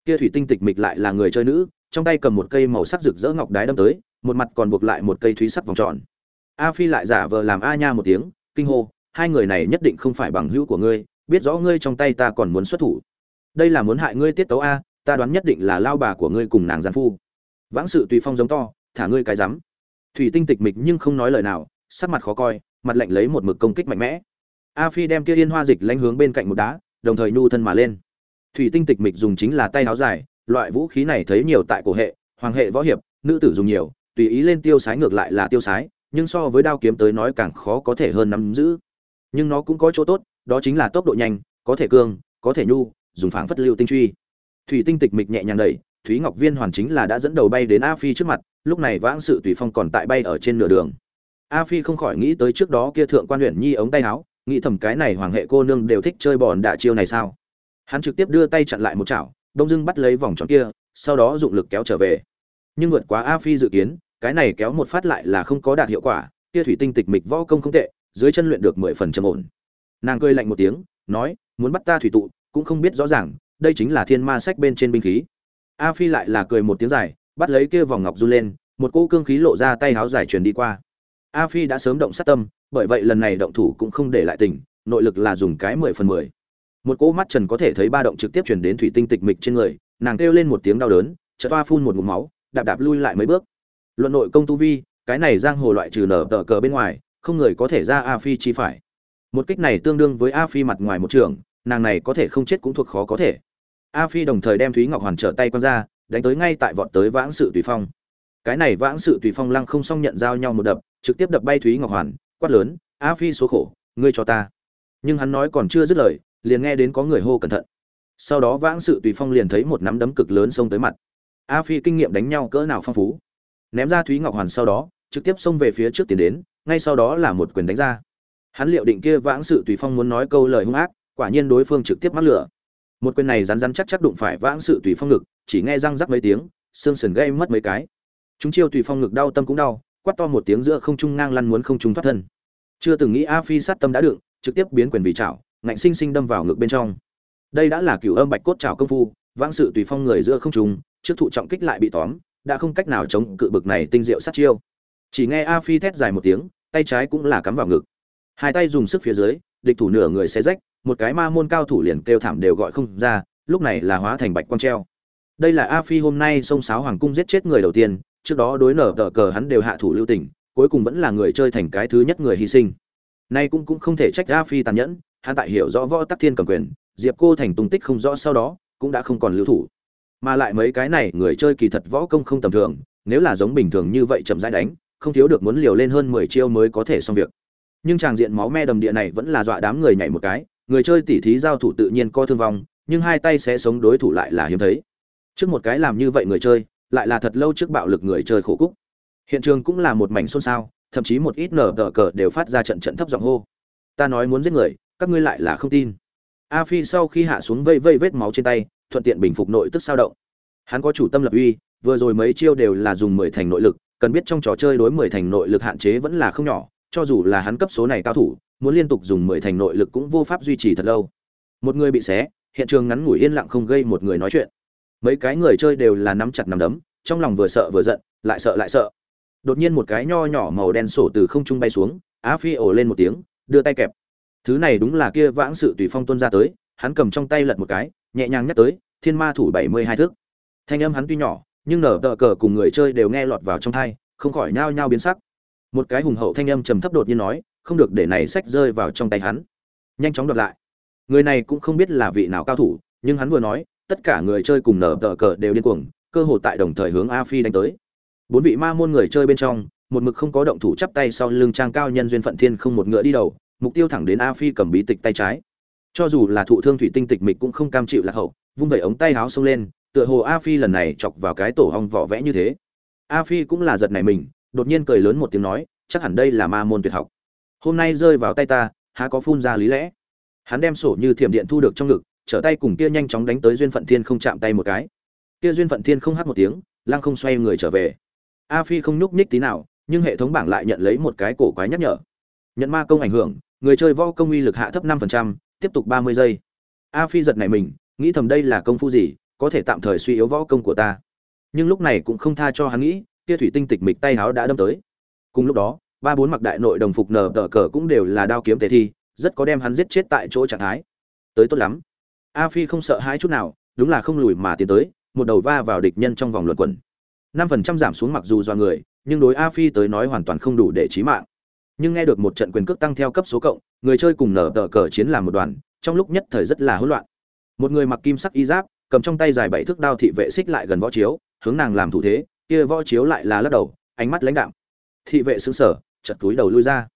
Kia thủy tinh tịch mịch lại là người chơi nữ, trong tay cầm một cây màu sắc rực rỡ ngọc đái đâm tới, một mặt còn buộc lại một cây thúy sắt vòng tròn. A phi lại giả vờ làm a nha một tiếng, kinh hô, hai người này nhất định không phải bằng hữu của ngươi, biết rõ ngươi trong tay ta còn muốn xuất thủ. Đây là muốn hại ngươi tiết tấu a ta đoán nhất định là lao bà của ngươi cùng nàng giàn phu. Vãng sự tùy phong giống to, thả ngươi cái rắm. Thủy tinh tịch mịch nhưng không nói lời nào, sắc mặt khó coi, mặt lạnh lấy một mực công kích mạnh mẽ. A phi đem kia yên hoa dịch lánh hướng bên cạnh một đá, đồng thời nhu thân mà lên. Thủy tinh tịch mịch dùng chính là tay áo dài, loại vũ khí này thấy nhiều tại cổ hệ, hoàng hệ võ hiệp, nữ tử dùng nhiều, tùy ý lên tiêu sái ngược lại là tiêu sái, nhưng so với đao kiếm tới nói càng khó có thể hơn nắm giữ. Nhưng nó cũng có chỗ tốt, đó chính là tốc độ nhanh, có thể cương, có thể nhu, dùng phảng phất lưu tinh truy thủy tinh tịch mịch nhẹ nhàng đẩy, thúy ngọc viên hoàn chính là đã dẫn đầu bay đến a phi trước mặt, lúc này vãng sự tùy phong còn tại bay ở trên nửa đường. A phi không khỏi nghĩ tới trước đó kia thượng quan huyện nhi ống tay áo, nghĩ thầm cái này hoàng hệ cô nương đều thích chơi bòn đạ chiêu này sao? Hắn trực tiếp đưa tay chặn lại một chảo, đông dưng bắt lấy vòng tròn kia, sau đó dụng lực kéo trở về. Nhưng vượt quá a phi dự kiến, cái này kéo một phát lại là không có đạt hiệu quả, kia thủy tinh tịch mịch võ công không tệ, dưới chân luyện được mười phần trầm ổn. Nàng cười lạnh một tiếng, nói, muốn bắt ta thủy tụ, cũng không biết rõ ràng đây chính là thiên ma sách bên trên binh khí. A phi lại là cười một tiếng dài, bắt lấy kia vòng ngọc run lên, một cỗ cương khí lộ ra tay háo dài truyền đi qua. A phi đã sớm động sát tâm, bởi vậy lần này động thủ cũng không để lại tình, nội lực là dùng cái mười phần mười. Một cỗ mắt trần có thể thấy ba động trực tiếp chuyển đến thủy tinh tịch mịch trên người, nàng kêu lên một tiếng đau đớn, chợt toa phun một ngụm máu, đạp đạp lui lại mấy bước. Luận nội công tu vi, cái này giang hồ loại trừ nở tờ cờ bên ngoài, không người có thể ra a phi chi phải. Một kích này tương đương với a phi mặt ngoài một trường, nàng này có thể không chết cũng thuộc khó có thể a phi đồng thời đem thúy ngọc hoàn trở tay quăng ra, đánh tới ngay tại vọt tới vãng sự tùy phong. Cái này vãng sự tùy phong lăng không xong nhận giao nhau một đập, trực tiếp đập bay thúy ngọc hoàn, quát lớn, a phi số khổ, ngươi cho ta. Nhưng hắn nói còn chưa dứt lời, liền nghe đến có người hô cẩn thận. Sau đó vãng sự tùy phong liền thấy một nắm đấm cực lớn xông tới mặt. A phi kinh nghiệm đánh nhau cỡ nào phong phú. Ném ra thúy ngọc hoàn sau đó, trực tiếp xông về phía trước tiến đến, ngay sau đó là một quyền đánh ra. Hắn liệu định kia vãng sự tùy phong muốn nói câu lời hung ác, quả nhiên đối phương trực tiếp mắc lửa một quyền này rắn rắn chắc chắc đụng phải vãng sự tùy phong ngực, chỉ nghe răng rắc mấy tiếng, xương sườn gây mất mấy cái. Chúng chiêu tùy phong ngực đau tâm cũng đau, quát to một tiếng giữa không trung ngang lăn muốn không trung thoát thân. Chưa từng nghĩ a phi sát tâm đã đựng, trực tiếp biến quyền vì chảo, ngạnh sinh sinh đâm vào ngực bên trong. Đây đã là cửu âm bạch cốt chảo công phu, vãng sự tùy phong người giữa không trung, trước thụ trọng kích lại bị tóm, đã không cách nào chống cự bực này tinh diệu sát chiêu. Chỉ nghe a phi thét dài một tiếng, tay trái cũng là cắm vào ngực. Hai tay dùng sức phía dưới, địch thủ nửa người xé rách một cái ma môn cao thủ liền kêu thảm đều gọi không ra, lúc này là hóa thành bạch quang treo. Đây là a phi hôm nay xông sáo hoàng cung giết chết người đầu tiên, trước đó đối nở tờ cờ hắn đều hạ thủ lưu tình, cuối cùng vẫn là người chơi thành cái thứ nhất người hy sinh. Nay cũng cũng không thể trách a phi tàn nhẫn, hắn tại hiểu rõ võ tắc thiên cầm quyền, diệp cô thành tung tích không rõ sau đó, cũng đã không còn lưu thủ. Mà lại mấy cái này người chơi kỳ thật võ công không tầm thường, nếu là giống bình thường như vậy chậm rãi đánh, không thiếu được muốn liều lên hơn mười chiêu mới có thể xong việc. Nhưng tràng diện máu me đầm địa này vẫn là dọa đám người nhảy một cái người chơi tỉ thí giao thủ tự nhiên có thương vong, nhưng hai tay sẽ sống đối thủ lại là hiếm thấy. Trước một cái làm như vậy người chơi, lại là thật lâu trước bạo lực người chơi khổ cúc. Hiện trường cũng là một mảnh xôn xao, thậm chí một ít nở tờ cờ đều phát ra trận trận thấp giọng hô. Ta nói muốn giết người, các ngươi lại là không tin. A phi sau khi hạ xuống vây vây vết máu trên tay, thuận tiện bình phục nội tức sao động. Hắn có chủ tâm lập uy, vừa rồi mấy chiêu đều là dùng mười thành nội lực, cần biết trong trò chơi đối mười thành nội lực hạn chế vẫn là không nhỏ, cho dù là hắn cấp số này cao thủ muốn liên tục dùng mười thành nội lực cũng vô pháp duy trì thật lâu. Một người bị xé, hiện trường ngắn ngủi yên lặng không gây một người nói chuyện. Mấy cái người chơi đều là nắm chặt nắm đấm, trong lòng vừa sợ vừa giận, lại sợ lại sợ. Đột nhiên một cái nho nhỏ màu đen sổ từ không trung bay xuống, á phi ổ lên một tiếng, đưa tay kẹp. Thứ này đúng là kia vãng sự tùy phong tuân ra tới, hắn cầm trong tay lật một cái, nhẹ nhàng nhắc tới, thiên ma thủ bảy mươi hai thước. Thanh âm hắn tuy nhỏ, nhưng nở tờ cờ cùng người chơi đều nghe lọt vào trong thai không khỏi nhao nhao biến sắc. Một cái hùng hậu thanh âm trầm thấp đột nhiên nói không được để này sách rơi vào trong tay hắn. Nhanh chóng đoạt lại. Người này cũng không biết là vị nào cao thủ, nhưng hắn vừa nói, tất cả người chơi cùng nở tờ cờ đều điên cuồng, cơ hội tại đồng thời hướng a phi đánh tới. Bốn vị ma môn người chơi bên trong, một mực không có động thủ chắp tay sau lưng trang cao nhân duyên phận thiên không một ngựa đi đầu, mục tiêu thẳng đến a phi cầm bí tịch tay trái. Cho dù là thụ thương thủy tinh tịch mịch cũng không cam chịu lạc hậu, vung vẩy ống tay háo xông lên, tựa hồ a phi lần này chọc vào cái tổ hong vỏ vẽ như thế. A phi cũng là giật này mình, đột nhiên cười lớn một tiếng nói, chắc hẳn đây là ma môn tuyệt học hôm nay rơi vào tay ta, há có phun ra lý lẽ? Hắn đem sổ như thiểm điện thu được trong ngực, trở tay cùng kia nhanh chóng đánh tới duyên phận thiên không chạm tay một cái. Kia duyên phận thiên không hát một tiếng, lăng không xoay người trở về. A phi không nhúc nhích tí nào, nhưng hệ thống bảng lại nhận lấy một cái cổ quái nhắc nhở. Nhận ma công ảnh hưởng, người chơi võ công uy lực hạ thấp năm tiếp tục ba mươi giây. A phi giật này mình, nghĩ thầm đây là công phu gì, có thể tạm thời suy yếu võ công của ta. Nhưng lúc này cũng không tha cho hắn nghĩ, kia thủy tinh tịch mịch tay háo đã đâm tới. Cùng lúc đó ba bốn mặc đại nội đồng phục nở tờ cờ cũng đều là đao kiếm tề thi, rất có đem hắn giết chết tại chỗ trạng thái. Tới tốt lắm. A phi không sợ hãi chút nào, đúng là không lùi mà tiến tới, một đầu va vào địch nhân trong vòng luận quẩn. năm phần trăm giảm xuống mặc dù do người, nhưng đối a phi tới nói hoàn toàn không đủ để chí mạng. Nhưng nghe được một trận quyền cước tăng theo cấp số cộng, người chơi cùng nở tờ cờ chiến làm một đoàn, trong lúc nhất thời rất là hỗn loạn. Một người mặc kim sắc y giáp, cầm trong tay dài bảy thước đao thị vệ xích lại gần võ chiếu, hướng nàng làm thủ thế, kia võ chiếu lại là lắc đầu, ánh mắt lãnh đạm. Thị vệ xứng sở chật túi đầu lui ra.